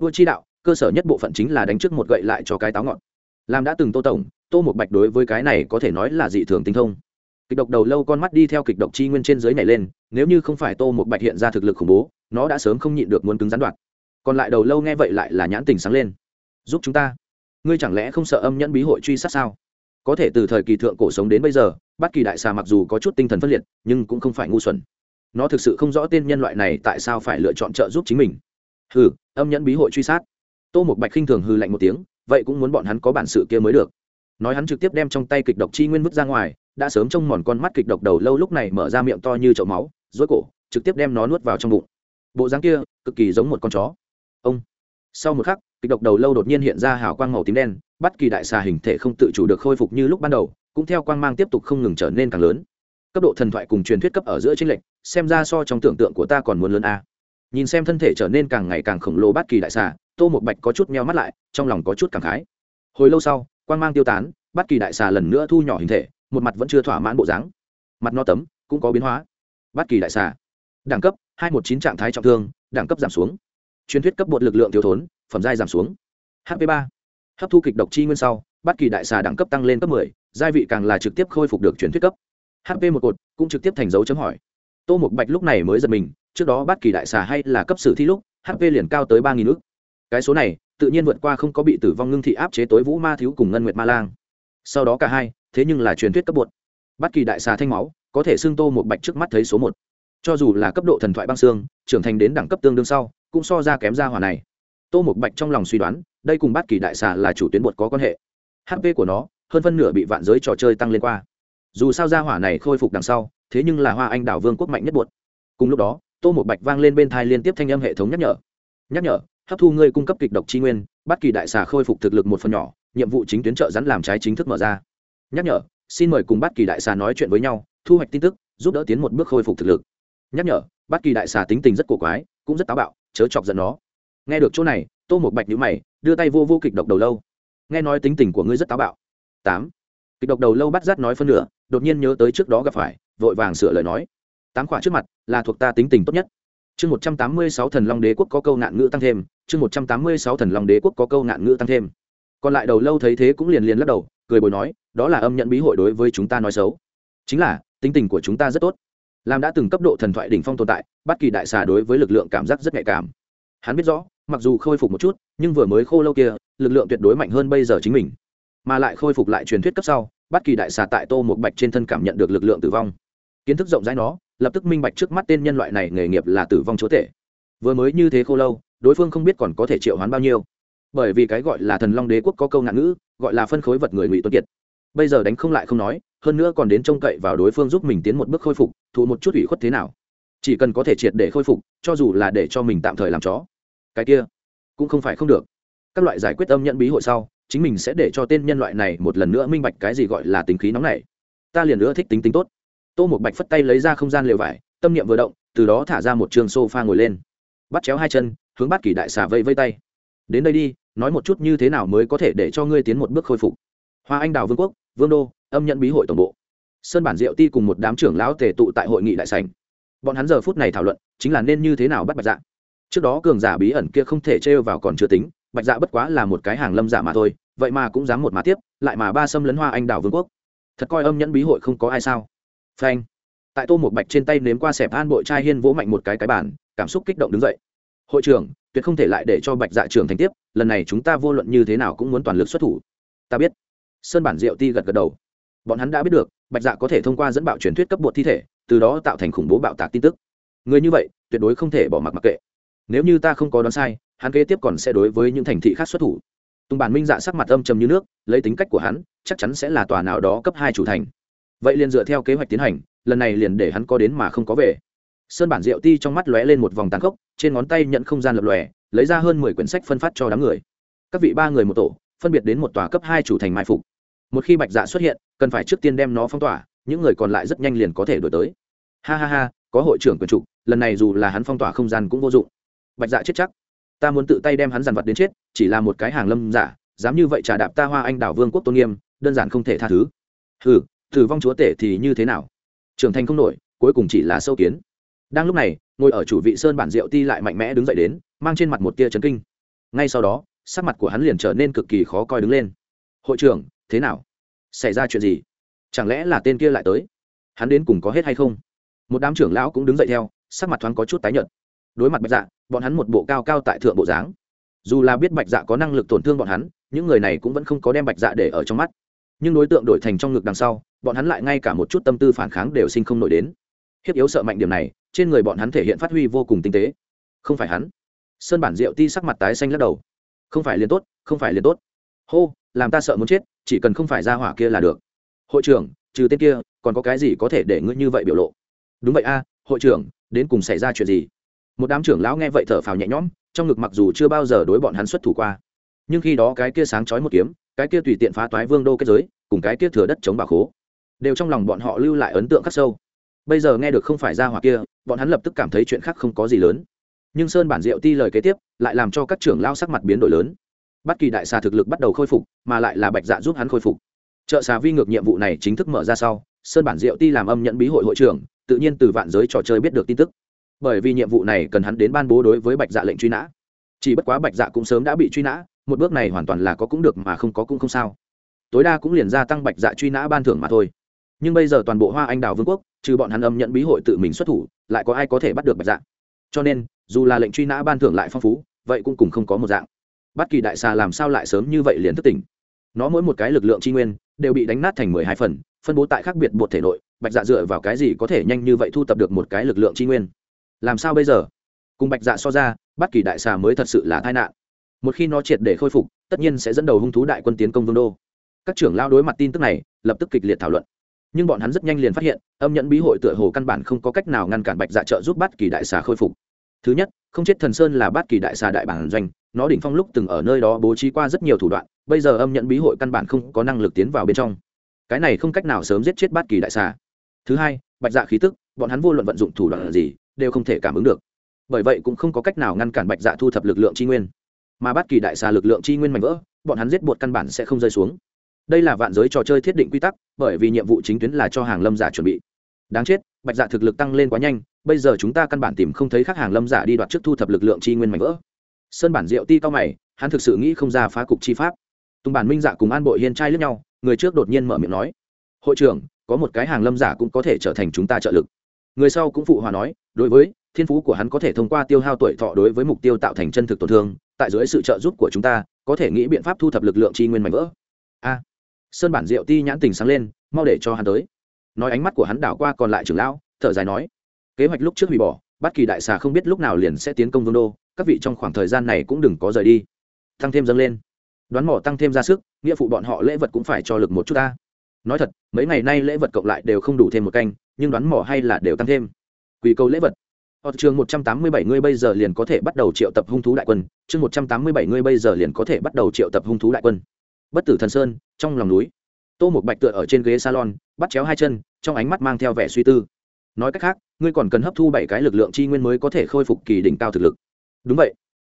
Vua chi đạo, cơ sở nhất bộ phận chính là đánh trước một gậy lại cho cái táo ngọn. Làm đã từng tô tổng, tô một bạch đối với cái này có thể nói là dị thường tinh thông. Kịch độc đầu lâu con mắt đi theo kịch độc chi nguyên trên dưới nhảy lên, nếu như không phải tô một bạch hiện ra thực lực khủng bố, nó đã sớm không nhịn được muốn cứng gián đoạt. Còn lại đầu lâu nghe vậy lại là nhãn tình sáng lên giúp chúng ta. Ngươi chẳng lẽ không sợ âm nhẫn bí hội truy sát sao? Có thể từ thời kỳ thượng cổ sống đến bây giờ, bất kỳ đại xà mặc dù có chút tinh thần phân liệt, nhưng cũng không phải ngu xuẩn. Nó thực sự không rõ tên nhân loại này tại sao phải lựa chọn trợ giúp chính mình. Hừ, âm nhẫn bí hội truy sát. Tô một bạch khinh thường hư lạnh một tiếng, vậy cũng muốn bọn hắn có bản sự kia mới được. Nói hắn trực tiếp đem trong tay kịch độc chi nguyên vứt ra ngoài, đã sớm trông mòn con mắt kịch độc đầu lâu lúc này mở ra miệng to như chậu máu, rối cổ, trực tiếp đem nó nuốt vào trong bụng. Bộ dáng kia, cực kỳ giống một con chó. Ông. Sau một khắc kịch độc đầu lâu đột nhiên hiện ra hào quang màu tím đen, bất kỳ đại xà hình thể không tự chủ được khôi phục như lúc ban đầu, cũng theo quang mang tiếp tục không ngừng trở nên càng lớn. Cấp độ thần thoại cùng truyền thuyết cấp ở giữa tranh lệch, xem ra so trong tưởng tượng của ta còn muốn lớn a. Nhìn xem thân thể trở nên càng ngày càng khổng lồ bất kỳ đại xà, tô một bạch có chút meo mắt lại, trong lòng có chút cảm khái. Hồi lâu sau, quang mang tiêu tán, bất kỳ đại xà lần nữa thu nhỏ hình thể, một mặt vẫn chưa thỏa mãn bộ dáng. Mặt no tấm, cũng có biến hóa. Bất kỳ đại xà. Đẳng cấp, hai một chín trạng thái trọng thương, đẳng cấp giảm xuống. Truyền thuyết cấp bột lực lượng thiếu thốn phẩm giai giảm xuống. Hp ba. Hấp thu kịch độc chi nguyên sau bất kỳ đại xà đẳng cấp tăng lên cấp 10, giai vị càng là trực tiếp khôi phục được truyền thuyết cấp. Hp một cột cũng trực tiếp thành dấu chấm hỏi. Tô mục bạch lúc này mới giật mình trước đó bất kỳ đại xà hay là cấp sử thi lúc hp liền cao tới ba nghìn ước cái số này tự nhiên vượt qua không có bị tử vong ngưng thị áp chế tối vũ ma thiếu cùng ngân nguyệt ma lang. Sau đó cả hai thế nhưng là truyền thuyết cấp bột. Bất kỳ đại xà thanh máu có thể xưng tô một bạch trước mắt thấy số một. Cho dù là cấp độ thần thoại băng xương trưởng thành đến đẳng cấp tương đương sau cũng so ra kém ra hỏa này tô một bạch trong lòng suy đoán, đây cùng Bát kỳ đại xà là chủ tuyến bột có quan hệ. Hp của nó, hơn phân nửa bị vạn giới trò chơi tăng lên qua. Dù sao gia hỏa này khôi phục đằng sau, thế nhưng là hoa anh đảo vương quốc mạnh nhất bột. Cùng lúc đó, tô một bạch vang lên bên thai liên tiếp thanh âm hệ thống nhắc nhở. Nhắc nhở, hấp thu ngươi cung cấp kịch độc chi nguyên bất kỳ đại xà khôi phục thực lực một phần nhỏ, nhiệm vụ chính tuyến trợ rắn làm trái chính thức mở ra. Nhắc nhở, xin mời cùng bất kỳ đại xà nói chuyện với nhau, thu hoạch tin tức, giúp đỡ tiến một bước khôi phục thực lực. Nhắc nhở bất kỳ đại xà tính tình rất cổ quái, cũng rất táo bạo, chớ chọc giận nó nghe được chỗ này, tô một bạch nhữ mày, đưa tay vô vô kịch độc đầu lâu. Nghe nói tính tình của ngươi rất táo bạo. Tám. Kịch độc đầu lâu bắt rát nói phân nửa, đột nhiên nhớ tới trước đó gặp phải, vội vàng sửa lời nói. Tám khỏa trước mặt, là thuộc ta tính tình tốt nhất. Chương một trăm tám mươi sáu thần long đế quốc có câu nạn ngữ tăng thêm, chương một trăm tám mươi sáu thần long đế quốc có câu nạn ngữ tăng thêm. Còn lại đầu lâu thấy thế cũng liền liền lắc đầu, cười bồi nói, đó là âm nhận bí hội đối với chúng ta nói xấu. Chính là, tính tình của chúng ta rất tốt. Làm đã từng cấp độ thần thoại đỉnh phong tồn tại, bất kỳ đại xà đối với lực lượng cảm giác rất nhạy cảm. Hắn biết rõ mặc dù khôi phục một chút, nhưng vừa mới khô lâu kia, lực lượng tuyệt đối mạnh hơn bây giờ chính mình. Mà lại khôi phục lại truyền thuyết cấp sau, bất kỳ đại xà tại tô một bạch trên thân cảm nhận được lực lượng tử vong. Kiến thức rộng rãi nó, lập tức minh bạch trước mắt tên nhân loại này nghề nghiệp là tử vong chúa tể. Vừa mới như thế khô lâu, đối phương không biết còn có thể triệu hoán bao nhiêu. Bởi vì cái gọi là thần long đế quốc có câu ngạn ngữ, gọi là phân khối vật người ngụy tuân kiệt. Bây giờ đánh không lại không nói, hơn nữa còn đến trông cậy vào đối phương giúp mình tiến một bước khôi phục thụ một chút ủy khuất thế nào. Chỉ cần có thể triệt để khôi phục, cho dù là để cho mình tạm thời làm chó cái kia. Cũng không phải không được. Các loại giải quyết âm nhận bí hội sau, chính mình sẽ để cho tên nhân loại này một lần nữa minh bạch cái gì gọi là tính khí nóng này. Ta liền nữa thích tính tính tốt. Tô một bạch phất tay lấy ra không gian lều vải, tâm niệm vừa động, từ đó thả ra một trường sofa ngồi lên. Bắt chéo hai chân, hướng bắt kỳ đại xà vây vây tay. Đến đây đi, nói một chút như thế nào mới có thể để cho ngươi tiến một bước khôi phục. Hoa anh đào vương quốc, vương đô, âm nhận bí hội tổng bộ. Sơn bản diệu ti cùng một đám trưởng lão tề tụ tại hội nghị đại sành bọn hắn giờ phút này thảo luận, chính là nên như thế nào bắt bạch dạng trước đó cường giả bí ẩn kia không thể trêu vào còn chưa tính, bạch dạ bất quá là một cái hàng lâm giả mà thôi, vậy mà cũng dám một mà tiếp, lại mà ba xâm lấn hoa anh đào vương quốc. Thật coi âm nhẫn bí hội không có ai sao? Phanh. Tại tô một bạch trên tay nếm qua xẹp an bội trai hiên vỗ mạnh một cái cái bản cảm xúc kích động đứng dậy. Hội trưởng, tuyệt không thể lại để cho bạch dạ trưởng thành tiếp, lần này chúng ta vô luận như thế nào cũng muốn toàn lực xuất thủ. Ta biết. Sơn bản diệu ti gật gật đầu. Bọn hắn đã biết được, bạch dạ có thể thông qua dẫn bạo truyền thuyết cấp bột thi thể, từ đó tạo thành khủng bố bạo tạc tin tức. Người như vậy, tuyệt đối không thể bỏ mặc mặc kệ nếu như ta không có đoán sai, hắn kế tiếp còn sẽ đối với những thành thị khác xuất thủ. Tùng bản minh dạ sắc mặt âm trầm như nước, lấy tính cách của hắn, chắc chắn sẽ là tòa nào đó cấp hai chủ thành. Vậy liền dựa theo kế hoạch tiến hành, lần này liền để hắn có đến mà không có về. Sơn bản diệu ti trong mắt lóe lên một vòng tàn khốc, trên ngón tay nhận không gian lập lòe, lấy ra hơn mười quyển sách phân phát cho đám người. Các vị ba người một tổ, phân biệt đến một tòa cấp hai chủ thành mai phục. Một khi bạch dạ xuất hiện, cần phải trước tiên đem nó phong tỏa, những người còn lại rất nhanh liền có thể đổi tới. Ha ha ha, có hội trưởng quyền trục lần này dù là hắn phong tỏa không gian cũng vô dụng bạch dạ chết chắc. Ta muốn tự tay đem hắn dàn vật đến chết, chỉ là một cái hàng lâm giả, dám như vậy trà đạp ta hoa anh đảo vương quốc tôn nghiêm, đơn giản không thể tha thứ. Hừ, thử vong chúa tể thì như thế nào? Trưởng thành không nổi, cuối cùng chỉ là sâu kiến. Đang lúc này, ngồi ở chủ vị sơn bản diệu ti lại mạnh mẽ đứng dậy đến, mang trên mặt một tia trấn kinh. Ngay sau đó, sắc mặt của hắn liền trở nên cực kỳ khó coi đứng lên. Hội trưởng, thế nào? Xảy ra chuyện gì? Chẳng lẽ là tên kia lại tới? Hắn đến cùng có hết hay không? Một đám trưởng lão cũng đứng dậy theo, sắc mặt thoáng có chút tái nhợt đối mặt bạch dạ bọn hắn một bộ cao cao tại thượng bộ dáng. Dù là biết bạch dạ có năng lực tổn thương bọn hắn, những người này cũng vẫn không có đem bạch dạ để ở trong mắt. Nhưng đối tượng đổi thành trong ngực đằng sau, bọn hắn lại ngay cả một chút tâm tư phản kháng đều sinh không nổi đến. Hiếp yếu sợ mạnh điểm này, trên người bọn hắn thể hiện phát huy vô cùng tinh tế. Không phải hắn. Sơn bản diệu ti sắc mặt tái xanh lắc đầu. Không phải liền tốt, không phải liền tốt. Hô, làm ta sợ muốn chết, chỉ cần không phải ra hỏa kia là được. Hội trưởng, trừ tên kia, còn có cái gì có thể để ngươi như vậy biểu lộ? Đúng vậy a, hội trưởng, đến cùng xảy ra chuyện gì? Một đám trưởng lão nghe vậy thở phào nhẹ nhõm, trong ngực mặc dù chưa bao giờ đối bọn hắn xuất thủ qua. Nhưng khi đó cái kia sáng chói một kiếm, cái kia tùy tiện phá toái vương đô kết giới, cùng cái kia thừa đất chống bà khố, đều trong lòng bọn họ lưu lại ấn tượng khắc sâu. Bây giờ nghe được không phải ra hỏa kia, bọn hắn lập tức cảm thấy chuyện khác không có gì lớn. Nhưng sơn bản diệu ti lời kế tiếp, lại làm cho các trưởng lao sắc mặt biến đổi lớn. Bất kỳ đại xà thực lực bắt đầu khôi phục, mà lại là bạch dạ giúp hắn khôi phục. Trợ xà vi ngược nhiệm vụ này chính thức mở ra sau, sơn bản diệu ti làm âm nhận bí hội hội trưởng, tự nhiên từ vạn giới trò chơi biết được tin tức bởi vì nhiệm vụ này cần hắn đến ban bố đối với bạch dạ lệnh truy nã. Chỉ bất quá bạch dạ cũng sớm đã bị truy nã, một bước này hoàn toàn là có cũng được mà không có cũng không sao. Tối đa cũng liền gia tăng bạch dạ truy nã ban thưởng mà thôi. Nhưng bây giờ toàn bộ hoa anh đào vương quốc, trừ bọn hắn âm nhận bí hội tự mình xuất thủ, lại có ai có thể bắt được bạch dạ? Cho nên, dù là lệnh truy nã ban thưởng lại phong phú, vậy cũng cùng không có một dạng. Bất kỳ đại xà làm sao lại sớm như vậy liền thức tỉnh. Nó mỗi một cái lực lượng tri nguyên, đều bị đánh nát thành mười hai phần, phân bố tại khác biệt bột thể nội, bạch dạ dựa vào cái gì có thể nhanh như vậy thu tập được một cái lực lượng tri nguyên? Làm sao bây giờ? Cùng bạch dạ so ra, bất kỳ đại xà mới thật sự là tai nạn. Một khi nó triệt để khôi phục, tất nhiên sẽ dẫn đầu hung thú đại quân tiến công vương đô. Các trưởng lao đối mặt tin tức này, lập tức kịch liệt thảo luận. Nhưng bọn hắn rất nhanh liền phát hiện, âm nhẫn bí hội tựa hồ căn bản không có cách nào ngăn cản bạch dạ trợ giúp bát kỳ đại xà khôi phục. Thứ nhất, không chết thần sơn là bát kỳ đại xà đại bản doanh, nó đỉnh phong lúc từng ở nơi đó bố trí qua rất nhiều thủ đoạn, bây giờ âm nhẫn bí hội căn bản không có năng lực tiến vào bên trong. Cái này không cách nào sớm giết chết bát kỳ đại xà. Thứ hai, bạch dạ khí tức, bọn hắn vô luận vận dụng thủ đoạn gì đều không thể cảm ứng được. Bởi vậy cũng không có cách nào ngăn cản bạch dạ thu thập lực lượng tri nguyên. Mà bất kỳ đại xà lực lượng tri nguyên mạnh vỡ, bọn hắn giết bột căn bản sẽ không rơi xuống. Đây là vạn giới trò chơi thiết định quy tắc, bởi vì nhiệm vụ chính tuyến là cho hàng lâm giả chuẩn bị. Đáng chết, bạch dạ thực lực tăng lên quá nhanh, bây giờ chúng ta căn bản tìm không thấy khác hàng lâm giả đi đoạt trước thu thập lực lượng tri nguyên mạnh vỡ. Sơn bản diệu ti cao mày, hắn thực sự nghĩ không ra phá cục chi pháp. Tùng bản minh dạ cùng an bội hiên trai lướt nhau, người trước đột nhiên mở miệng nói, hội trưởng, có một cái hàng lâm giả cũng có thể trở thành chúng ta trợ lực. Người sau cũng phụ hòa nói đối với, thiên phú của hắn có thể thông qua tiêu hao tuổi thọ đối với mục tiêu tạo thành chân thực tổn thương, tại dưới sự trợ giúp của chúng ta, có thể nghĩ biện pháp thu thập lực lượng chi nguyên mạnh vỡ. A. Sơn bản diệu ti nhãn tình sáng lên, mau để cho hắn tới. Nói ánh mắt của hắn đảo qua còn lại trưởng lão, thở dài nói, kế hoạch lúc trước hủy bỏ, bất kỳ đại xà không biết lúc nào liền sẽ tiến công vương đô, các vị trong khoảng thời gian này cũng đừng có rời đi. Tăng thêm dâng lên. Đoán mỏ tăng thêm ra sức, nghĩa phụ bọn họ lễ vật cũng phải cho lực một chút ta. Nói thật, mấy ngày nay lễ vật cộng lại đều không đủ thêm một canh, nhưng đoán mỏ hay là đều tăng thêm quỳ câu lễ vật. Họ trường một trăm tám mươi bảy ngươi bây giờ liền có thể bắt đầu triệu tập hung thú đại quân, chương một trăm tám mươi bảy ngươi bây giờ liền có thể bắt đầu triệu tập hung thú đại quân. Bất tử thần sơn trong lòng núi. Tô một bạch tựa ở trên ghế salon bắt chéo hai chân trong ánh mắt mang theo vẻ suy tư. Nói cách khác ngươi còn cần hấp thu bảy cái lực lượng chi nguyên mới có thể khôi phục kỳ đỉnh cao thực lực. Đúng vậy.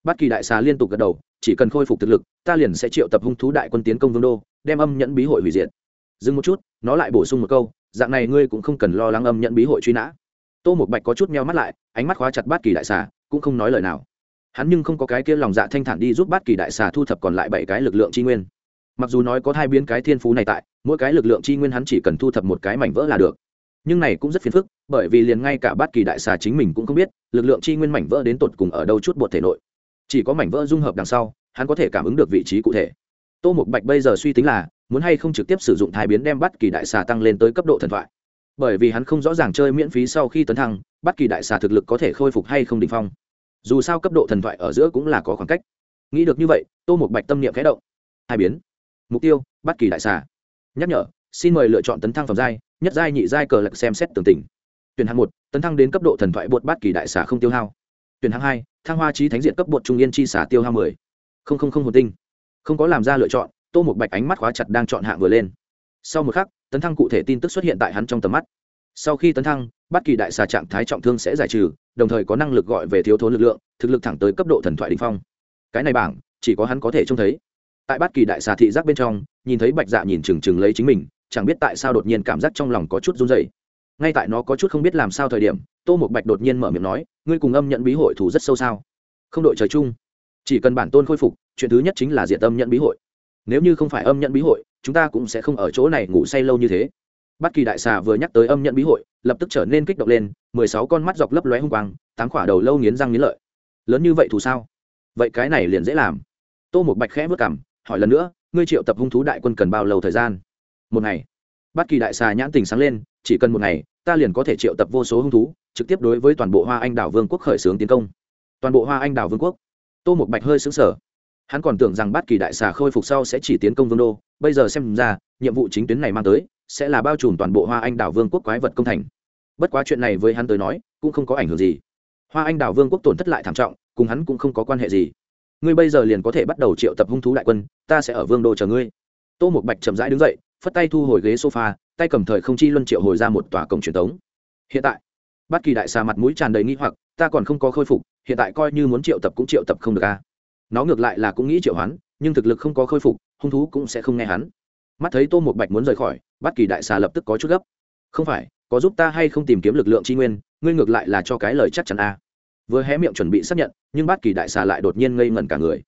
Bất kỳ đại xà liên tục gật đầu chỉ cần khôi phục thực lực ta liền sẽ triệu tập hung thú đại quân tiến công vương đô đem âm nhẫn bí hội hủy diệt. Dừng một chút nó lại bổ sung một câu dạng này ngươi cũng không cần lo lắng âm nhẫn bí hội truy nã tô một bạch có chút meo mắt lại, ánh mắt khóa chặt bát kỳ đại xà, cũng không nói lời nào. Hắn nhưng không có cái kia lòng dạ thanh thản đi giúp bát kỳ đại xà thu thập còn lại bảy cái lực lượng chi nguyên. Mặc dù nói có hai biến cái thiên phú này tại, mỗi cái lực lượng chi nguyên hắn chỉ cần thu thập một cái mảnh vỡ là được. Nhưng này cũng rất phiền phức, bởi vì liền ngay cả bát kỳ đại xà chính mình cũng không biết, lực lượng chi nguyên mảnh vỡ đến tột cùng ở đâu chút bột thể nội. Chỉ có mảnh vỡ dung hợp đằng sau, hắn có thể cảm ứng được vị trí cụ thể. Tô một bạch bây giờ suy tính là, muốn hay không trực tiếp sử dụng thai biến đem bắt kỳ đại xà tăng lên tới cấp độ thần thoại bởi vì hắn không rõ ràng chơi miễn phí sau khi tấn thăng, bất kỳ đại xà thực lực có thể khôi phục hay không đ ỉ n h phong. Dù sao cấp độ thần thoại ở giữa cũng là có khoảng cách. Nghĩ được như vậy, tô một bạch tâm niệm khẽ động. Hai biến. Mục tiêu, bất kỳ đại xà. Nhắc nhở, xin mời lựa chọn tấn thăng phẩm giai, nhất giai, nhị giai cờ lật xem xét tường tình. Tuyển hạng một, tấn thăng đến cấp độ thần thoại bột bát kỳ đại xà không tiêu hao. Tuyển hạng hai, thăng hoa trí thánh diện cấp bột trung yên chi xả tiêu hao mười. Không không không hồn tinh. Không có làm ra lựa chọn, tô một bạch ánh mắt khóa chặt đang chọn hạng vừa lên sau một khắc, tấn thăng cụ thể tin tức xuất hiện tại hắn trong tầm mắt. Sau khi tấn thăng, bất kỳ đại xà trạng thái trọng thương sẽ giải trừ, đồng thời có năng lực gọi về thiếu thốn lực lượng, thực lực thẳng tới cấp độ thần thoại đình phong. Cái này bảng, chỉ có hắn có thể trông thấy. Tại bất kỳ đại xà thị giác bên trong, nhìn thấy bạch dạ nhìn chừng chừng lấy chính mình, chẳng biết tại sao đột nhiên cảm giác trong lòng có chút run dày ngay tại nó có chút không biết làm sao thời điểm, tô một bạch đột nhiên mở miệng nói, ngươi cùng âm nhận bí hội thủ rất sâu sao? Không đội trời chung. Chỉ cần bản tôn khôi phục, chuyện thứ nhất chính là diện âm nhận bí hội. Nếu như không phải âm nhận bí hội chúng ta cũng sẽ không ở chỗ này ngủ say lâu như thế. Bất kỳ đại xà vừa nhắc tới âm nhận bí hội, lập tức trở nên kích động lên, mười sáu con mắt dọc lấp lóe hung quang, tám khỏa đầu lâu nghiến răng nghiến lợi. Lớn như vậy thù sao? Vậy cái này liền dễ làm. Tô một bạch khẽ vất cảm hỏi lần nữa, ngươi triệu tập hung thú đại quân cần bao lâu thời gian? Một ngày. Bất kỳ đại xà nhãn tình sáng lên, chỉ cần một ngày, ta liền có thể triệu tập vô số hung thú, trực tiếp đối với toàn bộ hoa anh đảo vương quốc khởi xướng tiến công. Toàn bộ hoa anh đảo vương quốc. Tô một bạch hơi xứng sở hắn còn tưởng rằng bát kỳ đại xà khôi phục sau sẽ chỉ tiến công vương đô, bây giờ xem ra, nhiệm vụ chính tuyến này mang tới, sẽ là bao trùm toàn bộ hoa anh đảo vương quốc quái vật công thành. Bất quá chuyện này với hắn tới nói, cũng không có ảnh hưởng gì. Hoa anh đảo vương quốc tổn thất lại thảm trọng, cùng hắn cũng không có quan hệ gì. Ngươi bây giờ liền có thể bắt đầu triệu tập hung thú đại quân, ta sẽ ở vương đô chờ ngươi. Tô một bạch chậm rãi đứng dậy, phất tay thu hồi ghế sofa, tay cầm thời không chi luân triệu hồi ra một tòa cổng truyền thống hiện tại, bất kỳ đại xà mặt mũi tràn đầy nghi hoặc, ta còn không có khôi phục, hiện tại coi như muốn triệu tập cũng triệu tập không được a nó ngược lại là cũng nghĩ triệu hoán, nhưng thực lực không có khôi phục, hung thú cũng sẽ không nghe hắn. Mắt thấy tô một bạch muốn rời khỏi bắt kỳ đại xà lập tức có chút gấp. Không phải, có giúp ta hay không tìm kiếm lực lượng tri nguyên, ngươi ngược lại là cho cái lời chắc chắn a vừa hé miệng chuẩn bị xác nhận, nhưng bát kỳ đại xà lại đột nhiên ngây ngẩn cả người.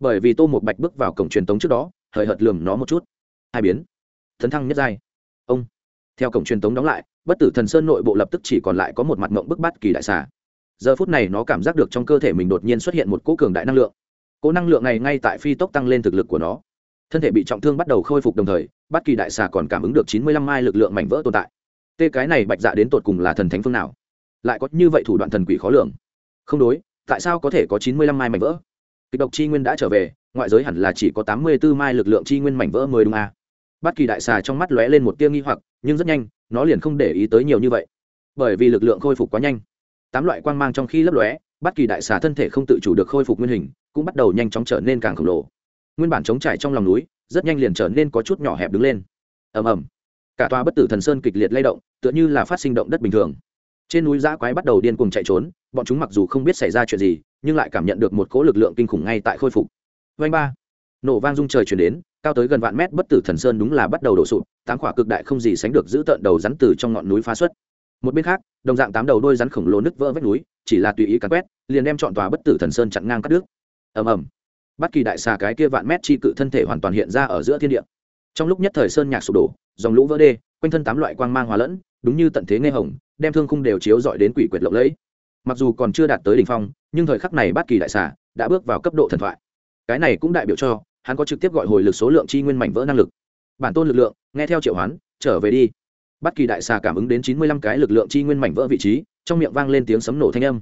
Bởi vì tô một bạch bước vào cổng truyền tống trước đó hời hợt lườm nó một chút. Hai biến. Thấn thăng nhất giai. Ông. Theo cổng truyền tống đóng lại, bất tử thần sơn nội bộ lập tức chỉ còn lại có một mặt mộng bức bát kỳ đại xà. Giờ phút này nó cảm giác được trong cơ thể mình đột nhiên xuất hiện một cỗ cường đại năng lượng cỗ năng lượng này ngay tại phi tốc tăng lên thực lực của nó. Thân thể bị trọng thương bắt đầu khôi phục đồng thời, bất kỳ đại xà còn cảm ứng được chín mươi lăm mai lực lượng mảnh vỡ tồn tại. Tê cái này bạch dạ đến tột cùng là thần thánh phương nào? Lại có như vậy thủ đoạn thần quỷ khó lường. Không đối, tại sao có thể có chín mươi lăm mai mảnh vỡ? Kịch độc chi nguyên đã trở về, ngoại giới hẳn là chỉ có tám mươi b ố mai lực lượng chi nguyên mảnh vỡ mới đúng à. Bất kỳ đại xà trong mắt lóe lên một tia nghi hoặc, nhưng rất nhanh, nó liền không để ý tới nhiều như vậy. Bởi vì lực lượng khôi phục quá nhanh. Tám loại quang mang trong khi lấp lóe bất kỳ đại xà thân thể không tự chủ được khôi phục nguyên hình, cũng bắt đầu nhanh chóng trở nên càng khổng lồ. Nguyên bản chống trải trong lòng núi, rất nhanh liền trở nên có chút nhỏ hẹp đứng lên. Ầm ầm. Cả tòa bất tử thần sơn kịch liệt lay động, tựa như là phát sinh động đất bình thường. Trên núi giã quái bắt đầu điên cuồng chạy trốn, bọn chúng mặc dù không biết xảy ra chuyện gì, nhưng lại cảm nhận được một cỗ lực lượng kinh khủng ngay tại khôi phục. Vanh ba. Nổ vang rung trời chuyển đến, cao tới gần vạn mét bất tử thần sơn đúng là bắt đầu đổ sụp, tám khỏa cực đại không gì sánh được giữ tợn đầu rắn từ trong ngọn núi phá xuất một bên khác, đồng dạng tám đầu đôi rắn khổng lồ nứt vỡ vách núi, chỉ là tùy ý cắn quét, liền đem chọn tòa bất tử thần sơn chặn ngang cắt đứt. Ầm ầm. Bất kỳ đại xà cái kia vạn mét chi cự thân thể hoàn toàn hiện ra ở giữa thiên địa. Trong lúc nhất thời sơn nhạc sụp đổ, dòng lũ vỡ đê, quanh thân tám loại quang mang hòa lẫn, đúng như tận thế nghe hồng, đem thương khung đều chiếu dọi đến quỷ quyệt lộng lẫy. Mặc dù còn chưa đạt tới đỉnh phong, nhưng thời khắc này bất kỳ đại xà đã bước vào cấp độ thần thoại. Cái này cũng đại biểu cho, hắn có trực tiếp gọi hồi lực số lượng chi nguyên mảnh vỡ năng lực. Bản tôn lực lượng, nghe theo triệu hoán, trở về đi bất kỳ đại xà cảm ứng đến chín mươi lăm cái lực lượng chi nguyên mảnh vỡ vị trí, trong miệng vang lên tiếng sấm nổ thanh âm.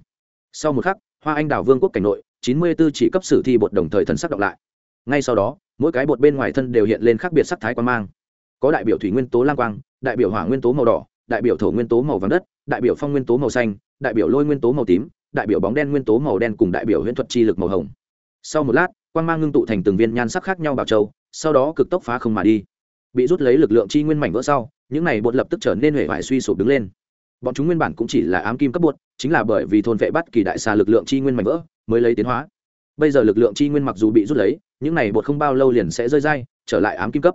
Sau một khắc, hoa anh đào vương quốc cảnh nội, chín mươi b ố chỉ cấp sử thi bột đồng thời thần sắc động lại. Ngay sau đó, mỗi cái bột bên ngoài thân đều hiện lên khác biệt sắc thái quan mang. Có đại biểu thủy nguyên tố lang quang, đại biểu hỏa nguyên tố màu đỏ, đại biểu thổ nguyên tố màu vàng đất, đại biểu phong nguyên tố màu xanh, đại biểu lôi nguyên tố màu tím, đại biểu bóng đen nguyên tố màu đen cùng đại biểu huyễn thuật chi lực màu hồng. Sau một lát, quang mang ngưng tụ thành từng viên nhan sắc khác nhau bảo châu, sau đó cực tốc phá không mà đi. Bị rút lấy lực lượng chi nguyên mảnh vỡ sau những này bột lập tức trở nên hệ vải suy sụp đứng lên. Bọn chúng nguyên bản cũng chỉ là ám kim cấp bột, chính là bởi vì thôn vệ bắt kỳ đại xà lực lượng chi nguyên mạnh vỡ, mới lấy tiến hóa. Bây giờ lực lượng chi nguyên mặc dù bị rút lấy, những này bột không bao lâu liền sẽ rơi dai, trở lại ám kim cấp.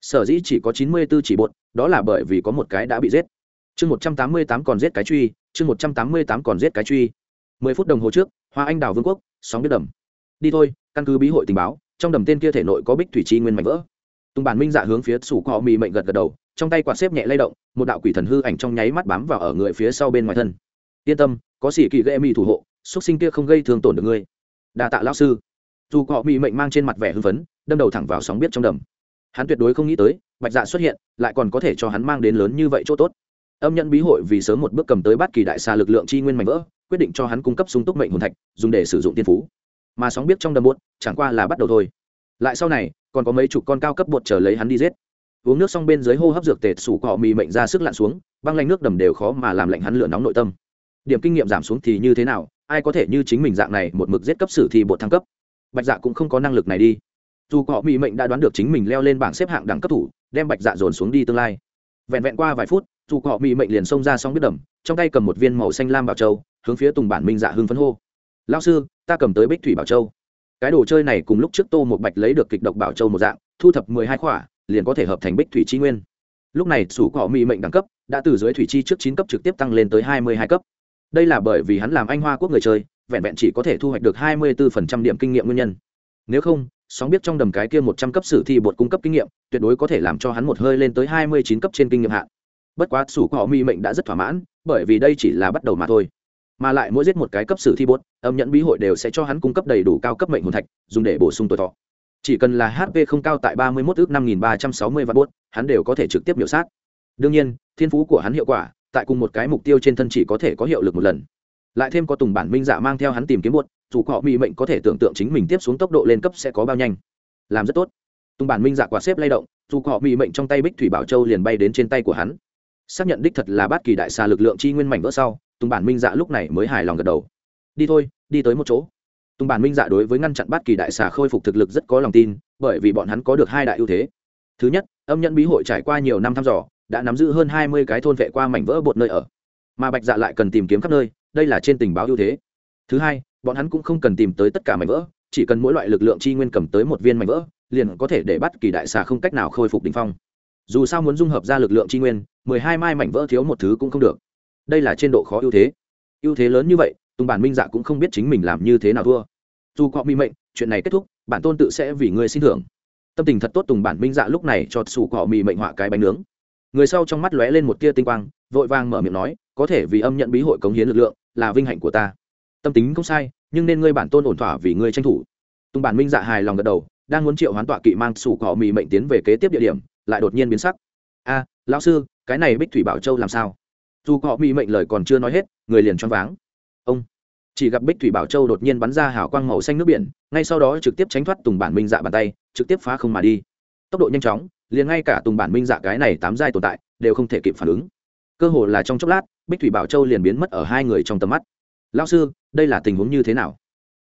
Sở dĩ chỉ có chín mươi b ố chỉ bột, đó là bởi vì có một cái đã bị giết. Chương một trăm tám mươi tám còn giết cái truy, chương một trăm tám mươi tám còn giết cái truy. Mười phút đồng hồ trước, hoa anh đào vương quốc, sóng biết đầm. Đi thôi, căn cứ bí hội tình báo, trong đầm tên kia thể nội có bích thủy chi nguyên mạnh vỡ. Tùng bản minh dạ hướng phía sủ cọ mì mệnh gật gật đầu trong tay quạt xếp nhẹ lay động, một đạo quỷ thần hư ảnh trong nháy mắt bám vào ở người phía sau bên ngoài thân. Yên tâm, có xỉ kỳ gây mì thủ hộ xuất sinh kia không gây thương tổn được ngươi. Đa tạ lão sư. Dù cọ mị mệnh mang trên mặt vẻ hưng phấn, đâm đầu thẳng vào sóng biết trong đầm. Hắn tuyệt đối không nghĩ tới, bạch dạ xuất hiện, lại còn có thể cho hắn mang đến lớn như vậy chỗ tốt. Âm nhận bí hội vì sớm một bước cầm tới bát kỳ đại xa lực lượng chi nguyên mạnh vỡ, quyết định cho hắn cung cấp sung túc mệnh hồn thạch, dùng để sử dụng tiên phú. Mà sóng biết trong đầm bột, chẳng qua là bắt đầu thôi. Lại sau này, còn có mấy chục con cao cấp bột chờ lấy hắn đi giết uống nước xong bên dưới hô hấp dược tệ sủ cọ mì mệnh ra sức lặn xuống, băng lạnh nước đầm đều khó mà làm lạnh hắn lửa nóng nội tâm. Điểm kinh nghiệm giảm xuống thì như thế nào, ai có thể như chính mình dạng này một mực giết cấp sử thì bột thăng cấp? Bạch dạ cũng không có năng lực này đi. Dù cọ mì mệnh đã đoán được chính mình leo lên bảng xếp hạng đẳng cấp thủ, đem bạch dạ dồn xuống đi tương lai. Vẹn vẹn qua vài phút, dù cọ mì mệnh liền xông ra xong biết đầm, trong tay cầm một viên màu xanh lam bảo châu, hướng phía tùng bản minh dạ hưng phấn hô. Lao sư, ta cầm tới bích thủy bảo châu. Cái đồ chơi này cùng lúc trước tô một bạch lấy được kịch độc bảo châu một dạng, thu thập mười hai khỏa liền có thể hợp thành bích thủy chi nguyên. Lúc này, sủ cọ mỹ mệnh đẳng cấp đã từ dưới thủy chi trước chín cấp trực tiếp tăng lên tới hai mươi hai cấp. Đây là bởi vì hắn làm anh hoa quốc người chơi, vẹn vẹn chỉ có thể thu hoạch được hai mươi bốn điểm kinh nghiệm nguyên nhân. Nếu không, sóng biết trong đầm cái kia một trăm cấp sử thi bột cung cấp kinh nghiệm, tuyệt đối có thể làm cho hắn một hơi lên tới hai mươi chín cấp trên kinh nghiệm hạn. Bất quá, sủ cọ mỹ mệnh đã rất thỏa mãn, bởi vì đây chỉ là bắt đầu mà thôi. Mà lại mỗi giết một cái cấp sử thi bốt âm nhận bí hội đều sẽ cho hắn cung cấp đầy đủ cao cấp mệnh hồn thạch, dùng để bổ sung tuổi thọ chỉ cần là hp không cao tại ba mươi mốt ước năm nghìn ba trăm sáu mươi vạn bốt hắn đều có thể trực tiếp biểu sát. Đương nhiên, thiên phú của hắn hiệu quả, tại cùng một cái mục tiêu trên thân chỉ có thể có hiệu lực một lần. Lại thêm có tùng bản minh dạ mang theo hắn tìm kiếm bốt dù họ bị mệnh có thể tưởng tượng chính mình tiếp xuống tốc độ lên cấp sẽ có bao nhanh. Làm rất tốt. Tùng bản minh dạ quả xếp lay động, dù họ bị mệnh trong tay bích thủy bảo châu liền bay đến trên tay của hắn. Xác nhận đích thật là bát kỳ đại xà lực lượng chi nguyên mảnh vỡ sau, tùng bản minh dạ lúc này mới hài lòng gật đầu. Đi thôi, đi tới một chỗ tùng bản minh dạ đối với ngăn chặn bát kỳ đại xà khôi phục thực lực rất có lòng tin, bởi vì bọn hắn có được hai đại ưu thế. Thứ nhất, âm nhận bí hội trải qua nhiều năm thăm dò, đã nắm giữ hơn hai mươi cái thôn vệ qua mảnh vỡ bột nơi ở. Mà bạch dạ lại cần tìm kiếm khắp nơi, đây là trên tình báo ưu thế. Thứ hai, bọn hắn cũng không cần tìm tới tất cả mảnh vỡ, chỉ cần mỗi loại lực lượng chi nguyên cầm tới một viên mảnh vỡ, liền có thể để bắt kỳ đại xà không cách nào khôi phục đ ỉ n h phong. Dù sao muốn dung hợp ra lực lượng chi nguyên, mười hai mai mảnh vỡ thiếu một thứ cũng không được. Đây là trên độ khó ưu thế. Ưu thế lớn như vậy tùng bản minh dạ cũng không biết chính mình làm như thế nào thua. Dù cọ mỹ mệnh, chuyện này kết thúc, bản tôn tự sẽ vì ngươi xin thưởng. Tâm tình thật tốt tùng bản minh dạ lúc này cho sủ cọ mỹ mệnh họa cái bánh nướng. Người sau trong mắt lóe lên một tia tinh quang, vội vàng mở miệng nói, có thể vì âm nhận bí hội cống hiến lực lượng, là vinh hạnh của ta. Tâm tính không sai, nhưng nên ngươi bản tôn ổn thỏa vì ngươi tranh thủ. Tùng bản minh dạ hài lòng gật đầu, đang muốn triệu hoán tọa kỵ mang sủ cọ mỹ mệnh tiến về kế tiếp địa điểm, lại đột nhiên biến sắc. A, lão sư, cái này bích thủy bảo châu làm sao? Dù cọ mỹ mệnh lời còn chưa nói hết, người liền choáng váng chỉ gặp bích thủy bảo châu đột nhiên bắn ra hào quang màu xanh nước biển, ngay sau đó trực tiếp tránh thoát tùng bản minh dạ bàn tay, trực tiếp phá không mà đi. Tốc độ nhanh chóng, liền ngay cả tùng bản minh dạ cái này tám giai tồn tại, đều không thể kịp phản ứng. Cơ hồ là trong chốc lát, bích thủy bảo châu liền biến mất ở hai người trong tầm mắt. Lao sư, đây là tình huống như thế nào?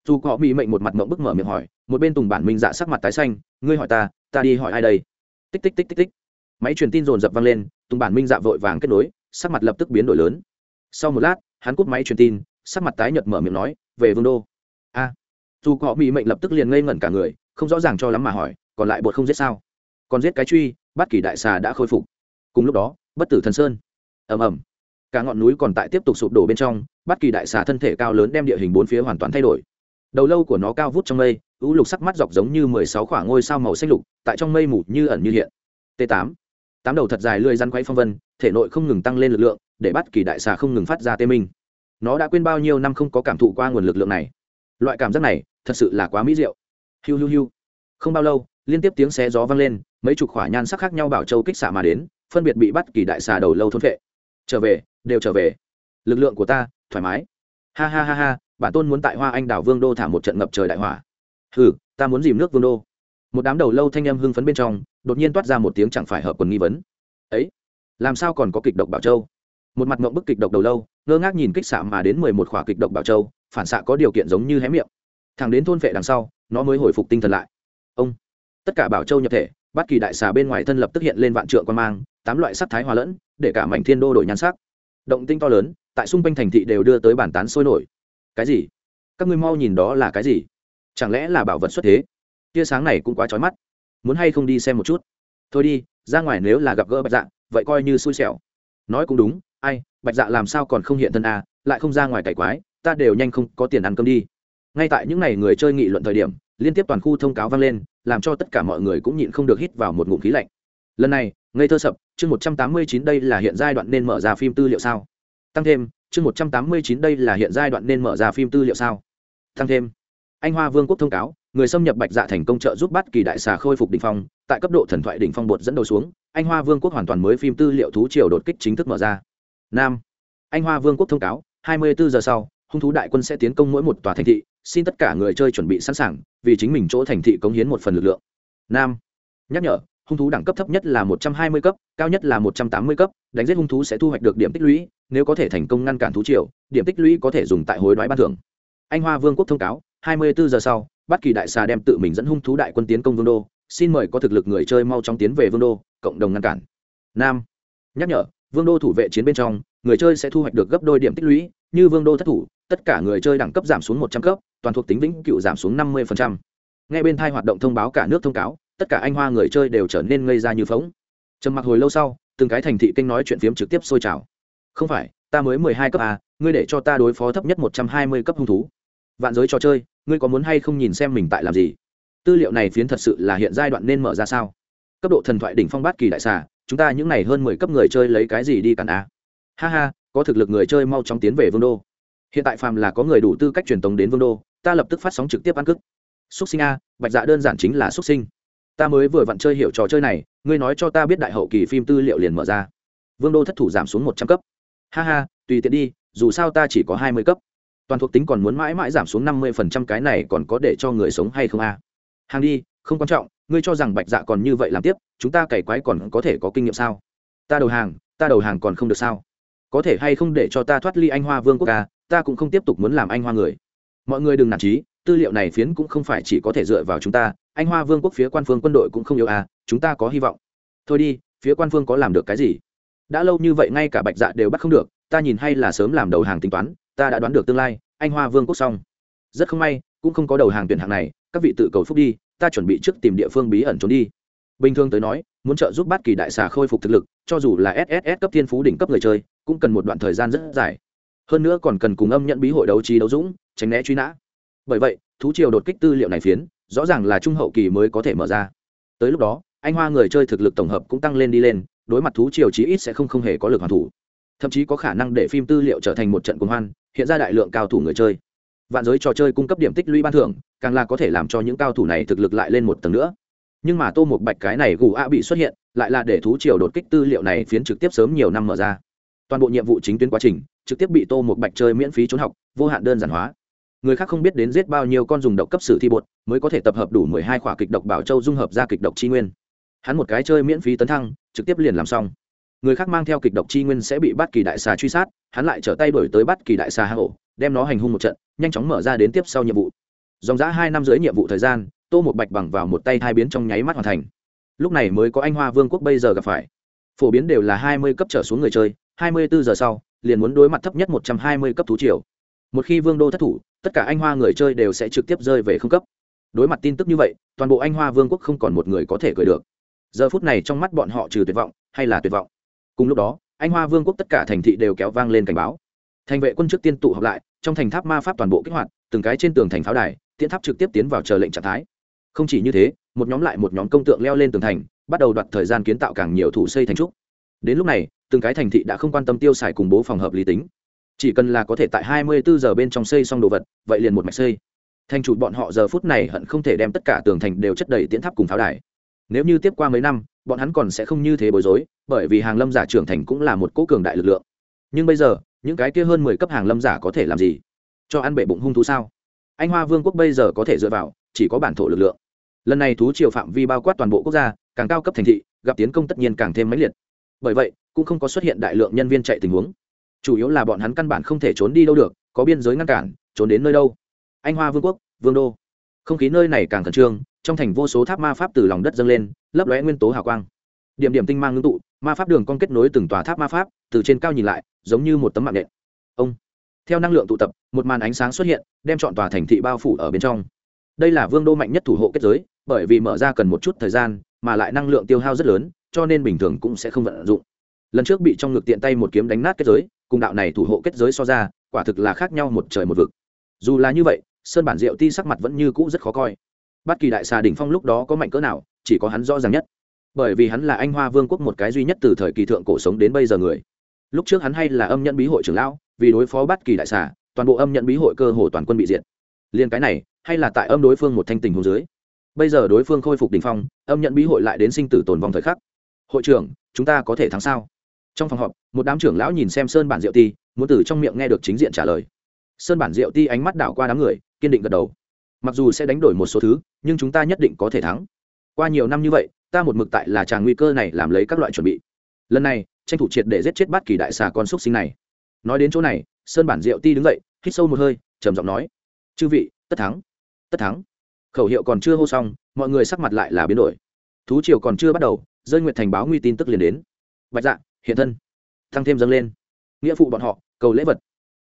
Dù họ bị mệnh một mặt mộng bức mở miệng hỏi, một bên tùng bản minh dạ sắc mặt tái xanh, ngươi hỏi ta ta đi hỏi ai đây? Tích tích tích tích tích. Máy truyền tin dồn dập vang lên, tùng bản minh dạ vội vàng kết nối, sắc mặt lập tức biến đổi lớn. Sau một lát, hắn cúp máy truyền tin sắc mặt tái nhợt mở miệng nói, về vương đô. A. Dù cọ bị mệnh lập tức liền ngây ngẩn cả người, không rõ ràng cho lắm mà hỏi, còn lại bột không giết sao? Còn giết cái truy, bắt kỳ đại xà đã khôi phục. Cùng lúc đó, bất tử thần sơn. Ầm ầm. Cả ngọn núi còn tại tiếp tục sụp đổ bên trong, bắt kỳ đại xà thân thể cao lớn đem địa hình bốn phía hoàn toàn thay đổi. Đầu lâu của nó cao vút trong mây u lục sắc mắt dọc giống như mười sáu khoảng ngôi sao màu xanh lục, tại trong mây mù như ẩn như hiện. T tám. Tám đầu thật dài lưỡi rắn quay phong vân, thể nội không ngừng tăng lên lực lượng, để bắt kỳ đại xà không ngừng phát ra tê minh nó đã quên bao nhiêu năm không có cảm thụ qua nguồn lực lượng này. Loại cảm giác này, thật sự là quá mỹ diệu. Hiu hiu hiu. Không bao lâu, liên tiếp tiếng xé gió vang lên, mấy chục khỏa nhan sắc khác nhau bảo châu kích xạ mà đến, phân biệt bị bắt kỳ đại xà đầu lâu thôn vệ. Trở về, đều trở về. Lực lượng của ta, thoải mái. Ha ha ha ha, bản tôn muốn tại hoa anh đảo vương đô thả một trận ngập trời đại hỏa. Hừ, ta muốn dìm nước vương đô. Một đám đầu lâu thanh âm hưng phấn bên trong, đột nhiên toát ra một tiếng chẳng phải hợp quần nghi vấn. Ấy, làm sao còn có kịch độc bảo châu? Một mặt mộng bức kịch độc đầu lâu ngơ ngác nhìn kích xạ mà đến mười một khỏa kịch độc bảo châu phản xạ có điều kiện giống như hé miệng. Thằng đến thôn vệ đằng sau nó mới hồi phục tinh thần lại. Ông tất cả bảo châu nhập thể bất kỳ đại xà bên ngoài thân lập tức hiện lên vạn trượng quan mang tám loại sắc thái hòa lẫn để cả mảnh thiên đô đổi nhan sắc. Động tinh to lớn tại xung quanh thành thị đều đưa tới bản tán sôi nổi. Cái gì? Các ngươi mau nhìn đó là cái gì? Chẳng lẽ là bảo vật xuất thế? Tia sáng này cũng quá trói mắt. Muốn hay không đi xem một chút? Thôi đi ra ngoài nếu là gặp gỡ bạch dạng, vậy coi như xui xẻo. Nói cũng đúng ai bạch dạ làm sao còn không hiện thân à, lại không ra ngoài cải quái ta đều nhanh không có tiền ăn cơm đi. Ngay tại những ngày người chơi nghị luận thời điểm liên tiếp toàn khu thông cáo vang lên làm cho tất cả mọi người cũng nhịn không được hít vào một ngụm khí lạnh. Lần này ngây thơ sập chương một trăm tám mươi chín đây là hiện giai đoạn nên mở ra phim tư liệu sao? Tăng thêm chương một trăm tám mươi chín đây là hiện giai đoạn nên mở ra phim tư liệu sao? Tăng thêm anh hoa vương quốc thông cáo người xâm nhập bạch dạ thành công trợ giúp bắt kỳ đại xà khôi phục đ ỉ n h phong tại cấp độ thần thoại đ ỉ n h phong bột dẫn đầu xuống anh hoa vương quốc hoàn toàn mới phim tư liệu thú triều đột kích chính thức mở ra nam. Anh hoa vương quốc thông cáo 24 giờ sau, hung thú đại quân sẽ tiến công mỗi một tòa thành thị, xin tất cả người chơi chuẩn bị sẵn sàng, vì chính mình chỗ thành thị cống hiến một phần lực lượng. Nam. Nhắc nhở, hung thú đẳng cấp thấp nhất là 120 cấp, cao nhất là 180 cấp, đánh giết hung thú sẽ thu hoạch được điểm tích lũy, nếu có thể thành công ngăn cản thú triều, điểm tích lũy có thể dùng tại hối đoái ban thưởng. Anh hoa vương quốc thông cáo 24 giờ sau, bất kỳ đại xà đem tự mình dẫn hung thú đại quân tiến công vương đô, xin mời có thực lực người chơi mau chóng tiến về vương đô, cộng đồng ngăn cản. Nam. Nhắc nhở vương đô thủ vệ chiến bên trong, người chơi sẽ thu hoạch được gấp đôi điểm tích lũy, như vương đô thất thủ, tất cả người chơi đẳng cấp giảm xuống một trăm cấp, toàn thuộc tính vĩnh cựu giảm xuống năm mươi ngay bên thai hoạt động thông báo cả nước thông cáo, tất cả anh hoa người chơi đều trở nên ngây ra như phóng trầm mặc hồi lâu sau, từng cái thành thị kênh nói chuyện phiếm trực tiếp sôi trào. Không phải, ta mới mười hai cấp à ngươi để cho ta đối phó thấp nhất một trăm hai mươi cấp hung thú. Vạn giới trò chơi, ngươi có muốn hay không nhìn xem mình tại làm gì? Tư liệu này phiến thật sự là hiện giai đoạn nên mở ra sao? Cấp độ thần thoại đỉnh phong bát kỳ đại xà chúng ta những này hơn mười cấp người chơi lấy cái gì đi cản a? Ha ha, có thực lực người chơi mau chóng tiến về vương đô. Hiện tại phàm là có người đủ tư cách truyền tống đến vương đô, ta lập tức phát sóng trực tiếp ăn cức xúc sinh a, bạch dạ đơn giản chính là xúc sinh. Ta mới vừa vặn chơi hiểu trò chơi này, ngươi nói cho ta biết đại hậu kỳ phim tư liệu liền mở ra. Vương đô thất thủ giảm xuống một trăm cấp. Ha ha, tùy tiện đi, dù sao ta chỉ có hai mươi cấp. Toàn thuộc tính còn muốn mãi mãi giảm xuống năm mươi phần trăm, cái này còn có để cho người sống hay không a? Hàng đi, không quan trọng ngươi cho rằng bạch dạ còn như vậy làm tiếp, chúng ta cày quái còn có thể có kinh nghiệm sao? Ta đầu hàng, ta đầu hàng còn không được sao? Có thể hay không để cho ta thoát ly anh hoa vương quốc ca ta cũng không tiếp tục muốn làm anh hoa người. Mọi người đừng nản trí tư liệu này phiến cũng không phải chỉ có thể dựa vào chúng ta. Anh hoa vương quốc phía quan phương quân đội cũng không yêu à chúng ta có hy vọng. Thôi đi, phía quan phương có làm được cái gì? Đã lâu như vậy ngay cả bạch dạ đều bắt không được, ta nhìn hay là sớm làm đầu hàng tính toán, ta đã đoán được tương lai, anh hoa vương quốc xong. Rất không may, cũng không có đầu hàng tuyển hạng này, các vị tự cầu phúc đi ta chuẩn bị trước tìm địa phương bí ẩn trốn đi. Bình thường tới nói, muốn trợ giúp bát kỳ đại xà khôi phục thực lực, cho dù là sss cấp thiên phú đỉnh cấp người chơi, cũng cần một đoạn thời gian rất dài. Hơn nữa còn cần cùng âm nhận bí hội đấu trí đấu dũng, tránh né truy nã. Bởi vậy, thú triều đột kích tư liệu này phiến, rõ ràng là trung hậu kỳ mới có thể mở ra. Tới lúc đó, anh hoa người chơi thực lực tổng hợp cũng tăng lên đi lên, đối mặt thú triều chí ít sẽ không không hề có lực hoàn thủ. Thậm chí có khả năng để phim tư liệu trở thành một trận cuồng hoan, hiện ra đại lượng cao thủ người chơi vạn giới trò chơi cung cấp điểm tích lũy ban thưởng, càng là có thể làm cho những cao thủ này thực lực lại lên một tầng nữa. Nhưng mà tô một bạch cái này gù a bị xuất hiện, lại là để thú triều đột kích tư liệu này phiến trực tiếp sớm nhiều năm mở ra. Toàn bộ nhiệm vụ chính tuyến quá trình, trực tiếp bị tô một bạch chơi miễn phí trốn học, vô hạn đơn giản hóa. Người khác không biết đến giết bao nhiêu con dùng độc cấp sử thi bột, mới có thể tập hợp đủ mười hai khỏa kịch độc bảo châu dung hợp ra kịch độc chi nguyên. Hắn một cái chơi miễn phí tấn thăng, trực tiếp liền làm xong người khác mang theo kịch độc chi nguyên sẽ bị bắt kỳ đại xà truy sát, hắn lại trở tay đổi tới bắt kỳ đại xà hà hổ đem nó hành hung một trận, nhanh chóng mở ra đến tiếp sau nhiệm vụ. Dòng giã hai năm dưới nhiệm vụ thời gian, tô một bạch bằng vào một tay hai biến trong nháy mắt hoàn thành. Lúc này mới có anh hoa vương quốc bây giờ gặp phải. Phổ biến đều là hai mươi cấp trở xuống người chơi, hai mươi bốn giờ sau, liền muốn đối mặt thấp nhất một trăm hai mươi cấp thú triều. Một khi vương đô thất thủ, tất cả anh hoa người chơi đều sẽ trực tiếp rơi về không cấp. Đối mặt tin tức như vậy, toàn bộ anh hoa vương quốc không còn một người có thể cười được. Giờ phút này trong mắt bọn họ trừ tuyệt vọng hay là tuyệt vọng? Cùng lúc đó, anh hoa vương quốc tất cả thành thị đều kéo vang lên cảnh báo. Thành vệ quân trước tiên tụ họp lại, trong thành tháp ma pháp toàn bộ kích hoạt, từng cái trên tường thành pháo đài, tiễn tháp trực tiếp tiến vào chờ lệnh trạng thái. Không chỉ như thế, một nhóm lại một nhóm công tượng leo lên tường thành, bắt đầu đoạt thời gian kiến tạo càng nhiều thủ xây thành trúc. Đến lúc này, từng cái thành thị đã không quan tâm tiêu xài cùng bố phòng hợp lý tính. Chỉ cần là có thể tại 24 giờ bên trong xây xong đồ vật, vậy liền một mạch xây. Thành chủ bọn họ giờ phút này hận không thể đem tất cả tường thành đều chất đầy tiễn tháp cùng pháo đài. Nếu như tiếp qua mấy năm bọn hắn còn sẽ không như thế bối rối, bởi vì hàng lâm giả trưởng thành cũng là một cố cường đại lực lượng. Nhưng bây giờ, những cái kia hơn mười cấp hàng lâm giả có thể làm gì? Cho ăn bể bụng hung thú sao? Anh hoa vương quốc bây giờ có thể dựa vào, chỉ có bản thổ lực lượng. Lần này thú triều phạm vi bao quát toàn bộ quốc gia, càng cao cấp thành thị, gặp tiến công tất nhiên càng thêm mãnh liệt. Bởi vậy, cũng không có xuất hiện đại lượng nhân viên chạy tình huống. Chủ yếu là bọn hắn căn bản không thể trốn đi đâu được, có biên giới ngăn cản, trốn đến nơi đâu? Anh hoa vương quốc, vương đô. Không khí nơi này càng khẩn trương trong thành vô số tháp ma pháp từ lòng đất dâng lên, lấp lóe nguyên tố hào quang. Điểm điểm tinh mang ngưng tụ, ma pháp đường con kết nối từng tòa tháp ma pháp, từ trên cao nhìn lại, giống như một tấm mạng nện. Ông, theo năng lượng tụ tập, một màn ánh sáng xuất hiện, đem chọn tòa thành thị bao phủ ở bên trong. Đây là vương đô mạnh nhất thủ hộ kết giới, bởi vì mở ra cần một chút thời gian, mà lại năng lượng tiêu hao rất lớn, cho nên bình thường cũng sẽ không vận dụng. Lần trước bị trong ngực tiện tay một kiếm đánh nát kết giới, cùng đạo này thủ hộ kết giới so ra, quả thực là khác nhau một trời một vực. Dù là như vậy, sơn bản diệu ti sắc mặt vẫn như cũ rất khó coi bất kỳ đại xà đỉnh phong lúc đó có mạnh cỡ nào, chỉ có hắn rõ ràng nhất. Bởi vì hắn là anh hoa vương quốc một cái duy nhất từ thời kỳ thượng cổ sống đến bây giờ người. Lúc trước hắn hay là âm nhận bí hội trưởng lão, vì đối phó bất kỳ đại xà, toàn bộ âm nhận bí hội cơ hồ toàn quân bị diệt. Liên cái này, hay là tại âm đối phương một thanh tình hồ dưới. Bây giờ đối phương khôi phục đỉnh phong, âm nhận bí hội lại đến sinh tử tồn vong thời khắc. Hội trưởng, chúng ta có thể thắng sao? Trong phòng họp, một đám trưởng lão nhìn xem sơn bản diệu ti, muốn từ trong miệng nghe được chính diện trả lời. Sơn bản diệu ti ánh mắt đảo qua đám người, kiên định gật đầu mặc dù sẽ đánh đổi một số thứ, nhưng chúng ta nhất định có thể thắng. Qua nhiều năm như vậy, ta một mực tại là tràng nguy cơ này làm lấy các loại chuẩn bị. Lần này, tranh thủ triệt để giết chết bát kỳ đại xà con xúc sinh này. Nói đến chỗ này, sơn bản diệu ti đứng dậy, hít sâu một hơi, trầm giọng nói, chư vị, tất thắng tất thắng. Khẩu hiệu còn chưa hô xong, mọi người sắc mặt lại là biến đổi. Thú triều còn chưa bắt đầu, rơi nguyệt thành báo nguy tin tức liền đến. Bạch dạ hiện thân. Tăng thêm dâng lên. Nghĩa phụ bọn họ, cầu lễ vật.